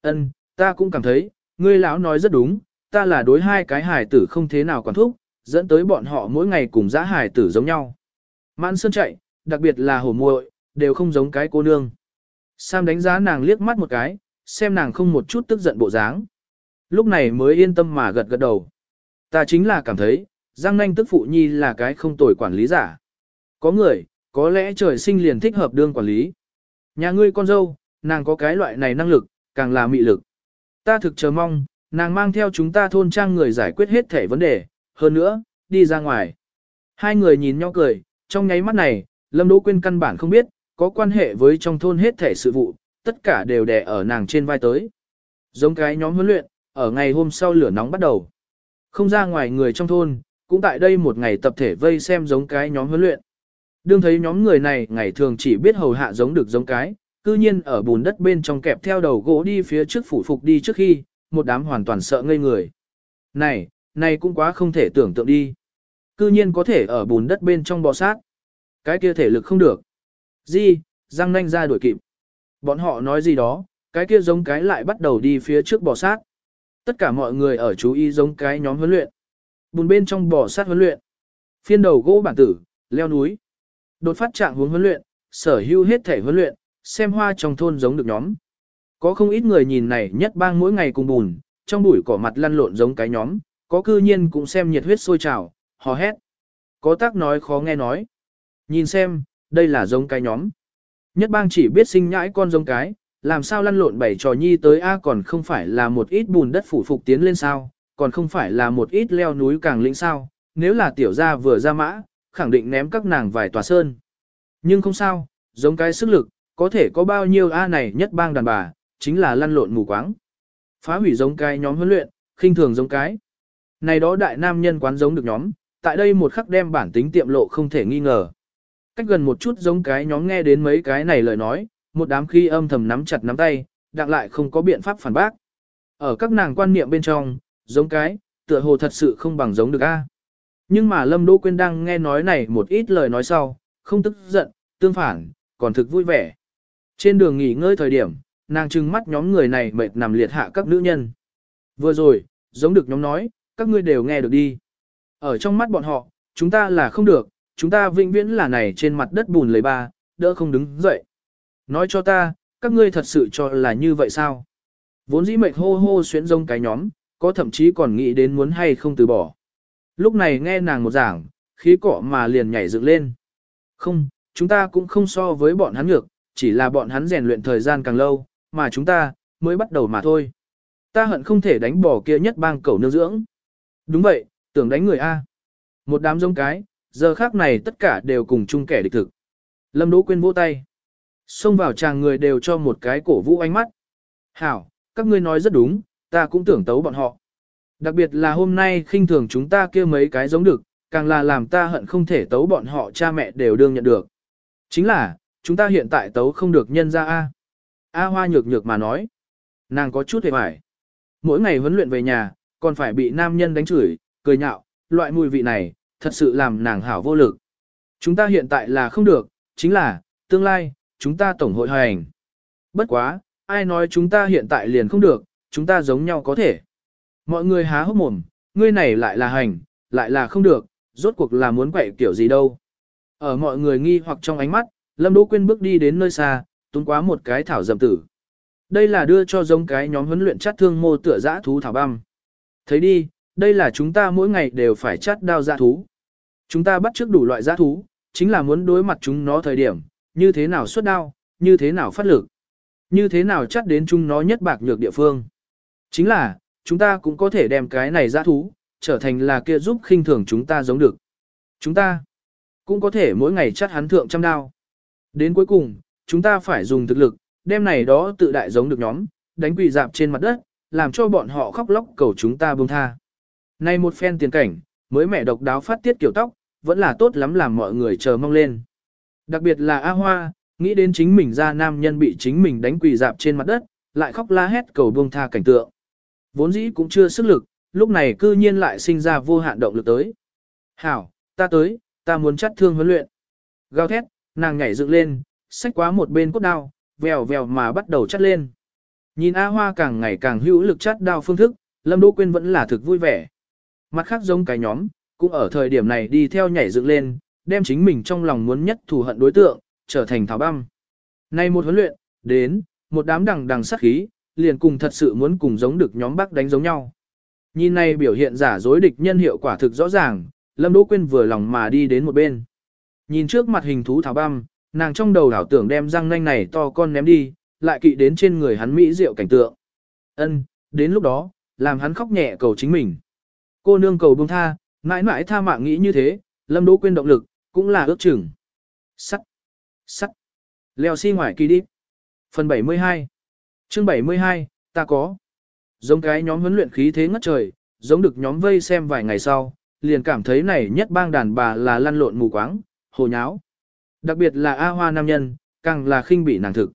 Ân, ta cũng cảm thấy, ngươi lão nói rất đúng, ta là đối hai cái hải tử không thế nào quản thúc, dẫn tới bọn họ mỗi ngày cùng giã hải tử giống nhau. Mãn sơn chạy, đặc biệt là hổ muội, đều không giống cái cô nương. Sam đánh giá nàng liếc mắt một cái, xem nàng không một chút tức giận bộ dáng. Lúc này mới yên tâm mà gật gật đầu. Ta chính là cảm thấy, Giang Nanh tức phụ nhi là cái không tồi quản lý giả. Có người, có lẽ trời sinh liền thích hợp đương quản lý. Nhà ngươi con dâu, nàng có cái loại này năng lực, càng là mị lực. Ta thực chờ mong, nàng mang theo chúng ta thôn trang người giải quyết hết thể vấn đề, hơn nữa, đi ra ngoài. Hai người nhìn nhau cười, trong nháy mắt này, Lâm Đỗ Quyên căn bản không biết, có quan hệ với trong thôn hết thể sự vụ, tất cả đều đè ở nàng trên vai tới. Giống cái nhóm huấn luyện, ở ngày hôm sau lửa nóng bắt đầu. Không ra ngoài người trong thôn, cũng tại đây một ngày tập thể vây xem giống cái nhóm huấn luyện. Đương thấy nhóm người này ngày thường chỉ biết hầu hạ giống được giống cái, cư nhiên ở bùn đất bên trong kẹp theo đầu gỗ đi phía trước phủ phục đi trước khi, một đám hoàn toàn sợ ngây người. Này, này cũng quá không thể tưởng tượng đi. Cư nhiên có thể ở bùn đất bên trong bò sát. Cái kia thể lực không được. Di, răng nanh ra đuổi kịp. Bọn họ nói gì đó, cái kia giống cái lại bắt đầu đi phía trước bò sát. Tất cả mọi người ở chú ý giống cái nhóm huấn luyện. Bùn bên trong bò sát huấn luyện. Phiên đầu gỗ bản tử, leo núi. Đột phát trạng hướng huấn luyện, sở hữu hết thể huấn luyện, xem hoa trong thôn giống được nhóm. Có không ít người nhìn này nhất bang mỗi ngày cùng bùn, trong bụi cỏ mặt lăn lộn giống cái nhóm, có cư nhiên cũng xem nhiệt huyết sôi trào, hò hét. Có tác nói khó nghe nói. Nhìn xem, đây là giống cái nhóm. Nhất bang chỉ biết sinh nhãi con giống cái, làm sao lăn lộn bảy trò nhi tới A còn không phải là một ít bùn đất phủ phục tiến lên sao, còn không phải là một ít leo núi càng lĩnh sao, nếu là tiểu gia vừa ra mã, khẳng định ném các nàng vài tòa sơn. Nhưng không sao, giống cái sức lực, có thể có bao nhiêu A này nhất bang đàn bà, chính là lăn lộn mù quáng. Phá hủy giống cái nhóm huấn luyện, khinh thường giống cái. Này đó đại nam nhân quán giống được nhóm, tại đây một khắc đem bản tính tiệm lộ không thể nghi ngờ. Cách gần một chút giống cái nhóm nghe đến mấy cái này lời nói, một đám khi âm thầm nắm chặt nắm tay, đặng lại không có biện pháp phản bác. Ở các nàng quan niệm bên trong, giống cái, tựa hồ thật sự không bằng giống được a. Nhưng mà Lâm Đỗ Quyên đang nghe nói này một ít lời nói sau, không tức giận, tương phản, còn thực vui vẻ. Trên đường nghỉ ngơi thời điểm, nàng trừng mắt nhóm người này mệt nằm liệt hạ các nữ nhân. Vừa rồi, giống được nhóm nói, các ngươi đều nghe được đi. Ở trong mắt bọn họ, chúng ta là không được, chúng ta vĩnh viễn là này trên mặt đất bùn lấy ba, đỡ không đứng dậy. Nói cho ta, các ngươi thật sự cho là như vậy sao? Vốn dĩ mệt hô hô xuyến rông cái nhóm, có thậm chí còn nghĩ đến muốn hay không từ bỏ. Lúc này nghe nàng một giảng, khí cọ mà liền nhảy dựng lên. Không, chúng ta cũng không so với bọn hắn ngược, chỉ là bọn hắn rèn luyện thời gian càng lâu, mà chúng ta, mới bắt đầu mà thôi. Ta hận không thể đánh bỏ kia nhất bang cẩu nương dưỡng. Đúng vậy, tưởng đánh người A. Một đám giống cái, giờ khác này tất cả đều cùng chung kẻ địch thực. Lâm Đỗ Quyên vỗ tay. Xông vào chàng người đều cho một cái cổ vũ ánh mắt. Hảo, các ngươi nói rất đúng, ta cũng tưởng tấu bọn họ. Đặc biệt là hôm nay khinh thường chúng ta kia mấy cái giống được, càng là làm ta hận không thể tấu bọn họ cha mẹ đều đương nhận được. Chính là, chúng ta hiện tại tấu không được nhân ra A. A hoa nhược nhược mà nói. Nàng có chút hề phải. Mỗi ngày huấn luyện về nhà, còn phải bị nam nhân đánh chửi, cười nhạo, loại mùi vị này, thật sự làm nàng hảo vô lực. Chúng ta hiện tại là không được, chính là, tương lai, chúng ta tổng hội hành. Bất quá, ai nói chúng ta hiện tại liền không được, chúng ta giống nhau có thể. Mọi người há hốc mồm, ngươi này lại là hành, lại là không được, rốt cuộc là muốn quậy kiểu gì đâu. Ở mọi người nghi hoặc trong ánh mắt, Lâm Đỗ Quyên bước đi đến nơi xa, tuôn quá một cái thảo dầm tử. Đây là đưa cho giống cái nhóm huấn luyện chát thương mô tựa giã thú thảo băm. Thấy đi, đây là chúng ta mỗi ngày đều phải chát đao giã thú. Chúng ta bắt trước đủ loại giã thú, chính là muốn đối mặt chúng nó thời điểm, như thế nào xuất đao, như thế nào phát lực, như thế nào chắt đến chúng nó nhất bạc nhược địa phương. Chính là, chúng ta cũng có thể đem cái này giã thú, trở thành là kia giúp khinh thường chúng ta giống được. Chúng ta cũng có thể mỗi ngày chắt hắn thượng trăm đao. Đến cuối cùng, chúng ta phải dùng thực lực, đem này đó tự đại giống được nhóm, đánh quỳ dạp trên mặt đất, làm cho bọn họ khóc lóc cầu chúng ta buông tha. Này một phen tiền cảnh, mới mẹ độc đáo phát tiết kiểu tóc, vẫn là tốt lắm làm mọi người chờ mong lên. Đặc biệt là A Hoa, nghĩ đến chính mình ra nam nhân bị chính mình đánh quỳ dạp trên mặt đất, lại khóc la hét cầu buông tha cảnh tượng. Vốn dĩ cũng chưa sức lực, lúc này cư nhiên lại sinh ra vô hạn động lực tới. Hảo, ta tới, ta muốn chắt thương huấn luyện. Gào thét, nàng nhảy dựng lên, xách quá một bên cốt đao, vèo vèo mà bắt đầu chắt lên. Nhìn A Hoa càng ngày càng hữu lực chắt đao phương thức, Lâm Đỗ Quyên vẫn là thực vui vẻ. Mặt khác giống cái nhóm, cũng ở thời điểm này đi theo nhảy dựng lên, đem chính mình trong lòng muốn nhất thù hận đối tượng, trở thành thảo băm. Nay một huấn luyện, đến, một đám đằng đằng sát khí, liền cùng thật sự muốn cùng giống được nhóm bác đánh giống nhau. Nhìn này biểu hiện giả dối địch nhân hiệu quả thực rõ ràng, Lâm Đỗ Quyên vừa lòng mà đi đến một bên. Nhìn trước mặt hình thú thảo băm, nàng trong đầu đảo tưởng đem răng nanh này to con ném đi, lại kỵ đến trên người hắn mỹ diệu cảnh tượng. Ân, đến lúc đó, làm hắn khóc nhẹ cầu chính mình. Cô nương cầu buông tha, mãi mãi tha mạng nghĩ như thế, Lâm Đỗ Quyên động lực, cũng là ước chừng. Sắt, sắt, leo xi si ngoài kỳ đi. Phần 72 Chương 72, ta có. Giống cái nhóm huấn luyện khí thế ngất trời, giống được nhóm vây xem vài ngày sau, liền cảm thấy này nhất bang đàn bà là lăn lộn mù quáng, hồ nháo. Đặc biệt là A Hoa nam nhân, càng là khinh bị nàng thực.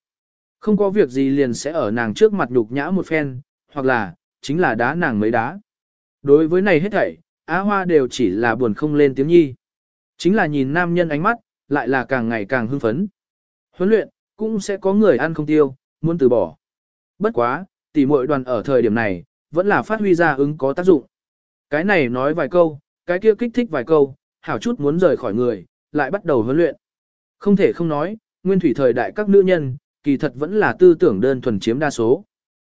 Không có việc gì liền sẽ ở nàng trước mặt nhục nhã một phen, hoặc là, chính là đá nàng mấy đá. Đối với này hết thảy, A Hoa đều chỉ là buồn không lên tiếng nhi. Chính là nhìn nam nhân ánh mắt, lại là càng ngày càng hưng phấn. Huấn luyện, cũng sẽ có người ăn không tiêu, muốn từ bỏ. Bất quá, tỷ muội đoàn ở thời điểm này, vẫn là phát huy ra ứng có tác dụng. Cái này nói vài câu, cái kia kích thích vài câu, hảo chút muốn rời khỏi người, lại bắt đầu huấn luyện. Không thể không nói, nguyên thủy thời đại các nữ nhân, kỳ thật vẫn là tư tưởng đơn thuần chiếm đa số.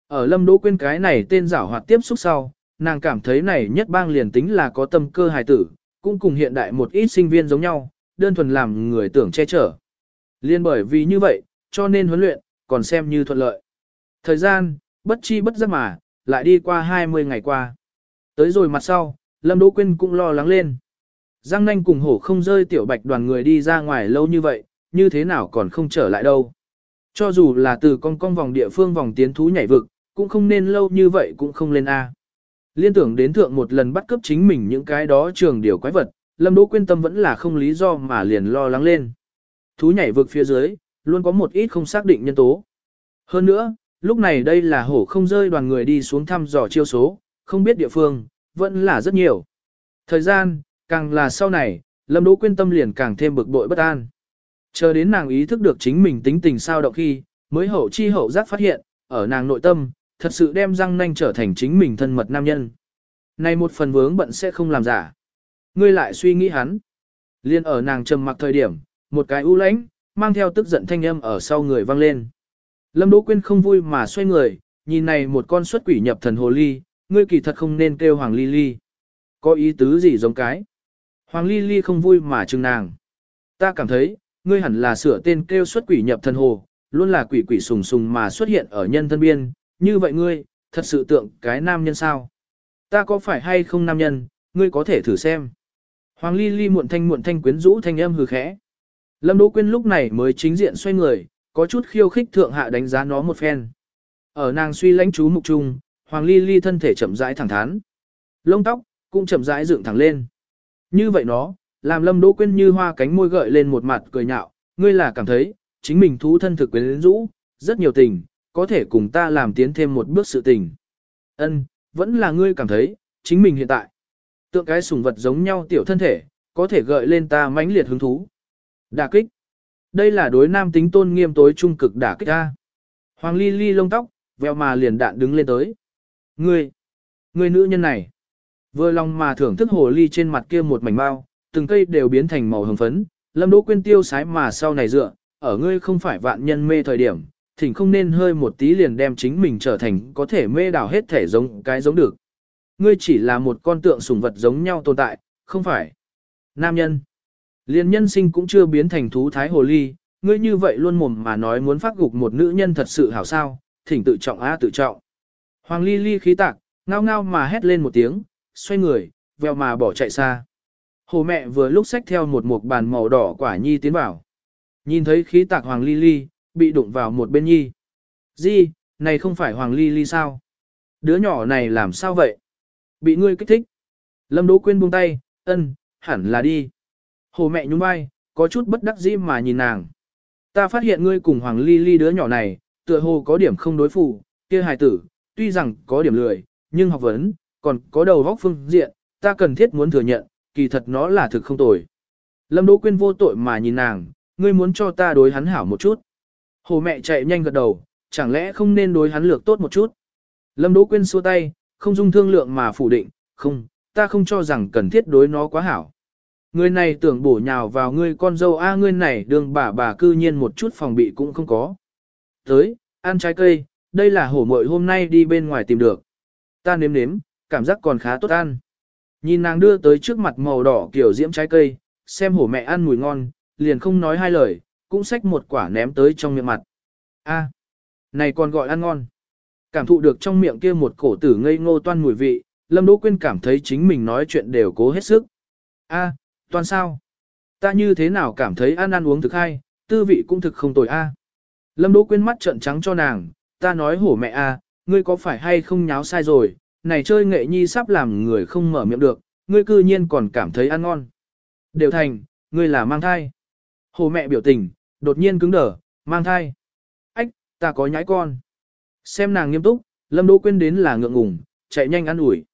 Ở Lâm Đỗ Quyên cái này tên giảo hoạt tiếp xúc sau, nàng cảm thấy này nhất bang liền tính là có tâm cơ hài tử, cũng cùng hiện đại một ít sinh viên giống nhau, đơn thuần làm người tưởng che chở. Liên bởi vì như vậy, cho nên huấn luyện, còn xem như thuận lợi. Thời gian, bất chi bất giác mà, lại đi qua 20 ngày qua. Tới rồi mặt sau, Lâm Đỗ Quyên cũng lo lắng lên. Giang nanh cùng hổ không rơi tiểu bạch đoàn người đi ra ngoài lâu như vậy, như thế nào còn không trở lại đâu. Cho dù là từ con con vòng địa phương vòng tiến thú nhảy vực, cũng không nên lâu như vậy cũng không lên A. Liên tưởng đến thượng một lần bắt cướp chính mình những cái đó trường điều quái vật, Lâm Đỗ Quyên tâm vẫn là không lý do mà liền lo lắng lên. Thú nhảy vực phía dưới, luôn có một ít không xác định nhân tố. Hơn nữa, lúc này đây là hổ không rơi đoàn người đi xuống thăm dò chiêu số, không biết địa phương, vẫn là rất nhiều. Thời gian, càng là sau này, Lâm Đỗ Quyên tâm liền càng thêm bực bội bất an. Chờ đến nàng ý thức được chính mình tính tình sao động khi, mới hậu chi hậu giác phát hiện, ở nàng nội tâm, thật sự đem răng nanh trở thành chính mình thân mật nam nhân. Này một phần vướng bận sẽ không làm giả. Ngươi lại suy nghĩ hắn. Liên ở nàng trầm mặc thời điểm, một cái u lãnh, mang theo tức giận thanh âm ở sau người vang lên. Lâm Đỗ Quyên không vui mà xoay người, nhìn này một con xuất quỷ nhập thần hồ ly, ngươi kỳ thật không nên kêu Hoàng Ly Ly. Có ý tứ gì giống cái? Hoàng Ly Ly không vui mà chừng nàng. Ta cảm thấy, ngươi hẳn là sửa tên kêu xuất quỷ nhập thần hồ, luôn là quỷ quỷ sùng sùng mà xuất hiện ở nhân thân biên, như vậy ngươi, thật sự tượng cái nam nhân sao? Ta có phải hay không nam nhân, ngươi có thể thử xem. Hoàng Ly Ly muộn thanh muộn thanh quyến rũ thanh âm hừ khẽ. Lâm Đỗ Quyên lúc này mới chính diện xoay người, có chút khiêu khích thượng hạ đánh giá nó một phen. Ở nàng suy lãnh chú mục trung, Hoàng Ly Ly thân thể chậm rãi thẳng thắn. Lông tóc, cũng chậm rãi dựng thẳng lên. Như vậy nó, làm Lâm Đỗ Quyên như hoa cánh môi gợi lên một mặt cười nhạo, ngươi là cảm thấy, chính mình thú thân thực quyến rũ, rất nhiều tình, có thể cùng ta làm tiến thêm một bước sự tình. Ân, vẫn là ngươi cảm thấy, chính mình hiện tại. Tượng cái sùng vật giống nhau tiểu thân thể, có thể gợi lên ta mãnh liệt hứng thú. Đả kích. Đây là đối nam tính tôn nghiêm tối trung cực đả kích ta. Hoàng ly ly lông tóc, veo mà liền đạn đứng lên tới. Ngươi, ngươi nữ nhân này. Vừa lòng mà thưởng thức hồ ly trên mặt kia một mảnh bao, từng cây đều biến thành màu hồng phấn, lâm đỗ Quyên tiêu sái mà sau này dựa, ở ngươi không phải vạn nhân mê thời điểm, thỉnh không nên hơi một tí liền đem chính mình trở thành có thể mê đảo hết thể giống cái giống được. Ngươi chỉ là một con tượng sùng vật giống nhau tồn tại, không phải. Nam nhân. Liên nhân sinh cũng chưa biến thành thú thái hồ ly, ngươi như vậy luôn mồm mà nói muốn phát gục một nữ nhân thật sự hảo sao, thỉnh tự trọng á tự trọng. Hoàng ly ly khí tạc, ngao ngao mà hét lên một tiếng, xoay người, veo mà bỏ chạy xa. Hồ mẹ vừa lúc xách theo một mục bàn màu đỏ quả nhi tiến vào. Nhìn thấy khí tạc hoàng ly ly, bị đụng vào một bên nhi. Di, này không phải hoàng ly ly sao? Đứa nhỏ này làm sao vậy? Bị ngươi kích thích. Lâm Đỗ Quyên buông tay, ân, hẳn là đi. Hồ mẹ nhún vai, có chút bất đắc dĩ mà nhìn nàng. Ta phát hiện ngươi cùng Hoàng Ly Ly đứa nhỏ này, tựa hồ có điểm không đối phù, kia hài tử, tuy rằng có điểm lười, nhưng học vấn, còn có đầu góc phương diện, ta cần thiết muốn thừa nhận, kỳ thật nó là thực không tồi. Lâm Đỗ Quyên vô tội mà nhìn nàng, ngươi muốn cho ta đối hắn hảo một chút. Hồ mẹ chạy nhanh gật đầu, chẳng lẽ không nên đối hắn lược tốt một chút. Lâm Đỗ Quyên xua tay, không dung thương lượng mà phủ định, không, ta không cho rằng cần thiết đối nó quá hảo. Người này tưởng bổ nhào vào ngươi con dâu a ngươi này đường bà bà cư nhiên một chút phòng bị cũng không có. Tới, ăn trái cây, đây là hổ mội hôm nay đi bên ngoài tìm được. Ta nếm nếm, cảm giác còn khá tốt ăn. Nhìn nàng đưa tới trước mặt màu đỏ kiểu diễm trái cây, xem hổ mẹ ăn mùi ngon, liền không nói hai lời, cũng xách một quả ném tới trong miệng mặt. A, này còn gọi ăn ngon. Cảm thụ được trong miệng kia một cổ tử ngây ngô toan mùi vị, Lâm Đỗ Quyên cảm thấy chính mình nói chuyện đều cố hết sức. A, toan sao? Ta như thế nào cảm thấy ăn ăn uống thực hay, tư vị cũng thực không tồi a. Lâm Đỗ Quyên mắt trợn trắng cho nàng, ta nói hổ mẹ a, ngươi có phải hay không nháo sai rồi, này chơi nghệ nhi sắp làm người không mở miệng được, ngươi cư nhiên còn cảm thấy ăn ngon. Đều thành, ngươi là mang thai. Hồ mẹ biểu tình, đột nhiên cứng đờ, mang thai. Ách, ta có nhãi con. Xem nàng nghiêm túc, Lâm Đỗ Quyên đến là ngượng ngùng, chạy nhanh ăn ủi.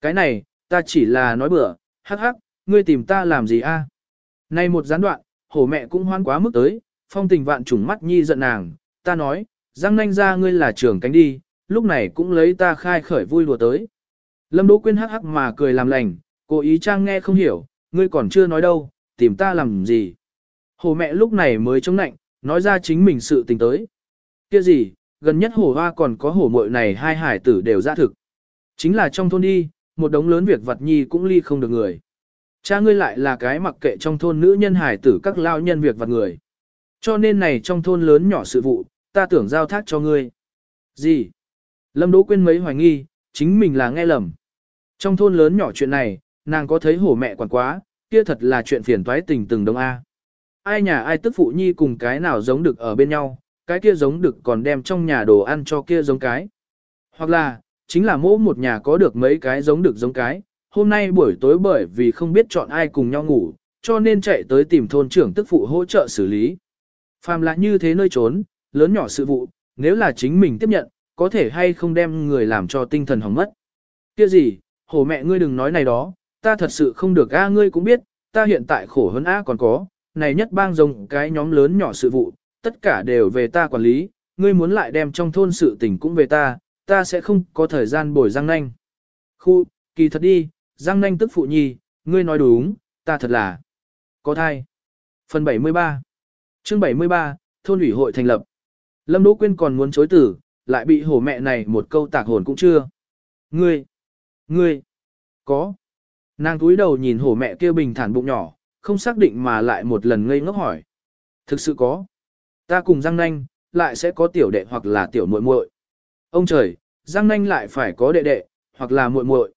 Cái này, ta chỉ là nói bừa, hắc hắc, ngươi tìm ta làm gì a? nay một gián đoạn, hổ mẹ cũng hoan quá mức tới, phong tình vạn trùng mắt nhi giận nàng, ta nói, răng nanh ra ngươi là trưởng cánh đi, lúc này cũng lấy ta khai khởi vui lùa tới. Lâm Đỗ Quyên hắc hắc mà cười làm lành, cố ý trang nghe không hiểu, ngươi còn chưa nói đâu, tìm ta làm gì. Hồ mẹ lúc này mới chống nạnh, nói ra chính mình sự tình tới. Kia gì, gần nhất hồ hoa còn có hồ muội này hai hải tử đều ra thực. Chính là trong thôn đi, một đống lớn việc vật nhi cũng ly không được người. Cha ngươi lại là cái mặc kệ trong thôn nữ nhân hải tử các lao nhân việc vật người. Cho nên này trong thôn lớn nhỏ sự vụ, ta tưởng giao thác cho ngươi. Gì? Lâm Đỗ Quyên mấy hoài nghi, chính mình là nghe lầm. Trong thôn lớn nhỏ chuyện này, nàng có thấy hổ mẹ quản quá, kia thật là chuyện phiền toái tình từng đông A. Ai nhà ai tức phụ nhi cùng cái nào giống được ở bên nhau, cái kia giống được còn đem trong nhà đồ ăn cho kia giống cái. Hoặc là, chính là mỗi một nhà có được mấy cái giống được giống cái, hôm nay buổi tối bởi vì không biết chọn ai cùng nhau ngủ, cho nên chạy tới tìm thôn trưởng tức phụ hỗ trợ xử lý. Phàm là như thế nơi trốn, lớn nhỏ sự vụ, nếu là chính mình tiếp nhận, có thể hay không đem người làm cho tinh thần hỏng mất. Kia gì, hổ mẹ ngươi đừng nói này đó, ta thật sự không được a ngươi cũng biết, ta hiện tại khổ hơn a còn có, này nhất bang rồng cái nhóm lớn nhỏ sự vụ, tất cả đều về ta quản lý, ngươi muốn lại đem trong thôn sự tình cũng về ta, ta sẽ không có thời gian bồi giang nanh. Khu, kỳ thật đi, giang nanh tức phụ nhi, ngươi nói đúng, ta thật là có thai. Phần 73 Chương 73, Thôn ủy hội thành lập. Lâm Đỗ Quyên còn muốn chối tử, lại bị hổ mẹ này một câu tạc hồn cũng chưa. Ngươi, ngươi, có. Nàng túi đầu nhìn hổ mẹ kia bình thản bụng nhỏ, không xác định mà lại một lần ngây ngốc hỏi. Thực sự có. Ta cùng Giang Nanh, lại sẽ có tiểu đệ hoặc là tiểu muội muội. Ông trời, Giang Nanh lại phải có đệ đệ, hoặc là muội muội.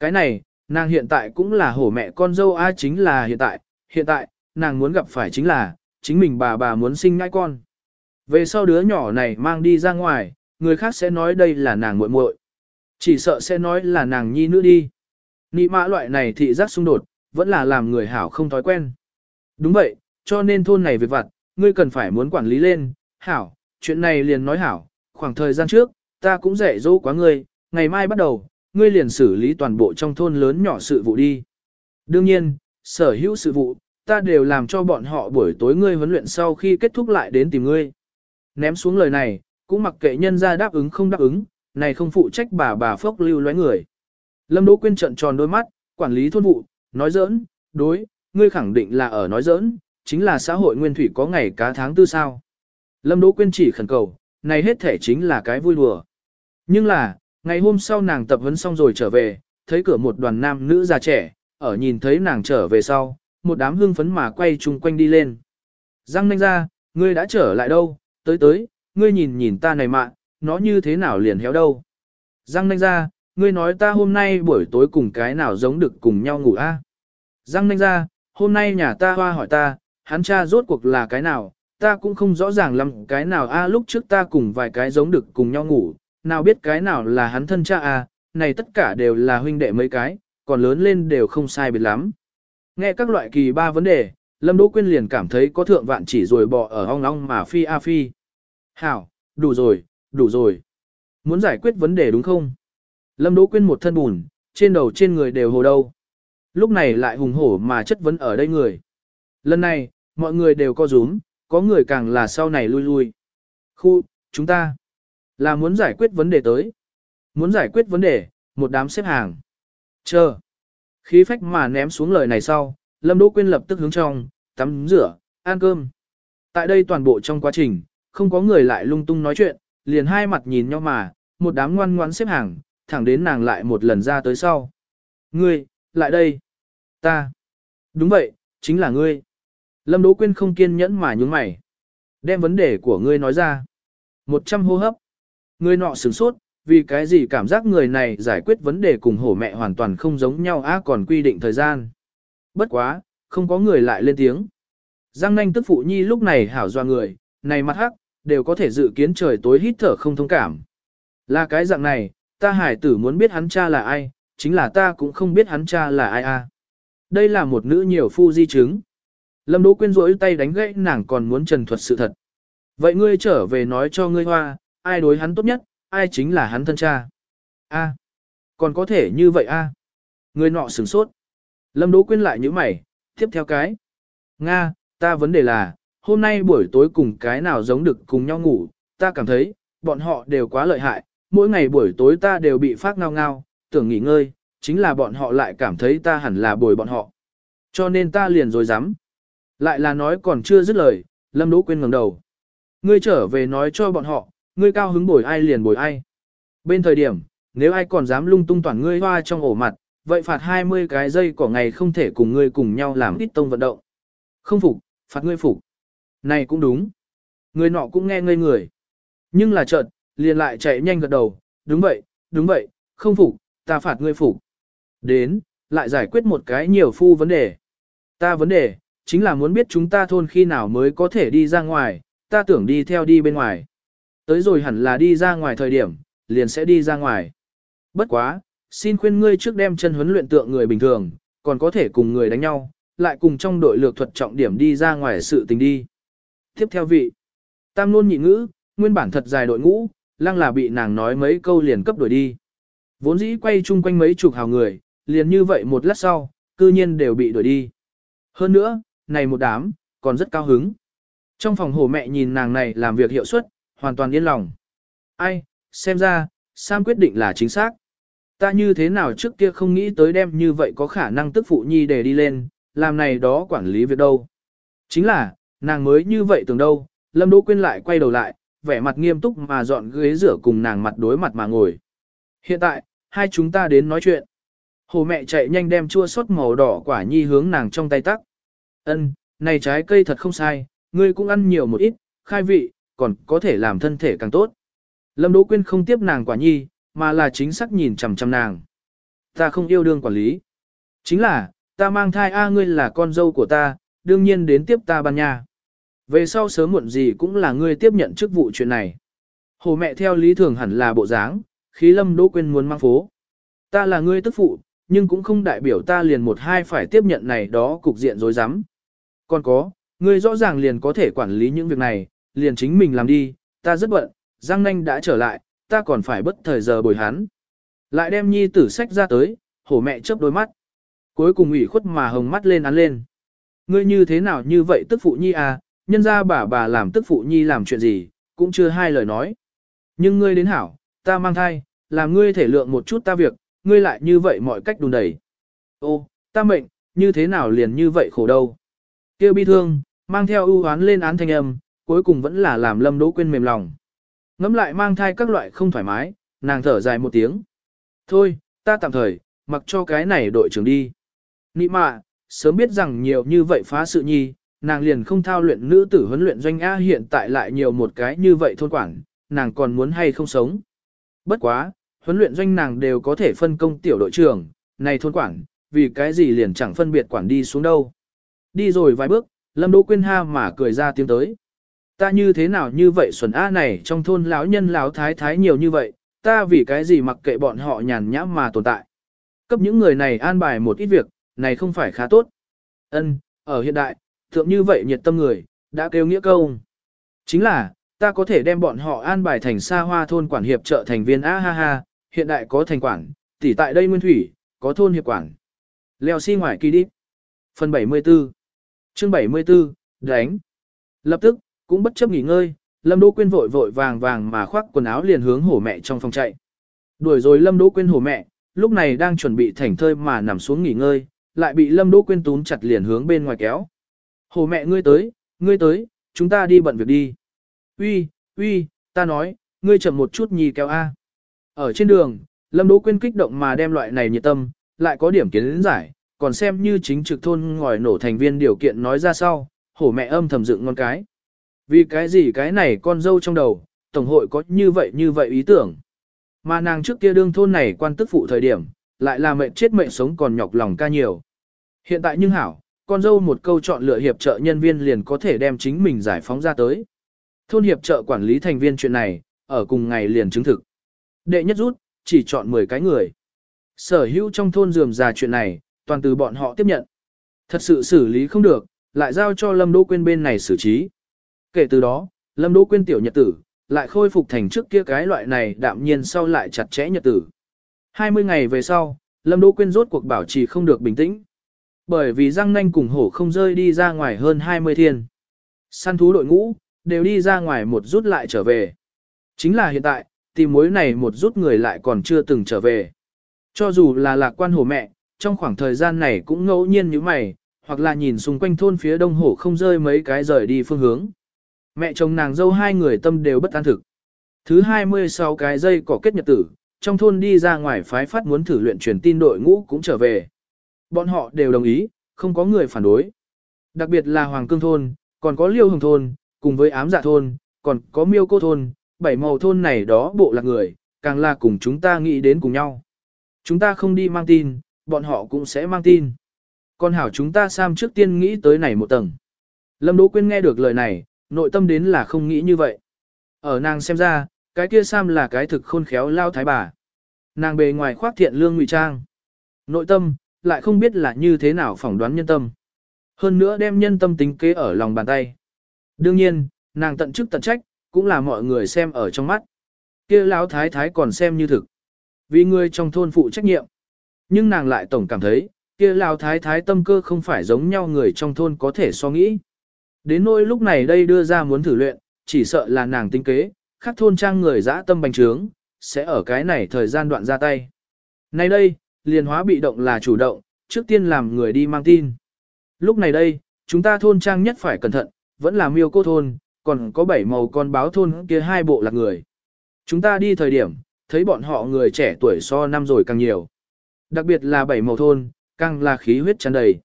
Cái này, nàng hiện tại cũng là hổ mẹ con dâu ai chính là hiện tại, hiện tại, nàng muốn gặp phải chính là, chính mình bà bà muốn sinh ngai con. Về sau đứa nhỏ này mang đi ra ngoài, người khác sẽ nói đây là nàng muội muội. Chỉ sợ sẽ nói là nàng nhi nữ đi. Nị mã loại này thị giác xung đột, vẫn là làm người hảo không thói quen. Đúng vậy, cho nên thôn này việc vặt, ngươi cần phải muốn quản lý lên, hảo, chuyện này liền nói hảo, khoảng thời gian trước, ta cũng dạy dỗ quá ngươi, ngày mai bắt đầu, ngươi liền xử lý toàn bộ trong thôn lớn nhỏ sự vụ đi. Đương nhiên, sở hữu sự vụ, ta đều làm cho bọn họ buổi tối ngươi huấn luyện sau khi kết thúc lại đến tìm ngươi. Ném xuống lời này, cũng mặc kệ nhân ra đáp ứng không đáp ứng, này không phụ trách bà bà phốc lưu lóe người. Lâm Đỗ Quyên trợn tròn đôi mắt, quản lý thôn vụ, nói giỡn, đối, ngươi khẳng định là ở nói giỡn, chính là xã hội nguyên thủy có ngày cá tháng tư sao. Lâm Đỗ Quyên chỉ khẩn cầu, này hết thể chính là cái vui đùa. Nhưng là, ngày hôm sau nàng tập huấn xong rồi trở về, thấy cửa một đoàn nam nữ già trẻ, ở nhìn thấy nàng trở về sau, một đám hương phấn mà quay chung quanh đi lên. Giang nanh ra, ngươi đã trở lại đâu, tới tới, ngươi nhìn nhìn ta này mạ, nó như thế nào liền héo đâu. Giang nanh ra, ngươi nói ta hôm nay buổi tối cùng cái nào giống được cùng nhau ngủ a? À? Giang nanh ra, hôm nay nhà ta hoa hỏi ta, hắn cha rốt cuộc là cái nào, ta cũng không rõ ràng lắm cái nào a lúc trước ta cùng vài cái giống được cùng nhau ngủ, nào biết cái nào là hắn thân cha a, này tất cả đều là huynh đệ mấy cái, còn lớn lên đều không sai biệt lắm. Nghe các loại kỳ ba vấn đề, Lâm Đỗ Quyên liền cảm thấy có thượng vạn chỉ rồi bò ở ong ong mà phi a phi. Hảo, đủ rồi, đủ rồi. Muốn giải quyết vấn đề đúng không? Lâm Đỗ Quyên một thân bùn, trên đầu trên người đều hồ đâu. Lúc này lại hùng hổ mà chất vấn ở đây người. Lần này, mọi người đều co rúm, có người càng là sau này lui lui. Khu, chúng ta là muốn giải quyết vấn đề tới. Muốn giải quyết vấn đề, một đám xếp hàng. Chờ. Khí phách mà ném xuống lời này sau, Lâm Đỗ Quyên lập tức hướng trong, tắm rửa, ăn cơm. Tại đây toàn bộ trong quá trình, không có người lại lung tung nói chuyện, liền hai mặt nhìn nhau mà, một đám ngoan ngoãn xếp hàng, thẳng đến nàng lại một lần ra tới sau. Ngươi, lại đây. Ta. Đúng vậy, chính là ngươi. Lâm Đỗ Quyên không kiên nhẫn mà nhún mày. Đem vấn đề của ngươi nói ra. Một trăm hô hấp. Ngươi nọ sửng sốt, vì cái gì cảm giác người này giải quyết vấn đề cùng hổ mẹ hoàn toàn không giống nhau á còn quy định thời gian. Bất quá, không có người lại lên tiếng. Giang nanh tức phụ nhi lúc này hảo doa người, này mặt hắc, đều có thể dự kiến trời tối hít thở không thông cảm. Là cái dạng này, ta hải tử muốn biết hắn cha là ai, chính là ta cũng không biết hắn cha là ai a. Đây là một nữ nhiều phu di chứng. Lâm Đỗ Quyên rỗi tay đánh gãy nàng còn muốn trần thuật sự thật. Vậy ngươi trở về nói cho ngươi hoa, ai đối hắn tốt nhất, ai chính là hắn thân cha. A, còn có thể như vậy a? À? Người nọ sửng sốt. Lâm Đỗ Quyên lại như mày, tiếp theo cái. Nga, ta vấn đề là, hôm nay buổi tối cùng cái nào giống được cùng nhau ngủ, ta cảm thấy, bọn họ đều quá lợi hại, mỗi ngày buổi tối ta đều bị phát ngao ngao, tưởng nghỉ ngơi, chính là bọn họ lại cảm thấy ta hẳn là bồi bọn họ. Cho nên ta liền rồi dám. Lại là nói còn chưa dứt lời, Lâm Đỗ Quyên ngẩng đầu. Ngươi trở về nói cho bọn họ, ngươi cao hứng bồi ai liền bồi ai. Bên thời điểm, nếu ai còn dám lung tung toàn ngươi hoa trong ổ mặt, vậy phạt 20 cái dây của ngày không thể cùng ngươi cùng nhau làm ít tông vận động. Không phục, phạt ngươi phục. Này cũng đúng. Người nọ cũng nghe ngây người. Nhưng là chợt, liền lại chạy nhanh gật đầu, đúng vậy, đúng vậy, không phục, ta phạt ngươi phục. Đến, lại giải quyết một cái nhiều phu vấn đề. Ta vấn đề, chính là muốn biết chúng ta thôn khi nào mới có thể đi ra ngoài, ta tưởng đi theo đi bên ngoài. Tới rồi hẳn là đi ra ngoài thời điểm, liền sẽ đi ra ngoài. Bất quá, xin khuyên ngươi trước đem chân huấn luyện tượng người bình thường, còn có thể cùng người đánh nhau, lại cùng trong đội lược thuật trọng điểm đi ra ngoài sự tình đi. Tiếp theo vị, tam nôn nhị ngữ, nguyên bản thật dài đội ngũ, lăng là bị nàng nói mấy câu liền cấp đuổi đi. Vốn dĩ quay chung quanh mấy chục hào người, liền như vậy một lát sau, cư nhiên đều bị đuổi đi. Hơn nữa, này một đám, còn rất cao hứng. Trong phòng hồ mẹ nhìn nàng này làm việc hiệu suất, hoàn toàn yên lòng. Ai, xem ra, Sam quyết định là chính xác. Ta như thế nào trước kia không nghĩ tới đem như vậy có khả năng tức phụ nhi để đi lên, làm này đó quản lý việc đâu. Chính là, nàng mới như vậy tưởng đâu, Lâm Đỗ Quyên lại quay đầu lại, vẻ mặt nghiêm túc mà dọn ghế rửa cùng nàng mặt đối mặt mà ngồi. Hiện tại, hai chúng ta đến nói chuyện. Hồ mẹ chạy nhanh đem chua sốt màu đỏ quả nhi hướng nàng trong tay tắc. Ân, này trái cây thật không sai, ngươi cũng ăn nhiều một ít, khai vị, còn có thể làm thân thể càng tốt. Lâm Đỗ Quyên không tiếp nàng quả nhi, mà là chính xác nhìn chằm chằm nàng. Ta không yêu đương quản lý. Chính là, ta mang thai a ngươi là con dâu của ta, đương nhiên đến tiếp ta ban nhà. Về sau sớm muộn gì cũng là ngươi tiếp nhận chức vụ chuyện này. Hồ mẹ theo lý thường hẳn là bộ dáng, khí lâm đỗ quên muốn mang phố. Ta là ngươi tức phụ, nhưng cũng không đại biểu ta liền một hai phải tiếp nhận này đó cục diện rối rắm. Còn có, ngươi rõ ràng liền có thể quản lý những việc này, liền chính mình làm đi, ta rất bận, Giang Nanh đã trở lại, ta còn phải bất thời giờ bồi hắn. Lại đem nhi tử sách ra tới, hổ mẹ chớp đôi mắt. Cuối cùng ủy khuất mà hồng mắt lên án lên. Ngươi như thế nào như vậy tức phụ nhi à, nhân ra bà bà làm tức phụ nhi làm chuyện gì, cũng chưa hai lời nói. Nhưng ngươi đến hảo, ta mang thai, làm ngươi thể lượng một chút ta việc, ngươi lại như vậy mọi cách đùn đẩy. Ô, ta mệnh, như thế nào liền như vậy khổ đâu. Kêu bi thương, mang theo ưu hoán lên án thanh âm, cuối cùng vẫn là làm lâm đỗ quên mềm lòng. Ngắm lại mang thai các loại không thoải mái, nàng thở dài một tiếng. Thôi, ta tạm thời, mặc cho cái này đội trưởng đi. Nị mạ, sớm biết rằng nhiều như vậy phá sự nhi, nàng liền không thao luyện nữ tử huấn luyện doanh A hiện tại lại nhiều một cái như vậy thôn quản, nàng còn muốn hay không sống. Bất quá, huấn luyện doanh nàng đều có thể phân công tiểu đội trưởng, này thôn quản, vì cái gì liền chẳng phân biệt quản đi xuống đâu. Đi rồi vài bước, Lâm Đỗ Quyên ha mà cười ra tiếng tới. Ta như thế nào như vậy xuẩn A này trong thôn lão nhân lão thái thái nhiều như vậy, ta vì cái gì mặc kệ bọn họ nhàn nhã mà tồn tại. Cấp những người này an bài một ít việc, này không phải khá tốt. Ân, ở hiện đại, thượng như vậy nhiệt tâm người, đã kêu nghĩa công. Chính là, ta có thể đem bọn họ an bài thành xa hoa thôn quản hiệp trợ thành viên a ha ha, hiện đại có thành quản, tỷ tại đây nguyên thủy, có thôn hiệp quản. Leo xi si ngoài kỳ đi. Phần 74 Chương 74, đánh. Lập tức, cũng bất chấp nghỉ ngơi, Lâm Đỗ Quyên vội vội vàng vàng mà khoác quần áo liền hướng hổ mẹ trong phòng chạy. Đuổi rồi Lâm Đỗ Quyên hổ mẹ, lúc này đang chuẩn bị thảnh thơi mà nằm xuống nghỉ ngơi, lại bị Lâm Đỗ Quyên túm chặt liền hướng bên ngoài kéo. Hổ mẹ ngươi tới, ngươi tới, chúng ta đi bận việc đi. Uy, uy, ta nói, ngươi chậm một chút nhì kéo A. Ở trên đường, Lâm Đỗ Quyên kích động mà đem loại này nhiệt tâm, lại có điểm kiến giải, còn xem như chính trực thôn ngòi nổ thành viên điều kiện nói ra sau, hổ mẹ âm thầm dựng ngon cái. Vì cái gì cái này con dâu trong đầu, Tổng hội có như vậy như vậy ý tưởng. Mà nàng trước kia đương thôn này quan tức phụ thời điểm, lại là mệnh chết mệnh sống còn nhọc lòng ca nhiều. Hiện tại nhưng hảo, con dâu một câu chọn lựa hiệp trợ nhân viên liền có thể đem chính mình giải phóng ra tới. Thôn hiệp trợ quản lý thành viên chuyện này, ở cùng ngày liền chứng thực. Đệ nhất rút, chỉ chọn 10 cái người. Sở hữu trong thôn dườm già chuyện này, toàn từ bọn họ tiếp nhận. Thật sự xử lý không được, lại giao cho Lâm Đỗ Quyên bên này xử trí. Kể từ đó, Lâm Đỗ Quyên tiểu nhật tử, lại khôi phục thành trước kia cái loại này đạm nhiên sau lại chặt chẽ nhật tử. 20 ngày về sau, Lâm Đỗ Quyên rốt cuộc bảo trì không được bình tĩnh. Bởi vì răng nanh cùng hổ không rơi đi ra ngoài hơn 20 thiên. Săn thú đội ngũ, đều đi ra ngoài một rút lại trở về. Chính là hiện tại, tìm mối này một rút người lại còn chưa từng trở về. Cho dù là lạc quan hổ mẹ, trong khoảng thời gian này cũng ngẫu nhiên như mày, hoặc là nhìn xung quanh thôn phía đông hổ không rơi mấy cái rời đi phương hướng. Mẹ chồng nàng dâu hai người tâm đều bất an thực. Thứ 26 cái dây có kết nhật tử, trong thôn đi ra ngoài phái phát muốn thử luyện truyền tin đội ngũ cũng trở về. Bọn họ đều đồng ý, không có người phản đối. Đặc biệt là Hoàng Cương thôn, còn có Liêu Hồng thôn, cùng với Ám Dạ thôn, còn có Miêu Cô thôn, bảy màu thôn này đó bộ lạc người, càng là cùng chúng ta nghĩ đến cùng nhau. Chúng ta không đi mang tin, bọn họ cũng sẽ mang tin. Còn hảo chúng ta Sam trước tiên nghĩ tới này một tầng. Lâm Đỗ Quyên nghe được lời này, nội tâm đến là không nghĩ như vậy. Ở nàng xem ra, cái kia Sam là cái thực khôn khéo lao thái bà. Nàng bề ngoài khoác thiện lương ngụy trang. Nội tâm, lại không biết là như thế nào phỏng đoán nhân tâm. Hơn nữa đem nhân tâm tính kế ở lòng bàn tay. Đương nhiên, nàng tận chức tận trách, cũng là mọi người xem ở trong mắt. kia lão thái thái còn xem như thực. Vì người trong thôn phụ trách nhiệm. Nhưng nàng lại tổng cảm thấy, kia lão thái thái tâm cơ không phải giống nhau người trong thôn có thể so nghĩ. Đến nỗi lúc này đây đưa ra muốn thử luyện, chỉ sợ là nàng tinh kế, khắc thôn trang người dã tâm bành trướng, sẽ ở cái này thời gian đoạn ra tay. Nay đây, liền hóa bị động là chủ động, trước tiên làm người đi mang tin. Lúc này đây, chúng ta thôn trang nhất phải cẩn thận, vẫn là miêu cô thôn, còn có bảy màu con báo thôn kia hai bộ là người. Chúng ta đi thời điểm, thấy bọn họ người trẻ tuổi so năm rồi càng nhiều. Đặc biệt là bảy màu thôn, càng là khí huyết tràn đầy.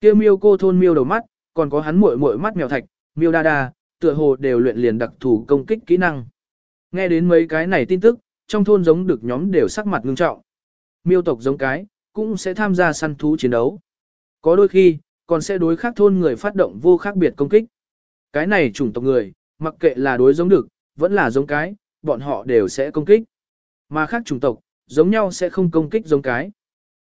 Kia miêu cô thôn miêu đầu mắt, còn có hắn muội muội mắt mèo thạch, miêu đa đa, tựa hồ đều luyện liền đặc thù công kích kỹ năng. Nghe đến mấy cái này tin tức, trong thôn giống được nhóm đều sắc mặt ngưng trọng. Miêu tộc giống cái, cũng sẽ tham gia săn thú chiến đấu. Có đôi khi, còn sẽ đối khác thôn người phát động vô khác biệt công kích. Cái này chủng tộc người, mặc kệ là đối giống được, vẫn là giống cái, bọn họ đều sẽ công kích. Mà khác chủng tộc, giống nhau sẽ không công kích giống cái.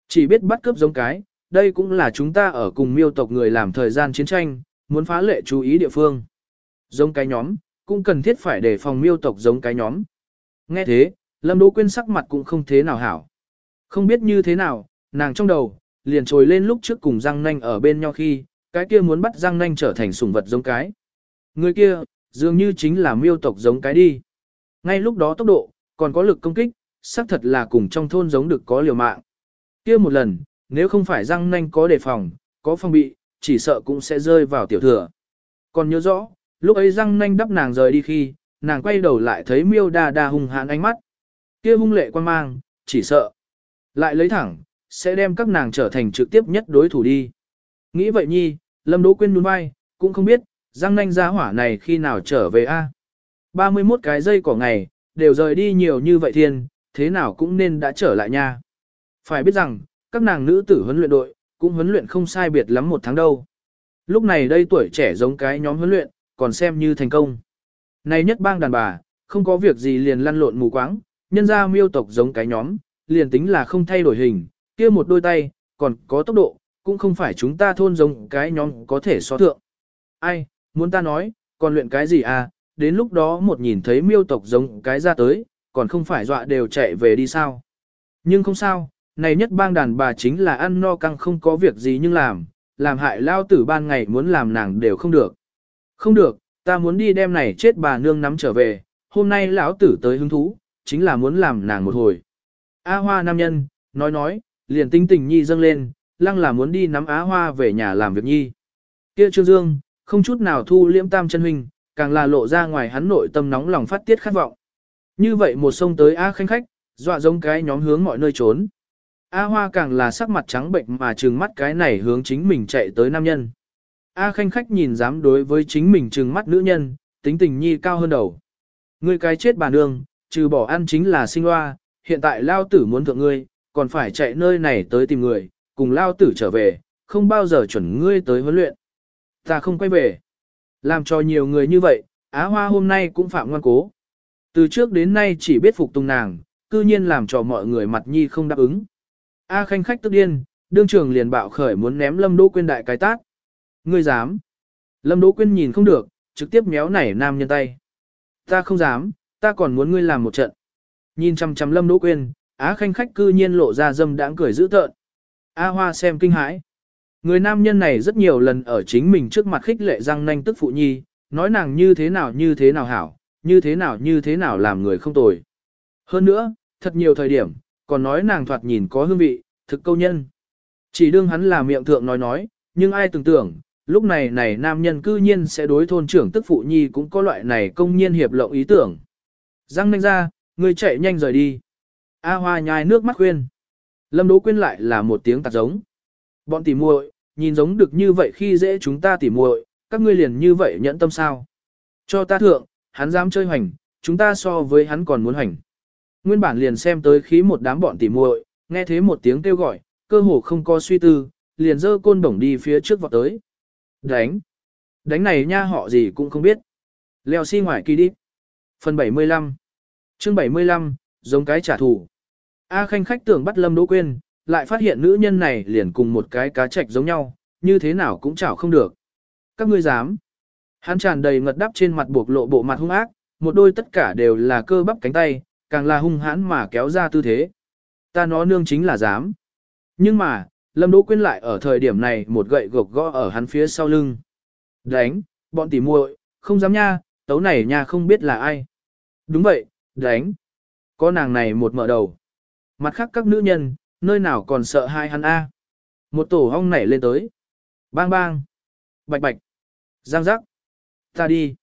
Chỉ biết bắt cướp giống cái, đây cũng là chúng ta ở cùng miêu tộc người làm thời gian chiến tranh, muốn phá lệ chú ý địa phương. Giống cái nhóm, cũng cần thiết phải để phòng miêu tộc giống cái nhóm. Nghe thế, Lâm Đỗ Quyên sắc mặt cũng không thế nào hảo. Không biết như thế nào, nàng trong đầu, liền trồi lên lúc trước cùng răng nanh ở bên nhau khi, cái kia muốn bắt răng nanh trở thành sủng vật giống cái. Người kia, dường như chính là miêu tộc giống cái đi. Ngay lúc đó tốc độ, còn có lực công kích, xác thật là cùng trong thôn giống được có liều mạng. Kia một lần, nếu không phải răng nanh có đề phòng, có phòng bị, chỉ sợ cũng sẽ rơi vào tiểu thừa. Còn nhớ rõ, lúc ấy răng nanh đắp nàng rời đi khi, nàng quay đầu lại thấy miêu đa đa hung hãn ánh mắt. Kia hung lệ quan mang, chỉ sợ. Lại lấy thẳng, sẽ đem các nàng trở thành trực tiếp nhất đối thủ đi. Nghĩ vậy nhi, Lâm Đỗ Quyên nhún vai, cũng không biết, răng nanh giá hỏa này khi nào trở về a? À? 31 cái dây cỏ ngày, đều rời đi nhiều như vậy thiên, thế nào cũng nên đã trở lại nha. Phải biết rằng, các nàng nữ tử huấn luyện đội, cũng huấn luyện không sai biệt lắm một tháng đâu. Lúc này đây tuổi trẻ giống cái nhóm huấn luyện, còn xem như thành công. Này nhất bang đàn bà, không có việc gì liền lăn lộn mù quáng, nhân ra miêu tộc giống cái nhóm, liền tính là không thay đổi hình, kia một đôi tay, còn có tốc độ, cũng không phải chúng ta thôn giống cái nhóm có thể so thượng. Ai, muốn ta nói, còn luyện cái gì à, đến lúc đó một nhìn thấy miêu tộc giống cái ra tới, còn không phải dọa đều chạy về đi sao. Nhưng không sao, này nhất bang đàn bà chính là ăn no căng không có việc gì nhưng làm, làm hại lao tử ban ngày muốn làm nàng đều không được. Không được, ta muốn đi đem này chết bà nương nắm trở về, hôm nay lão tử tới hứng thú, chính là muốn làm nàng một hồi. A hoa nam nhân, nói nói, liền tinh tình nhi dâng lên, lăng là muốn đi nắm á hoa về nhà làm việc nhi. Kia trương dương, không chút nào thu liễm tam chân huynh, càng là lộ ra ngoài hắn nội tâm nóng lòng phát tiết khát vọng. Như vậy một sông tới A khanh khách, dọa giống cái nhóm hướng mọi nơi trốn. A Hoa càng là sắc mặt trắng bệnh mà trừng mắt cái này hướng chính mình chạy tới nam nhân. A khanh khách nhìn dám đối với chính mình trừng mắt nữ nhân, tính tình nhi cao hơn đầu. Ngươi cái chết bà nương, trừ bỏ ăn chính là sinh hoa, hiện tại lao tử muốn thượng ngươi, còn phải chạy nơi này tới tìm người, cùng lao tử trở về, không bao giờ chuẩn ngươi tới huấn luyện. Ta không quay về. Làm cho nhiều người như vậy, Á Hoa hôm nay cũng phạm ngoan cố. Từ trước đến nay chỉ biết phục tùng nàng, cư nhiên làm cho mọi người mặt nhi không đáp ứng. A khanh khách tức điên, đương trường liền bạo khởi muốn ném Lâm Đỗ Quyên đại cái tát. Ngươi dám? Lâm Đỗ Quyên nhìn không được, trực tiếp méo nảy nam nhân tay. Ta không dám, ta còn muốn ngươi làm một trận. Nhìn chăm chăm Lâm Đỗ Quyên, Á khanh khách cư nhiên lộ ra dâm đãng cười dữ tợn. A Hoa xem kinh hãi. Người nam nhân này rất nhiều lần ở chính mình trước mặt khích lệ răng nanh tức phụ nhi, nói nàng như thế nào như thế nào hảo, như thế nào như thế nào làm người không tồi. Hơn nữa, thật nhiều thời điểm, còn nói nàng thoạt nhìn có hương vị, thực câu nhân. Chỉ đương hắn là miệng thượng nói nói, nhưng ai tưởng tưởng, lúc này này nam nhân cư nhiên sẽ đối thôn trưởng tức phụ nhi cũng có loại này công nhiên hiệp lộng ý tưởng. Răng nanh ra, người chạy nhanh rời đi. A hoa nhai nước mắt khuyên. Lâm Đỗ Quyên lại là một tiếng tạc giống. Bọn tỉ muội, nhìn giống được như vậy khi dễ chúng ta tỉ muội, các ngươi liền như vậy nhẫn tâm sao. Cho ta thượng, hắn dám chơi hoành, chúng ta so với hắn còn muốn hoành. Nguyên bản liền xem tới khí một đám bọn tỉ muội, nghe thế một tiếng kêu gọi, cơ hồ không có suy tư, liền dơ côn đồng đi phía trước vọt tới. Đánh! Đánh này nha họ gì cũng không biết. Leo xi si ngoài kỳ đi. Phần 75 chương 75, giống cái trả thù. A khanh khách tưởng bắt Lâm Đỗ Quyên, lại phát hiện nữ nhân này liền cùng một cái cá trạch giống nhau, như thế nào cũng chảo không được. Các ngươi dám. Hắn tràn đầy ngật đắp trên mặt buộc lộ bộ mặt hung ác, một đôi tất cả đều là cơ bắp cánh tay, càng là hung hãn mà kéo ra tư thế. Ta nói nương chính là dám. Nhưng mà, Lâm Đỗ Quyên lại ở thời điểm này một gậy gộc gõ ở hắn phía sau lưng. Đánh, bọn tỉ muội, không dám nha, tấu này nha không biết là ai. Đúng vậy, đánh. Có nàng này một mở đầu. Mặt khác các nữ nhân, nơi nào còn sợ hai hắn a? Một tổ hong nảy lên tới. Bang bang. Bạch bạch. Giang giác. Ta đi.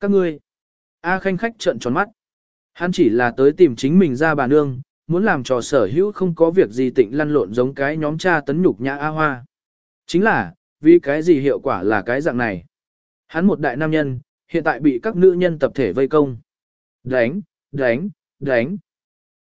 Các ngươi. A khanh khách trợn tròn mắt. Hắn chỉ là tới tìm chính mình ra bà nương, muốn làm trò sở hữu không có việc gì tịnh lăn lộn giống cái nhóm cha tấn nhục nhã A Hoa. Chính là, vì cái gì hiệu quả là cái dạng này. Hắn một đại nam nhân, hiện tại bị các nữ nhân tập thể vây công. Đánh, đánh, đánh,